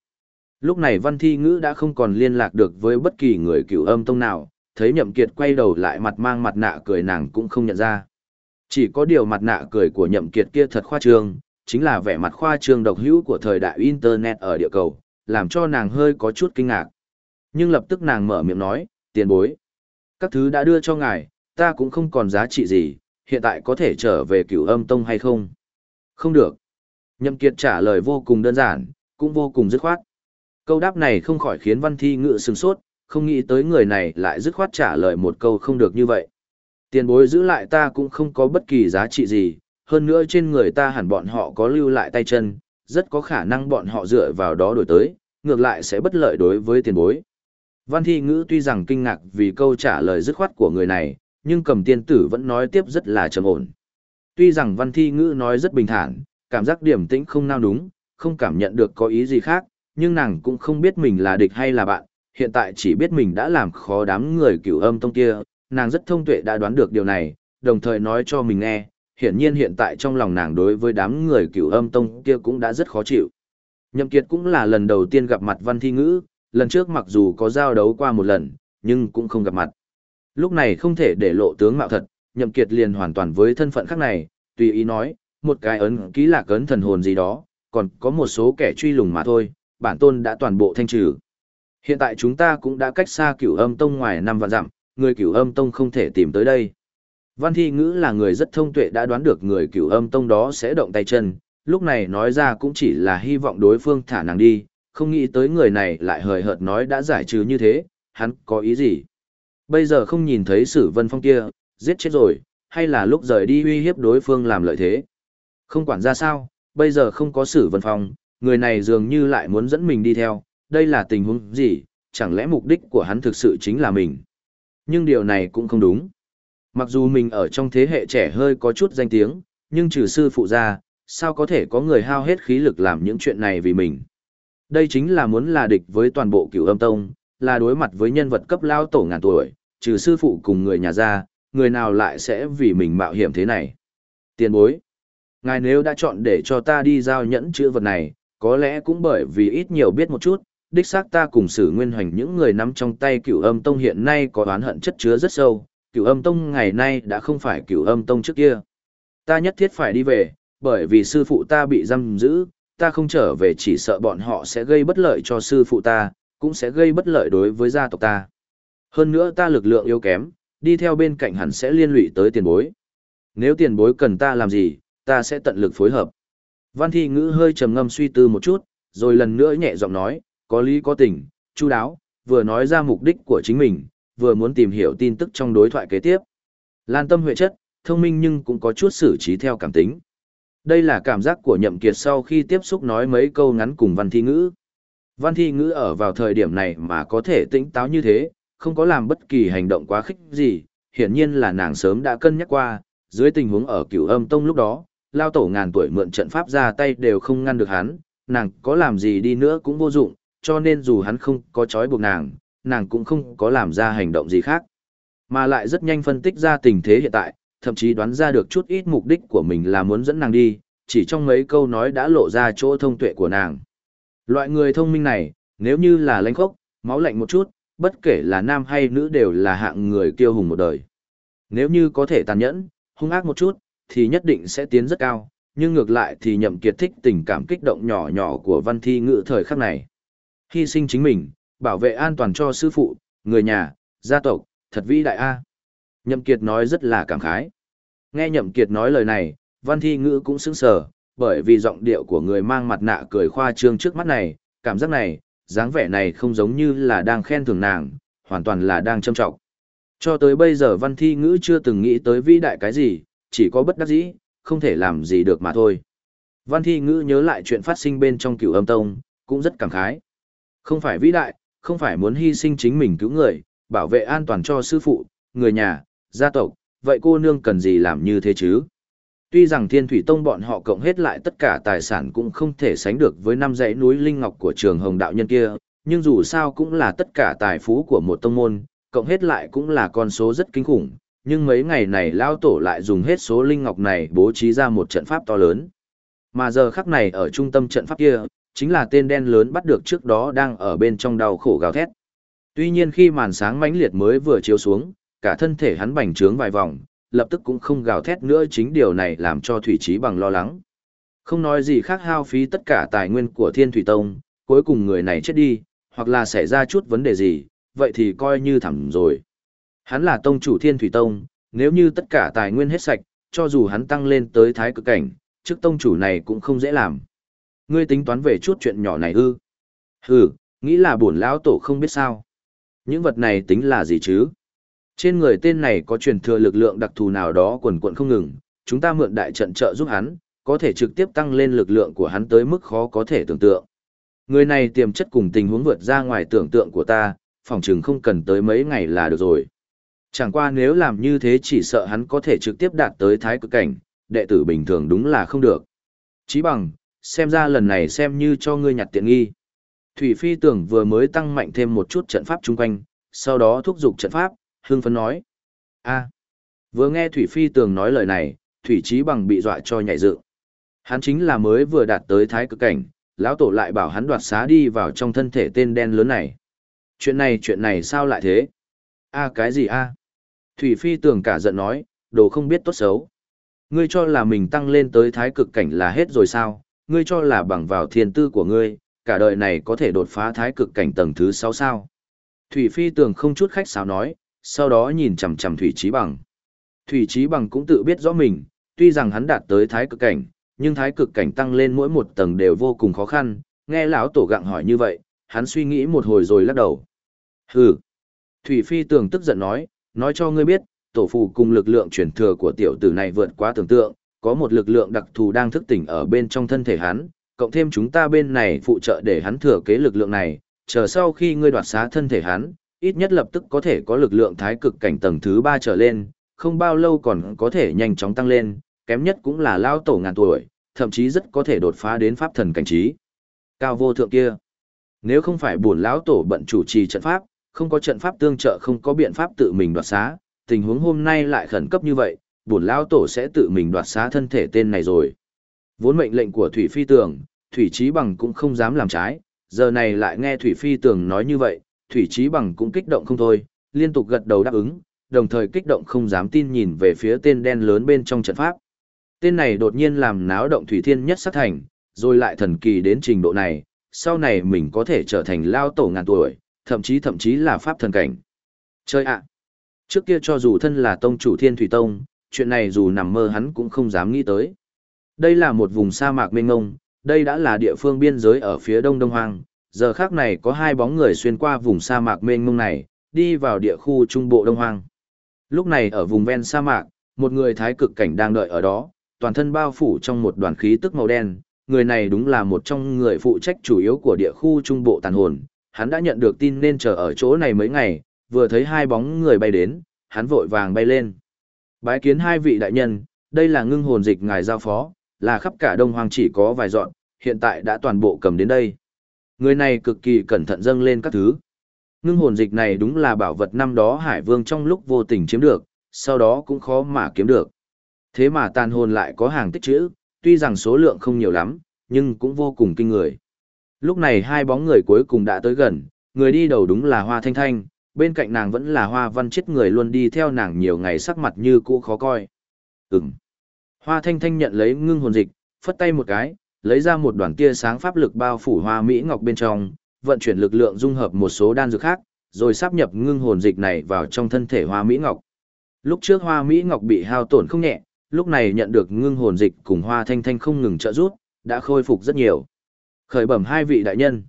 S1: Lúc này Văn Thi Ngữ đã không còn liên lạc được với bất kỳ người cựu âm tông nào, thấy Nhậm Kiệt quay đầu lại mặt mang mặt nạ cười nàng cũng không nhận ra. Chỉ có điều mặt nạ cười của Nhậm Kiệt kia thật khoa trương, chính là vẻ mặt khoa trương độc hữu của thời đại Internet ở địa cầu, làm cho nàng hơi có chút kinh ngạc. Nhưng lập tức nàng mở miệng nói, tiền bối. Các thứ đã đưa cho ngài, ta cũng không còn giá trị gì, hiện tại có thể trở về cửu âm tông hay không? Không được. Nhậm Kiệt trả lời vô cùng đơn giản, cũng vô cùng dứt khoát. Câu đáp này không khỏi khiến văn thi ngự sừng sốt, không nghĩ tới người này lại dứt khoát trả lời một câu không được như vậy. Tiền bối giữ lại ta cũng không có bất kỳ giá trị gì, hơn nữa trên người ta hẳn bọn họ có lưu lại tay chân, rất có khả năng bọn họ dựa vào đó đổi tới, ngược lại sẽ bất lợi đối với tiền bối. Văn thi ngữ tuy rằng kinh ngạc vì câu trả lời dứt khoát của người này, nhưng cầm tiên tử vẫn nói tiếp rất là trầm ổn. Tuy rằng văn thi ngữ nói rất bình thản, cảm giác điểm tĩnh không nao đúng, không cảm nhận được có ý gì khác, nhưng nàng cũng không biết mình là địch hay là bạn, hiện tại chỉ biết mình đã làm khó đám người cửu âm tông kia, nàng rất thông tuệ đã đoán được điều này, đồng thời nói cho mình nghe, hiển nhiên hiện tại trong lòng nàng đối với đám người cửu âm tông kia cũng đã rất khó chịu. Nhậm Kiệt cũng là lần đầu tiên gặp mặt Văn Thi Ngữ, lần trước mặc dù có giao đấu qua một lần, nhưng cũng không gặp mặt. Lúc này không thể để lộ tướng mạo thật, Nhậm Kiệt liền hoàn toàn với thân phận khác này, tùy ý nói, một cái ấn ký lạc ấn thần hồn gì đó, còn có một số kẻ truy lùng mà thôi, bản tôn đã toàn bộ thanh trừ. Hiện tại chúng ta cũng đã cách xa cửu âm tông ngoài năm vạn dặm, người cửu âm tông không thể tìm tới đây. Văn Thi Ngữ là người rất thông tuệ đã đoán được người cửu âm tông đó sẽ động tay chân, lúc này nói ra cũng chỉ là hy vọng đối phương thả nàng đi, không nghĩ tới người này lại hời hợt nói đã giải trừ như thế, hắn có ý gì. Bây giờ không nhìn thấy sử vân phong kia, giết chết rồi, hay là lúc rời đi uy hiếp đối phương làm lợi thế. Không quản ra sao, bây giờ không có sử vân phong, người này dường như lại muốn dẫn mình đi theo, đây là tình huống gì, chẳng lẽ mục đích của hắn thực sự chính là mình. Nhưng điều này cũng không đúng. Mặc dù mình ở trong thế hệ trẻ hơi có chút danh tiếng, nhưng trừ sư phụ ra, sao có thể có người hao hết khí lực làm những chuyện này vì mình. Đây chính là muốn là địch với toàn bộ cửu âm tông, là đối mặt với nhân vật cấp lao tổ ngàn tuổi, trừ sư phụ cùng người nhà ra, người nào lại sẽ vì mình mạo hiểm thế này. Tiền bối. Ngài nếu đã chọn để cho ta đi giao nhẫn chữ vật này, có lẽ cũng bởi vì ít nhiều biết một chút, đích xác ta cùng sử nguyên hoành những người nắm trong tay cửu âm tông hiện nay có oán hận chất chứa rất sâu, cửu âm tông ngày nay đã không phải cửu âm tông trước kia. Ta nhất thiết phải đi về, bởi vì sư phụ ta bị giam giữ, ta không trở về chỉ sợ bọn họ sẽ gây bất lợi cho sư phụ ta, cũng sẽ gây bất lợi đối với gia tộc ta. Hơn nữa ta lực lượng yếu kém, đi theo bên cạnh hẳn sẽ liên lụy tới tiền bối. Nếu tiền bối cần ta làm gì, ta sẽ tận lực phối hợp. Văn thi ngữ hơi trầm ngâm suy tư một chút, rồi lần nữa nhẹ giọng nói, có lý có tình, chu đáo, vừa nói ra mục đích của chính mình, vừa muốn tìm hiểu tin tức trong đối thoại kế tiếp. Lan tâm huệ chất, thông minh nhưng cũng có chút xử trí theo cảm tính. Đây là cảm giác của nhậm kiệt sau khi tiếp xúc nói mấy câu ngắn cùng văn thi ngữ. Văn thi ngữ ở vào thời điểm này mà có thể tĩnh táo như thế, không có làm bất kỳ hành động quá khích gì, hiển nhiên là nàng sớm đã cân nhắc qua, dưới tình huống ở cửu âm tông lúc đó, lao tổ ngàn tuổi mượn trận pháp ra tay đều không ngăn được hắn, nàng có làm gì đi nữa cũng vô dụng, cho nên dù hắn không có chói buộc nàng, nàng cũng không có làm ra hành động gì khác. Mà lại rất nhanh phân tích ra tình thế hiện tại, thậm chí đoán ra được chút ít mục đích của mình là muốn dẫn nàng đi, chỉ trong mấy câu nói đã lộ ra chỗ thông tuệ của nàng. Loại người thông minh này, nếu như là lãnh khốc, máu lạnh một chút, bất kể là nam hay nữ đều là hạng người kiêu hùng một đời. Nếu như có thể tàn nhẫn, hung ác một chút, thì nhất định sẽ tiến rất cao, nhưng ngược lại thì nhậm kiệt thích tình cảm kích động nhỏ nhỏ của văn thi ngữ thời khắc này. Hy sinh chính mình, bảo vệ an toàn cho sư phụ, người nhà, gia tộc, thật vĩ đại A. Nhậm kiệt nói rất là cảm khái. Nghe Nhậm Kiệt nói lời này, Văn Thi Ngữ cũng sững sờ, bởi vì giọng điệu của người mang mặt nạ cười khoa trương trước mắt này, cảm giác này, dáng vẻ này không giống như là đang khen thưởng nàng, hoàn toàn là đang châm trọng. Cho tới bây giờ Văn Thi Ngữ chưa từng nghĩ tới vĩ đại cái gì, chỉ có bất đắc dĩ, không thể làm gì được mà thôi. Văn Thi Ngữ nhớ lại chuyện phát sinh bên trong cửu âm tông, cũng rất cảm khái. Không phải vĩ đại, không phải muốn hy sinh chính mình cứu người, bảo vệ an toàn cho sư phụ, người nhà, gia tộc, vậy cô nương cần gì làm như thế chứ? Tuy rằng Thiên Thủy Tông bọn họ cộng hết lại tất cả tài sản cũng không thể sánh được với năm dãy núi linh ngọc của trường Hồng đạo nhân kia, nhưng dù sao cũng là tất cả tài phú của một tông môn, cộng hết lại cũng là con số rất kinh khủng, nhưng mấy ngày này lao tổ lại dùng hết số linh ngọc này bố trí ra một trận pháp to lớn. Mà giờ khắc này ở trung tâm trận pháp kia, chính là tên đen lớn bắt được trước đó đang ở bên trong đau khổ gào thét. Tuy nhiên khi màn sáng mãnh liệt mới vừa chiếu xuống, cả thân thể hắn bành trướng vài vòng, lập tức cũng không gào thét nữa chính điều này làm cho Thủy Trí bằng lo lắng. Không nói gì khác hao phí tất cả tài nguyên của Thiên Thủy Tông, cuối cùng người này chết đi, hoặc là xảy ra chút vấn đề gì, vậy thì coi như thẳng rồi. Hắn là tông chủ Thiên Thủy Tông, nếu như tất cả tài nguyên hết sạch, cho dù hắn tăng lên tới thái cực cảnh, trước tông chủ này cũng không dễ làm. Ngươi tính toán về chút chuyện nhỏ này ư? Hừ, nghĩ là bổn lão tổ không biết sao. Những vật này tính là gì chứ? Trên người tên này có truyền thừa lực lượng đặc thù nào đó quần quận không ngừng, chúng ta mượn đại trận trợ giúp hắn, có thể trực tiếp tăng lên lực lượng của hắn tới mức khó có thể tưởng tượng. Người này tiềm chất cùng tình huống vượt ra ngoài tưởng tượng của ta, phòng chừng không cần tới mấy ngày là được rồi. Chẳng qua nếu làm như thế chỉ sợ hắn có thể trực tiếp đạt tới thái cực cảnh, đệ tử bình thường đúng là không được. Chí bằng, xem ra lần này xem như cho ngươi nhặt tiện nghi. Thủy Phi tưởng vừa mới tăng mạnh thêm một chút trận pháp chung quanh, sau đó thúc giục trận pháp, hưng phấn nói. a vừa nghe Thủy Phi tường nói lời này, Thủy Chí bằng bị dọa cho nhảy dựng. Hắn chính là mới vừa đạt tới thái cực cảnh, lão tổ lại bảo hắn đoạt xá đi vào trong thân thể tên đen lớn này. Chuyện này chuyện này sao lại thế? a cái gì a Thủy Phi tường cả giận nói, đồ không biết tốt xấu. Ngươi cho là mình tăng lên tới thái cực cảnh là hết rồi sao? Ngươi cho là bằng vào thiên tư của ngươi, cả đời này có thể đột phá thái cực cảnh tầng thứ 6 sao? Thủy Phi tường không chút khách sáo nói, sau đó nhìn chằm chằm Thủy Chí Bằng. Thủy Chí Bằng cũng tự biết rõ mình, tuy rằng hắn đạt tới thái cực cảnh, nhưng thái cực cảnh tăng lên mỗi một tầng đều vô cùng khó khăn, nghe lão tổ gặng hỏi như vậy, hắn suy nghĩ một hồi rồi lắc đầu. Hừ. Thủy Phi tường tức giận nói, nói cho ngươi biết, tổ phù cùng lực lượng chuyển thừa của tiểu tử này vượt quá tưởng tượng, có một lực lượng đặc thù đang thức tỉnh ở bên trong thân thể hắn, cộng thêm chúng ta bên này phụ trợ để hắn thừa kế lực lượng này, chờ sau khi ngươi đoạt xá thân thể hắn, ít nhất lập tức có thể có lực lượng thái cực cảnh tầng thứ 3 trở lên, không bao lâu còn có thể nhanh chóng tăng lên, kém nhất cũng là lao tổ ngàn tuổi, thậm chí rất có thể đột phá đến pháp thần cảnh trí. Cao vô thượng kia. Nếu không phải buồn lão tổ bận chủ trì trận pháp, không có trận pháp tương trợ không có biện pháp tự mình đoạt xá, tình huống hôm nay lại khẩn cấp như vậy, bổn lão tổ sẽ tự mình đoạt xá thân thể tên này rồi. Vốn mệnh lệnh của Thủy Phi Tường, Thủy Chí Bằng cũng không dám làm trái, giờ này lại nghe Thủy Phi Tường nói như vậy, Thủy Chí Bằng cũng kích động không thôi, liên tục gật đầu đáp ứng, đồng thời kích động không dám tin nhìn về phía tên đen lớn bên trong trận pháp. Tên này đột nhiên làm náo động Thủy Thiên nhất sát thành, rồi lại thần kỳ đến trình độ này, sau này mình có thể trở thành lao tổ ngàn tuổi, thậm chí thậm chí là pháp thần cảnh. Chơi ạ! Trước kia cho dù thân là tông chủ Thiên Thủy Tông, chuyện này dù nằm mơ hắn cũng không dám nghĩ tới. Đây là một vùng sa mạc mênh ngông, đây đã là địa phương biên giới ở phía đông đông hoang, giờ khác này có hai bóng người xuyên qua vùng sa mạc mênh mông này, đi vào địa khu trung bộ đông hoang. Lúc này ở vùng ven sa mạc, một người thái cực cảnh đang đợi ở đó, toàn thân bao phủ trong một đoàn khí tức màu đen, người này đúng là một trong người phụ trách chủ yếu của địa khu trung bộ tàn hồn, hắn đã nhận được tin nên chờ ở chỗ này mấy ngày, vừa thấy hai bóng người bay đến, hắn vội vàng bay lên. Bái kiến hai vị đại nhân, đây là ngưng hồn dịch ngài giao phó, là khắp cả đông hoang chỉ có vài dọn, hiện tại đã toàn bộ cầm đến đây. Người này cực kỳ cẩn thận dâng lên các thứ. Ngưng hồn dịch này đúng là bảo vật năm đó Hải Vương trong lúc vô tình chiếm được, sau đó cũng khó mà kiếm được. Thế mà tàn hồn lại có hàng tích trữ, tuy rằng số lượng không nhiều lắm, nhưng cũng vô cùng kinh người. Lúc này hai bóng người cuối cùng đã tới gần, người đi đầu đúng là Hoa Thanh Thanh, bên cạnh nàng vẫn là Hoa Văn chết người luôn đi theo nàng nhiều ngày sắc mặt như cũ khó coi. Ừm. Hoa Thanh Thanh nhận lấy ngưng hồn dịch, phất tay một cái, lấy ra một đoàn tia sáng pháp lực bao phủ hoa mỹ ngọc bên trong, vận chuyển lực lượng dung hợp một số đan dược khác, rồi sắp nhập ngưng hồn dịch này vào trong thân thể hoa mỹ ngọc. Lúc trước hoa mỹ ngọc bị hao tổn không nhẹ, lúc này nhận được ngưng hồn dịch cùng hoa thanh thanh không ngừng trợ giúp, đã khôi phục rất nhiều. Khởi bẩm hai vị đại nhân.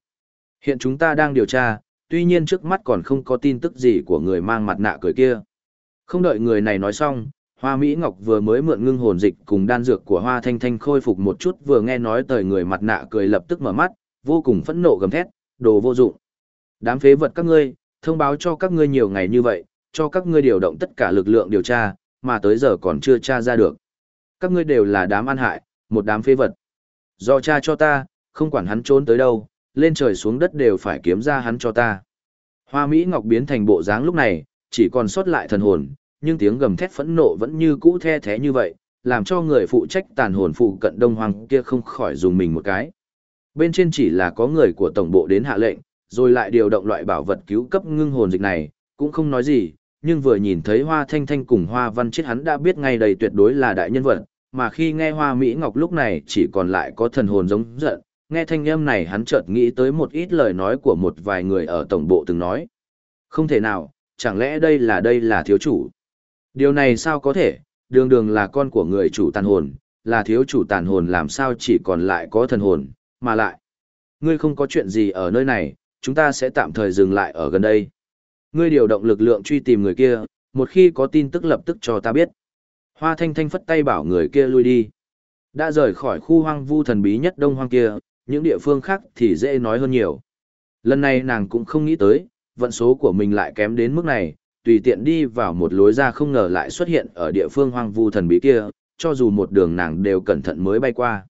S1: Hiện chúng ta đang điều tra, tuy nhiên trước mắt còn không có tin tức gì của người mang mặt nạ cười kia. Không đợi người này nói xong, Hoa Mỹ Ngọc vừa mới mượn ngưng hồn dịch cùng đan dược của Hoa Thanh Thanh khôi phục một chút vừa nghe nói tời người mặt nạ cười lập tức mở mắt, vô cùng phẫn nộ gầm thét, đồ vô dụng. Đám phế vật các ngươi, thông báo cho các ngươi nhiều ngày như vậy, cho các ngươi điều động tất cả lực lượng điều tra, mà tới giờ còn chưa tra ra được. Các ngươi đều là đám ăn hại, một đám phế vật. Do cha cho ta, không quản hắn trốn tới đâu, lên trời xuống đất đều phải kiếm ra hắn cho ta. Hoa Mỹ Ngọc biến thành bộ dáng lúc này, chỉ còn sót lại thần hồn, nhưng tiếng gầm thét phẫn nộ vẫn như cũ the thế như vậy, làm cho người phụ trách tàn hồn phụ cận đông hoàng kia không khỏi dùng mình một cái. Bên trên chỉ là có người của tổng bộ đến hạ lệnh, rồi lại điều động loại bảo vật cứu cấp ngưng hồn dịch này, cũng không nói gì, nhưng vừa nhìn thấy hoa thanh thanh cùng hoa văn chết hắn đã biết ngay đầy tuyệt đối là đại nhân vật, mà khi nghe hoa Mỹ Ngọc lúc này chỉ còn lại có thần hồn giống giận, nghe thanh âm này hắn chợt nghĩ tới một ít lời nói của một vài người ở tổng bộ từng nói. Không thể nào, chẳng lẽ đây là đây là thiếu chủ? Điều này sao có thể, đường đường là con của người chủ tàn hồn, là thiếu chủ tàn hồn làm sao chỉ còn lại có thần hồn, mà lại. Ngươi không có chuyện gì ở nơi này, chúng ta sẽ tạm thời dừng lại ở gần đây. Ngươi điều động lực lượng truy tìm người kia, một khi có tin tức lập tức cho ta biết. Hoa Thanh Thanh phất tay bảo người kia lui đi. Đã rời khỏi khu hoang vu thần bí nhất đông hoang kia, những địa phương khác thì dễ nói hơn nhiều. Lần này nàng cũng không nghĩ tới, vận số của mình lại kém đến mức này, tùy tiện đi vào một lối ra không ngờ lại xuất hiện ở địa phương hoang vu thần bí kia, cho dù một đường nàng đều cẩn thận mới bay qua.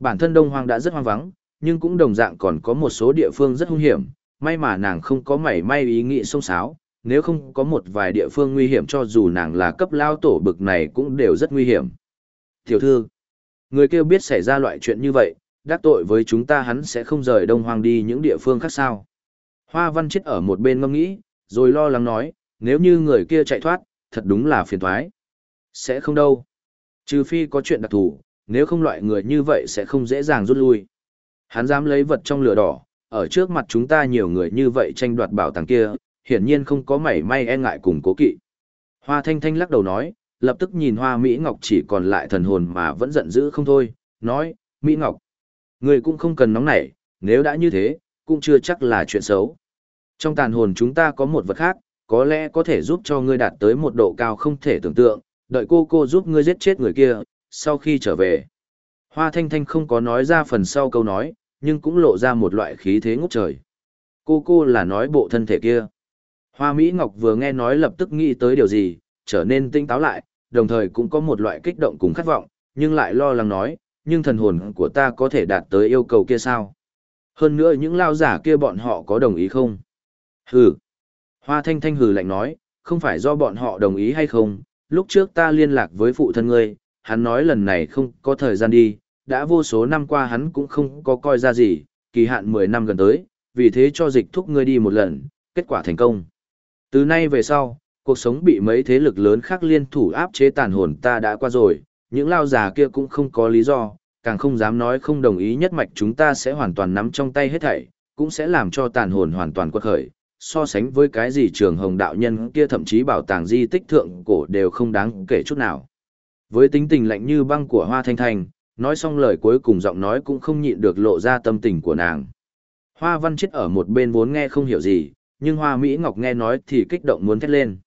S1: Bản thân đông hoang đã rất hoang vắng, nhưng cũng đồng dạng còn có một số địa phương rất hung hiểm, may mà nàng không có mảy may ý nghĩ sông sáo, nếu không có một vài địa phương nguy hiểm cho dù nàng là cấp lao tổ bực này cũng đều rất nguy hiểm. Tiểu thư, người kêu biết xảy ra loại chuyện như vậy, đắc tội với chúng ta hắn sẽ không rời đông hoang đi những địa phương khác sao. Hoa văn chết ở một bên ngâm nghĩ, rồi lo lắng nói, nếu như người kia chạy thoát, thật đúng là phiền thoái. Sẽ không đâu. Trừ phi có chuyện đặc thù, nếu không loại người như vậy sẽ không dễ dàng rút lui. Hắn dám lấy vật trong lửa đỏ, ở trước mặt chúng ta nhiều người như vậy tranh đoạt bảo tàng kia, hiển nhiên không có mảy may e ngại cùng cố kỵ. Hoa Thanh Thanh lắc đầu nói, lập tức nhìn Hoa Mỹ Ngọc chỉ còn lại thần hồn mà vẫn giận dữ không thôi, nói, Mỹ Ngọc, người cũng không cần nóng nảy, nếu đã như thế, cũng chưa chắc là chuyện xấu. Trong tàn hồn chúng ta có một vật khác, có lẽ có thể giúp cho ngươi đạt tới một độ cao không thể tưởng tượng, đợi cô cô giúp ngươi giết chết người kia, sau khi trở về. Hoa Thanh Thanh không có nói ra phần sau câu nói, nhưng cũng lộ ra một loại khí thế ngút trời. Cô cô là nói bộ thân thể kia. Hoa Mỹ Ngọc vừa nghe nói lập tức nghĩ tới điều gì, trở nên tinh táo lại, đồng thời cũng có một loại kích động cùng khát vọng, nhưng lại lo lắng nói, nhưng thần hồn của ta có thể đạt tới yêu cầu kia sao? Hơn nữa những lao giả kia bọn họ có đồng ý không? Hừ. Hoa Thanh Thanh hừ lạnh nói, không phải do bọn họ đồng ý hay không, lúc trước ta liên lạc với phụ thân ngươi, hắn nói lần này không có thời gian đi, đã vô số năm qua hắn cũng không có coi ra gì, kỳ hạn 10 năm gần tới, vì thế cho dịch thúc ngươi đi một lần, kết quả thành công. Từ nay về sau, cuộc sống bị mấy thế lực lớn khác liên thủ áp chế tàn hồn ta đã qua rồi, những lao già kia cũng không có lý do, càng không dám nói không đồng ý nhất mạch chúng ta sẽ hoàn toàn nắm trong tay hết thảy, cũng sẽ làm cho tàn hồn hoàn toàn quật khởi, so sánh với cái gì trường hồng đạo nhân kia thậm chí bảo tàng di tích thượng cổ đều không đáng kể chút nào. Với tính tình lạnh như băng của Hoa Thanh Thanh, nói xong lời cuối cùng giọng nói cũng không nhịn được lộ ra tâm tình của nàng. Hoa Văn chết ở một bên vốn nghe không hiểu gì, nhưng Hoa Mỹ Ngọc nghe nói thì kích động muốn thét lên.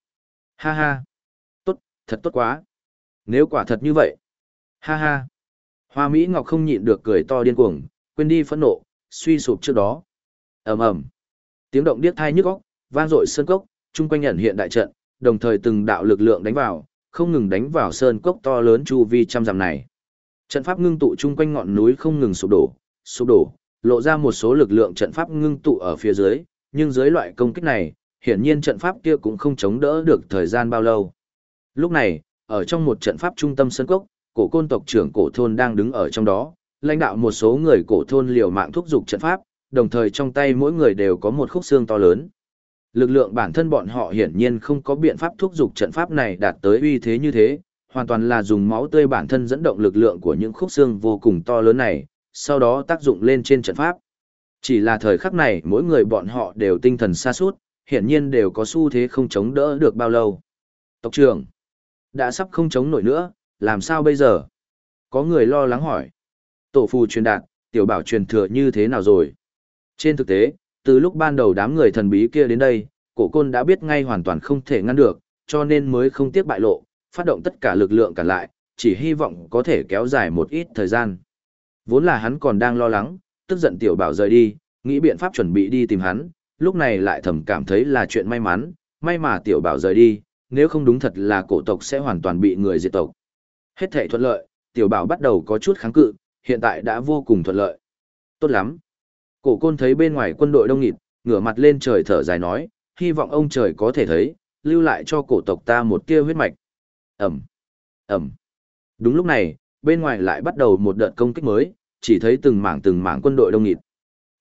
S1: Ha ha! Tốt, thật tốt quá! Nếu quả thật như vậy! Ha ha! Hoa Mỹ Ngọc không nhịn được cười to điên cuồng, quên đi phẫn nộ, suy sụp trước đó. ầm ầm Tiếng động điếc thai nhức óc, vang dội sơn cốc, chung quanh nhận hiện đại trận, đồng thời từng đạo lực lượng đánh vào, không ngừng đánh vào sơn cốc to lớn chu vi trăm dặm này. Trận pháp ngưng tụ chung quanh ngọn núi không ngừng sụp đổ, sụp đổ, lộ ra một số lực lượng trận pháp ngưng tụ ở phía dưới, nhưng dưới loại công kích này, hiển nhiên trận pháp kia cũng không chống đỡ được thời gian bao lâu. Lúc này, ở trong một trận pháp trung tâm sân cốc, cổ côn tộc trưởng cổ thôn đang đứng ở trong đó, lãnh đạo một số người cổ thôn liều mạng thúc giục trận pháp, đồng thời trong tay mỗi người đều có một khúc xương to lớn. Lực lượng bản thân bọn họ hiển nhiên không có biện pháp thúc giục trận pháp này đạt tới uy thế như thế, hoàn toàn là dùng máu tươi bản thân dẫn động lực lượng của những khúc xương vô cùng to lớn này, sau đó tác dụng lên trên trận pháp. Chỉ là thời khắc này mỗi người bọn họ đều tinh thần xa suốt, hiển nhiên đều có xu thế không chống đỡ được bao lâu. Tộc trưởng, đã sắp không chống nổi nữa, làm sao bây giờ? Có người lo lắng hỏi. Tổ phù truyền đạt, tiểu bảo truyền thừa như thế nào rồi? Trên thực tế, từ lúc ban đầu đám người thần bí kia đến đây, cổ côn đã biết ngay hoàn toàn không thể ngăn được, cho nên mới không tiếc bại lộ, phát động tất cả lực lượng cản lại, chỉ hy vọng có thể kéo dài một ít thời gian. Vốn là hắn còn đang lo lắng, tức giận tiểu bảo rời đi, nghĩ biện pháp chuẩn bị đi tìm hắn, lúc này lại thầm cảm thấy là chuyện may mắn, may mà tiểu bảo rời đi, nếu không đúng thật là cổ tộc sẽ hoàn toàn bị người diệt tộc. Hết thể thuận lợi, tiểu bảo bắt đầu có chút kháng cự, hiện tại đã vô cùng thuận lợi. Tốt lắm. Cổ côn thấy bên ngoài quân đội đông nghịt, ngửa mặt lên trời thở dài nói, hy vọng ông trời có thể thấy, lưu lại cho cổ tộc ta một tia huyết mạch. Ẩm, Ẩm. Đúng lúc này, bên ngoài lại bắt đầu một đợt công kích mới, chỉ thấy từng mảng từng mảng quân đội đông nghịt.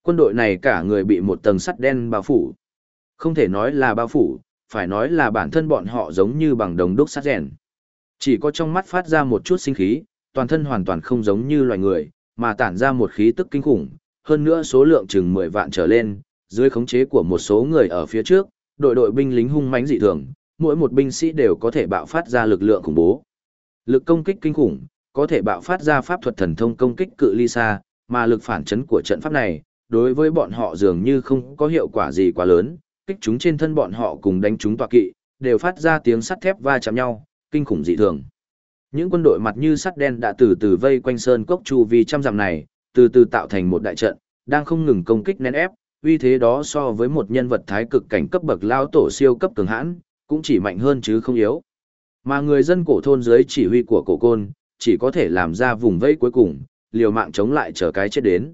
S1: Quân đội này cả người bị một tầng sắt đen bao phủ. Không thể nói là bao phủ, phải nói là bản thân bọn họ giống như bằng đồng đúc sắt rèn. Chỉ có trong mắt phát ra một chút sinh khí, toàn thân hoàn toàn không giống như loài người, mà tản ra một khí tức kinh khủng, hơn nữa số lượng chừng 10 vạn trở lên, dưới khống chế của một số người ở phía trước, đội đội binh lính hung mãnh dị thường, mỗi một binh sĩ đều có thể bạo phát ra lực lượng khủng bố. Lực công kích kinh khủng, có thể bạo phát ra pháp thuật thần thông công kích cự ly xa, mà lực phản chấn của trận pháp này, đối với bọn họ dường như không có hiệu quả gì quá lớn, kích chúng trên thân bọn họ cùng đánh chúng tọa kỵ, đều phát ra tiếng sắt thép va chạm nhau, kinh khủng dị thường. Những quân đội mặt như sắt đen đã từ từ vây quanh sơn cốc chu vi trăm dặm này, từ từ tạo thành một đại trận, đang không ngừng công kích nén ép, uy thế đó so với một nhân vật thái cực cảnh cấp bậc lao tổ siêu cấp cường hãn, cũng chỉ mạnh hơn chứ không yếu. Mà người dân cổ thôn dưới chỉ huy của cổ côn, chỉ có thể làm ra vùng vây cuối cùng, liều mạng chống lại chờ cái chết đến.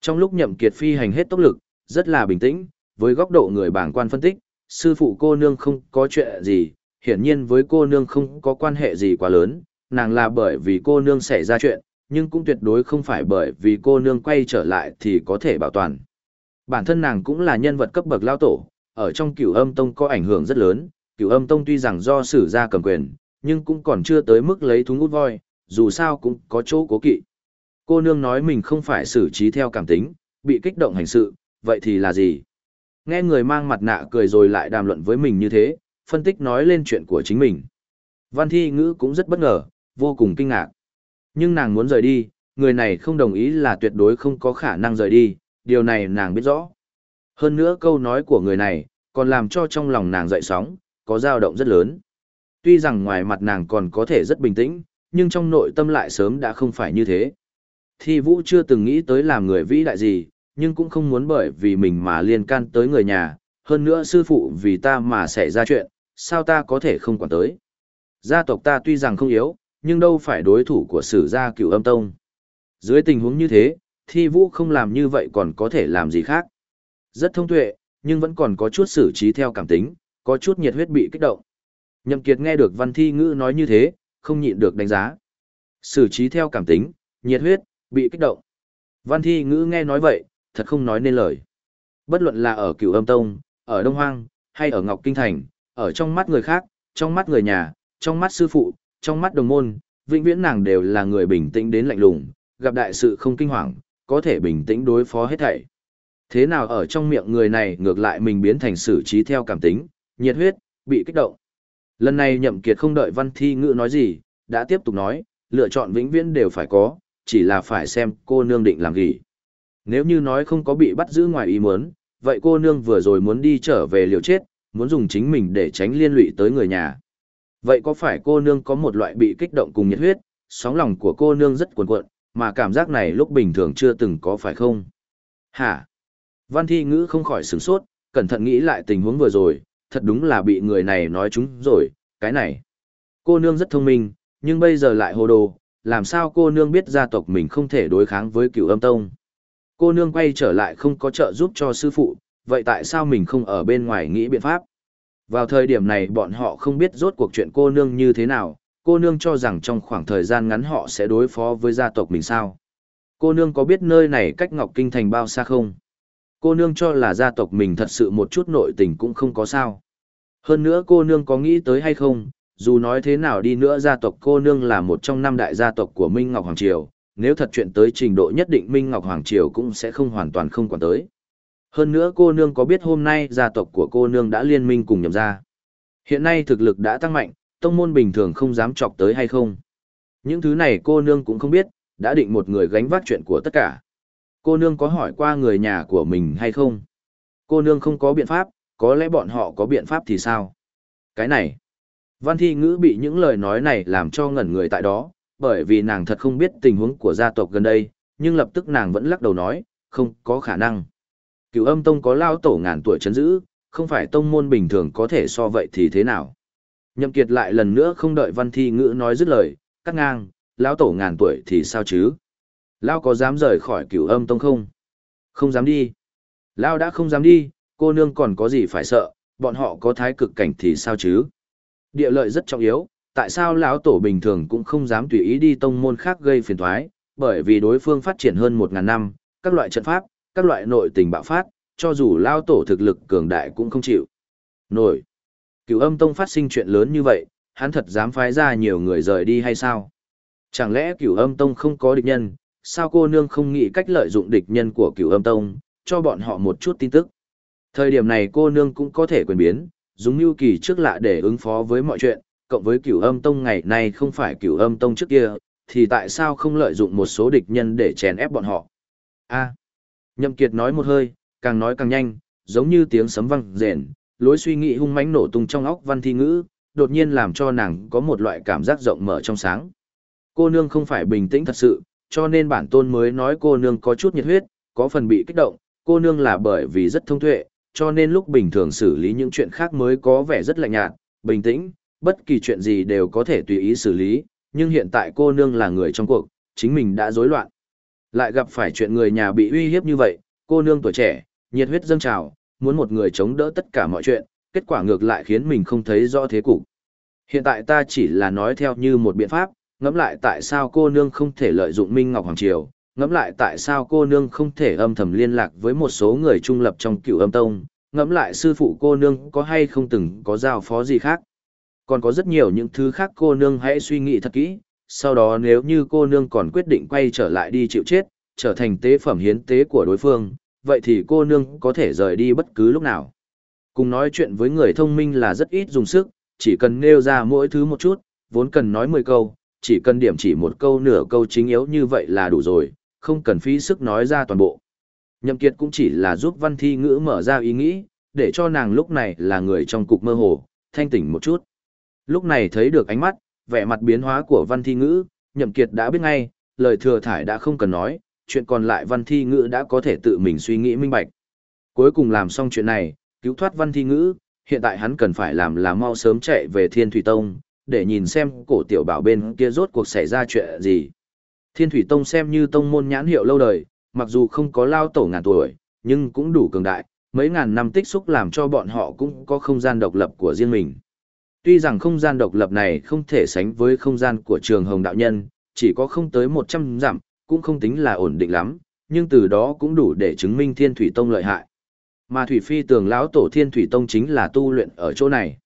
S1: Trong lúc nhậm kiệt phi hành hết tốc lực, rất là bình tĩnh, với góc độ người bảng quan phân tích, sư phụ cô nương không có chuyện gì, hiển nhiên với cô nương không có quan hệ gì quá lớn, nàng là bởi vì cô nương xảy ra chuyện, nhưng cũng tuyệt đối không phải bởi vì cô nương quay trở lại thì có thể bảo toàn. Bản thân nàng cũng là nhân vật cấp bậc lao tổ, ở trong cửu âm tông có ảnh hưởng rất lớn, cửu âm tông tuy rằng do sử gia cầm quyền, nhưng cũng còn chưa tới mức lấy thúng út voi, dù sao cũng có chỗ cố kỵ. Cô nương nói mình không phải xử trí theo cảm tính, bị kích động hành sự, vậy thì là gì? Nghe người mang mặt nạ cười rồi lại đàm luận với mình như thế, phân tích nói lên chuyện của chính mình. Văn thi ngữ cũng rất bất ngờ, vô cùng kinh ngạc. Nhưng nàng muốn rời đi, người này không đồng ý là tuyệt đối không có khả năng rời đi, điều này nàng biết rõ. Hơn nữa câu nói của người này, còn làm cho trong lòng nàng dậy sóng, có dao động rất lớn. Tuy rằng ngoài mặt nàng còn có thể rất bình tĩnh, nhưng trong nội tâm lại sớm đã không phải như thế. Thi Vũ chưa từng nghĩ tới làm người vĩ đại gì, nhưng cũng không muốn bởi vì mình mà liên can tới người nhà, hơn nữa sư phụ vì ta mà xảy ra chuyện, sao ta có thể không quản tới. Gia tộc ta tuy rằng không yếu, nhưng đâu phải đối thủ của sử gia cựu âm tông. Dưới tình huống như thế, thi vũ không làm như vậy còn có thể làm gì khác. Rất thông tuệ, nhưng vẫn còn có chút xử trí theo cảm tính, có chút nhiệt huyết bị kích động. Nhậm Kiệt nghe được văn thi ngữ nói như thế, không nhịn được đánh giá. Xử trí theo cảm tính, nhiệt huyết, bị kích động. Văn thi ngữ nghe nói vậy, thật không nói nên lời. Bất luận là ở cửu âm tông, ở Đông Hoang, hay ở Ngọc Kinh Thành, ở trong mắt người khác, trong mắt người nhà, trong mắt sư phụ, trong mắt đồng môn, vĩnh viễn nàng đều là người bình tĩnh đến lạnh lùng, gặp đại sự không kinh hoàng, có thể bình tĩnh đối phó hết thảy. Thế nào ở trong miệng người này ngược lại mình biến thành xử trí theo cảm tính, nhiệt huyết, bị kích động. Lần này nhậm kiệt không đợi văn thi ngữ nói gì, đã tiếp tục nói, lựa chọn vĩnh viễn đều phải có, chỉ là phải xem cô nương định làm gì. Nếu như nói không có bị bắt giữ ngoài ý muốn, vậy cô nương vừa rồi muốn đi trở về liều chết, muốn dùng chính mình để tránh liên lụy tới người nhà. Vậy có phải cô nương có một loại bị kích động cùng nhiệt huyết, sóng lòng của cô nương rất cuồn cuộn, mà cảm giác này lúc bình thường chưa từng có phải không? Hả? Văn thi ngữ không khỏi sửng sốt, cẩn thận nghĩ lại tình huống vừa rồi, thật đúng là bị người này nói chúng rồi, cái này. Cô nương rất thông minh, nhưng bây giờ lại hồ đồ, làm sao cô nương biết gia tộc mình không thể đối kháng với cựu âm tông. Cô nương quay trở lại không có trợ giúp cho sư phụ, vậy tại sao mình không ở bên ngoài nghĩ biện pháp? Vào thời điểm này bọn họ không biết rốt cuộc chuyện cô nương như thế nào, cô nương cho rằng trong khoảng thời gian ngắn họ sẽ đối phó với gia tộc mình sao. Cô nương có biết nơi này cách Ngọc Kinh thành bao xa không? Cô nương cho là gia tộc mình thật sự một chút nội tình cũng không có sao. Hơn nữa cô nương có nghĩ tới hay không, dù nói thế nào đi nữa gia tộc cô nương là một trong năm đại gia tộc của Minh Ngọc Hoàng Triều, nếu thật chuyện tới trình độ nhất định Minh Ngọc Hoàng Triều cũng sẽ không hoàn toàn không quản tới. Hơn nữa cô nương có biết hôm nay gia tộc của cô nương đã liên minh cùng nhầm ra. Hiện nay thực lực đã tăng mạnh, tông môn bình thường không dám chọc tới hay không. Những thứ này cô nương cũng không biết, đã định một người gánh vác chuyện của tất cả. Cô nương có hỏi qua người nhà của mình hay không? Cô nương không có biện pháp, có lẽ bọn họ có biện pháp thì sao? Cái này, văn thi ngữ bị những lời nói này làm cho ngẩn người tại đó, bởi vì nàng thật không biết tình huống của gia tộc gần đây, nhưng lập tức nàng vẫn lắc đầu nói, không có khả năng. Cựu âm tông có lao tổ ngàn tuổi chấn giữ, không phải tông môn bình thường có thể so vậy thì thế nào? Nhậm Kiệt lại lần nữa không đợi văn thi ngữ nói dứt lời, cắt ngang, lão tổ ngàn tuổi thì sao chứ? Lão có dám rời khỏi cửu âm tông không? Không dám đi. Lão đã không dám đi, cô nương còn có gì phải sợ, bọn họ có thái cực cảnh thì sao chứ? Địa lợi rất trọng yếu, tại sao lão tổ bình thường cũng không dám tùy ý đi tông môn khác gây phiền toái, bởi vì đối phương phát triển hơn một ngàn năm, các loại trận pháp, các loại nội tình bạo phát, cho dù lão tổ thực lực cường đại cũng không chịu. Nổi. Cửu âm tông phát sinh chuyện lớn như vậy, hắn thật dám phái ra nhiều người rời đi hay sao? Chẳng lẽ cửu âm tông không có địch nhân, sao cô nương không nghĩ cách lợi dụng địch nhân của cửu âm tông, cho bọn họ một chút tin tức? Thời điểm này cô nương cũng có thể quyền biến, dùng mưu kỳ trước lạ để ứng phó với mọi chuyện, cộng với cửu âm tông ngày nay không phải cửu âm tông trước kia, thì tại sao không lợi dụng một số địch nhân để chèn ép bọn họ? A. Nhậm Kiệt nói một hơi, càng nói càng nhanh, giống như tiếng sấm vang rền, lối suy nghĩ hung mãnh nổ tung trong óc văn thi ngữ, đột nhiên làm cho nàng có một loại cảm giác rộng mở trong sáng. Cô nương không phải bình tĩnh thật sự, cho nên bản tôn mới nói cô nương có chút nhiệt huyết, có phần bị kích động, cô nương là bởi vì rất thông tuệ, cho nên lúc bình thường xử lý những chuyện khác mới có vẻ rất lạnh nhạt, bình tĩnh, bất kỳ chuyện gì đều có thể tùy ý xử lý, nhưng hiện tại cô nương là người trong cuộc, chính mình đã rối loạn. Lại gặp phải chuyện người nhà bị uy hiếp như vậy, cô nương tuổi trẻ, nhiệt huyết dâng trào, muốn một người chống đỡ tất cả mọi chuyện, kết quả ngược lại khiến mình không thấy rõ thế cục. Hiện tại ta chỉ là nói theo như một biện pháp, ngẫm lại tại sao cô nương không thể lợi dụng Minh Ngọc Hoàng Triều, ngẫm lại tại sao cô nương không thể âm thầm liên lạc với một số người trung lập trong cựu âm tông, ngẫm lại sư phụ cô nương có hay không từng có giao phó gì khác. Còn có rất nhiều những thứ khác cô nương hãy suy nghĩ thật kỹ, sau đó nếu như cô nương còn quyết định quay trở lại đi chịu chết, trở thành tế phẩm hiến tế của đối phương, vậy thì cô nương có thể rời đi bất cứ lúc nào. Cùng nói chuyện với người thông minh là rất ít dùng sức, chỉ cần nêu ra mỗi thứ một chút, vốn cần nói 10 câu, chỉ cần điểm chỉ một câu nửa câu chính yếu như vậy là đủ rồi, không cần phí sức nói ra toàn bộ. Nhậm Kiệt cũng chỉ là giúp Văn Thi Ngữ mở ra ý nghĩ, để cho nàng lúc này là người trong cục mơ hồ, thanh tỉnh một chút. Lúc này thấy được ánh mắt, vẻ mặt biến hóa của Văn Thi Ngữ, Nhậm Kiệt đã biết ngay, lời thừa thải đã không cần nói, chuyện còn lại Văn Thi Ngữ đã có thể tự mình suy nghĩ minh bạch. Cuối cùng làm xong chuyện này, cứu thoát Văn Thi Ngữ, hiện tại hắn cần phải làm là mau sớm chạy về Thiên Thủy Tông, để nhìn xem cổ tiểu bảo bên kia rốt cuộc xảy ra chuyện gì. Thiên Thủy Tông xem như tông môn nhãn hiệu lâu đời, mặc dù không có lao tổ ngàn tuổi, nhưng cũng đủ cường đại, mấy ngàn năm tích xúc làm cho bọn họ cũng có không gian độc lập của riêng mình. Tuy rằng không gian độc lập này không thể sánh với không gian của trường hồng đạo nhân, chỉ có không tới 100 dặm, cũng không tính là ổn định lắm, nhưng từ đó cũng đủ để chứng minh Thiên Thủy Tông lợi hại. Mà Thủy Phi Tường lão tổ Thiên Thủy Tông chính là tu luyện ở chỗ này.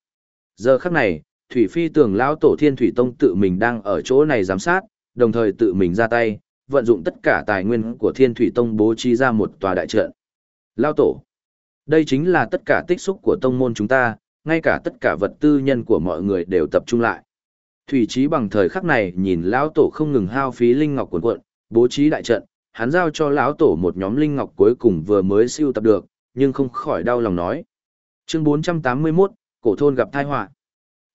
S1: Giờ khắc này, Thủy Phi Tường lão tổ Thiên Thủy Tông tự mình đang ở chỗ này giám sát, đồng thời tự mình ra tay, vận dụng tất cả tài nguyên của Thiên Thủy Tông bố trí ra một tòa đại trận. Lão tổ, đây chính là tất cả tích xúc của tông môn chúng ta, ngay cả tất cả vật tư nhân của mọi người đều tập trung lại. Thủy Chí bằng thời khắc này nhìn lão tổ không ngừng hao phí linh ngọc cuộn cuộn, bố trí đại trận, hắn giao cho lão tổ một nhóm linh ngọc cuối cùng vừa mới siêu tập được, nhưng không khỏi đau lòng nói. Chương 481, cổ thôn gặp tai họa.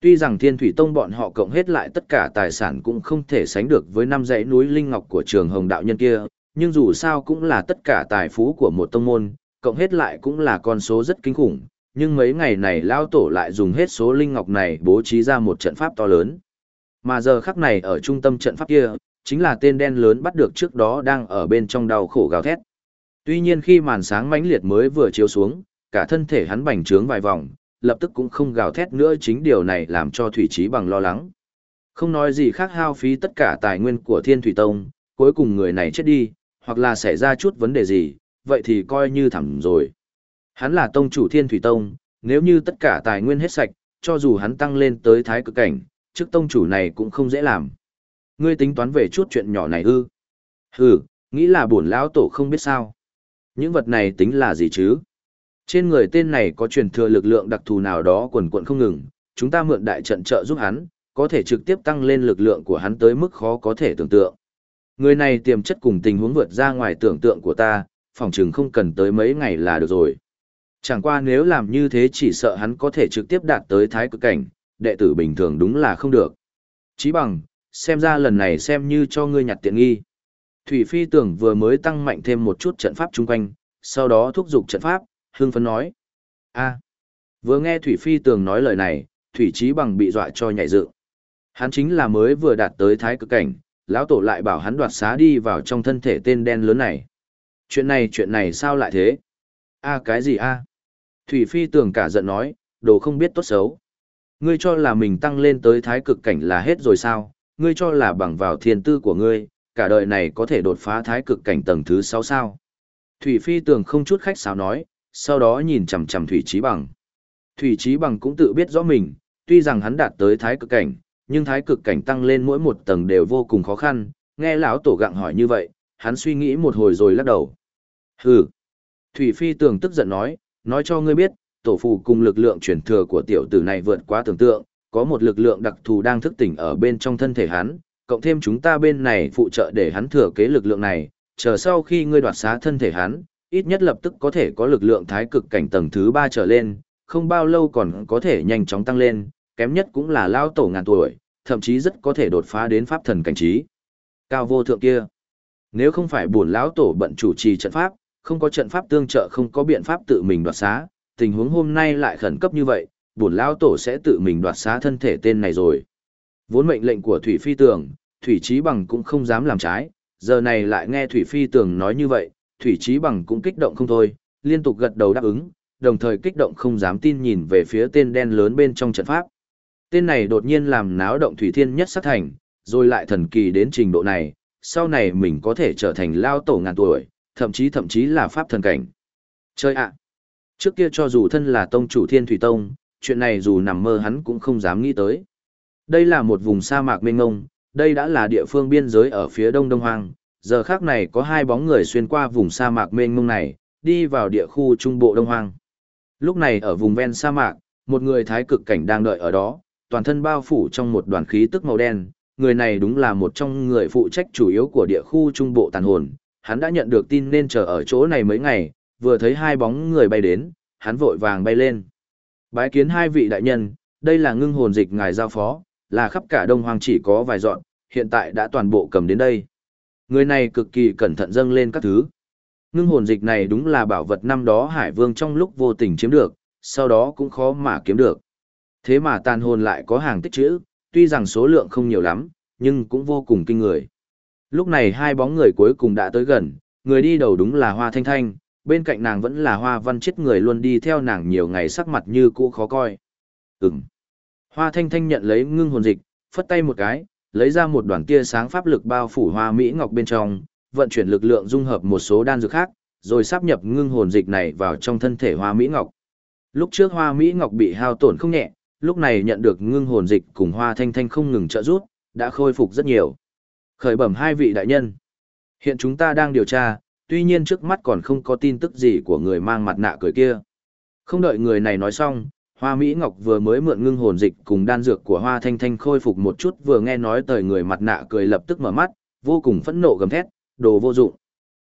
S1: Tuy rằng Thiên Thủy Tông bọn họ cộng hết lại tất cả tài sản cũng không thể sánh được với năm dãy núi linh ngọc của trường Hồng đạo nhân kia, nhưng dù sao cũng là tất cả tài phú của một tông môn, cộng hết lại cũng là con số rất kinh khủng, nhưng mấy ngày này lao tổ lại dùng hết số linh ngọc này bố trí ra một trận pháp to lớn. Mà giờ khắc này ở trung tâm trận pháp kia, chính là tên đen lớn bắt được trước đó đang ở bên trong đau khổ gào thét. Tuy nhiên khi màn sáng mãnh liệt mới vừa chiếu xuống, cả thân thể hắn bành trướng vài vòng, lập tức cũng không gào thét nữa chính điều này làm cho Thủy Trí bằng lo lắng. Không nói gì khác hao phí tất cả tài nguyên của Thiên Thủy Tông, cuối cùng người này chết đi, hoặc là xảy ra chút vấn đề gì, vậy thì coi như thẳm rồi. Hắn là tông chủ Thiên Thủy Tông, nếu như tất cả tài nguyên hết sạch, cho dù hắn tăng lên tới thái cực cảnh, trước tông chủ này cũng không dễ làm. Ngươi tính toán về chút chuyện nhỏ này ư? Hừ, nghĩ là bổn lão tổ không biết sao. Những vật này tính là gì chứ? Trên người tên này có truyền thừa lực lượng đặc thù nào đó quần quận không ngừng, chúng ta mượn đại trận trợ giúp hắn, có thể trực tiếp tăng lên lực lượng của hắn tới mức khó có thể tưởng tượng. Người này tiềm chất cùng tình huống vượt ra ngoài tưởng tượng của ta, phòng chừng không cần tới mấy ngày là được rồi. Chẳng qua nếu làm như thế chỉ sợ hắn có thể trực tiếp đạt tới thái cực cảnh, đệ tử bình thường đúng là không được. Chí bằng, xem ra lần này xem như cho ngươi nhặt tiện nghi. Thủy Phi tưởng vừa mới tăng mạnh thêm một chút trận pháp chung quanh, sau đó thúc giục trận pháp, hương phấn nói. a vừa nghe Thủy Phi tường nói lời này, Thủy Chí bằng bị dọa cho nhảy dựng. Hắn chính là mới vừa đạt tới thái cực cảnh, lão tổ lại bảo hắn đoạt xá đi vào trong thân thể tên đen lớn này. Chuyện này chuyện này sao lại thế? a cái gì a Thủy Phi tường cả giận nói, đồ không biết tốt xấu. Ngươi cho là mình tăng lên tới thái cực cảnh là hết rồi sao? Ngươi cho là bằng vào thiên tư của ngươi, cả đời này có thể đột phá thái cực cảnh tầng thứ 6 sao? Thủy Phi tường không chút khách sáo nói, sau đó nhìn chằm chằm Thủy Chí Bằng. Thủy Chí Bằng cũng tự biết rõ mình, tuy rằng hắn đạt tới thái cực cảnh, nhưng thái cực cảnh tăng lên mỗi một tầng đều vô cùng khó khăn, nghe lão tổ gặng hỏi như vậy, hắn suy nghĩ một hồi rồi lắc đầu. Hừ. Thủy Phi tường tức giận nói, nói cho ngươi biết, tổ phù cùng lực lượng chuyển thừa của tiểu tử này vượt quá tưởng tượng, có một lực lượng đặc thù đang thức tỉnh ở bên trong thân thể hắn, cộng thêm chúng ta bên này phụ trợ để hắn thừa kế lực lượng này, chờ sau khi ngươi đoạt xá thân thể hắn, ít nhất lập tức có thể có lực lượng thái cực cảnh tầng thứ 3 trở lên, không bao lâu còn có thể nhanh chóng tăng lên, kém nhất cũng là lao tổ ngàn tuổi, thậm chí rất có thể đột phá đến pháp thần cảnh trí. Cao vô thượng kia. Nếu không phải buồn lão tổ bận chủ trì trận pháp, không có trận pháp tương trợ không có biện pháp tự mình đoạt xá, tình huống hôm nay lại khẩn cấp như vậy, bổn lão tổ sẽ tự mình đoạt xá thân thể tên này rồi. Vốn mệnh lệnh của Thủy Phi Tường, Thủy Trí Bằng cũng không dám làm trái, giờ này lại nghe Thủy Phi Tường nói như vậy, Thủy Trí Bằng cũng kích động không thôi, liên tục gật đầu đáp ứng, đồng thời kích động không dám tin nhìn về phía tên đen lớn bên trong trận pháp. Tên này đột nhiên làm náo động Thủy Thiên nhất sát thành, rồi lại thần kỳ đến trình độ này, sau này mình có thể trở thành lao tổ ngàn tuổi, thậm chí thậm chí là pháp thần cảnh. Chơi ạ! Trước kia cho dù thân là tông chủ Thiên Thủy Tông, chuyện này dù nằm mơ hắn cũng không dám nghĩ tới. Đây là một vùng sa mạc mênh ngông, đây đã là địa phương biên giới ở phía đông đông hoang, giờ khác này có hai bóng người xuyên qua vùng sa mạc mênh mông này, đi vào địa khu trung bộ đông hoang. Lúc này ở vùng ven sa mạc, một người thái cực cảnh đang đợi ở đó, toàn thân bao phủ trong một đoàn khí tức màu đen, người này đúng là một trong người phụ trách chủ yếu của địa khu trung bộ tàn hồn, hắn đã nhận được tin nên chờ ở chỗ này mấy ngày, vừa thấy hai bóng người bay đến, hắn vội vàng bay lên. Bái kiến hai vị đại nhân, đây là ngưng hồn dịch ngài giao phó, là khắp cả đông hoang chỉ có vài dọn, hiện tại đã toàn bộ cầm đến đây. Người này cực kỳ cẩn thận dâng lên các thứ. Ngưng hồn dịch này đúng là bảo vật năm đó Hải Vương trong lúc vô tình chiếm được, sau đó cũng khó mà kiếm được. Thế mà tàn hồn lại có hàng tích trữ, tuy rằng số lượng không nhiều lắm, nhưng cũng vô cùng kinh người. Lúc này hai bóng người cuối cùng đã tới gần, người đi đầu đúng là Hoa Thanh Thanh, bên cạnh nàng vẫn là Hoa Văn chết người luôn đi theo nàng nhiều ngày sắc mặt như cũ khó coi. Ừm. Hoa Thanh Thanh nhận lấy ngưng hồn dịch, phất tay một cái, lấy ra một đoàn tia sáng pháp lực bao phủ Hoa Mỹ Ngọc bên trong, vận chuyển lực lượng dung hợp một số đan dược khác, rồi sắp nhập ngưng hồn dịch này vào trong thân thể Hoa Mỹ Ngọc. Lúc trước Hoa Mỹ Ngọc bị hao tổn không nhẹ, lúc này nhận được ngưng hồn dịch cùng Hoa Thanh Thanh không ngừng trợ giúp, đã khôi phục rất nhiều. Khởi bẩm hai vị đại nhân. Hiện chúng ta đang điều tra, tuy nhiên trước mắt còn không có tin tức gì của người mang mặt nạ cười kia. Không đợi người này nói xong, Hoa Mỹ Ngọc vừa mới mượn ngưng hồn dịch cùng đan dược của Hoa Thanh Thanh khôi phục một chút vừa nghe nói tời người mặt nạ cười lập tức mở mắt, vô cùng phẫn nộ gầm thét, đồ vô dụng.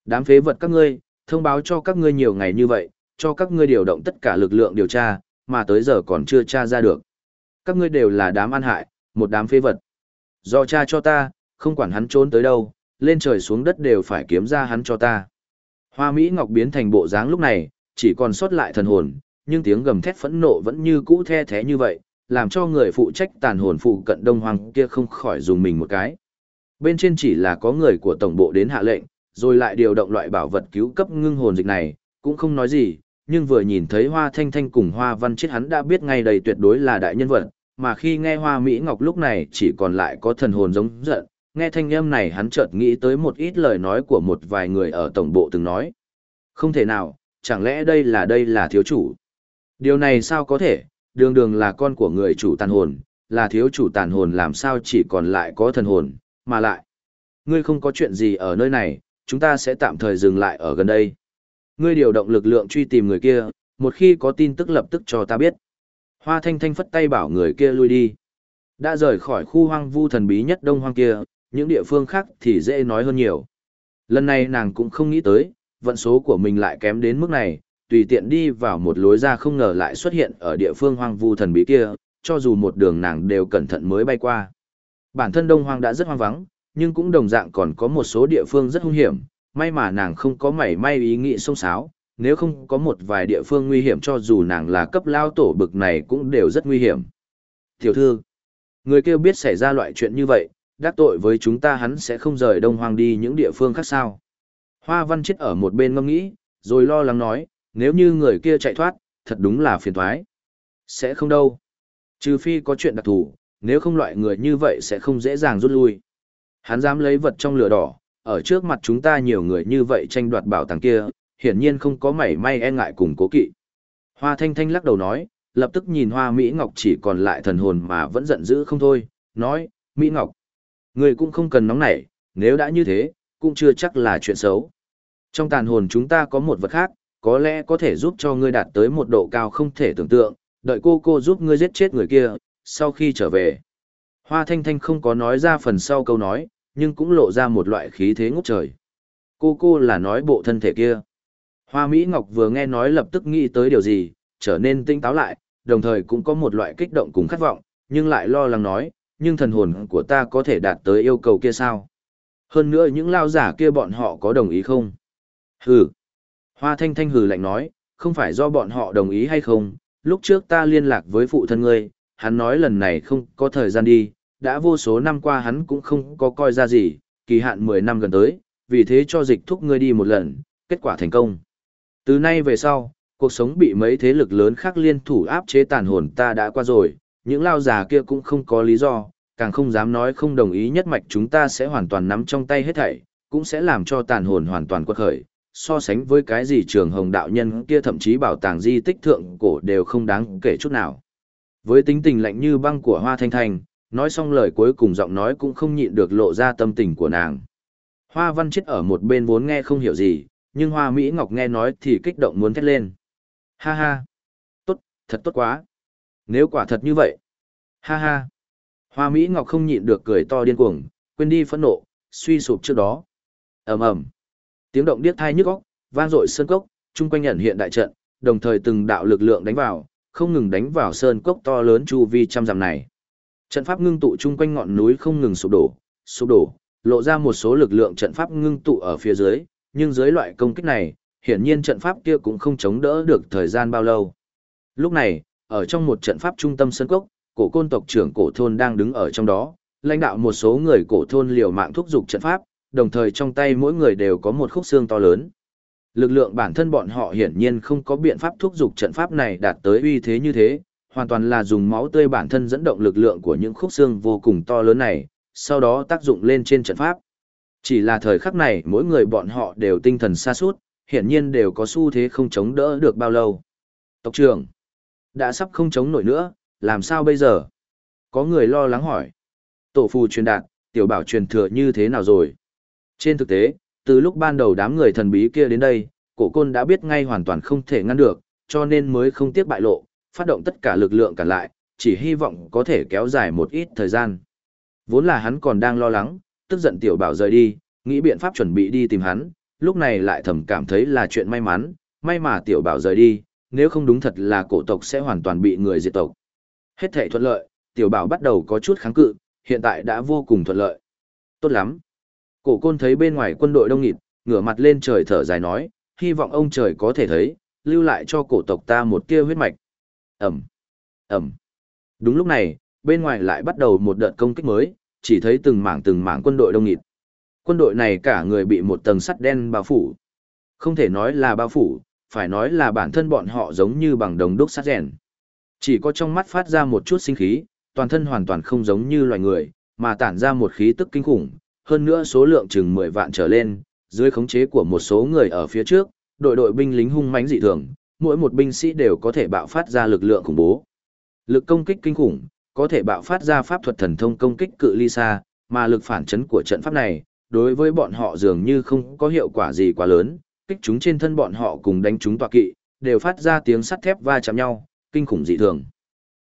S1: Đám phế vật các ngươi, thông báo cho các ngươi nhiều ngày như vậy, cho các ngươi điều động tất cả lực lượng điều tra, mà tới giờ còn chưa tra ra được. Các ngươi đều là đám ăn hại, một đám phế vật. Do cha cho ta, không quản hắn trốn tới đâu, lên trời xuống đất đều phải kiếm ra hắn cho ta. Hoa Mỹ Ngọc biến thành bộ dáng lúc này, chỉ còn sót lại thần hồn, nhưng tiếng gầm thét phẫn nộ vẫn như cũ the thế như vậy, làm cho người phụ trách tàn hồn phụ cận Đông Hoàng kia không khỏi dùng mình một cái. Bên trên chỉ là có người của tổng bộ đến hạ lệnh, rồi lại điều động loại bảo vật cứu cấp ngưng hồn dịch này, cũng không nói gì, nhưng vừa nhìn thấy Hoa Thanh Thanh cùng Hoa Văn chết hắn đã biết ngay đầy tuyệt đối là đại nhân vật, mà khi nghe Hoa Mỹ Ngọc lúc này chỉ còn lại có thần hồn giống giận, nghe thanh âm này hắn chợt nghĩ tới một ít lời nói của một vài người ở tổng bộ từng nói. Không thể nào, chẳng lẽ đây là đây là thiếu chủ? Điều này sao có thể, đường đường là con của người chủ tàn hồn, là thiếu chủ tàn hồn làm sao chỉ còn lại có thần hồn, mà lại. Ngươi không có chuyện gì ở nơi này, chúng ta sẽ tạm thời dừng lại ở gần đây. Ngươi điều động lực lượng truy tìm người kia, một khi có tin tức lập tức cho ta biết. Hoa Thanh Thanh phất tay bảo người kia lui đi. Đã rời khỏi khu hoang vu thần bí nhất đông hoang kia, những địa phương khác thì dễ nói hơn nhiều. Lần này nàng cũng không nghĩ tới, vận số của mình lại kém đến mức này, tùy tiện đi vào một lối ra không ngờ lại xuất hiện ở địa phương hoang vu thần bí kia, cho dù một đường nàng đều cẩn thận mới bay qua. Bản thân đông hoang đã rất hoang vắng, nhưng cũng đồng dạng còn có một số địa phương rất hung hiểm, may mà nàng không có mảy may ý nghĩ sông sáo, nếu không có một vài địa phương nguy hiểm cho dù nàng là cấp lao tổ bực này cũng đều rất nguy hiểm. Tiểu thư, người kêu biết xảy ra loại chuyện như vậy, đắc tội với chúng ta hắn sẽ không rời đông hoang đi những địa phương khác sao. Hoa văn chết ở một bên ngâm nghĩ, rồi lo lắng nói, nếu như người kia chạy thoát, thật đúng là phiền thoái. Sẽ không đâu. Trừ phi có chuyện đặc thù, nếu không loại người như vậy sẽ không dễ dàng rút lui. Hắn dám lấy vật trong lửa đỏ, ở trước mặt chúng ta nhiều người như vậy tranh đoạt bảo tàng kia, hiển nhiên không có mảy may e ngại cùng cố kỵ. Hoa Thanh Thanh lắc đầu nói, lập tức nhìn Hoa Mỹ Ngọc chỉ còn lại thần hồn mà vẫn giận dữ không thôi, nói, Mỹ Ngọc, người cũng không cần nóng nảy, nếu đã như thế, cũng chưa chắc là chuyện xấu. Trong tàn hồn chúng ta có một vật khác, có lẽ có thể giúp cho ngươi đạt tới một độ cao không thể tưởng tượng, đợi cô cô giúp ngươi giết chết người kia, sau khi trở về. Hoa Thanh Thanh không có nói ra phần sau câu nói, nhưng cũng lộ ra một loại khí thế ngút trời. Cô cô là nói bộ thân thể kia. Hoa Mỹ Ngọc vừa nghe nói lập tức nghĩ tới điều gì, trở nên tinh táo lại, đồng thời cũng có một loại kích động cùng khát vọng, nhưng lại lo lắng nói, nhưng thần hồn của ta có thể đạt tới yêu cầu kia sao? Hơn nữa những lao giả kia bọn họ có đồng ý không? Hừ. Hoa Thanh Thanh hừ lạnh nói, không phải do bọn họ đồng ý hay không, lúc trước ta liên lạc với phụ thân ngươi, hắn nói lần này không có thời gian đi, đã vô số năm qua hắn cũng không có coi ra gì, kỳ hạn 10 năm gần tới, vì thế cho dịch thúc ngươi đi một lần, kết quả thành công. Từ nay về sau, cuộc sống bị mấy thế lực lớn khác liên thủ áp chế tàn hồn ta đã qua rồi, những lao già kia cũng không có lý do, càng không dám nói không đồng ý nhất mạch chúng ta sẽ hoàn toàn nắm trong tay hết thảy, cũng sẽ làm cho tàn hồn hoàn toàn quật khởi. So sánh với cái gì trường hồng đạo nhân kia thậm chí bảo tàng di tích thượng cổ đều không đáng kể chút nào. Với tính tình lạnh như băng của Hoa Thanh Thanh, nói xong lời cuối cùng giọng nói cũng không nhịn được lộ ra tâm tình của nàng. Hoa Văn Chết ở một bên vốn nghe không hiểu gì, nhưng Hoa Mỹ Ngọc nghe nói thì kích động muốn thét lên. Ha ha! Tốt, thật tốt quá! Nếu quả thật như vậy! Ha ha! Hoa Mỹ Ngọc không nhịn được cười to điên cuồng, quên đi phẫn nộ, suy sụp trước đó. ầm ầm, Tiếng động điếc thai nhức óc, vang dội sơn cốc, chung quanh nhận hiện đại trận, đồng thời từng đạo lực lượng đánh vào, không ngừng đánh vào sơn cốc to lớn chu vi trăm dặm này. Trận pháp ngưng tụ chung quanh ngọn núi không ngừng sụp đổ, sụp đổ, lộ ra một số lực lượng trận pháp ngưng tụ ở phía dưới, nhưng dưới loại công kích này, hiển nhiên trận pháp kia cũng không chống đỡ được thời gian bao lâu. Lúc này, ở trong một trận pháp trung tâm sân cốc, cổ côn tộc trưởng cổ thôn đang đứng ở trong đó, lãnh đạo một số người cổ thôn liều mạng thúc giục trận pháp, đồng thời trong tay mỗi người đều có một khúc xương to lớn. Lực lượng bản thân bọn họ hiển nhiên không có biện pháp thúc giục trận pháp này đạt tới uy thế như thế, hoàn toàn là dùng máu tươi bản thân dẫn động lực lượng của những khúc xương vô cùng to lớn này, sau đó tác dụng lên trên trận pháp. Chỉ là thời khắc này mỗi người bọn họ đều tinh thần xa suốt, hiển nhiên đều có xu thế không chống đỡ được bao lâu. Tộc trưởng, đã sắp không chống nổi nữa, làm sao bây giờ? Có người lo lắng hỏi. Tổ phù truyền đạt, tiểu bảo truyền thừa như thế nào rồi? Trên thực tế, từ lúc ban đầu đám người thần bí kia đến đây, cổ côn đã biết ngay hoàn toàn không thể ngăn được, cho nên mới không tiếc bại lộ, phát động tất cả lực lượng cản lại, chỉ hy vọng có thể kéo dài một ít thời gian. Vốn là hắn còn đang lo lắng, tức giận tiểu bảo rời đi, nghĩ biện pháp chuẩn bị đi tìm hắn, lúc này lại thầm cảm thấy là chuyện may mắn, may mà tiểu bảo rời đi, nếu không đúng thật là cổ tộc sẽ hoàn toàn bị người diệt tộc. Hết thể thuận lợi, tiểu bảo bắt đầu có chút kháng cự, hiện tại đã vô cùng thuận lợi. Tốt lắm. Cổ côn thấy bên ngoài quân đội đông nghịt, ngửa mặt lên trời thở dài nói, hy vọng ông trời có thể thấy, lưu lại cho cổ tộc ta một tia huyết mạch. Ẩm, Ẩm. Đúng lúc này, bên ngoài lại bắt đầu một đợt công kích mới, chỉ thấy từng mảng từng mảng quân đội đông nghịt. Quân đội này cả người bị một tầng sắt đen bao phủ. Không thể nói là bao phủ, phải nói là bản thân bọn họ giống như bằng đồng đúc sát rèn. Chỉ có trong mắt phát ra một chút sinh khí, toàn thân hoàn toàn không giống như loài người, mà tản ra một khí tức kinh khủng, hơn nữa số lượng chừng 10 vạn trở lên, dưới khống chế của một số người ở phía trước, đội đội binh lính hung mãnh dị thường, mỗi một binh sĩ đều có thể bạo phát ra lực lượng khủng bố. Lực công kích kinh khủng, có thể bạo phát ra pháp thuật thần thông công kích cự ly xa, mà lực phản chấn của trận pháp này, đối với bọn họ dường như không có hiệu quả gì quá lớn, kích chúng trên thân bọn họ cùng đánh chúng tọa kỵ, đều phát ra tiếng sắt thép va chạm nhau, kinh khủng dị thường.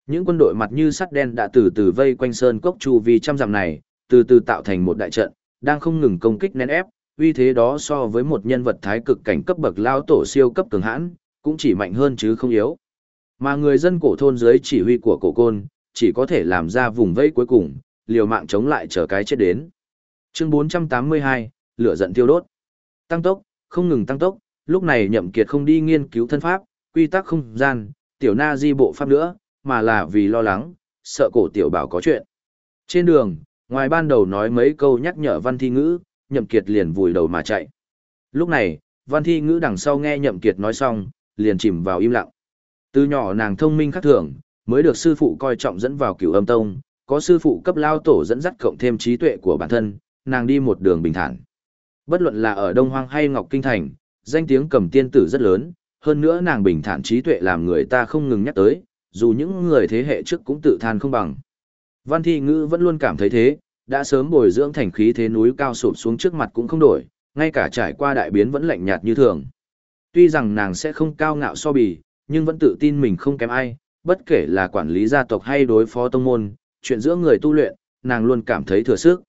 S1: Những quân đội mặt như sắt đen đã từ từ vây quanh sơn cốc chu vi trăm dặm này, từ từ tạo thành một đại trận, đang không ngừng công kích nén ép, uy thế đó so với một nhân vật thái cực cảnh cấp bậc lao tổ siêu cấp cường hãn, cũng chỉ mạnh hơn chứ không yếu. Mà người dân cổ thôn dưới chỉ huy của cổ côn, chỉ có thể làm ra vùng vây cuối cùng, liều mạng chống lại chờ cái chết đến. Chương 482, lửa giận tiêu đốt. Tăng tốc, không ngừng tăng tốc, lúc này nhậm kiệt không đi nghiên cứu thân pháp, quy tắc không gian, tiểu na di bộ pháp nữa, mà là vì lo lắng, sợ cổ tiểu bảo có chuyện. Trên đường, ngoài ban đầu nói mấy câu nhắc nhở văn thi ngữ, nhậm kiệt liền vùi đầu mà chạy. Lúc này, văn thi ngữ đằng sau nghe nhậm kiệt nói xong, liền chìm vào im lặng. Từ nhỏ nàng thông minh khác thường, mới được sư phụ coi trọng dẫn vào cửu âm tông, có sư phụ cấp lao tổ dẫn dắt cộng thêm trí tuệ của bản thân, nàng đi một đường bình thản. Bất luận là ở Đông Hoang hay Ngọc Kinh Thành, danh tiếng cầm tiên tử rất lớn, hơn nữa nàng bình thản trí tuệ làm người ta không ngừng nhắc tới, dù những người thế hệ trước cũng tự than không bằng. Văn thi ngữ vẫn luôn cảm thấy thế, đã sớm bồi dưỡng thành khí thế núi cao sụp xuống trước mặt cũng không đổi, ngay cả trải qua đại biến vẫn lạnh nhạt như thường. Tuy rằng nàng sẽ không cao ngạo so bì, nhưng vẫn tự tin mình không kém ai, bất kể là quản lý gia tộc hay đối phó tông môn, chuyện giữa người tu luyện, nàng luôn cảm thấy thừa sức.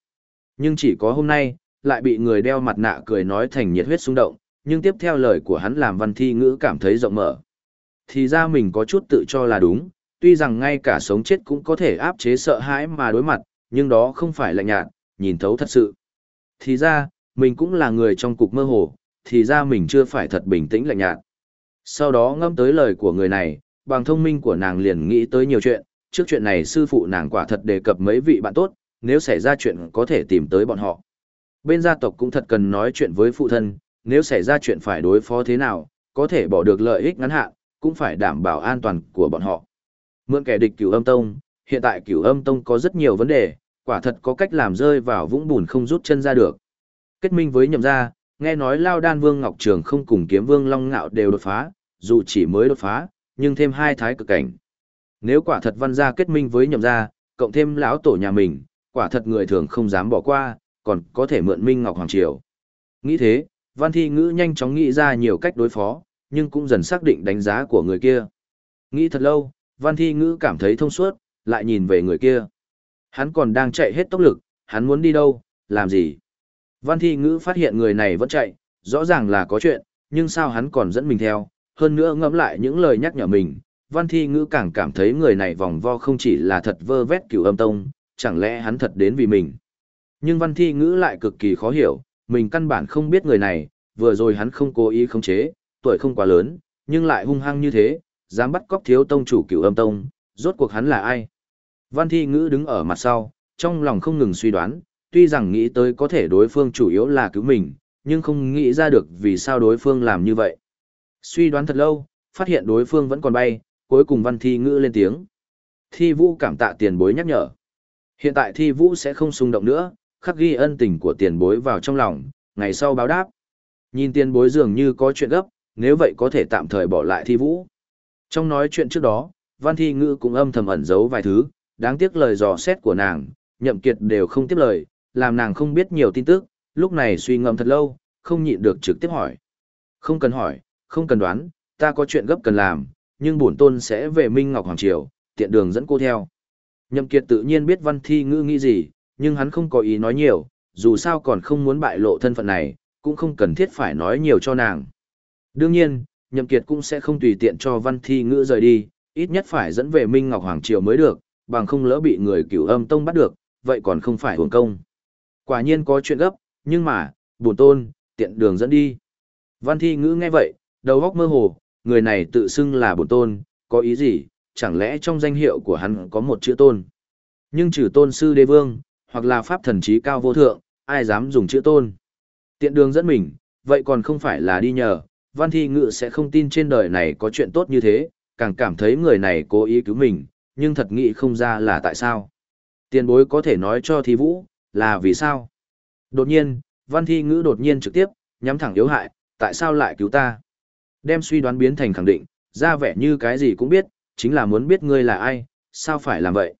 S1: Nhưng chỉ có hôm nay, lại bị người đeo mặt nạ cười nói thành nhiệt huyết xung động, nhưng tiếp theo lời của hắn làm văn thi ngữ cảm thấy rộng mở. Thì ra mình có chút tự cho là đúng, tuy rằng ngay cả sống chết cũng có thể áp chế sợ hãi mà đối mặt, nhưng đó không phải lạnh nhạt, nhìn thấu thật sự. Thì ra, mình cũng là người trong cục mơ hồ, thì ra mình chưa phải thật bình tĩnh lạnh nhạt. Sau đó ngâm tới lời của người này, bằng thông minh của nàng liền nghĩ tới nhiều chuyện, trước chuyện này sư phụ nàng quả thật đề cập mấy vị bạn tốt, nếu xảy ra chuyện có thể tìm tới bọn họ. Bên gia tộc cũng thật cần nói chuyện với phụ thân, nếu xảy ra chuyện phải đối phó thế nào, có thể bỏ được lợi ích ngắn hạn, cũng phải đảm bảo an toàn của bọn họ. Mượn kẻ địch cửu âm tông, hiện tại cửu âm tông có rất nhiều vấn đề, quả thật có cách làm rơi vào vũng bùn không rút chân ra được. Kết minh với nhậm gia, nghe nói Lao Đan Vương Ngọc Trường không cùng kiếm Vương Long Ngạo đều đột phá, dù chỉ mới đột phá, nhưng thêm hai thái cực cảnh. Nếu quả thật văn gia kết minh với nhậm gia, cộng thêm lão tổ nhà mình, quả thật người thường không dám bỏ qua, còn có thể mượn Minh Ngọc Hoàng Triều. Nghĩ thế, văn thi ngữ nhanh chóng nghĩ ra nhiều cách đối phó, nhưng cũng dần xác định đánh giá của người kia. Nghĩ thật lâu, văn thi ngữ cảm thấy thông suốt, lại nhìn về người kia. Hắn còn đang chạy hết tốc lực, hắn muốn đi đâu, làm gì. Văn thi ngữ phát hiện người này vẫn chạy, rõ ràng là có chuyện, nhưng sao hắn còn dẫn mình theo, hơn nữa ngẫm lại những lời nhắc nhở mình. Văn thi ngữ càng cảm thấy người này vòng vo không chỉ là thật vơ vét cửu âm tông, chẳng lẽ hắn thật đến vì mình. Nhưng văn thi ngữ lại cực kỳ khó hiểu, mình căn bản không biết người này, vừa rồi hắn không cố ý khống chế, tuổi không quá lớn, nhưng lại hung hăng như thế, dám bắt cóc thiếu tông chủ cửu âm tông, rốt cuộc hắn là ai? Văn thi ngữ đứng ở mặt sau, trong lòng không ngừng suy đoán, tuy rằng nghĩ tới có thể đối phương chủ yếu là cứu mình, nhưng không nghĩ ra được vì sao đối phương làm như vậy. Suy đoán thật lâu, phát hiện đối phương vẫn còn bay, cuối cùng văn thi ngữ lên tiếng. Thi vũ cảm tạ tiền bối nhắc nhở. Hiện tại thi vũ sẽ không xung động nữa, khắc ghi ân tình của tiền bối vào trong lòng, ngày sau báo đáp. Nhìn tiền bối dường như có chuyện gấp, nếu vậy có thể tạm thời bỏ lại thi vũ. Trong nói chuyện trước đó, văn thi ngữ cũng âm thầm ẩn giấu vài thứ, đáng tiếc lời dò xét của nàng, nhậm kiệt đều không tiếp lời, làm nàng không biết nhiều tin tức, lúc này suy ngẫm thật lâu, không nhịn được trực tiếp hỏi. Không cần hỏi, không cần đoán, ta có chuyện gấp cần làm, nhưng bổn tôn sẽ về Minh Ngọc Hoàng Triều, tiện đường dẫn cô theo. Nhậm Kiệt tự nhiên biết văn thi ngữ nghĩ gì, nhưng hắn không có ý nói nhiều, dù sao còn không muốn bại lộ thân phận này, cũng không cần thiết phải nói nhiều cho nàng. Đương nhiên, Nhậm Kiệt cũng sẽ không tùy tiện cho văn thi ngữ rời đi, ít nhất phải dẫn về Minh Ngọc Hoàng Triều mới được, bằng không lỡ bị người cửu âm tông bắt được, vậy còn không phải hưởng công. Quả nhiên có chuyện gấp, nhưng mà, bổn tôn, tiện đường dẫn đi. Văn thi ngữ nghe vậy, đầu óc mơ hồ, người này tự xưng là bổn tôn, có ý gì, chẳng lẽ trong danh hiệu của hắn có một chữ tôn. Nhưng trừ tôn sư đế vương, hoặc là pháp thần trí cao vô thượng, ai dám dùng chữ tôn. Tiện đường dẫn mình, vậy còn không phải là đi nhờ, văn thi Ngự sẽ không tin trên đời này có chuyện tốt như thế, càng cảm thấy người này cố ý cứu mình, nhưng thật nghĩ không ra là tại sao. Tiền bối có thể nói cho thi vũ, là vì sao? Đột nhiên, văn thi ngữ đột nhiên trực tiếp, nhắm thẳng yếu hại, tại sao lại cứu ta? Đem suy đoán biến thành khẳng định, ra vẻ như cái gì cũng biết, chính là muốn biết ngươi là ai, sao phải làm vậy?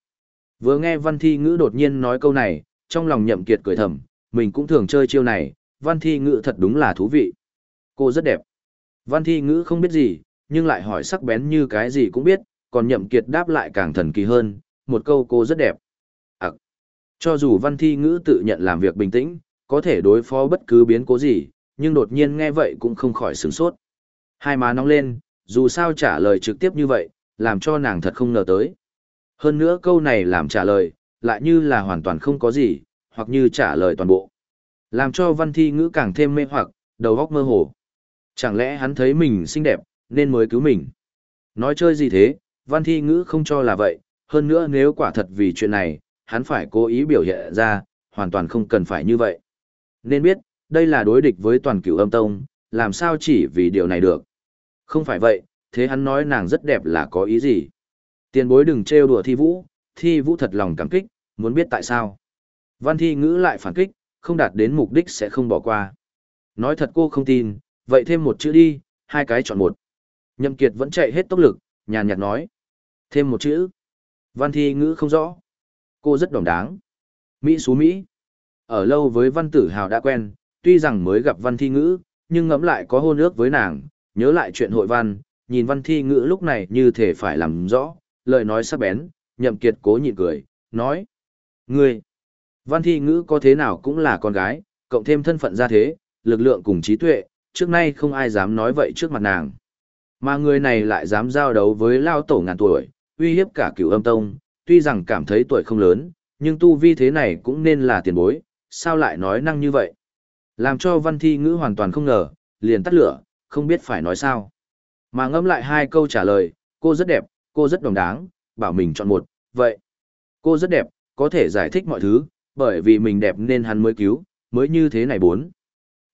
S1: Vừa nghe văn thi ngữ đột nhiên nói câu này, trong lòng nhậm kiệt cười thầm, mình cũng thường chơi chiêu này, văn thi ngữ thật đúng là thú vị. Cô rất đẹp. Văn thi ngữ không biết gì, nhưng lại hỏi sắc bén như cái gì cũng biết, còn nhậm kiệt đáp lại càng thần kỳ hơn, một câu cô rất đẹp. À, cho dù văn thi ngữ tự nhận làm việc bình tĩnh, có thể đối phó bất cứ biến cố gì, nhưng đột nhiên nghe vậy cũng không khỏi sửng sốt. Hai má nóng lên, dù sao trả lời trực tiếp như vậy, làm cho nàng thật không ngờ tới. Hơn nữa câu này làm trả lời, lại như là hoàn toàn không có gì, hoặc như trả lời toàn bộ. Làm cho văn thi ngữ càng thêm mê hoặc, đầu óc mơ hồ. Chẳng lẽ hắn thấy mình xinh đẹp, nên mới cứu mình? Nói chơi gì thế, văn thi ngữ không cho là vậy, hơn nữa nếu quả thật vì chuyện này, hắn phải cố ý biểu hiện ra, hoàn toàn không cần phải như vậy. Nên biết, đây là đối địch với toàn cửu âm tông, làm sao chỉ vì điều này được. Không phải vậy, thế hắn nói nàng rất đẹp là có ý gì? Tiền bối đừng trêu đùa thi vũ, thi vũ thật lòng cảm kích, muốn biết tại sao. Văn thi ngữ lại phản kích, không đạt đến mục đích sẽ không bỏ qua. Nói thật cô không tin, vậy thêm một chữ đi, hai cái chọn một. Nhậm Kiệt vẫn chạy hết tốc lực, nhàn nhạt nói. Thêm một chữ. Văn thi ngữ không rõ. Cô rất đồng đáng. Mỹ xú Mỹ. Ở lâu với văn tử hào đã quen, tuy rằng mới gặp văn thi ngữ, nhưng ngẫm lại có hôn ước với nàng, nhớ lại chuyện hội văn, nhìn văn thi ngữ lúc này như thể phải làm rõ, lời nói sắc bén, nhậm kiệt cố nhịn cười, nói. Ngươi, văn thi ngữ có thế nào cũng là con gái, cộng thêm thân phận gia thế, lực lượng cùng trí tuệ, trước nay không ai dám nói vậy trước mặt nàng. Mà người này lại dám giao đấu với lao tổ ngàn tuổi, uy hiếp cả cửu âm tông, tuy rằng cảm thấy tuổi không lớn, nhưng tu vi thế này cũng nên là tiền bối, sao lại nói năng như vậy. Làm cho văn thi ngữ hoàn toàn không ngờ, liền tắt lửa, không biết phải nói sao. Mà ngâm lại hai câu trả lời, cô rất đẹp, cô rất đồng đáng, bảo mình chọn một, vậy. Cô rất đẹp, có thể giải thích mọi thứ, bởi vì mình đẹp nên hắn mới cứu, mới như thế này bốn.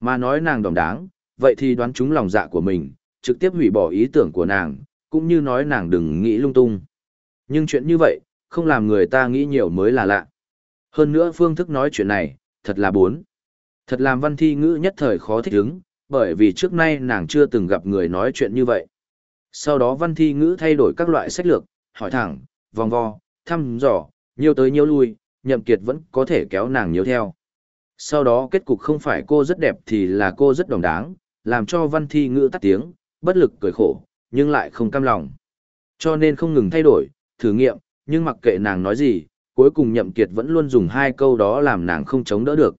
S1: Mà nói nàng đồng đáng, vậy thì đoán chúng lòng dạ của mình, trực tiếp hủy bỏ ý tưởng của nàng, cũng như nói nàng đừng nghĩ lung tung. Nhưng chuyện như vậy, không làm người ta nghĩ nhiều mới là lạ. Hơn nữa phương thức nói chuyện này, thật là bốn. Thật làm văn thi ngữ nhất thời khó thích ứng, bởi vì trước nay nàng chưa từng gặp người nói chuyện như vậy. Sau đó văn thi ngữ thay đổi các loại sách lược, hỏi thẳng, vòng vo, thăm dò, nhiều tới nhiều lui, nhậm kiệt vẫn có thể kéo nàng nhiều theo. Sau đó kết cục không phải cô rất đẹp thì là cô rất đồng đáng, làm cho văn thi ngữ tắt tiếng, bất lực cười khổ, nhưng lại không cam lòng. Cho nên không ngừng thay đổi, thử nghiệm, nhưng mặc kệ nàng nói gì, cuối cùng nhậm kiệt vẫn luôn dùng hai câu đó làm nàng không chống đỡ được.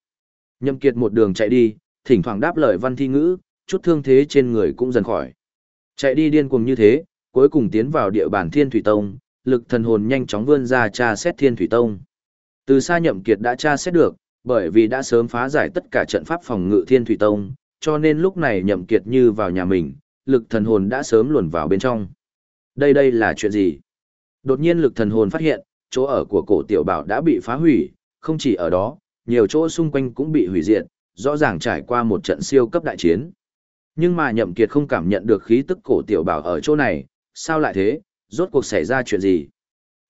S1: Nhậm kiệt một đường chạy đi, thỉnh thoảng đáp lời văn thi ngữ, chút thương thế trên người cũng dần khỏi. Chạy đi điên cuồng như thế, cuối cùng tiến vào địa bàn Thiên Thủy Tông, lực thần hồn nhanh chóng vươn ra tra xét Thiên Thủy Tông. Từ xa nhậm kiệt đã tra xét được, bởi vì đã sớm phá giải tất cả trận pháp phòng ngự Thiên Thủy Tông, cho nên lúc này nhậm kiệt như vào nhà mình, lực thần hồn đã sớm luồn vào bên trong. Đây đây là chuyện gì? Đột nhiên lực thần hồn phát hiện, chỗ ở của cổ tiểu bảo đã bị phá hủy, không chỉ ở đó, nhiều chỗ xung quanh cũng bị hủy diệt, rõ ràng trải qua một trận siêu cấp đại chiến. Nhưng mà nhậm kiệt không cảm nhận được khí tức cổ tiểu bảo ở chỗ này, sao lại thế, rốt cuộc xảy ra chuyện gì?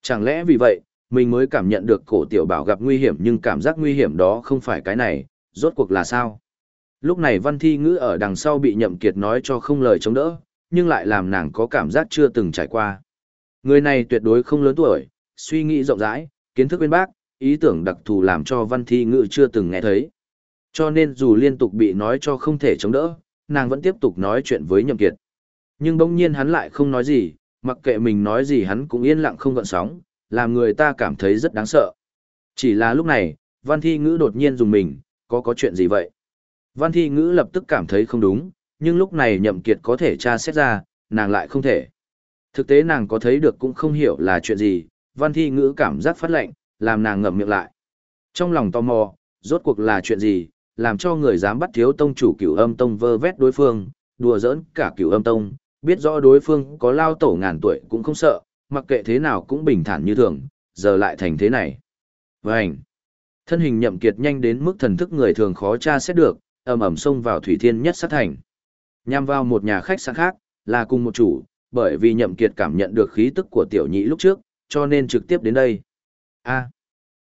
S1: Chẳng lẽ vì vậy, mình mới cảm nhận được cổ tiểu bảo gặp nguy hiểm nhưng cảm giác nguy hiểm đó không phải cái này, rốt cuộc là sao? Lúc này văn thi ngữ ở đằng sau bị nhậm kiệt nói cho không lời chống đỡ, nhưng lại làm nàng có cảm giác chưa từng trải qua. Người này tuyệt đối không lớn tuổi, suy nghĩ rộng rãi, kiến thức bên bác, ý tưởng đặc thù làm cho văn thi ngữ chưa từng nghe thấy. Cho nên dù liên tục bị nói cho không thể chống đỡ, nàng vẫn tiếp tục nói chuyện với nhậm kiệt. Nhưng bỗng nhiên hắn lại không nói gì, mặc kệ mình nói gì hắn cũng yên lặng không gợn sóng, làm người ta cảm thấy rất đáng sợ. Chỉ là lúc này, văn thi ngữ đột nhiên dùng mình, có có chuyện gì vậy? Văn thi ngữ lập tức cảm thấy không đúng, nhưng lúc này nhậm kiệt có thể tra xét ra, nàng lại không thể. Thực tế nàng có thấy được cũng không hiểu là chuyện gì, văn thi ngữ cảm giác phát lạnh, làm nàng ngậm miệng lại. Trong lòng tò mò, rốt cuộc là chuyện gì, làm cho người dám bắt thiếu tông chủ cửu âm tông vơ vét đối phương, đùa giỡn cả cửu âm tông, biết rõ đối phương có lao tổ ngàn tuổi cũng không sợ, mặc kệ thế nào cũng bình thản như thường, giờ lại thành thế này. Vânh! Thân hình nhậm kiệt nhanh đến mức thần thức người thường khó tra xét được, ầm ầm xông vào thủy thiên nhất sát thành. Nhằm vào một nhà khách sạn khác, là cùng một chủ, bởi vì nhậm kiệt cảm nhận được khí tức của tiểu nhị lúc trước, cho nên trực tiếp đến đây. A,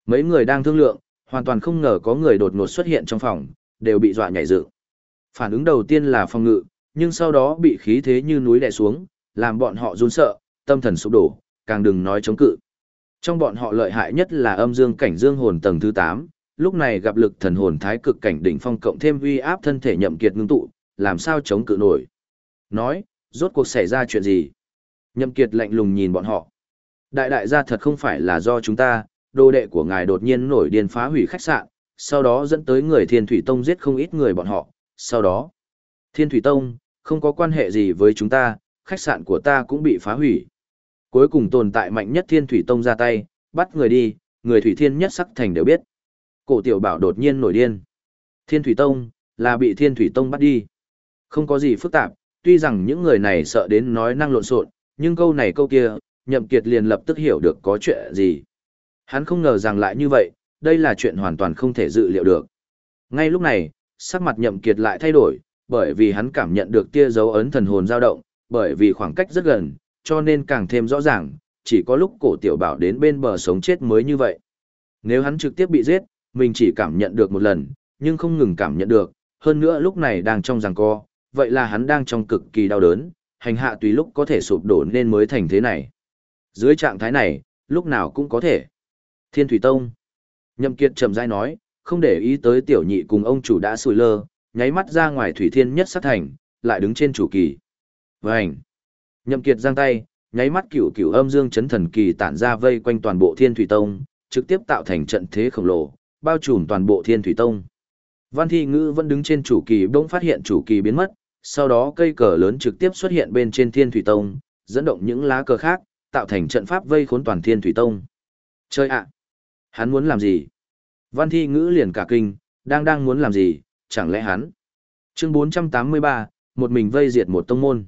S1: mấy người đang thương lượng, hoàn toàn không ngờ có người đột ngột xuất hiện trong phòng, đều bị dọa nhảy dựng. Phản ứng đầu tiên là phòng ngự, nhưng sau đó bị khí thế như núi đè xuống, làm bọn họ run sợ, tâm thần sụp đổ, càng đừng nói chống cự. Trong bọn họ lợi hại nhất là âm dương cảnh dương hồn tầng thứ 8, lúc này gặp lực thần hồn thái cực cảnh đỉnh phong cộng thêm uy áp thân thể nhậm kiệt ngưng tụ, làm sao chống cự nổi. Nói, rốt cuộc xảy ra chuyện gì? Nhậm Kiệt lạnh lùng nhìn bọn họ. Đại đại gia thật không phải là do chúng ta, đồ đệ của ngài đột nhiên nổi điên phá hủy khách sạn, sau đó dẫn tới người Thiên Thủy Tông giết không ít người bọn họ, sau đó. Thiên Thủy Tông, không có quan hệ gì với chúng ta, khách sạn của ta cũng bị phá hủy. Cuối cùng tồn tại mạnh nhất Thiên Thủy Tông ra tay, bắt người đi, người Thủy Thiên nhất sắc thành đều biết. Cổ tiểu bảo đột nhiên nổi điên. Thiên Thủy Tông, là bị Thiên Thủy Tông bắt đi. Không có gì phức tạp, tuy rằng những người này sợ đến nói năng lộn xộn, nhưng câu này câu kia, Nhậm Kiệt liền lập tức hiểu được có chuyện gì. Hắn không ngờ rằng lại như vậy, đây là chuyện hoàn toàn không thể dự liệu được. Ngay lúc này, sắc mặt Nhậm Kiệt lại thay đổi, bởi vì hắn cảm nhận được tia dấu ấn thần hồn dao động, bởi vì khoảng cách rất gần, cho nên càng thêm rõ ràng, chỉ có lúc cổ tiểu bảo đến bên bờ sống chết mới như vậy. Nếu hắn trực tiếp bị giết, mình chỉ cảm nhận được một lần, nhưng không ngừng cảm nhận được, hơn nữa lúc này đang trong giằng co, vậy là hắn đang trong cực kỳ đau đớn, hành hạ tùy lúc có thể sụp đổ nên mới thành thế này. Dưới trạng thái này, lúc nào cũng có thể. Thiên Thủy Tông. Nhậm Kiệt trầm rãi nói, không để ý tới tiểu nhị cùng ông chủ đã sùi lơ, nháy mắt ra ngoài Thủy Thiên nhất sát thành, lại đứng trên chủ kỳ. Vành. Nhậm Kiệt giang tay, nháy mắt cửu cửu âm dương chấn thần kỳ tản ra vây quanh toàn bộ Thiên Thủy Tông, trực tiếp tạo thành trận thế khổng lồ, bao trùm toàn bộ Thiên Thủy Tông. Văn Thi Ngữ vẫn đứng trên chủ kỳ bỗng phát hiện chủ kỳ biến mất, sau đó cây cờ lớn trực tiếp xuất hiện bên trên Thiên Thủy Tông, dẫn động những lá cờ khác, tạo thành trận pháp vây khốn toàn Thiên Thủy Tông. Chơi ạ! Hắn muốn làm gì? Văn Thi Ngữ liền cả kinh, đang đang muốn làm gì, chẳng lẽ hắn? Chương 483, một mình vây diệt một tông môn.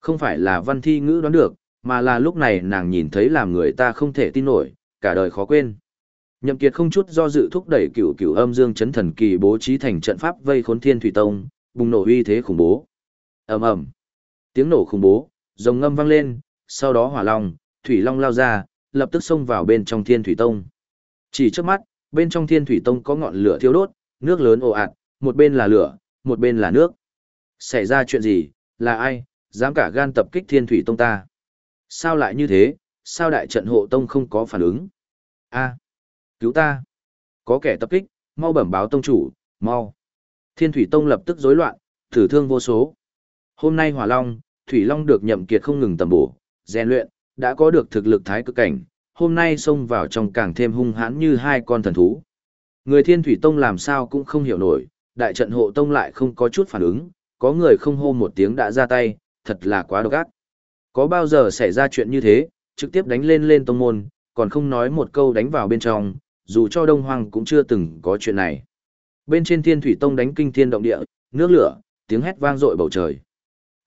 S1: Không phải là Văn Thi Ngữ đoán được, mà là lúc này nàng nhìn thấy làm người ta không thể tin nổi, cả đời khó quên. Nhậm Kiệt không chút do dự thúc đẩy cửu cửu âm dương chấn thần kỳ bố trí thành trận pháp vây khốn Thiên Thủy Tông, bùng nổ uy thế khủng bố. Ầm ầm. Tiếng nổ khủng bố, rồng ngâm vang lên, sau đó hỏa long, thủy long lao ra, lập tức xông vào bên trong Thiên Thủy Tông. Chỉ trước mắt, bên trong Thiên Thủy Tông có ngọn lửa thiêu đốt, nước lớn ồ ạt, một bên là lửa, một bên là nước. Xảy ra chuyện gì, là ai, dám cả gan tập kích Thiên Thủy Tông ta? Sao lại như thế, sao đại trận hộ tông không có phản ứng? A, cứu ta! Có kẻ tập kích, mau bẩm báo tông chủ, mau! Thiên Thủy Tông lập tức rối loạn, thử thương vô số. Hôm nay Hỏa Long, Thủy Long được nhậm kiệt không ngừng tầm bổ, rèn luyện, đã có được thực lực thái cực cảnh, hôm nay xông vào trong càng thêm hung hãn như hai con thần thú. Người Thiên Thủy Tông làm sao cũng không hiểu nổi, đại trận hộ tông lại không có chút phản ứng, có người không hô một tiếng đã ra tay, thật là quá độc ác. Có bao giờ xảy ra chuyện như thế, trực tiếp đánh lên lên tông môn, còn không nói một câu đánh vào bên trong, dù cho Đông Hoàng cũng chưa từng có chuyện này. Bên trên Thiên Thủy Tông đánh kinh thiên động địa, nước lửa, tiếng hét vang dội bầu trời.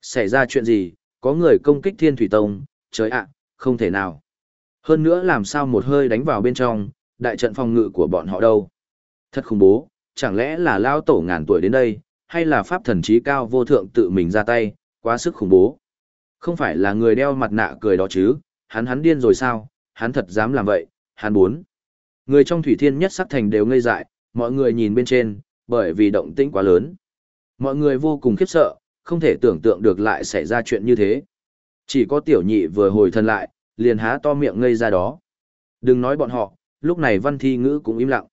S1: Xảy ra chuyện gì, có người công kích Thiên Thủy Tông, trời ạ, không thể nào. Hơn nữa làm sao một hơi đánh vào bên trong, đại trận phòng ngự của bọn họ đâu. Thật khủng bố, chẳng lẽ là lao tổ ngàn tuổi đến đây, hay là pháp thần trí cao vô thượng tự mình ra tay, quá sức khủng bố. Không phải là người đeo mặt nạ cười đó chứ, hắn hắn điên rồi sao, hắn thật dám làm vậy, hắn muốn. Người trong thủy thiên nhất sắc thành đều ngây dại, mọi người nhìn bên trên, bởi vì động tĩnh quá lớn. Mọi người vô cùng khiếp sợ, không thể tưởng tượng được lại xảy ra chuyện như thế. Chỉ có tiểu nhị vừa hồi thân lại, liền há to miệng ngây ra đó. Đừng nói bọn họ, lúc này văn thi ngữ cũng im lặng.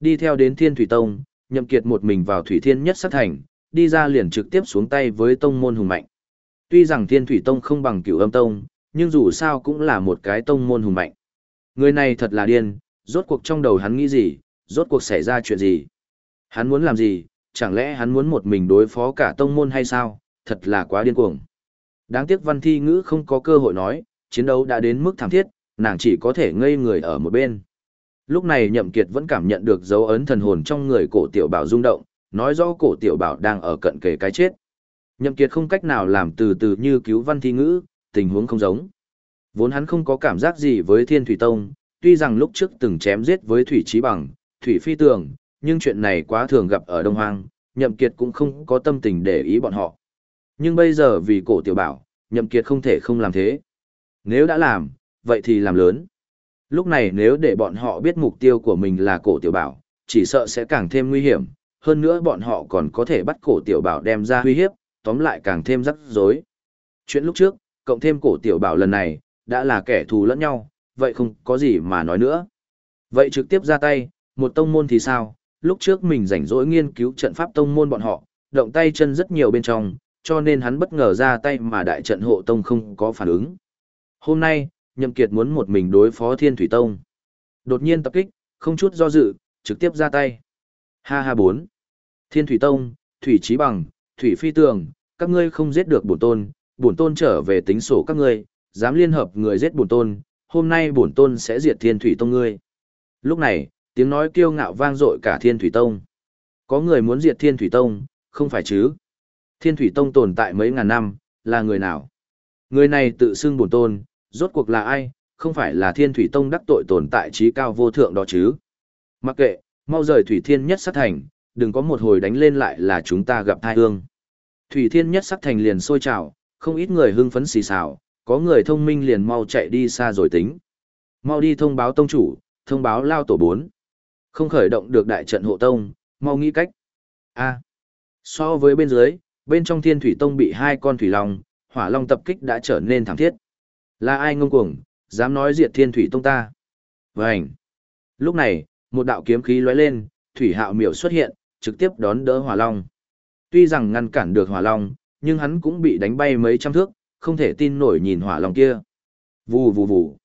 S1: Đi theo đến thiên thủy tông, nhậm kiệt một mình vào thủy thiên nhất sát thành, đi ra liền trực tiếp xuống tay với tông môn hùng mạnh. Tuy rằng thiên thủy tông không bằng cửu âm tông, nhưng dù sao cũng là một cái tông môn hùng mạnh. Người này thật là điên, rốt cuộc trong đầu hắn nghĩ gì, rốt cuộc xảy ra chuyện gì. Hắn muốn làm gì, chẳng lẽ hắn muốn một mình đối phó cả tông môn hay sao, thật là quá điên cuồng. Đáng tiếc văn thi ngữ không có cơ hội nói, chiến đấu đã đến mức thảm thiết, nàng chỉ có thể ngây người ở một bên. Lúc này nhậm kiệt vẫn cảm nhận được dấu ấn thần hồn trong người cổ tiểu bảo rung động, nói rõ cổ tiểu bảo đang ở cận kề cái chết. Nhậm kiệt không cách nào làm từ từ như cứu văn thi ngữ, tình huống không giống. Vốn hắn không có cảm giác gì với thiên thủy tông, tuy rằng lúc trước từng chém giết với thủy trí bằng, thủy phi tường, nhưng chuyện này quá thường gặp ở Đông Hoang, nhậm kiệt cũng không có tâm tình để ý bọn họ. Nhưng bây giờ vì cổ tiểu bảo, nhậm kiệt không thể không làm thế. Nếu đã làm, vậy thì làm lớn. Lúc này nếu để bọn họ biết mục tiêu của mình là cổ tiểu bảo, chỉ sợ sẽ càng thêm nguy hiểm, hơn nữa bọn họ còn có thể bắt cổ tiểu bảo đem ra uy hiếp, tóm lại càng thêm rắc rối. Chuyện lúc trước, cộng thêm cổ tiểu bảo lần này, đã là kẻ thù lẫn nhau, vậy không có gì mà nói nữa. Vậy trực tiếp ra tay, một tông môn thì sao, lúc trước mình rảnh rỗi nghiên cứu trận pháp tông môn bọn họ, động tay chân rất nhiều bên trong, cho nên hắn bất ngờ ra tay mà đại trận hộ tông không có phản ứng. Hôm nay, Nhậm Kiệt muốn một mình đối phó Thiên Thủy Tông. Đột nhiên tập kích, không chút do dự, trực tiếp ra tay. Ha ha bốn. Thiên Thủy Tông, Thủy Chí Bằng, Thủy Phi Tường, các ngươi không giết được bổn tôn, bổn tôn trở về tính sổ các ngươi, dám liên hợp người giết bổn tôn, hôm nay bổn tôn sẽ diệt Thiên Thủy Tông ngươi. Lúc này, tiếng nói kiêu ngạo vang dội cả Thiên Thủy Tông. Có người muốn diệt Thiên Thủy Tông, không phải chứ? Thiên Thủy Tông tồn tại mấy ngàn năm, là người nào? Người này tự xưng bổn tôn, rốt cuộc là ai, không phải là Thiên Thủy Tông đắc tội tồn tại trí cao vô thượng đó chứ? Mặc kệ, mau rời Thủy Thiên nhất sát thành, đừng có một hồi đánh lên lại là chúng ta gặp thai hương. Thủy Thiên nhất sắc thành liền sôi trào, không ít người hưng phấn xì xào, có người thông minh liền mau chạy đi xa rồi tính. Mau đi thông báo tông chủ, thông báo lao tổ 4. Không khởi động được đại trận hộ tông, mau nghĩ cách. A. À. so với bên dưới, bên trong thiên thủy tông bị hai con thủy long, hỏa long tập kích đã trở nên thảm thiết. Là ai ngông cuồng, dám nói diệt thiên thủy tông ta. Vânh. Lúc này, một đạo kiếm khí lóe lên, thủy hạo miểu xuất hiện, trực tiếp đón đỡ hỏa long. Tuy rằng ngăn cản được hỏa long, nhưng hắn cũng bị đánh bay mấy trăm thước, không thể tin nổi nhìn hỏa long kia. Vù vù vù.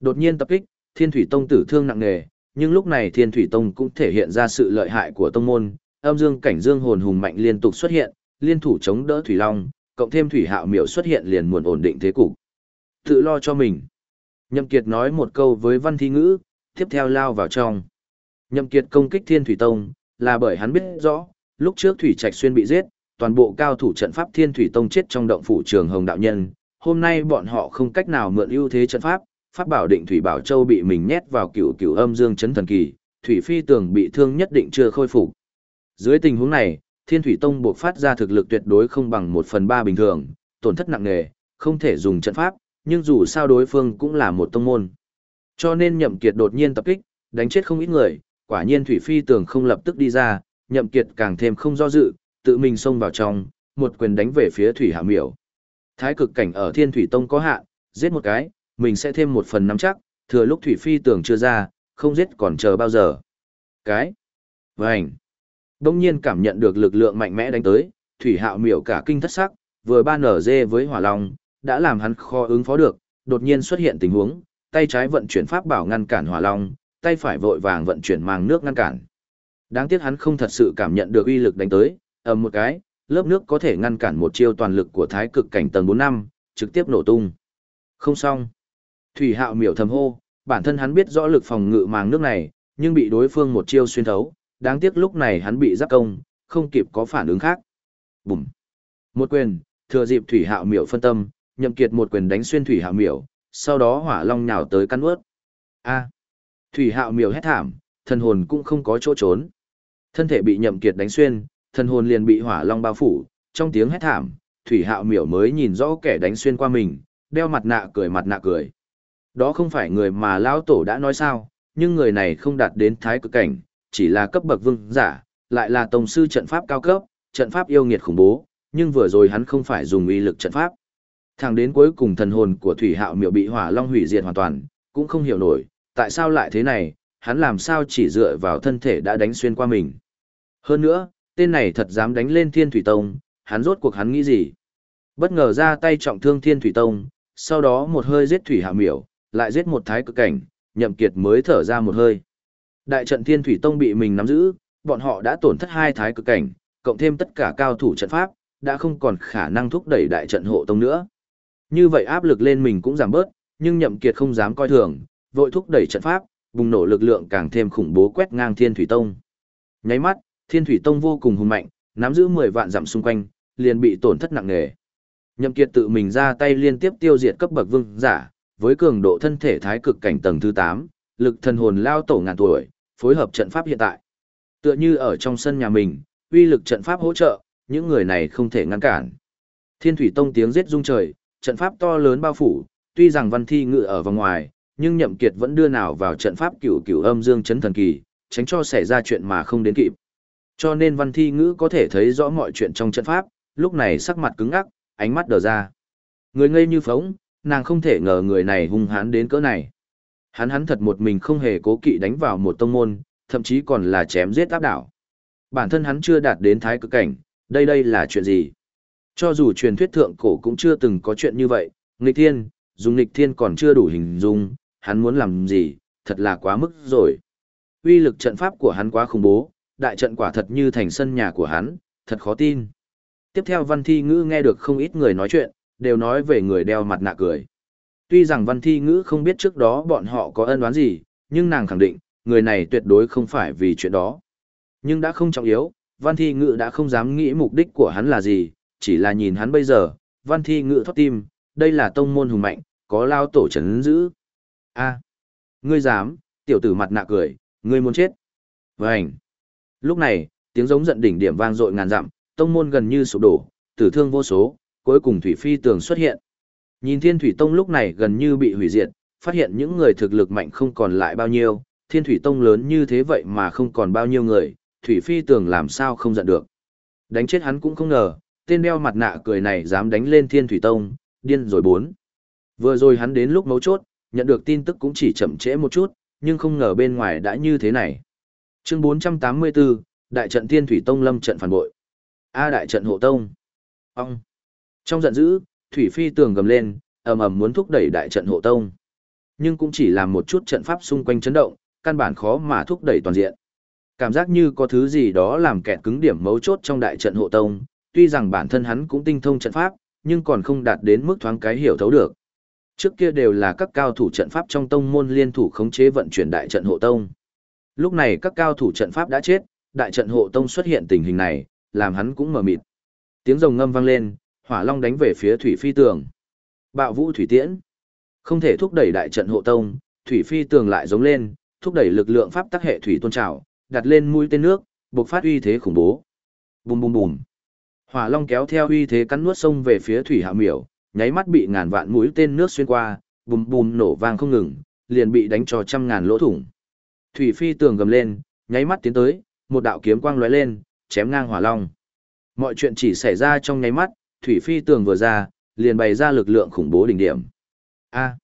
S1: Đột nhiên tập kích, Thiên Thủy Tông tử thương nặng nề, nhưng lúc này Thiên Thủy Tông cũng thể hiện ra sự lợi hại của tông môn, âm dương cảnh dương hồn hùng mạnh liên tục xuất hiện, liên thủ chống đỡ Thủy Long, cộng thêm Thủy Hạo Miểu xuất hiện liền muốn ổn định thế cục. Tự lo cho mình. Nhậm Kiệt nói một câu với Văn Thi Ngữ, tiếp theo lao vào trong. Nhậm Kiệt công kích Thiên Thủy Tông, là bởi hắn biết rõ, lúc trước Thủy Trạch Xuyên bị giết, toàn bộ cao thủ trận pháp Thiên Thủy Tông chết trong động phủ trường Hồng đạo nhân, hôm nay bọn họ không cách nào mượn ưu thế trận pháp, pháp bảo định Thủy Bảo Châu bị mình nhét vào cựu cựu âm dương chấn thần kỳ, Thủy Phi tường bị thương nhất định chưa khôi phục. Dưới tình huống này, Thiên Thủy Tông buộc phát ra thực lực tuyệt đối không bằng một phần ba bình thường, tổn thất nặng nề, không thể dùng trận pháp, nhưng dù sao đối phương cũng là một tông môn. Cho nên Nhậm Kiệt đột nhiên tập kích, đánh chết không ít người, quả nhiên Thủy Phi tường không lập tức đi ra, Nhậm Kiệt càng thêm không do dự, tự mình xông vào trong, một quyền đánh về phía Thủy Hạ Miểu. Thái cực cảnh ở Thiên Thủy Tông có hạn, giết một cái, mình sẽ thêm một phần nắm chắc, thừa lúc Thủy Phi tưởng chưa ra, không giết còn chờ bao giờ. Cái. Vành. Đông nhiên cảm nhận được lực lượng mạnh mẽ đánh tới, Thủy Hạo miểu cả kinh thất sắc, vừa ban nở dê với hỏa long, đã làm hắn khó ứng phó được, đột nhiên xuất hiện tình huống, tay trái vận chuyển pháp bảo ngăn cản hỏa long, tay phải vội vàng vận chuyển màng nước ngăn cản. Đáng tiếc hắn không thật sự cảm nhận được uy lực đánh tới, ầm một cái, lớp nước có thể ngăn cản một chiêu toàn lực của thái cực cảnh tầng 4 năm, trực tiếp nổ tung. Không xong. Thủy hạo miểu thầm hô, bản thân hắn biết rõ lực phòng ngự màng nước này, nhưng bị đối phương một chiêu xuyên thấu, đáng tiếc lúc này hắn bị giáp công, không kịp có phản ứng khác. Bùm. Một quyền, thừa dịp thủy hạo miểu phân tâm, nhậm kiệt một quyền đánh xuyên thủy hạo miểu, sau đó hỏa long nhào tới căn ướt. A. Thủy hạo miểu hét thảm, thần hồn cũng không có chỗ trốn. Thân thể bị nhậm kiệt đánh xuyên, thần hồn liền bị hỏa long bao phủ, trong tiếng hét thảm, thủy hạo miểu mới nhìn rõ kẻ đánh xuyên qua mình, đeo mặt nạ cười mặt nạ cười. Đó không phải người mà lão tổ đã nói sao, nhưng người này không đạt đến thái cực cảnh, chỉ là cấp bậc vương giả, lại là tổng sư trận pháp cao cấp, trận pháp yêu nghiệt khủng bố, nhưng vừa rồi hắn không phải dùng uy lực trận pháp. Thẳng đến cuối cùng thần hồn của Thủy Hạo Miểu bị Hỏa Long hủy diệt hoàn toàn, cũng không hiểu nổi, tại sao lại thế này, hắn làm sao chỉ dựa vào thân thể đã đánh xuyên qua mình. Hơn nữa, tên này thật dám đánh lên Thiên Thủy Tông, hắn rốt cuộc hắn nghĩ gì? Bất ngờ ra tay trọng thương Thiên Thủy Tông, sau đó một hơi giết Thủy Hạo Miểu, lại giết một thái cực cảnh, nhậm kiệt mới thở ra một hơi. Đại trận Thiên Thủy Tông bị mình nắm giữ, bọn họ đã tổn thất hai thái cực cảnh, cộng thêm tất cả cao thủ trận pháp, đã không còn khả năng thúc đẩy đại trận hộ tông nữa. Như vậy áp lực lên mình cũng giảm bớt, nhưng nhậm kiệt không dám coi thường, vội thúc đẩy trận pháp, bùng nổ lực lượng càng thêm khủng bố quét ngang Thiên Thủy Tông. Nháy mắt, Thiên Thủy Tông vô cùng hùng mạnh, nắm giữ 10 vạn dặm xung quanh, liền bị tổn thất nặng nề. Nhậm Kiệt tự mình ra tay liên tiếp tiêu diệt cấp bậc vương giả, với cường độ thân thể thái cực cảnh tầng thứ 8, lực thần hồn lao tổ ngàn tuổi, phối hợp trận pháp hiện tại. Tựa như ở trong sân nhà mình, uy lực trận pháp hỗ trợ, những người này không thể ngăn cản. Thiên Thủy Tông tiếng giết rung trời, trận pháp to lớn bao phủ, tuy rằng văn thi ngự ở vòng ngoài, nhưng Nhậm Kiệt vẫn đưa nào vào trận pháp cửu cửu âm dương chấn thần kỳ, tránh cho xảy ra chuyện mà không đến kịp. Cho nên văn thi ngữ có thể thấy rõ mọi chuyện trong trận pháp, lúc này sắc mặt cứng ngắc, ánh mắt đờ ra. Người ngây như phóng, nàng không thể ngờ người này hung hãn đến cỡ này. Hắn hắn thật một mình không hề cố kỵ đánh vào một tông môn, thậm chí còn là chém giết áp đảo. Bản thân hắn chưa đạt đến thái cực cảnh, đây đây là chuyện gì? Cho dù truyền thuyết thượng cổ cũng chưa từng có chuyện như vậy, nghịch thiên, dùng nghịch thiên còn chưa đủ hình dung, hắn muốn làm gì, thật là quá mức rồi. Uy lực trận pháp của hắn quá khủng bố, đại trận quả thật như thành sân nhà của hắn, thật khó tin. Tiếp theo văn thi ngữ nghe được không ít người nói chuyện, đều nói về người đeo mặt nạ cười. Tuy rằng văn thi ngữ không biết trước đó bọn họ có ân đoán gì, nhưng nàng khẳng định, người này tuyệt đối không phải vì chuyện đó. Nhưng đã không trọng yếu, văn thi ngữ đã không dám nghĩ mục đích của hắn là gì, chỉ là nhìn hắn bây giờ, văn thi ngự thoát tim, đây là tông môn hùng mạnh, có lao tổ chấn giữ. a ngươi dám, tiểu tử mặt nạ cười, ngươi muốn chết. Vânh. Lúc này, tiếng giống giận đỉnh điểm vang dội ngàn dặm, tông môn gần như sụp đổ, tử thương vô số, cuối cùng thủy phi tường xuất hiện. Nhìn Thiên Thủy Tông lúc này gần như bị hủy diệt, phát hiện những người thực lực mạnh không còn lại bao nhiêu, Thiên Thủy Tông lớn như thế vậy mà không còn bao nhiêu người, Thủy Phi tường làm sao không giận được. Đánh chết hắn cũng không ngờ, tên đeo mặt nạ cười này dám đánh lên Thiên Thủy Tông, điên rồi bốn. Vừa rồi hắn đến lúc mấu chốt, nhận được tin tức cũng chỉ chậm trễ một chút, nhưng không ngờ bên ngoài đã như thế này. Chương 484, Đại trận Thiên Thủy Tông lâm trận phản bội. A Đại trận hộ tông. Ông. Trong giận dữ, Thủy Phi tường gầm lên, ầm ầm muốn thúc đẩy đại trận hộ tông. Nhưng cũng chỉ làm một chút trận pháp xung quanh chấn động, căn bản khó mà thúc đẩy toàn diện. Cảm giác như có thứ gì đó làm kẹt cứng điểm mấu chốt trong đại trận hộ tông, tuy rằng bản thân hắn cũng tinh thông trận pháp, nhưng còn không đạt đến mức thoáng cái hiểu thấu được. Trước kia đều là các cao thủ trận pháp trong tông môn liên thủ khống chế vận chuyển đại trận hộ tông. Lúc này các cao thủ trận pháp đã chết, đại trận hộ tông xuất hiện tình hình này, làm hắn cũng mở mịt. Tiếng rồng ngâm vang lên, hỏa long đánh về phía thủy phi tường. Bạo vũ thủy tiễn. Không thể thúc đẩy đại trận hộ tông, thủy phi tường lại giống lên, thúc đẩy lực lượng pháp tắc hệ thủy tôn trào, đặt lên mũi tên nước, bộc phát uy thế khủng bố. Bùm bùm bùm. Hỏa long kéo theo uy thế cắn nuốt sông về phía thủy hạ miểu, nháy mắt bị ngàn vạn mũi tên nước xuyên qua, bùm bùm nổ vang không ngừng, liền bị đánh cho trăm ngàn lỗ thủng. Thủy phi tường gầm lên, nháy mắt tiến tới, một đạo kiếm quang lóe lên, chém ngang hỏa long. Mọi chuyện chỉ xảy ra trong nháy mắt, thủy phi tường vừa ra, liền bày ra lực lượng khủng bố đỉnh điểm. A.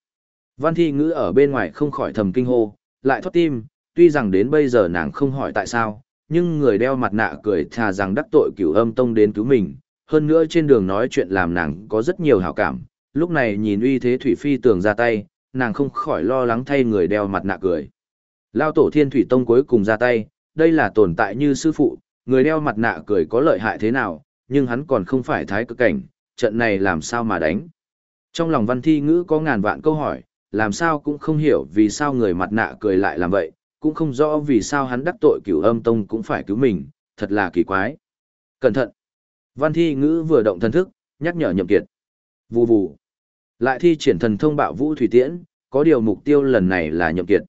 S1: Văn thi ngữ ở bên ngoài không khỏi thầm kinh hô, lại thoát tim, tuy rằng đến bây giờ nàng không hỏi tại sao, nhưng người đeo mặt nạ cười thà rằng đắc tội cửu âm tông đến cứu mình, hơn nữa trên đường nói chuyện làm nàng có rất nhiều hảo cảm, lúc này nhìn uy thế thủy phi tường ra tay, nàng không khỏi lo lắng thay người đeo mặt nạ cười. Lao tổ thiên thủy tông cuối cùng ra tay, đây là tồn tại như sư phụ, người đeo mặt nạ cười có lợi hại thế nào, nhưng hắn còn không phải thái cực cảnh, trận này làm sao mà đánh. Trong lòng văn thi ngữ có ngàn vạn câu hỏi, làm sao cũng không hiểu vì sao người mặt nạ cười lại làm vậy, cũng không rõ vì sao hắn đắc tội cửu âm tông cũng phải cứu mình, thật là kỳ quái. Cẩn thận! Văn thi ngữ vừa động thần thức, nhắc nhở nhậm kiệt. Vù vù! Lại thi triển thần thông bạo vũ thủy tiễn, có điều mục tiêu lần này là nhậm kiệt.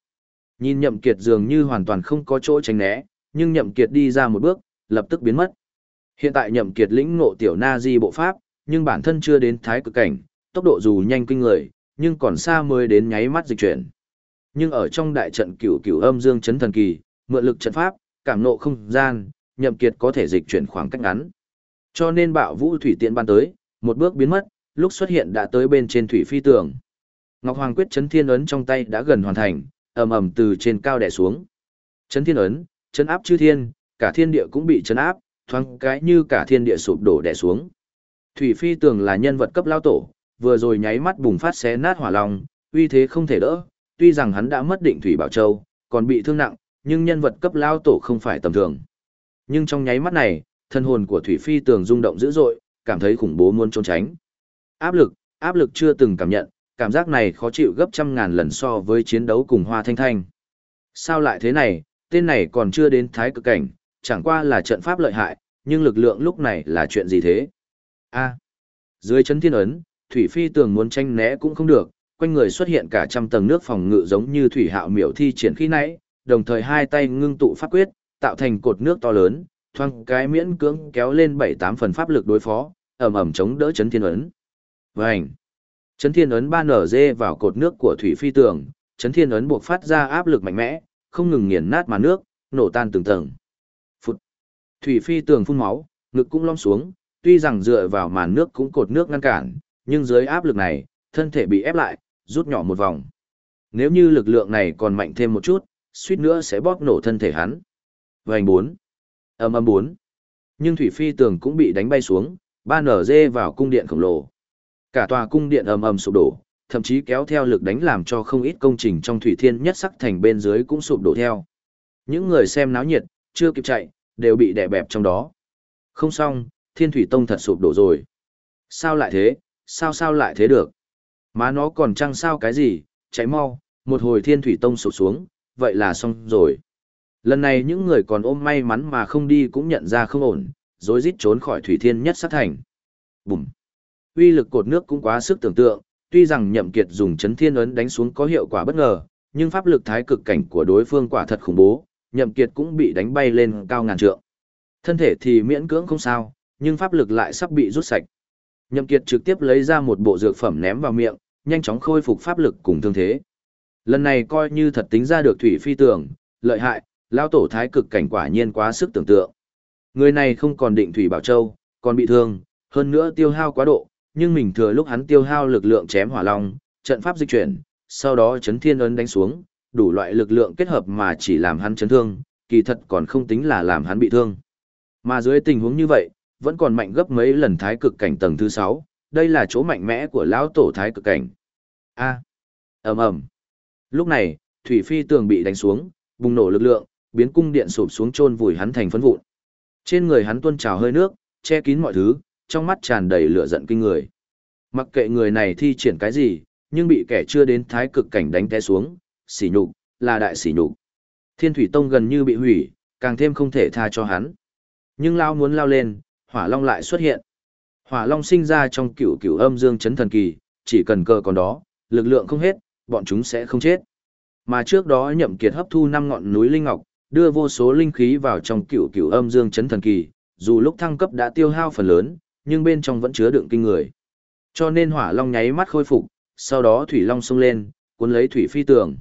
S1: Nhìn nhậm kiệt dường như hoàn toàn không có chỗ tránh né, nhưng nhậm kiệt đi ra một bước, lập tức biến mất. Hiện tại nhậm kiệt lĩnh ngộ tiểu na di bộ pháp, nhưng bản thân chưa đến thái cực cảnh, tốc độ dù nhanh kinh người, nhưng còn xa mới đến nháy mắt dịch chuyển. Nhưng ở trong đại trận cửu cửu âm dương chấn thần kỳ, mượn lực trận pháp, cảm nộ không gian, nhậm kiệt có thể dịch chuyển khoảng cách ngắn. Cho nên bạo vũ thủy tiện ban tới, một bước biến mất, lúc xuất hiện đã tới bên trên thủy phi tường. Ngọc Hoàng quyết chấn thiên ấn trong tay đã gần hoàn thành, ầm ầm từ trên cao đè xuống. Chấn thiên ấn, chấn áp chư thiên, cả thiên địa cũng bị chấn áp, thoáng cái như cả thiên địa sụp đổ đè xuống. Thủy phi tường là nhân vật cấp lao tổ, vừa rồi nháy mắt bùng phát xé nát hỏa long, uy thế không thể đỡ, tuy rằng hắn đã mất định Thủy Bảo Châu, còn bị thương nặng, nhưng nhân vật cấp lao tổ không phải tầm thường. Nhưng trong nháy mắt này, thân hồn của Thủy Phi tường rung động dữ dội, cảm thấy khủng bố muốn trốn tránh. Áp lực, áp lực chưa từng cảm nhận, cảm giác này khó chịu gấp trăm ngàn lần so với chiến đấu cùng Hoa Thanh Thanh. Sao lại thế này, tên này còn chưa đến thái cực cảnh, chẳng qua là trận pháp lợi hại, nhưng lực lượng lúc này là chuyện gì thế? A. dưới chấn thiên ấn, Thủy Phi tường muốn tranh né cũng không được, quanh người xuất hiện cả trăm tầng nước phòng ngự giống như Thủy Hạo miểu thi triển khi nãy, đồng thời hai tay ngưng tụ pháp quyết, tạo thành cột nước to lớn, thoang cái miễn cưỡng kéo lên bảy tám phần pháp lực đối phó, ầm ầm chống đỡ chấn thiên ấn. Vành. Chấn thiên ấn ba nở dê vào cột nước của Thủy Phi tường, chấn thiên ấn buộc phát ra áp lực mạnh mẽ, không ngừng nghiền nát màn nước, nổ tan từng tầng. Phút. Thủy Phi tường phun máu, ngực cũng lom xuống, tuy rằng dựa vào màn nước cũng cột nước ngăn cản, nhưng dưới áp lực này, thân thể bị ép lại, rút nhỏ một vòng. Nếu như lực lượng này còn mạnh thêm một chút, suýt nữa sẽ bóp nổ thân thể hắn. Vành 4. Âm âm 4. Nhưng thủy phi tường cũng bị đánh bay xuống, ba nở dê vào cung điện khổng lồ. Cả tòa cung điện ầm ầm sụp đổ, thậm chí kéo theo lực đánh làm cho không ít công trình trong thủy thiên nhất sắc thành bên dưới cũng sụp đổ theo. Những người xem náo nhiệt, chưa kịp chạy, đều bị đè bẹp trong đó. Không xong, thiên thủy tông thật sụp đổ rồi. Sao lại thế, sao sao lại thế được? Má nó còn trăng sao cái gì, chạy mau, một hồi thiên thủy tông sụp xuống, vậy là xong rồi. Lần này những người còn ôm may mắn mà không đi cũng nhận ra không ổn, rối rít trốn khỏi thủy thiên nhất sát thành. Bùm! Uy lực cột nước cũng quá sức tưởng tượng, tuy rằng nhậm kiệt dùng chấn thiên ấn đánh xuống có hiệu quả bất ngờ, nhưng pháp lực thái cực cảnh của đối phương quả thật khủng bố, nhậm kiệt cũng bị đánh bay lên cao ngàn trượng. Thân thể thì miễn cưỡng không sao, nhưng pháp lực lại sắp bị rút sạch. Nhậm kiệt trực tiếp lấy ra một bộ dược phẩm ném vào miệng, nhanh chóng khôi phục pháp lực cùng thương thế. Lần này coi như thật tính ra được thủy phi tưởng, lợi hại, lao tổ thái cực cảnh quả nhiên quá sức tưởng tượng. Người này không còn định thủy bảo châu, còn bị thương, hơn nữa tiêu hao quá độ, nhưng mình thừa lúc hắn tiêu hao lực lượng chém hỏa long, trận pháp dịch chuyển, sau đó chấn thiên ấn đánh xuống, đủ loại lực lượng kết hợp mà chỉ làm hắn chấn thương, kỳ thật còn không tính là làm hắn bị thương. Mà dưới tình huống như vậy, vẫn còn mạnh gấp mấy lần thái cực cảnh tầng thứ 6, đây là chỗ mạnh mẽ của lão tổ thái cực cảnh. A. Ầm ầm. Lúc này, thủy phi tường bị đánh xuống, bùng nổ lực lượng, biến cung điện sụp xuống chôn vùi hắn thành phấn vụn. Trên người hắn tuôn trào hơi nước, che kín mọi thứ, trong mắt tràn đầy lửa giận kinh người. Mặc kệ người này thi triển cái gì, nhưng bị kẻ chưa đến thái cực cảnh đánh té xuống, sỉ nhục, là đại sỉ nhục. Thiên Thủy Tông gần như bị hủy, càng thêm không thể tha cho hắn. Nhưng lao muốn lao lên, Hỏa Long lại xuất hiện. Hỏa Long sinh ra trong cửu cửu âm dương chấn thần kỳ, chỉ cần cơ còn đó, lực lượng không hết, bọn chúng sẽ không chết. Mà trước đó Nhậm Kiệt hấp thu năm ngọn núi linh ngọc, đưa vô số linh khí vào trong cửu cửu âm dương chấn thần kỳ, dù lúc thăng cấp đã tiêu hao phần lớn, nhưng bên trong vẫn chứa đựng kinh người. Cho nên Hỏa Long nháy mắt khôi phục, sau đó Thủy Long xông lên, cuốn lấy thủy phi tường.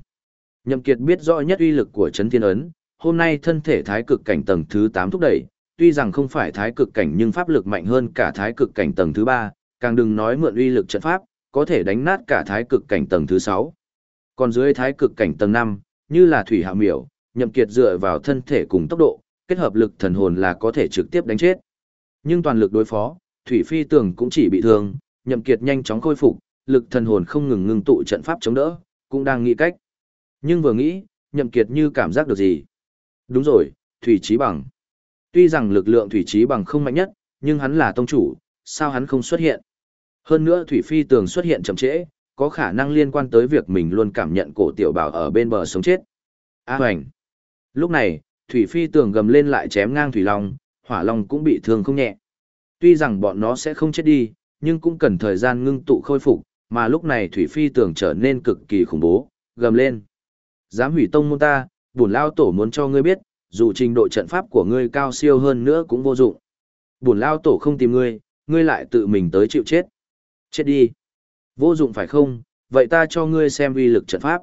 S1: Nhậm Kiệt biết rõ nhất uy lực của chấn thiên ấn, hôm nay thân thể thái cực cảnh tầng thứ 8 thúc đẩy, tuy rằng không phải thái cực cảnh nhưng pháp lực mạnh hơn cả thái cực cảnh tầng thứ 3, càng đừng nói mượn uy lực trận pháp, có thể đánh nát cả thái cực cảnh tầng thứ 6. Còn dưới thái cực cảnh tầng 5, như là thủy hạ miểu, Nhậm Kiệt dựa vào thân thể cùng tốc độ, kết hợp lực thần hồn là có thể trực tiếp đánh chết. Nhưng toàn lực đối phó, thủy phi tường cũng chỉ bị thương, Nhậm Kiệt nhanh chóng khôi phục, lực thần hồn không ngừng ngưng tụ trận pháp chống đỡ, cũng đang nghĩ cách. Nhưng vừa nghĩ, nhậm kiệt như cảm giác được gì. Đúng rồi, Thủy Trí Bằng. Tuy rằng lực lượng Thủy Trí Bằng không mạnh nhất, nhưng hắn là tông chủ, sao hắn không xuất hiện? Hơn nữa Thủy Phi tường xuất hiện chậm trễ, có khả năng liên quan tới việc mình luôn cảm nhận cổ tiểu bảo ở bên bờ sống chết. A hoành. Lúc này, Thủy Phi tường gầm lên lại chém ngang Thủy Long, Hỏa Long cũng bị thương không nhẹ. Tuy rằng bọn nó sẽ không chết đi, nhưng cũng cần thời gian ngưng tụ khôi phục, mà lúc này Thủy Phi tường trở nên cực kỳ khủng bố, gầm lên. Dám hủy tông môn ta, bổn lao tổ muốn cho ngươi biết, dù trình độ trận pháp của ngươi cao siêu hơn nữa cũng vô dụng. Bổn lao tổ không tìm ngươi, ngươi lại tự mình tới chịu chết. Chết đi. Vô dụng phải không, vậy ta cho ngươi xem uy lực trận pháp.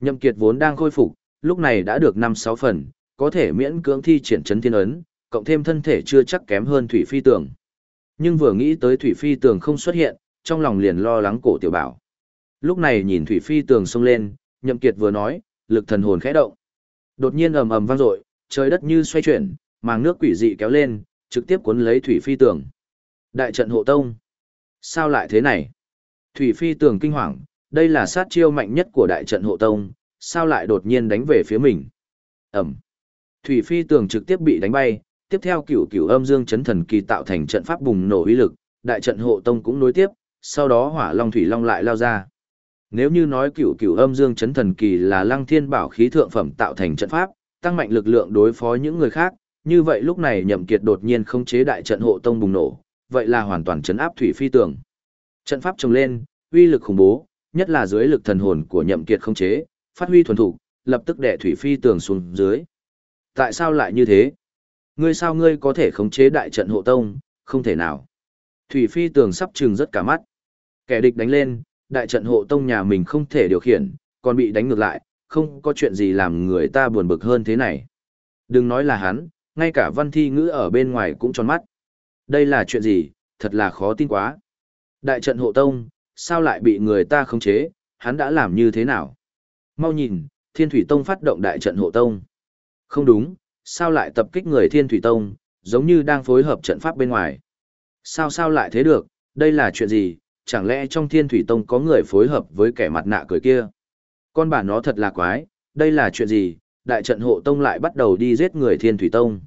S1: Nhậm Kiệt vốn đang khôi phục, lúc này đã được 5-6 phần, có thể miễn cưỡng thi triển chấn thiên ấn, cộng thêm thân thể chưa chắc kém hơn Thủy Phi Tường. Nhưng vừa nghĩ tới Thủy Phi Tường không xuất hiện, trong lòng liền lo lắng cổ tiểu bảo. Lúc này nhìn Thủy Phi Tường xông lên, Nhậm Kiệt vừa nói, lực thần hồn khẽ động. Đột nhiên ầm ầm vang dội, trời đất như xoay chuyển, màng nước quỷ dị kéo lên, trực tiếp cuốn lấy thủy phi tường. Đại trận hộ tông. Sao lại thế này? Thủy phi tường kinh hoàng, đây là sát chiêu mạnh nhất của đại trận hộ tông, sao lại đột nhiên đánh về phía mình? Ẩm. Thủy phi tường trực tiếp bị đánh bay, tiếp theo cửu cửu âm dương chấn thần kỳ tạo thành trận pháp bùng nổ uy lực, đại trận hộ tông cũng nối tiếp, sau đó hỏa long thủy long lại lao ra. Nếu như nói cửu cửu âm dương chấn thần kỳ là lăng thiên bảo khí thượng phẩm tạo thành trận pháp, tăng mạnh lực lượng đối phó những người khác, như vậy lúc này nhậm kiệt đột nhiên không chế đại trận hộ tông bùng nổ, vậy là hoàn toàn chấn áp thủy phi tường. Trận pháp trồng lên, uy lực khủng bố, nhất là dưới lực thần hồn của nhậm kiệt không chế, phát huy thuần thủ, lập tức đè thủy phi tường xuống dưới. Tại sao lại như thế? Ngươi sao ngươi có thể khống chế đại trận hộ tông? Không thể nào. Thủy phi tường sắp trừng rất cả mắt. Kẻ địch đánh lên, đại trận hộ tông nhà mình không thể điều khiển, còn bị đánh ngược lại, không có chuyện gì làm người ta buồn bực hơn thế này. Đừng nói là hắn, ngay cả văn thi ngữ ở bên ngoài cũng tròn mắt. Đây là chuyện gì, thật là khó tin quá. Đại trận hộ tông, sao lại bị người ta khống chế, hắn đã làm như thế nào? Mau nhìn, Thiên Thủy Tông phát động đại trận hộ tông. Không đúng, sao lại tập kích người Thiên Thủy Tông, giống như đang phối hợp trận pháp bên ngoài. Sao sao lại thế được, đây là chuyện gì, chẳng lẽ trong thiên thủy tông có người phối hợp với kẻ mặt nạ cười kia? Con bà nó thật là quái, đây là chuyện gì? Đại trận hộ tông lại bắt đầu đi giết người thiên thủy tông.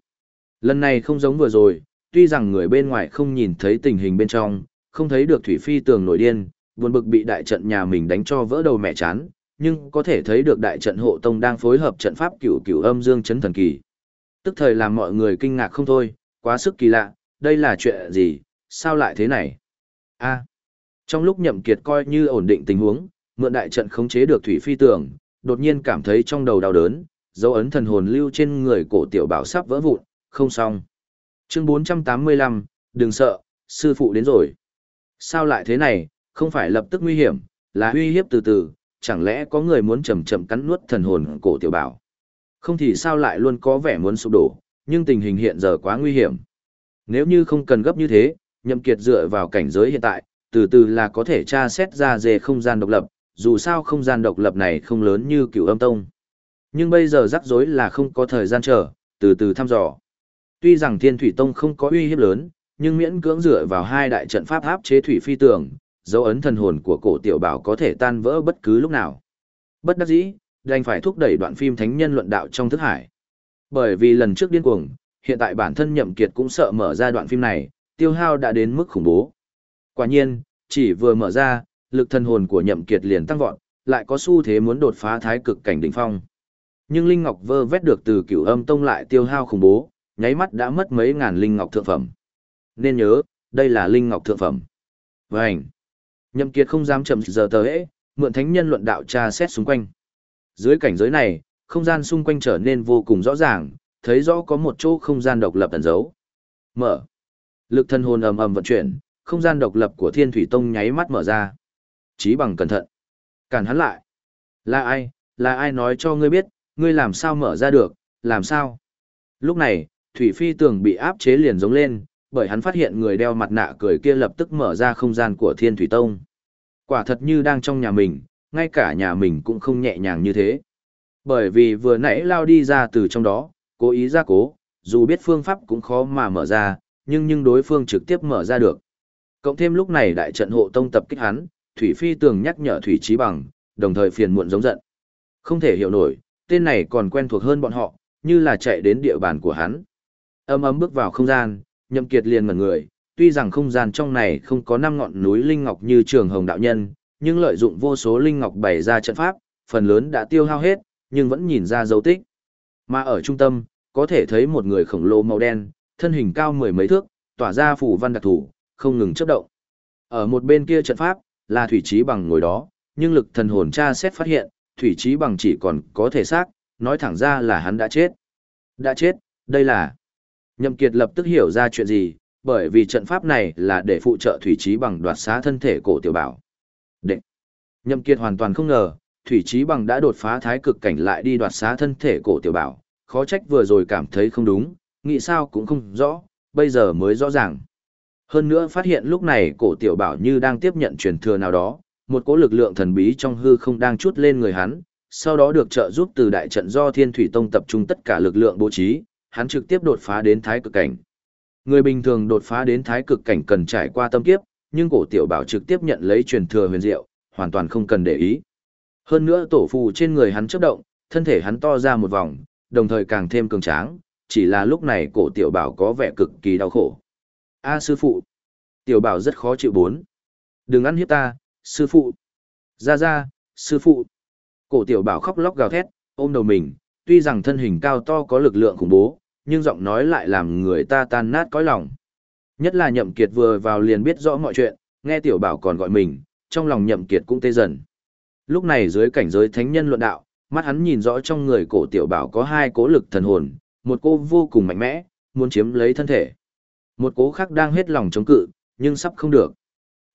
S1: Lần này không giống vừa rồi, tuy rằng người bên ngoài không nhìn thấy tình hình bên trong, không thấy được thủy phi tường nổi điên, buồn bực bị đại trận nhà mình đánh cho vỡ đầu mẹ chán, nhưng có thể thấy được đại trận hộ tông đang phối hợp trận pháp cửu cửu âm dương chấn thần kỳ. Tức thời làm mọi người kinh ngạc không thôi, quá sức kỳ lạ, đây là chuyện gì, sao lại thế này? a trong lúc nhậm kiệt coi như ổn định tình huống, mượn đại trận khống chế được thủy phi tường, đột nhiên cảm thấy trong đầu đau đớn, dấu ấn thần hồn lưu trên người cổ tiểu bảo sắp vỡ vụn, không xong. Chương 485, đừng sợ, sư phụ đến rồi. Sao lại thế này, không phải lập tức nguy hiểm, là uy hiếp từ từ, chẳng lẽ có người muốn chậm chậm cắn nuốt thần hồn cổ tiểu bảo. Không thì sao lại luôn có vẻ muốn sụp đổ, nhưng tình hình hiện giờ quá nguy hiểm. Nếu như không cần gấp như thế, nhậm kiệt dựa vào cảnh giới hiện tại, từ từ là có thể tra xét ra dề không gian độc lập, dù sao không gian độc lập này không lớn như cựu âm tông. Nhưng bây giờ rắc rối là không có thời gian chờ, từ từ thăm dò. Tuy rằng thiên thủy tông không có uy hiếp lớn, nhưng miễn cưỡng dựa vào hai đại trận pháp áp chế thủy phi tường, dấu ấn thần hồn của cổ tiểu bảo có thể tan vỡ bất cứ lúc nào. Bất đắc dĩ, đành phải thúc đẩy đoạn phim thánh nhân luận đạo trong thức hải. Bởi vì lần trước điên cuồng, hiện tại bản thân nhậm kiệt cũng sợ mở ra đoạn phim này, tiêu hao đã đến mức khủng bố. Quả nhiên, chỉ vừa mở ra, lực thần hồn của nhậm kiệt liền tăng vọt, lại có xu thế muốn đột phá thái cực cảnh đỉnh phong. Nhưng Linh Ngọc vơ vét được từ cửu âm tông lại tiêu hao khủng bố, nháy mắt đã mất mấy ngàn Linh Ngọc thượng phẩm. Nên nhớ, đây là Linh Ngọc thượng phẩm. Vânh! Nhậm kiệt không dám chậm giờ tờ hễ, mượn thánh nhân luận đạo tra xét xung quanh. Dưới cảnh giới này, không gian xung quanh trở nên vô cùng rõ ràng, thấy rõ có một chỗ không gian độc lập ẩn giấu. Mở. Lực thân hồn ầm ầm vận chuyển, không gian độc lập của Thiên Thủy Tông nháy mắt mở ra. Chí bằng cẩn thận. Cản hắn lại. Là ai, là ai nói cho ngươi biết, ngươi làm sao mở ra được, làm sao? Lúc này, Thủy Phi tường bị áp chế liền giống lên, bởi hắn phát hiện người đeo mặt nạ cười kia lập tức mở ra không gian của Thiên Thủy Tông. Quả thật như đang trong nhà mình, ngay cả nhà mình cũng không nhẹ nhàng như thế. Bởi vì vừa nãy lao đi ra từ trong đó, cố ý ra cố, dù biết phương pháp cũng khó mà mở ra, nhưng nhưng đối phương trực tiếp mở ra được. Cộng thêm lúc này đại trận hộ tông tập kích hắn, Thủy Phi tường nhắc nhở Thủy Trí Bằng, đồng thời phiền muộn giống giận. Không thể hiểu nổi, tên này còn quen thuộc hơn bọn họ, như là chạy đến địa bàn của hắn. Âm ấm bước vào không gian, Nhậm Kiệt liền ngẩn người, tuy rằng không gian trong này không có năm ngọn núi linh ngọc như Trường Hồng đạo nhân, nhưng lợi dụng vô số linh ngọc bày ra trận pháp, phần lớn đã tiêu hao hết, nhưng vẫn nhìn ra dấu tích. Mà ở trung tâm, có thể thấy một người khổng lồ màu đen, thân hình cao mười mấy thước, tỏa ra phủ văn đặc thủ, không ngừng chớp động. Ở một bên kia trận pháp, là thủy trí bằng ngồi đó, nhưng lực thần hồn tra xét phát hiện, thủy trí bằng chỉ còn có thể xác, nói thẳng ra là hắn đã chết. Đã chết, đây là... Nhậm Kiệt lập tức hiểu ra chuyện gì, bởi vì trận pháp này là để phụ trợ thủy trí bằng đoạt xá thân thể cổ tiểu bảo. Đệ. Nhậm Kiệt hoàn toàn không ngờ, thủy trí bằng đã đột phá thái cực cảnh lại đi đoạt xá thân thể cổ tiểu bảo, khó trách vừa rồi cảm thấy không đúng, nghĩ sao cũng không rõ, bây giờ mới rõ ràng. Hơn nữa phát hiện lúc này cổ tiểu bảo như đang tiếp nhận truyền thừa nào đó, một cỗ lực lượng thần bí trong hư không đang chút lên người hắn, sau đó được trợ giúp từ đại trận do Thiên Thủy Tông tập trung tất cả lực lượng bố trí, hắn trực tiếp đột phá đến thái cực cảnh. Người bình thường đột phá đến thái cực cảnh cần trải qua tâm kiếp, nhưng cổ tiểu bảo trực tiếp nhận lấy truyền thừa huyền diệu, hoàn toàn không cần để ý. Hơn nữa tổ phù trên người hắn chớp động, thân thể hắn to ra một vòng, đồng thời càng thêm cường tráng, chỉ là lúc này cổ tiểu bảo có vẻ cực kỳ đau khổ. A sư phụ. Tiểu bảo rất khó chịu bốn. Đừng ăn hiếp ta, sư phụ. Ra ra, sư phụ. Cổ tiểu bảo khóc lóc gào thét, ôm đầu mình, tuy rằng thân hình cao to có lực lượng khủng bố, nhưng giọng nói lại làm người ta tan nát cõi lòng. Nhất là nhậm kiệt vừa vào liền biết rõ mọi chuyện, nghe tiểu bảo còn gọi mình, trong lòng nhậm kiệt cũng tê dần. Lúc này dưới cảnh giới thánh nhân luận đạo, mắt hắn nhìn rõ trong người cổ tiểu bảo có hai cố lực thần hồn, một cô vô cùng mạnh mẽ, muốn chiếm lấy thân thể. Một cố khác đang hết lòng chống cự, nhưng sắp không được.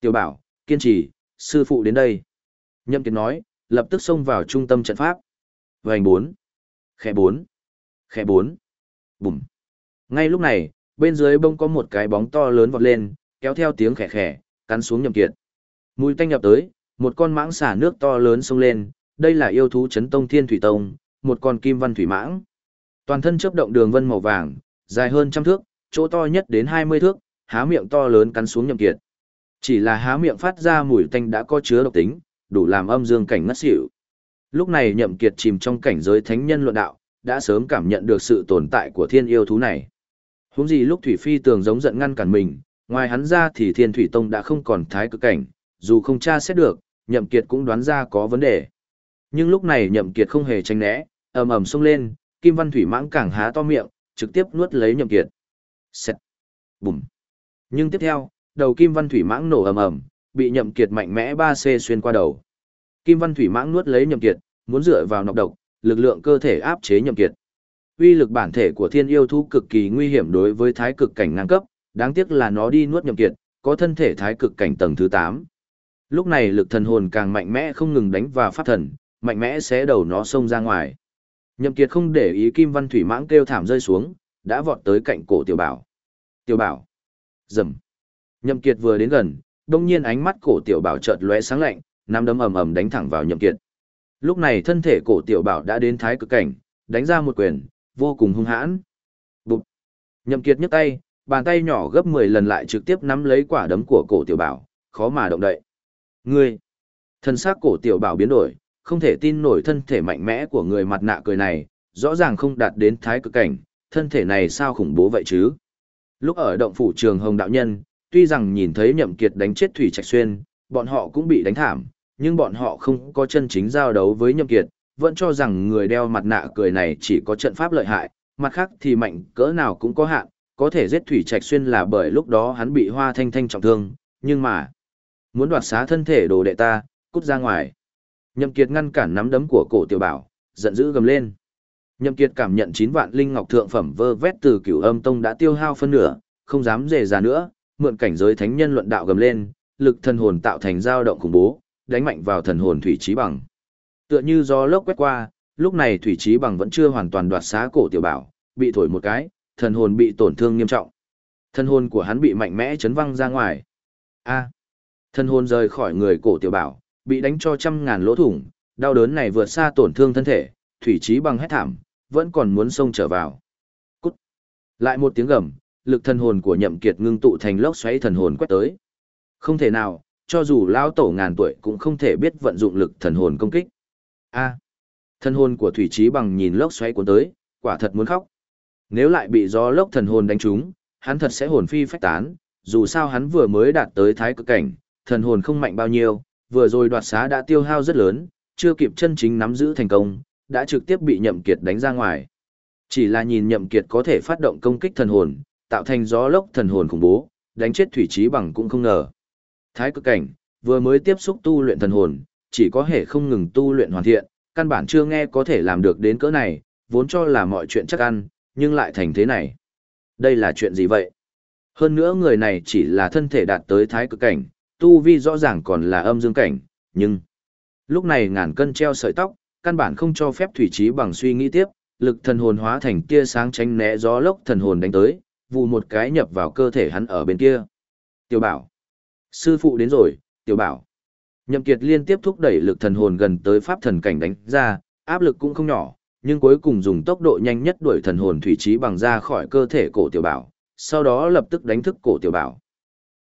S1: Tiểu bảo, kiên trì, sư phụ đến đây. Nhậm kiệt nói, lập tức xông vào trung tâm trận pháp. Vành bốn, khẽ bốn, khẽ bốn, bùm. Ngay lúc này, bên dưới bông có một cái bóng to lớn vọt lên, kéo theo tiếng khẽ khẽ, cắn xuống nhậm kiệt. Mùi tanh nhập tới, một con mãng xả nước to lớn xông lên, đây là yêu thú chấn tông thiên thủy tông, một con kim văn thủy mãng. Toàn thân chớp động đường vân màu vàng, dài hơn trăm thước, chỗ to nhất đến 20 thước, há miệng to lớn cắn xuống nhậm kiệt. Chỉ là há miệng phát ra mùi tanh đã có chứa độc tính, đủ làm âm dương cảnh ngất xỉu. Lúc này nhậm kiệt chìm trong cảnh giới thánh nhân luận đạo, đã sớm cảm nhận được sự tồn tại của thiên yêu thú này. Huống gì lúc Thủy Phi tường giống giận ngăn cản mình, ngoài hắn ra thì Thiên Thủy Tông đã không còn thái cực cảnh, dù không tra xét được, Nhậm Kiệt cũng đoán ra có vấn đề. Nhưng lúc này Nhậm Kiệt không hề tránh né, ầm ầm xông lên, Kim Văn Thủy Mãng càng há to miệng, trực tiếp nuốt lấy Nhậm Kiệt. Xẹt. Bùm. Nhưng tiếp theo, đầu Kim Văn Thủy Mãng nổ ầm ầm, bị Nhậm Kiệt mạnh mẽ 3C xuyên qua đầu. Kim Văn Thủy Mãng nuốt lấy Nhậm Kiệt, muốn dựa vào nọc độc, lực lượng cơ thể áp chế Nhậm Kiệt. Uy lực bản thể của thiên yêu thú cực kỳ nguy hiểm đối với thái cực cảnh ngang cấp, đáng tiếc là nó đi nuốt nhậm kiệt, có thân thể thái cực cảnh tầng thứ 8. Lúc này lực thần hồn càng mạnh mẽ không ngừng đánh vào pháp thần, mạnh mẽ xé đầu nó xông ra ngoài. Nhậm kiệt không để ý kim văn thủy mãng kêu thảm rơi xuống, đã vọt tới cạnh cổ tiểu bảo. Tiểu bảo. Dầm. Nhậm kiệt vừa đến gần, đông nhiên ánh mắt cổ tiểu bảo chợt lóe sáng lạnh, nắm đấm ầm ầm đánh thẳng vào nhậm kiệt. Lúc này thân thể cổ tiểu bảo đã đến thái cực cảnh, đánh ra một quyền, vô cùng hung hãn. Bụp. Nhậm Kiệt nhấc tay, bàn tay nhỏ gấp 10 lần lại trực tiếp nắm lấy quả đấm của cổ tiểu bảo, khó mà động đậy. Ngươi. Thân xác cổ tiểu bảo biến đổi, không thể tin nổi thân thể mạnh mẽ của người mặt nạ cười này, rõ ràng không đạt đến thái cực cảnh, thân thể này sao khủng bố vậy chứ? Lúc ở động phủ trường Hồng đạo nhân, tuy rằng nhìn thấy Nhậm Kiệt đánh chết Thủy Trạch Xuyên, bọn họ cũng bị đánh thảm, nhưng bọn họ không có chân chính giao đấu với Nhậm Kiệt, vẫn cho rằng người đeo mặt nạ cười này chỉ có trận pháp lợi hại, mặt khác thì mạnh cỡ nào cũng có hạn, có thể giết Thủy Trạch Xuyên là bởi lúc đó hắn bị Hoa Thanh Thanh trọng thương, nhưng mà muốn đoạt xá thân thể đồ đệ ta, cút ra ngoài. Nhậm Kiệt ngăn cản nắm đấm của cổ tiểu bảo, giận dữ gầm lên. Nhậm Kiệt cảm nhận 9 vạn linh ngọc thượng phẩm vơ vét từ Cửu Âm Tông đã tiêu hao phân nửa, không dám dè ra nữa, mượn cảnh giới thánh nhân luận đạo gầm lên, lực thần hồn tạo thành dao động khủng bố, đánh mạnh vào thần hồn thủy trí bằng. Tựa như gió lốc quét qua, lúc này Thủy Trí Bằng vẫn chưa hoàn toàn đoạt xá cổ tiểu bảo, bị thổi một cái, thần hồn bị tổn thương nghiêm trọng. Thần hồn của hắn bị mạnh mẽ chấn văng ra ngoài. A. thần hồn rời khỏi người cổ tiểu bảo, bị đánh cho trăm ngàn lỗ thủng, đau đớn này vượt xa tổn thương thân thể, Thủy Trí Bằng hét thảm, vẫn còn muốn xông trở vào. Cút. Lại một tiếng gầm, lực thần hồn của Nhậm Kiệt ngưng tụ thành lốc xoáy thần hồn quét tới. Không thể nào, cho dù lão tổ ngàn tuổi cũng không thể biết vận dụng lực thần hồn công kích a thần hồn của thủy trí bằng nhìn lốc xoáy cuốn tới quả thật muốn khóc nếu lại bị gió lốc thần hồn đánh trúng hắn thật sẽ hồn phi phách tán dù sao hắn vừa mới đạt tới thái cực cảnh thần hồn không mạnh bao nhiêu vừa rồi đoạt xá đã tiêu hao rất lớn chưa kịp chân chính nắm giữ thành công đã trực tiếp bị nhậm kiệt đánh ra ngoài chỉ là nhìn nhậm kiệt có thể phát động công kích thần hồn tạo thành gió lốc thần hồn khủng bố đánh chết thủy trí bằng cũng không ngờ thái cực cảnh vừa mới tiếp xúc tu luyện thần hồn chỉ có thể không ngừng tu luyện hoàn thiện, căn bản chưa nghe có thể làm được đến cỡ này, vốn cho là mọi chuyện chắc ăn, nhưng lại thành thế này. Đây là chuyện gì vậy? Hơn nữa người này chỉ là thân thể đạt tới thái cực cảnh, tu vi rõ ràng còn là âm dương cảnh, nhưng... Lúc này ngàn cân treo sợi tóc, căn bản không cho phép thủy trí bằng suy nghĩ tiếp, lực thần hồn hóa thành tia sáng tránh né gió lốc thần hồn đánh tới, vụ một cái nhập vào cơ thể hắn ở bên kia. Tiểu bảo. Sư phụ đến rồi, tiểu bảo. Nhậm Kiệt liên tiếp thúc đẩy lực thần hồn gần tới pháp thần cảnh đánh ra, áp lực cũng không nhỏ, nhưng cuối cùng dùng tốc độ nhanh nhất đuổi thần hồn thủy trí bằng ra khỏi cơ thể cổ tiểu bảo, sau đó lập tức đánh thức cổ tiểu bảo.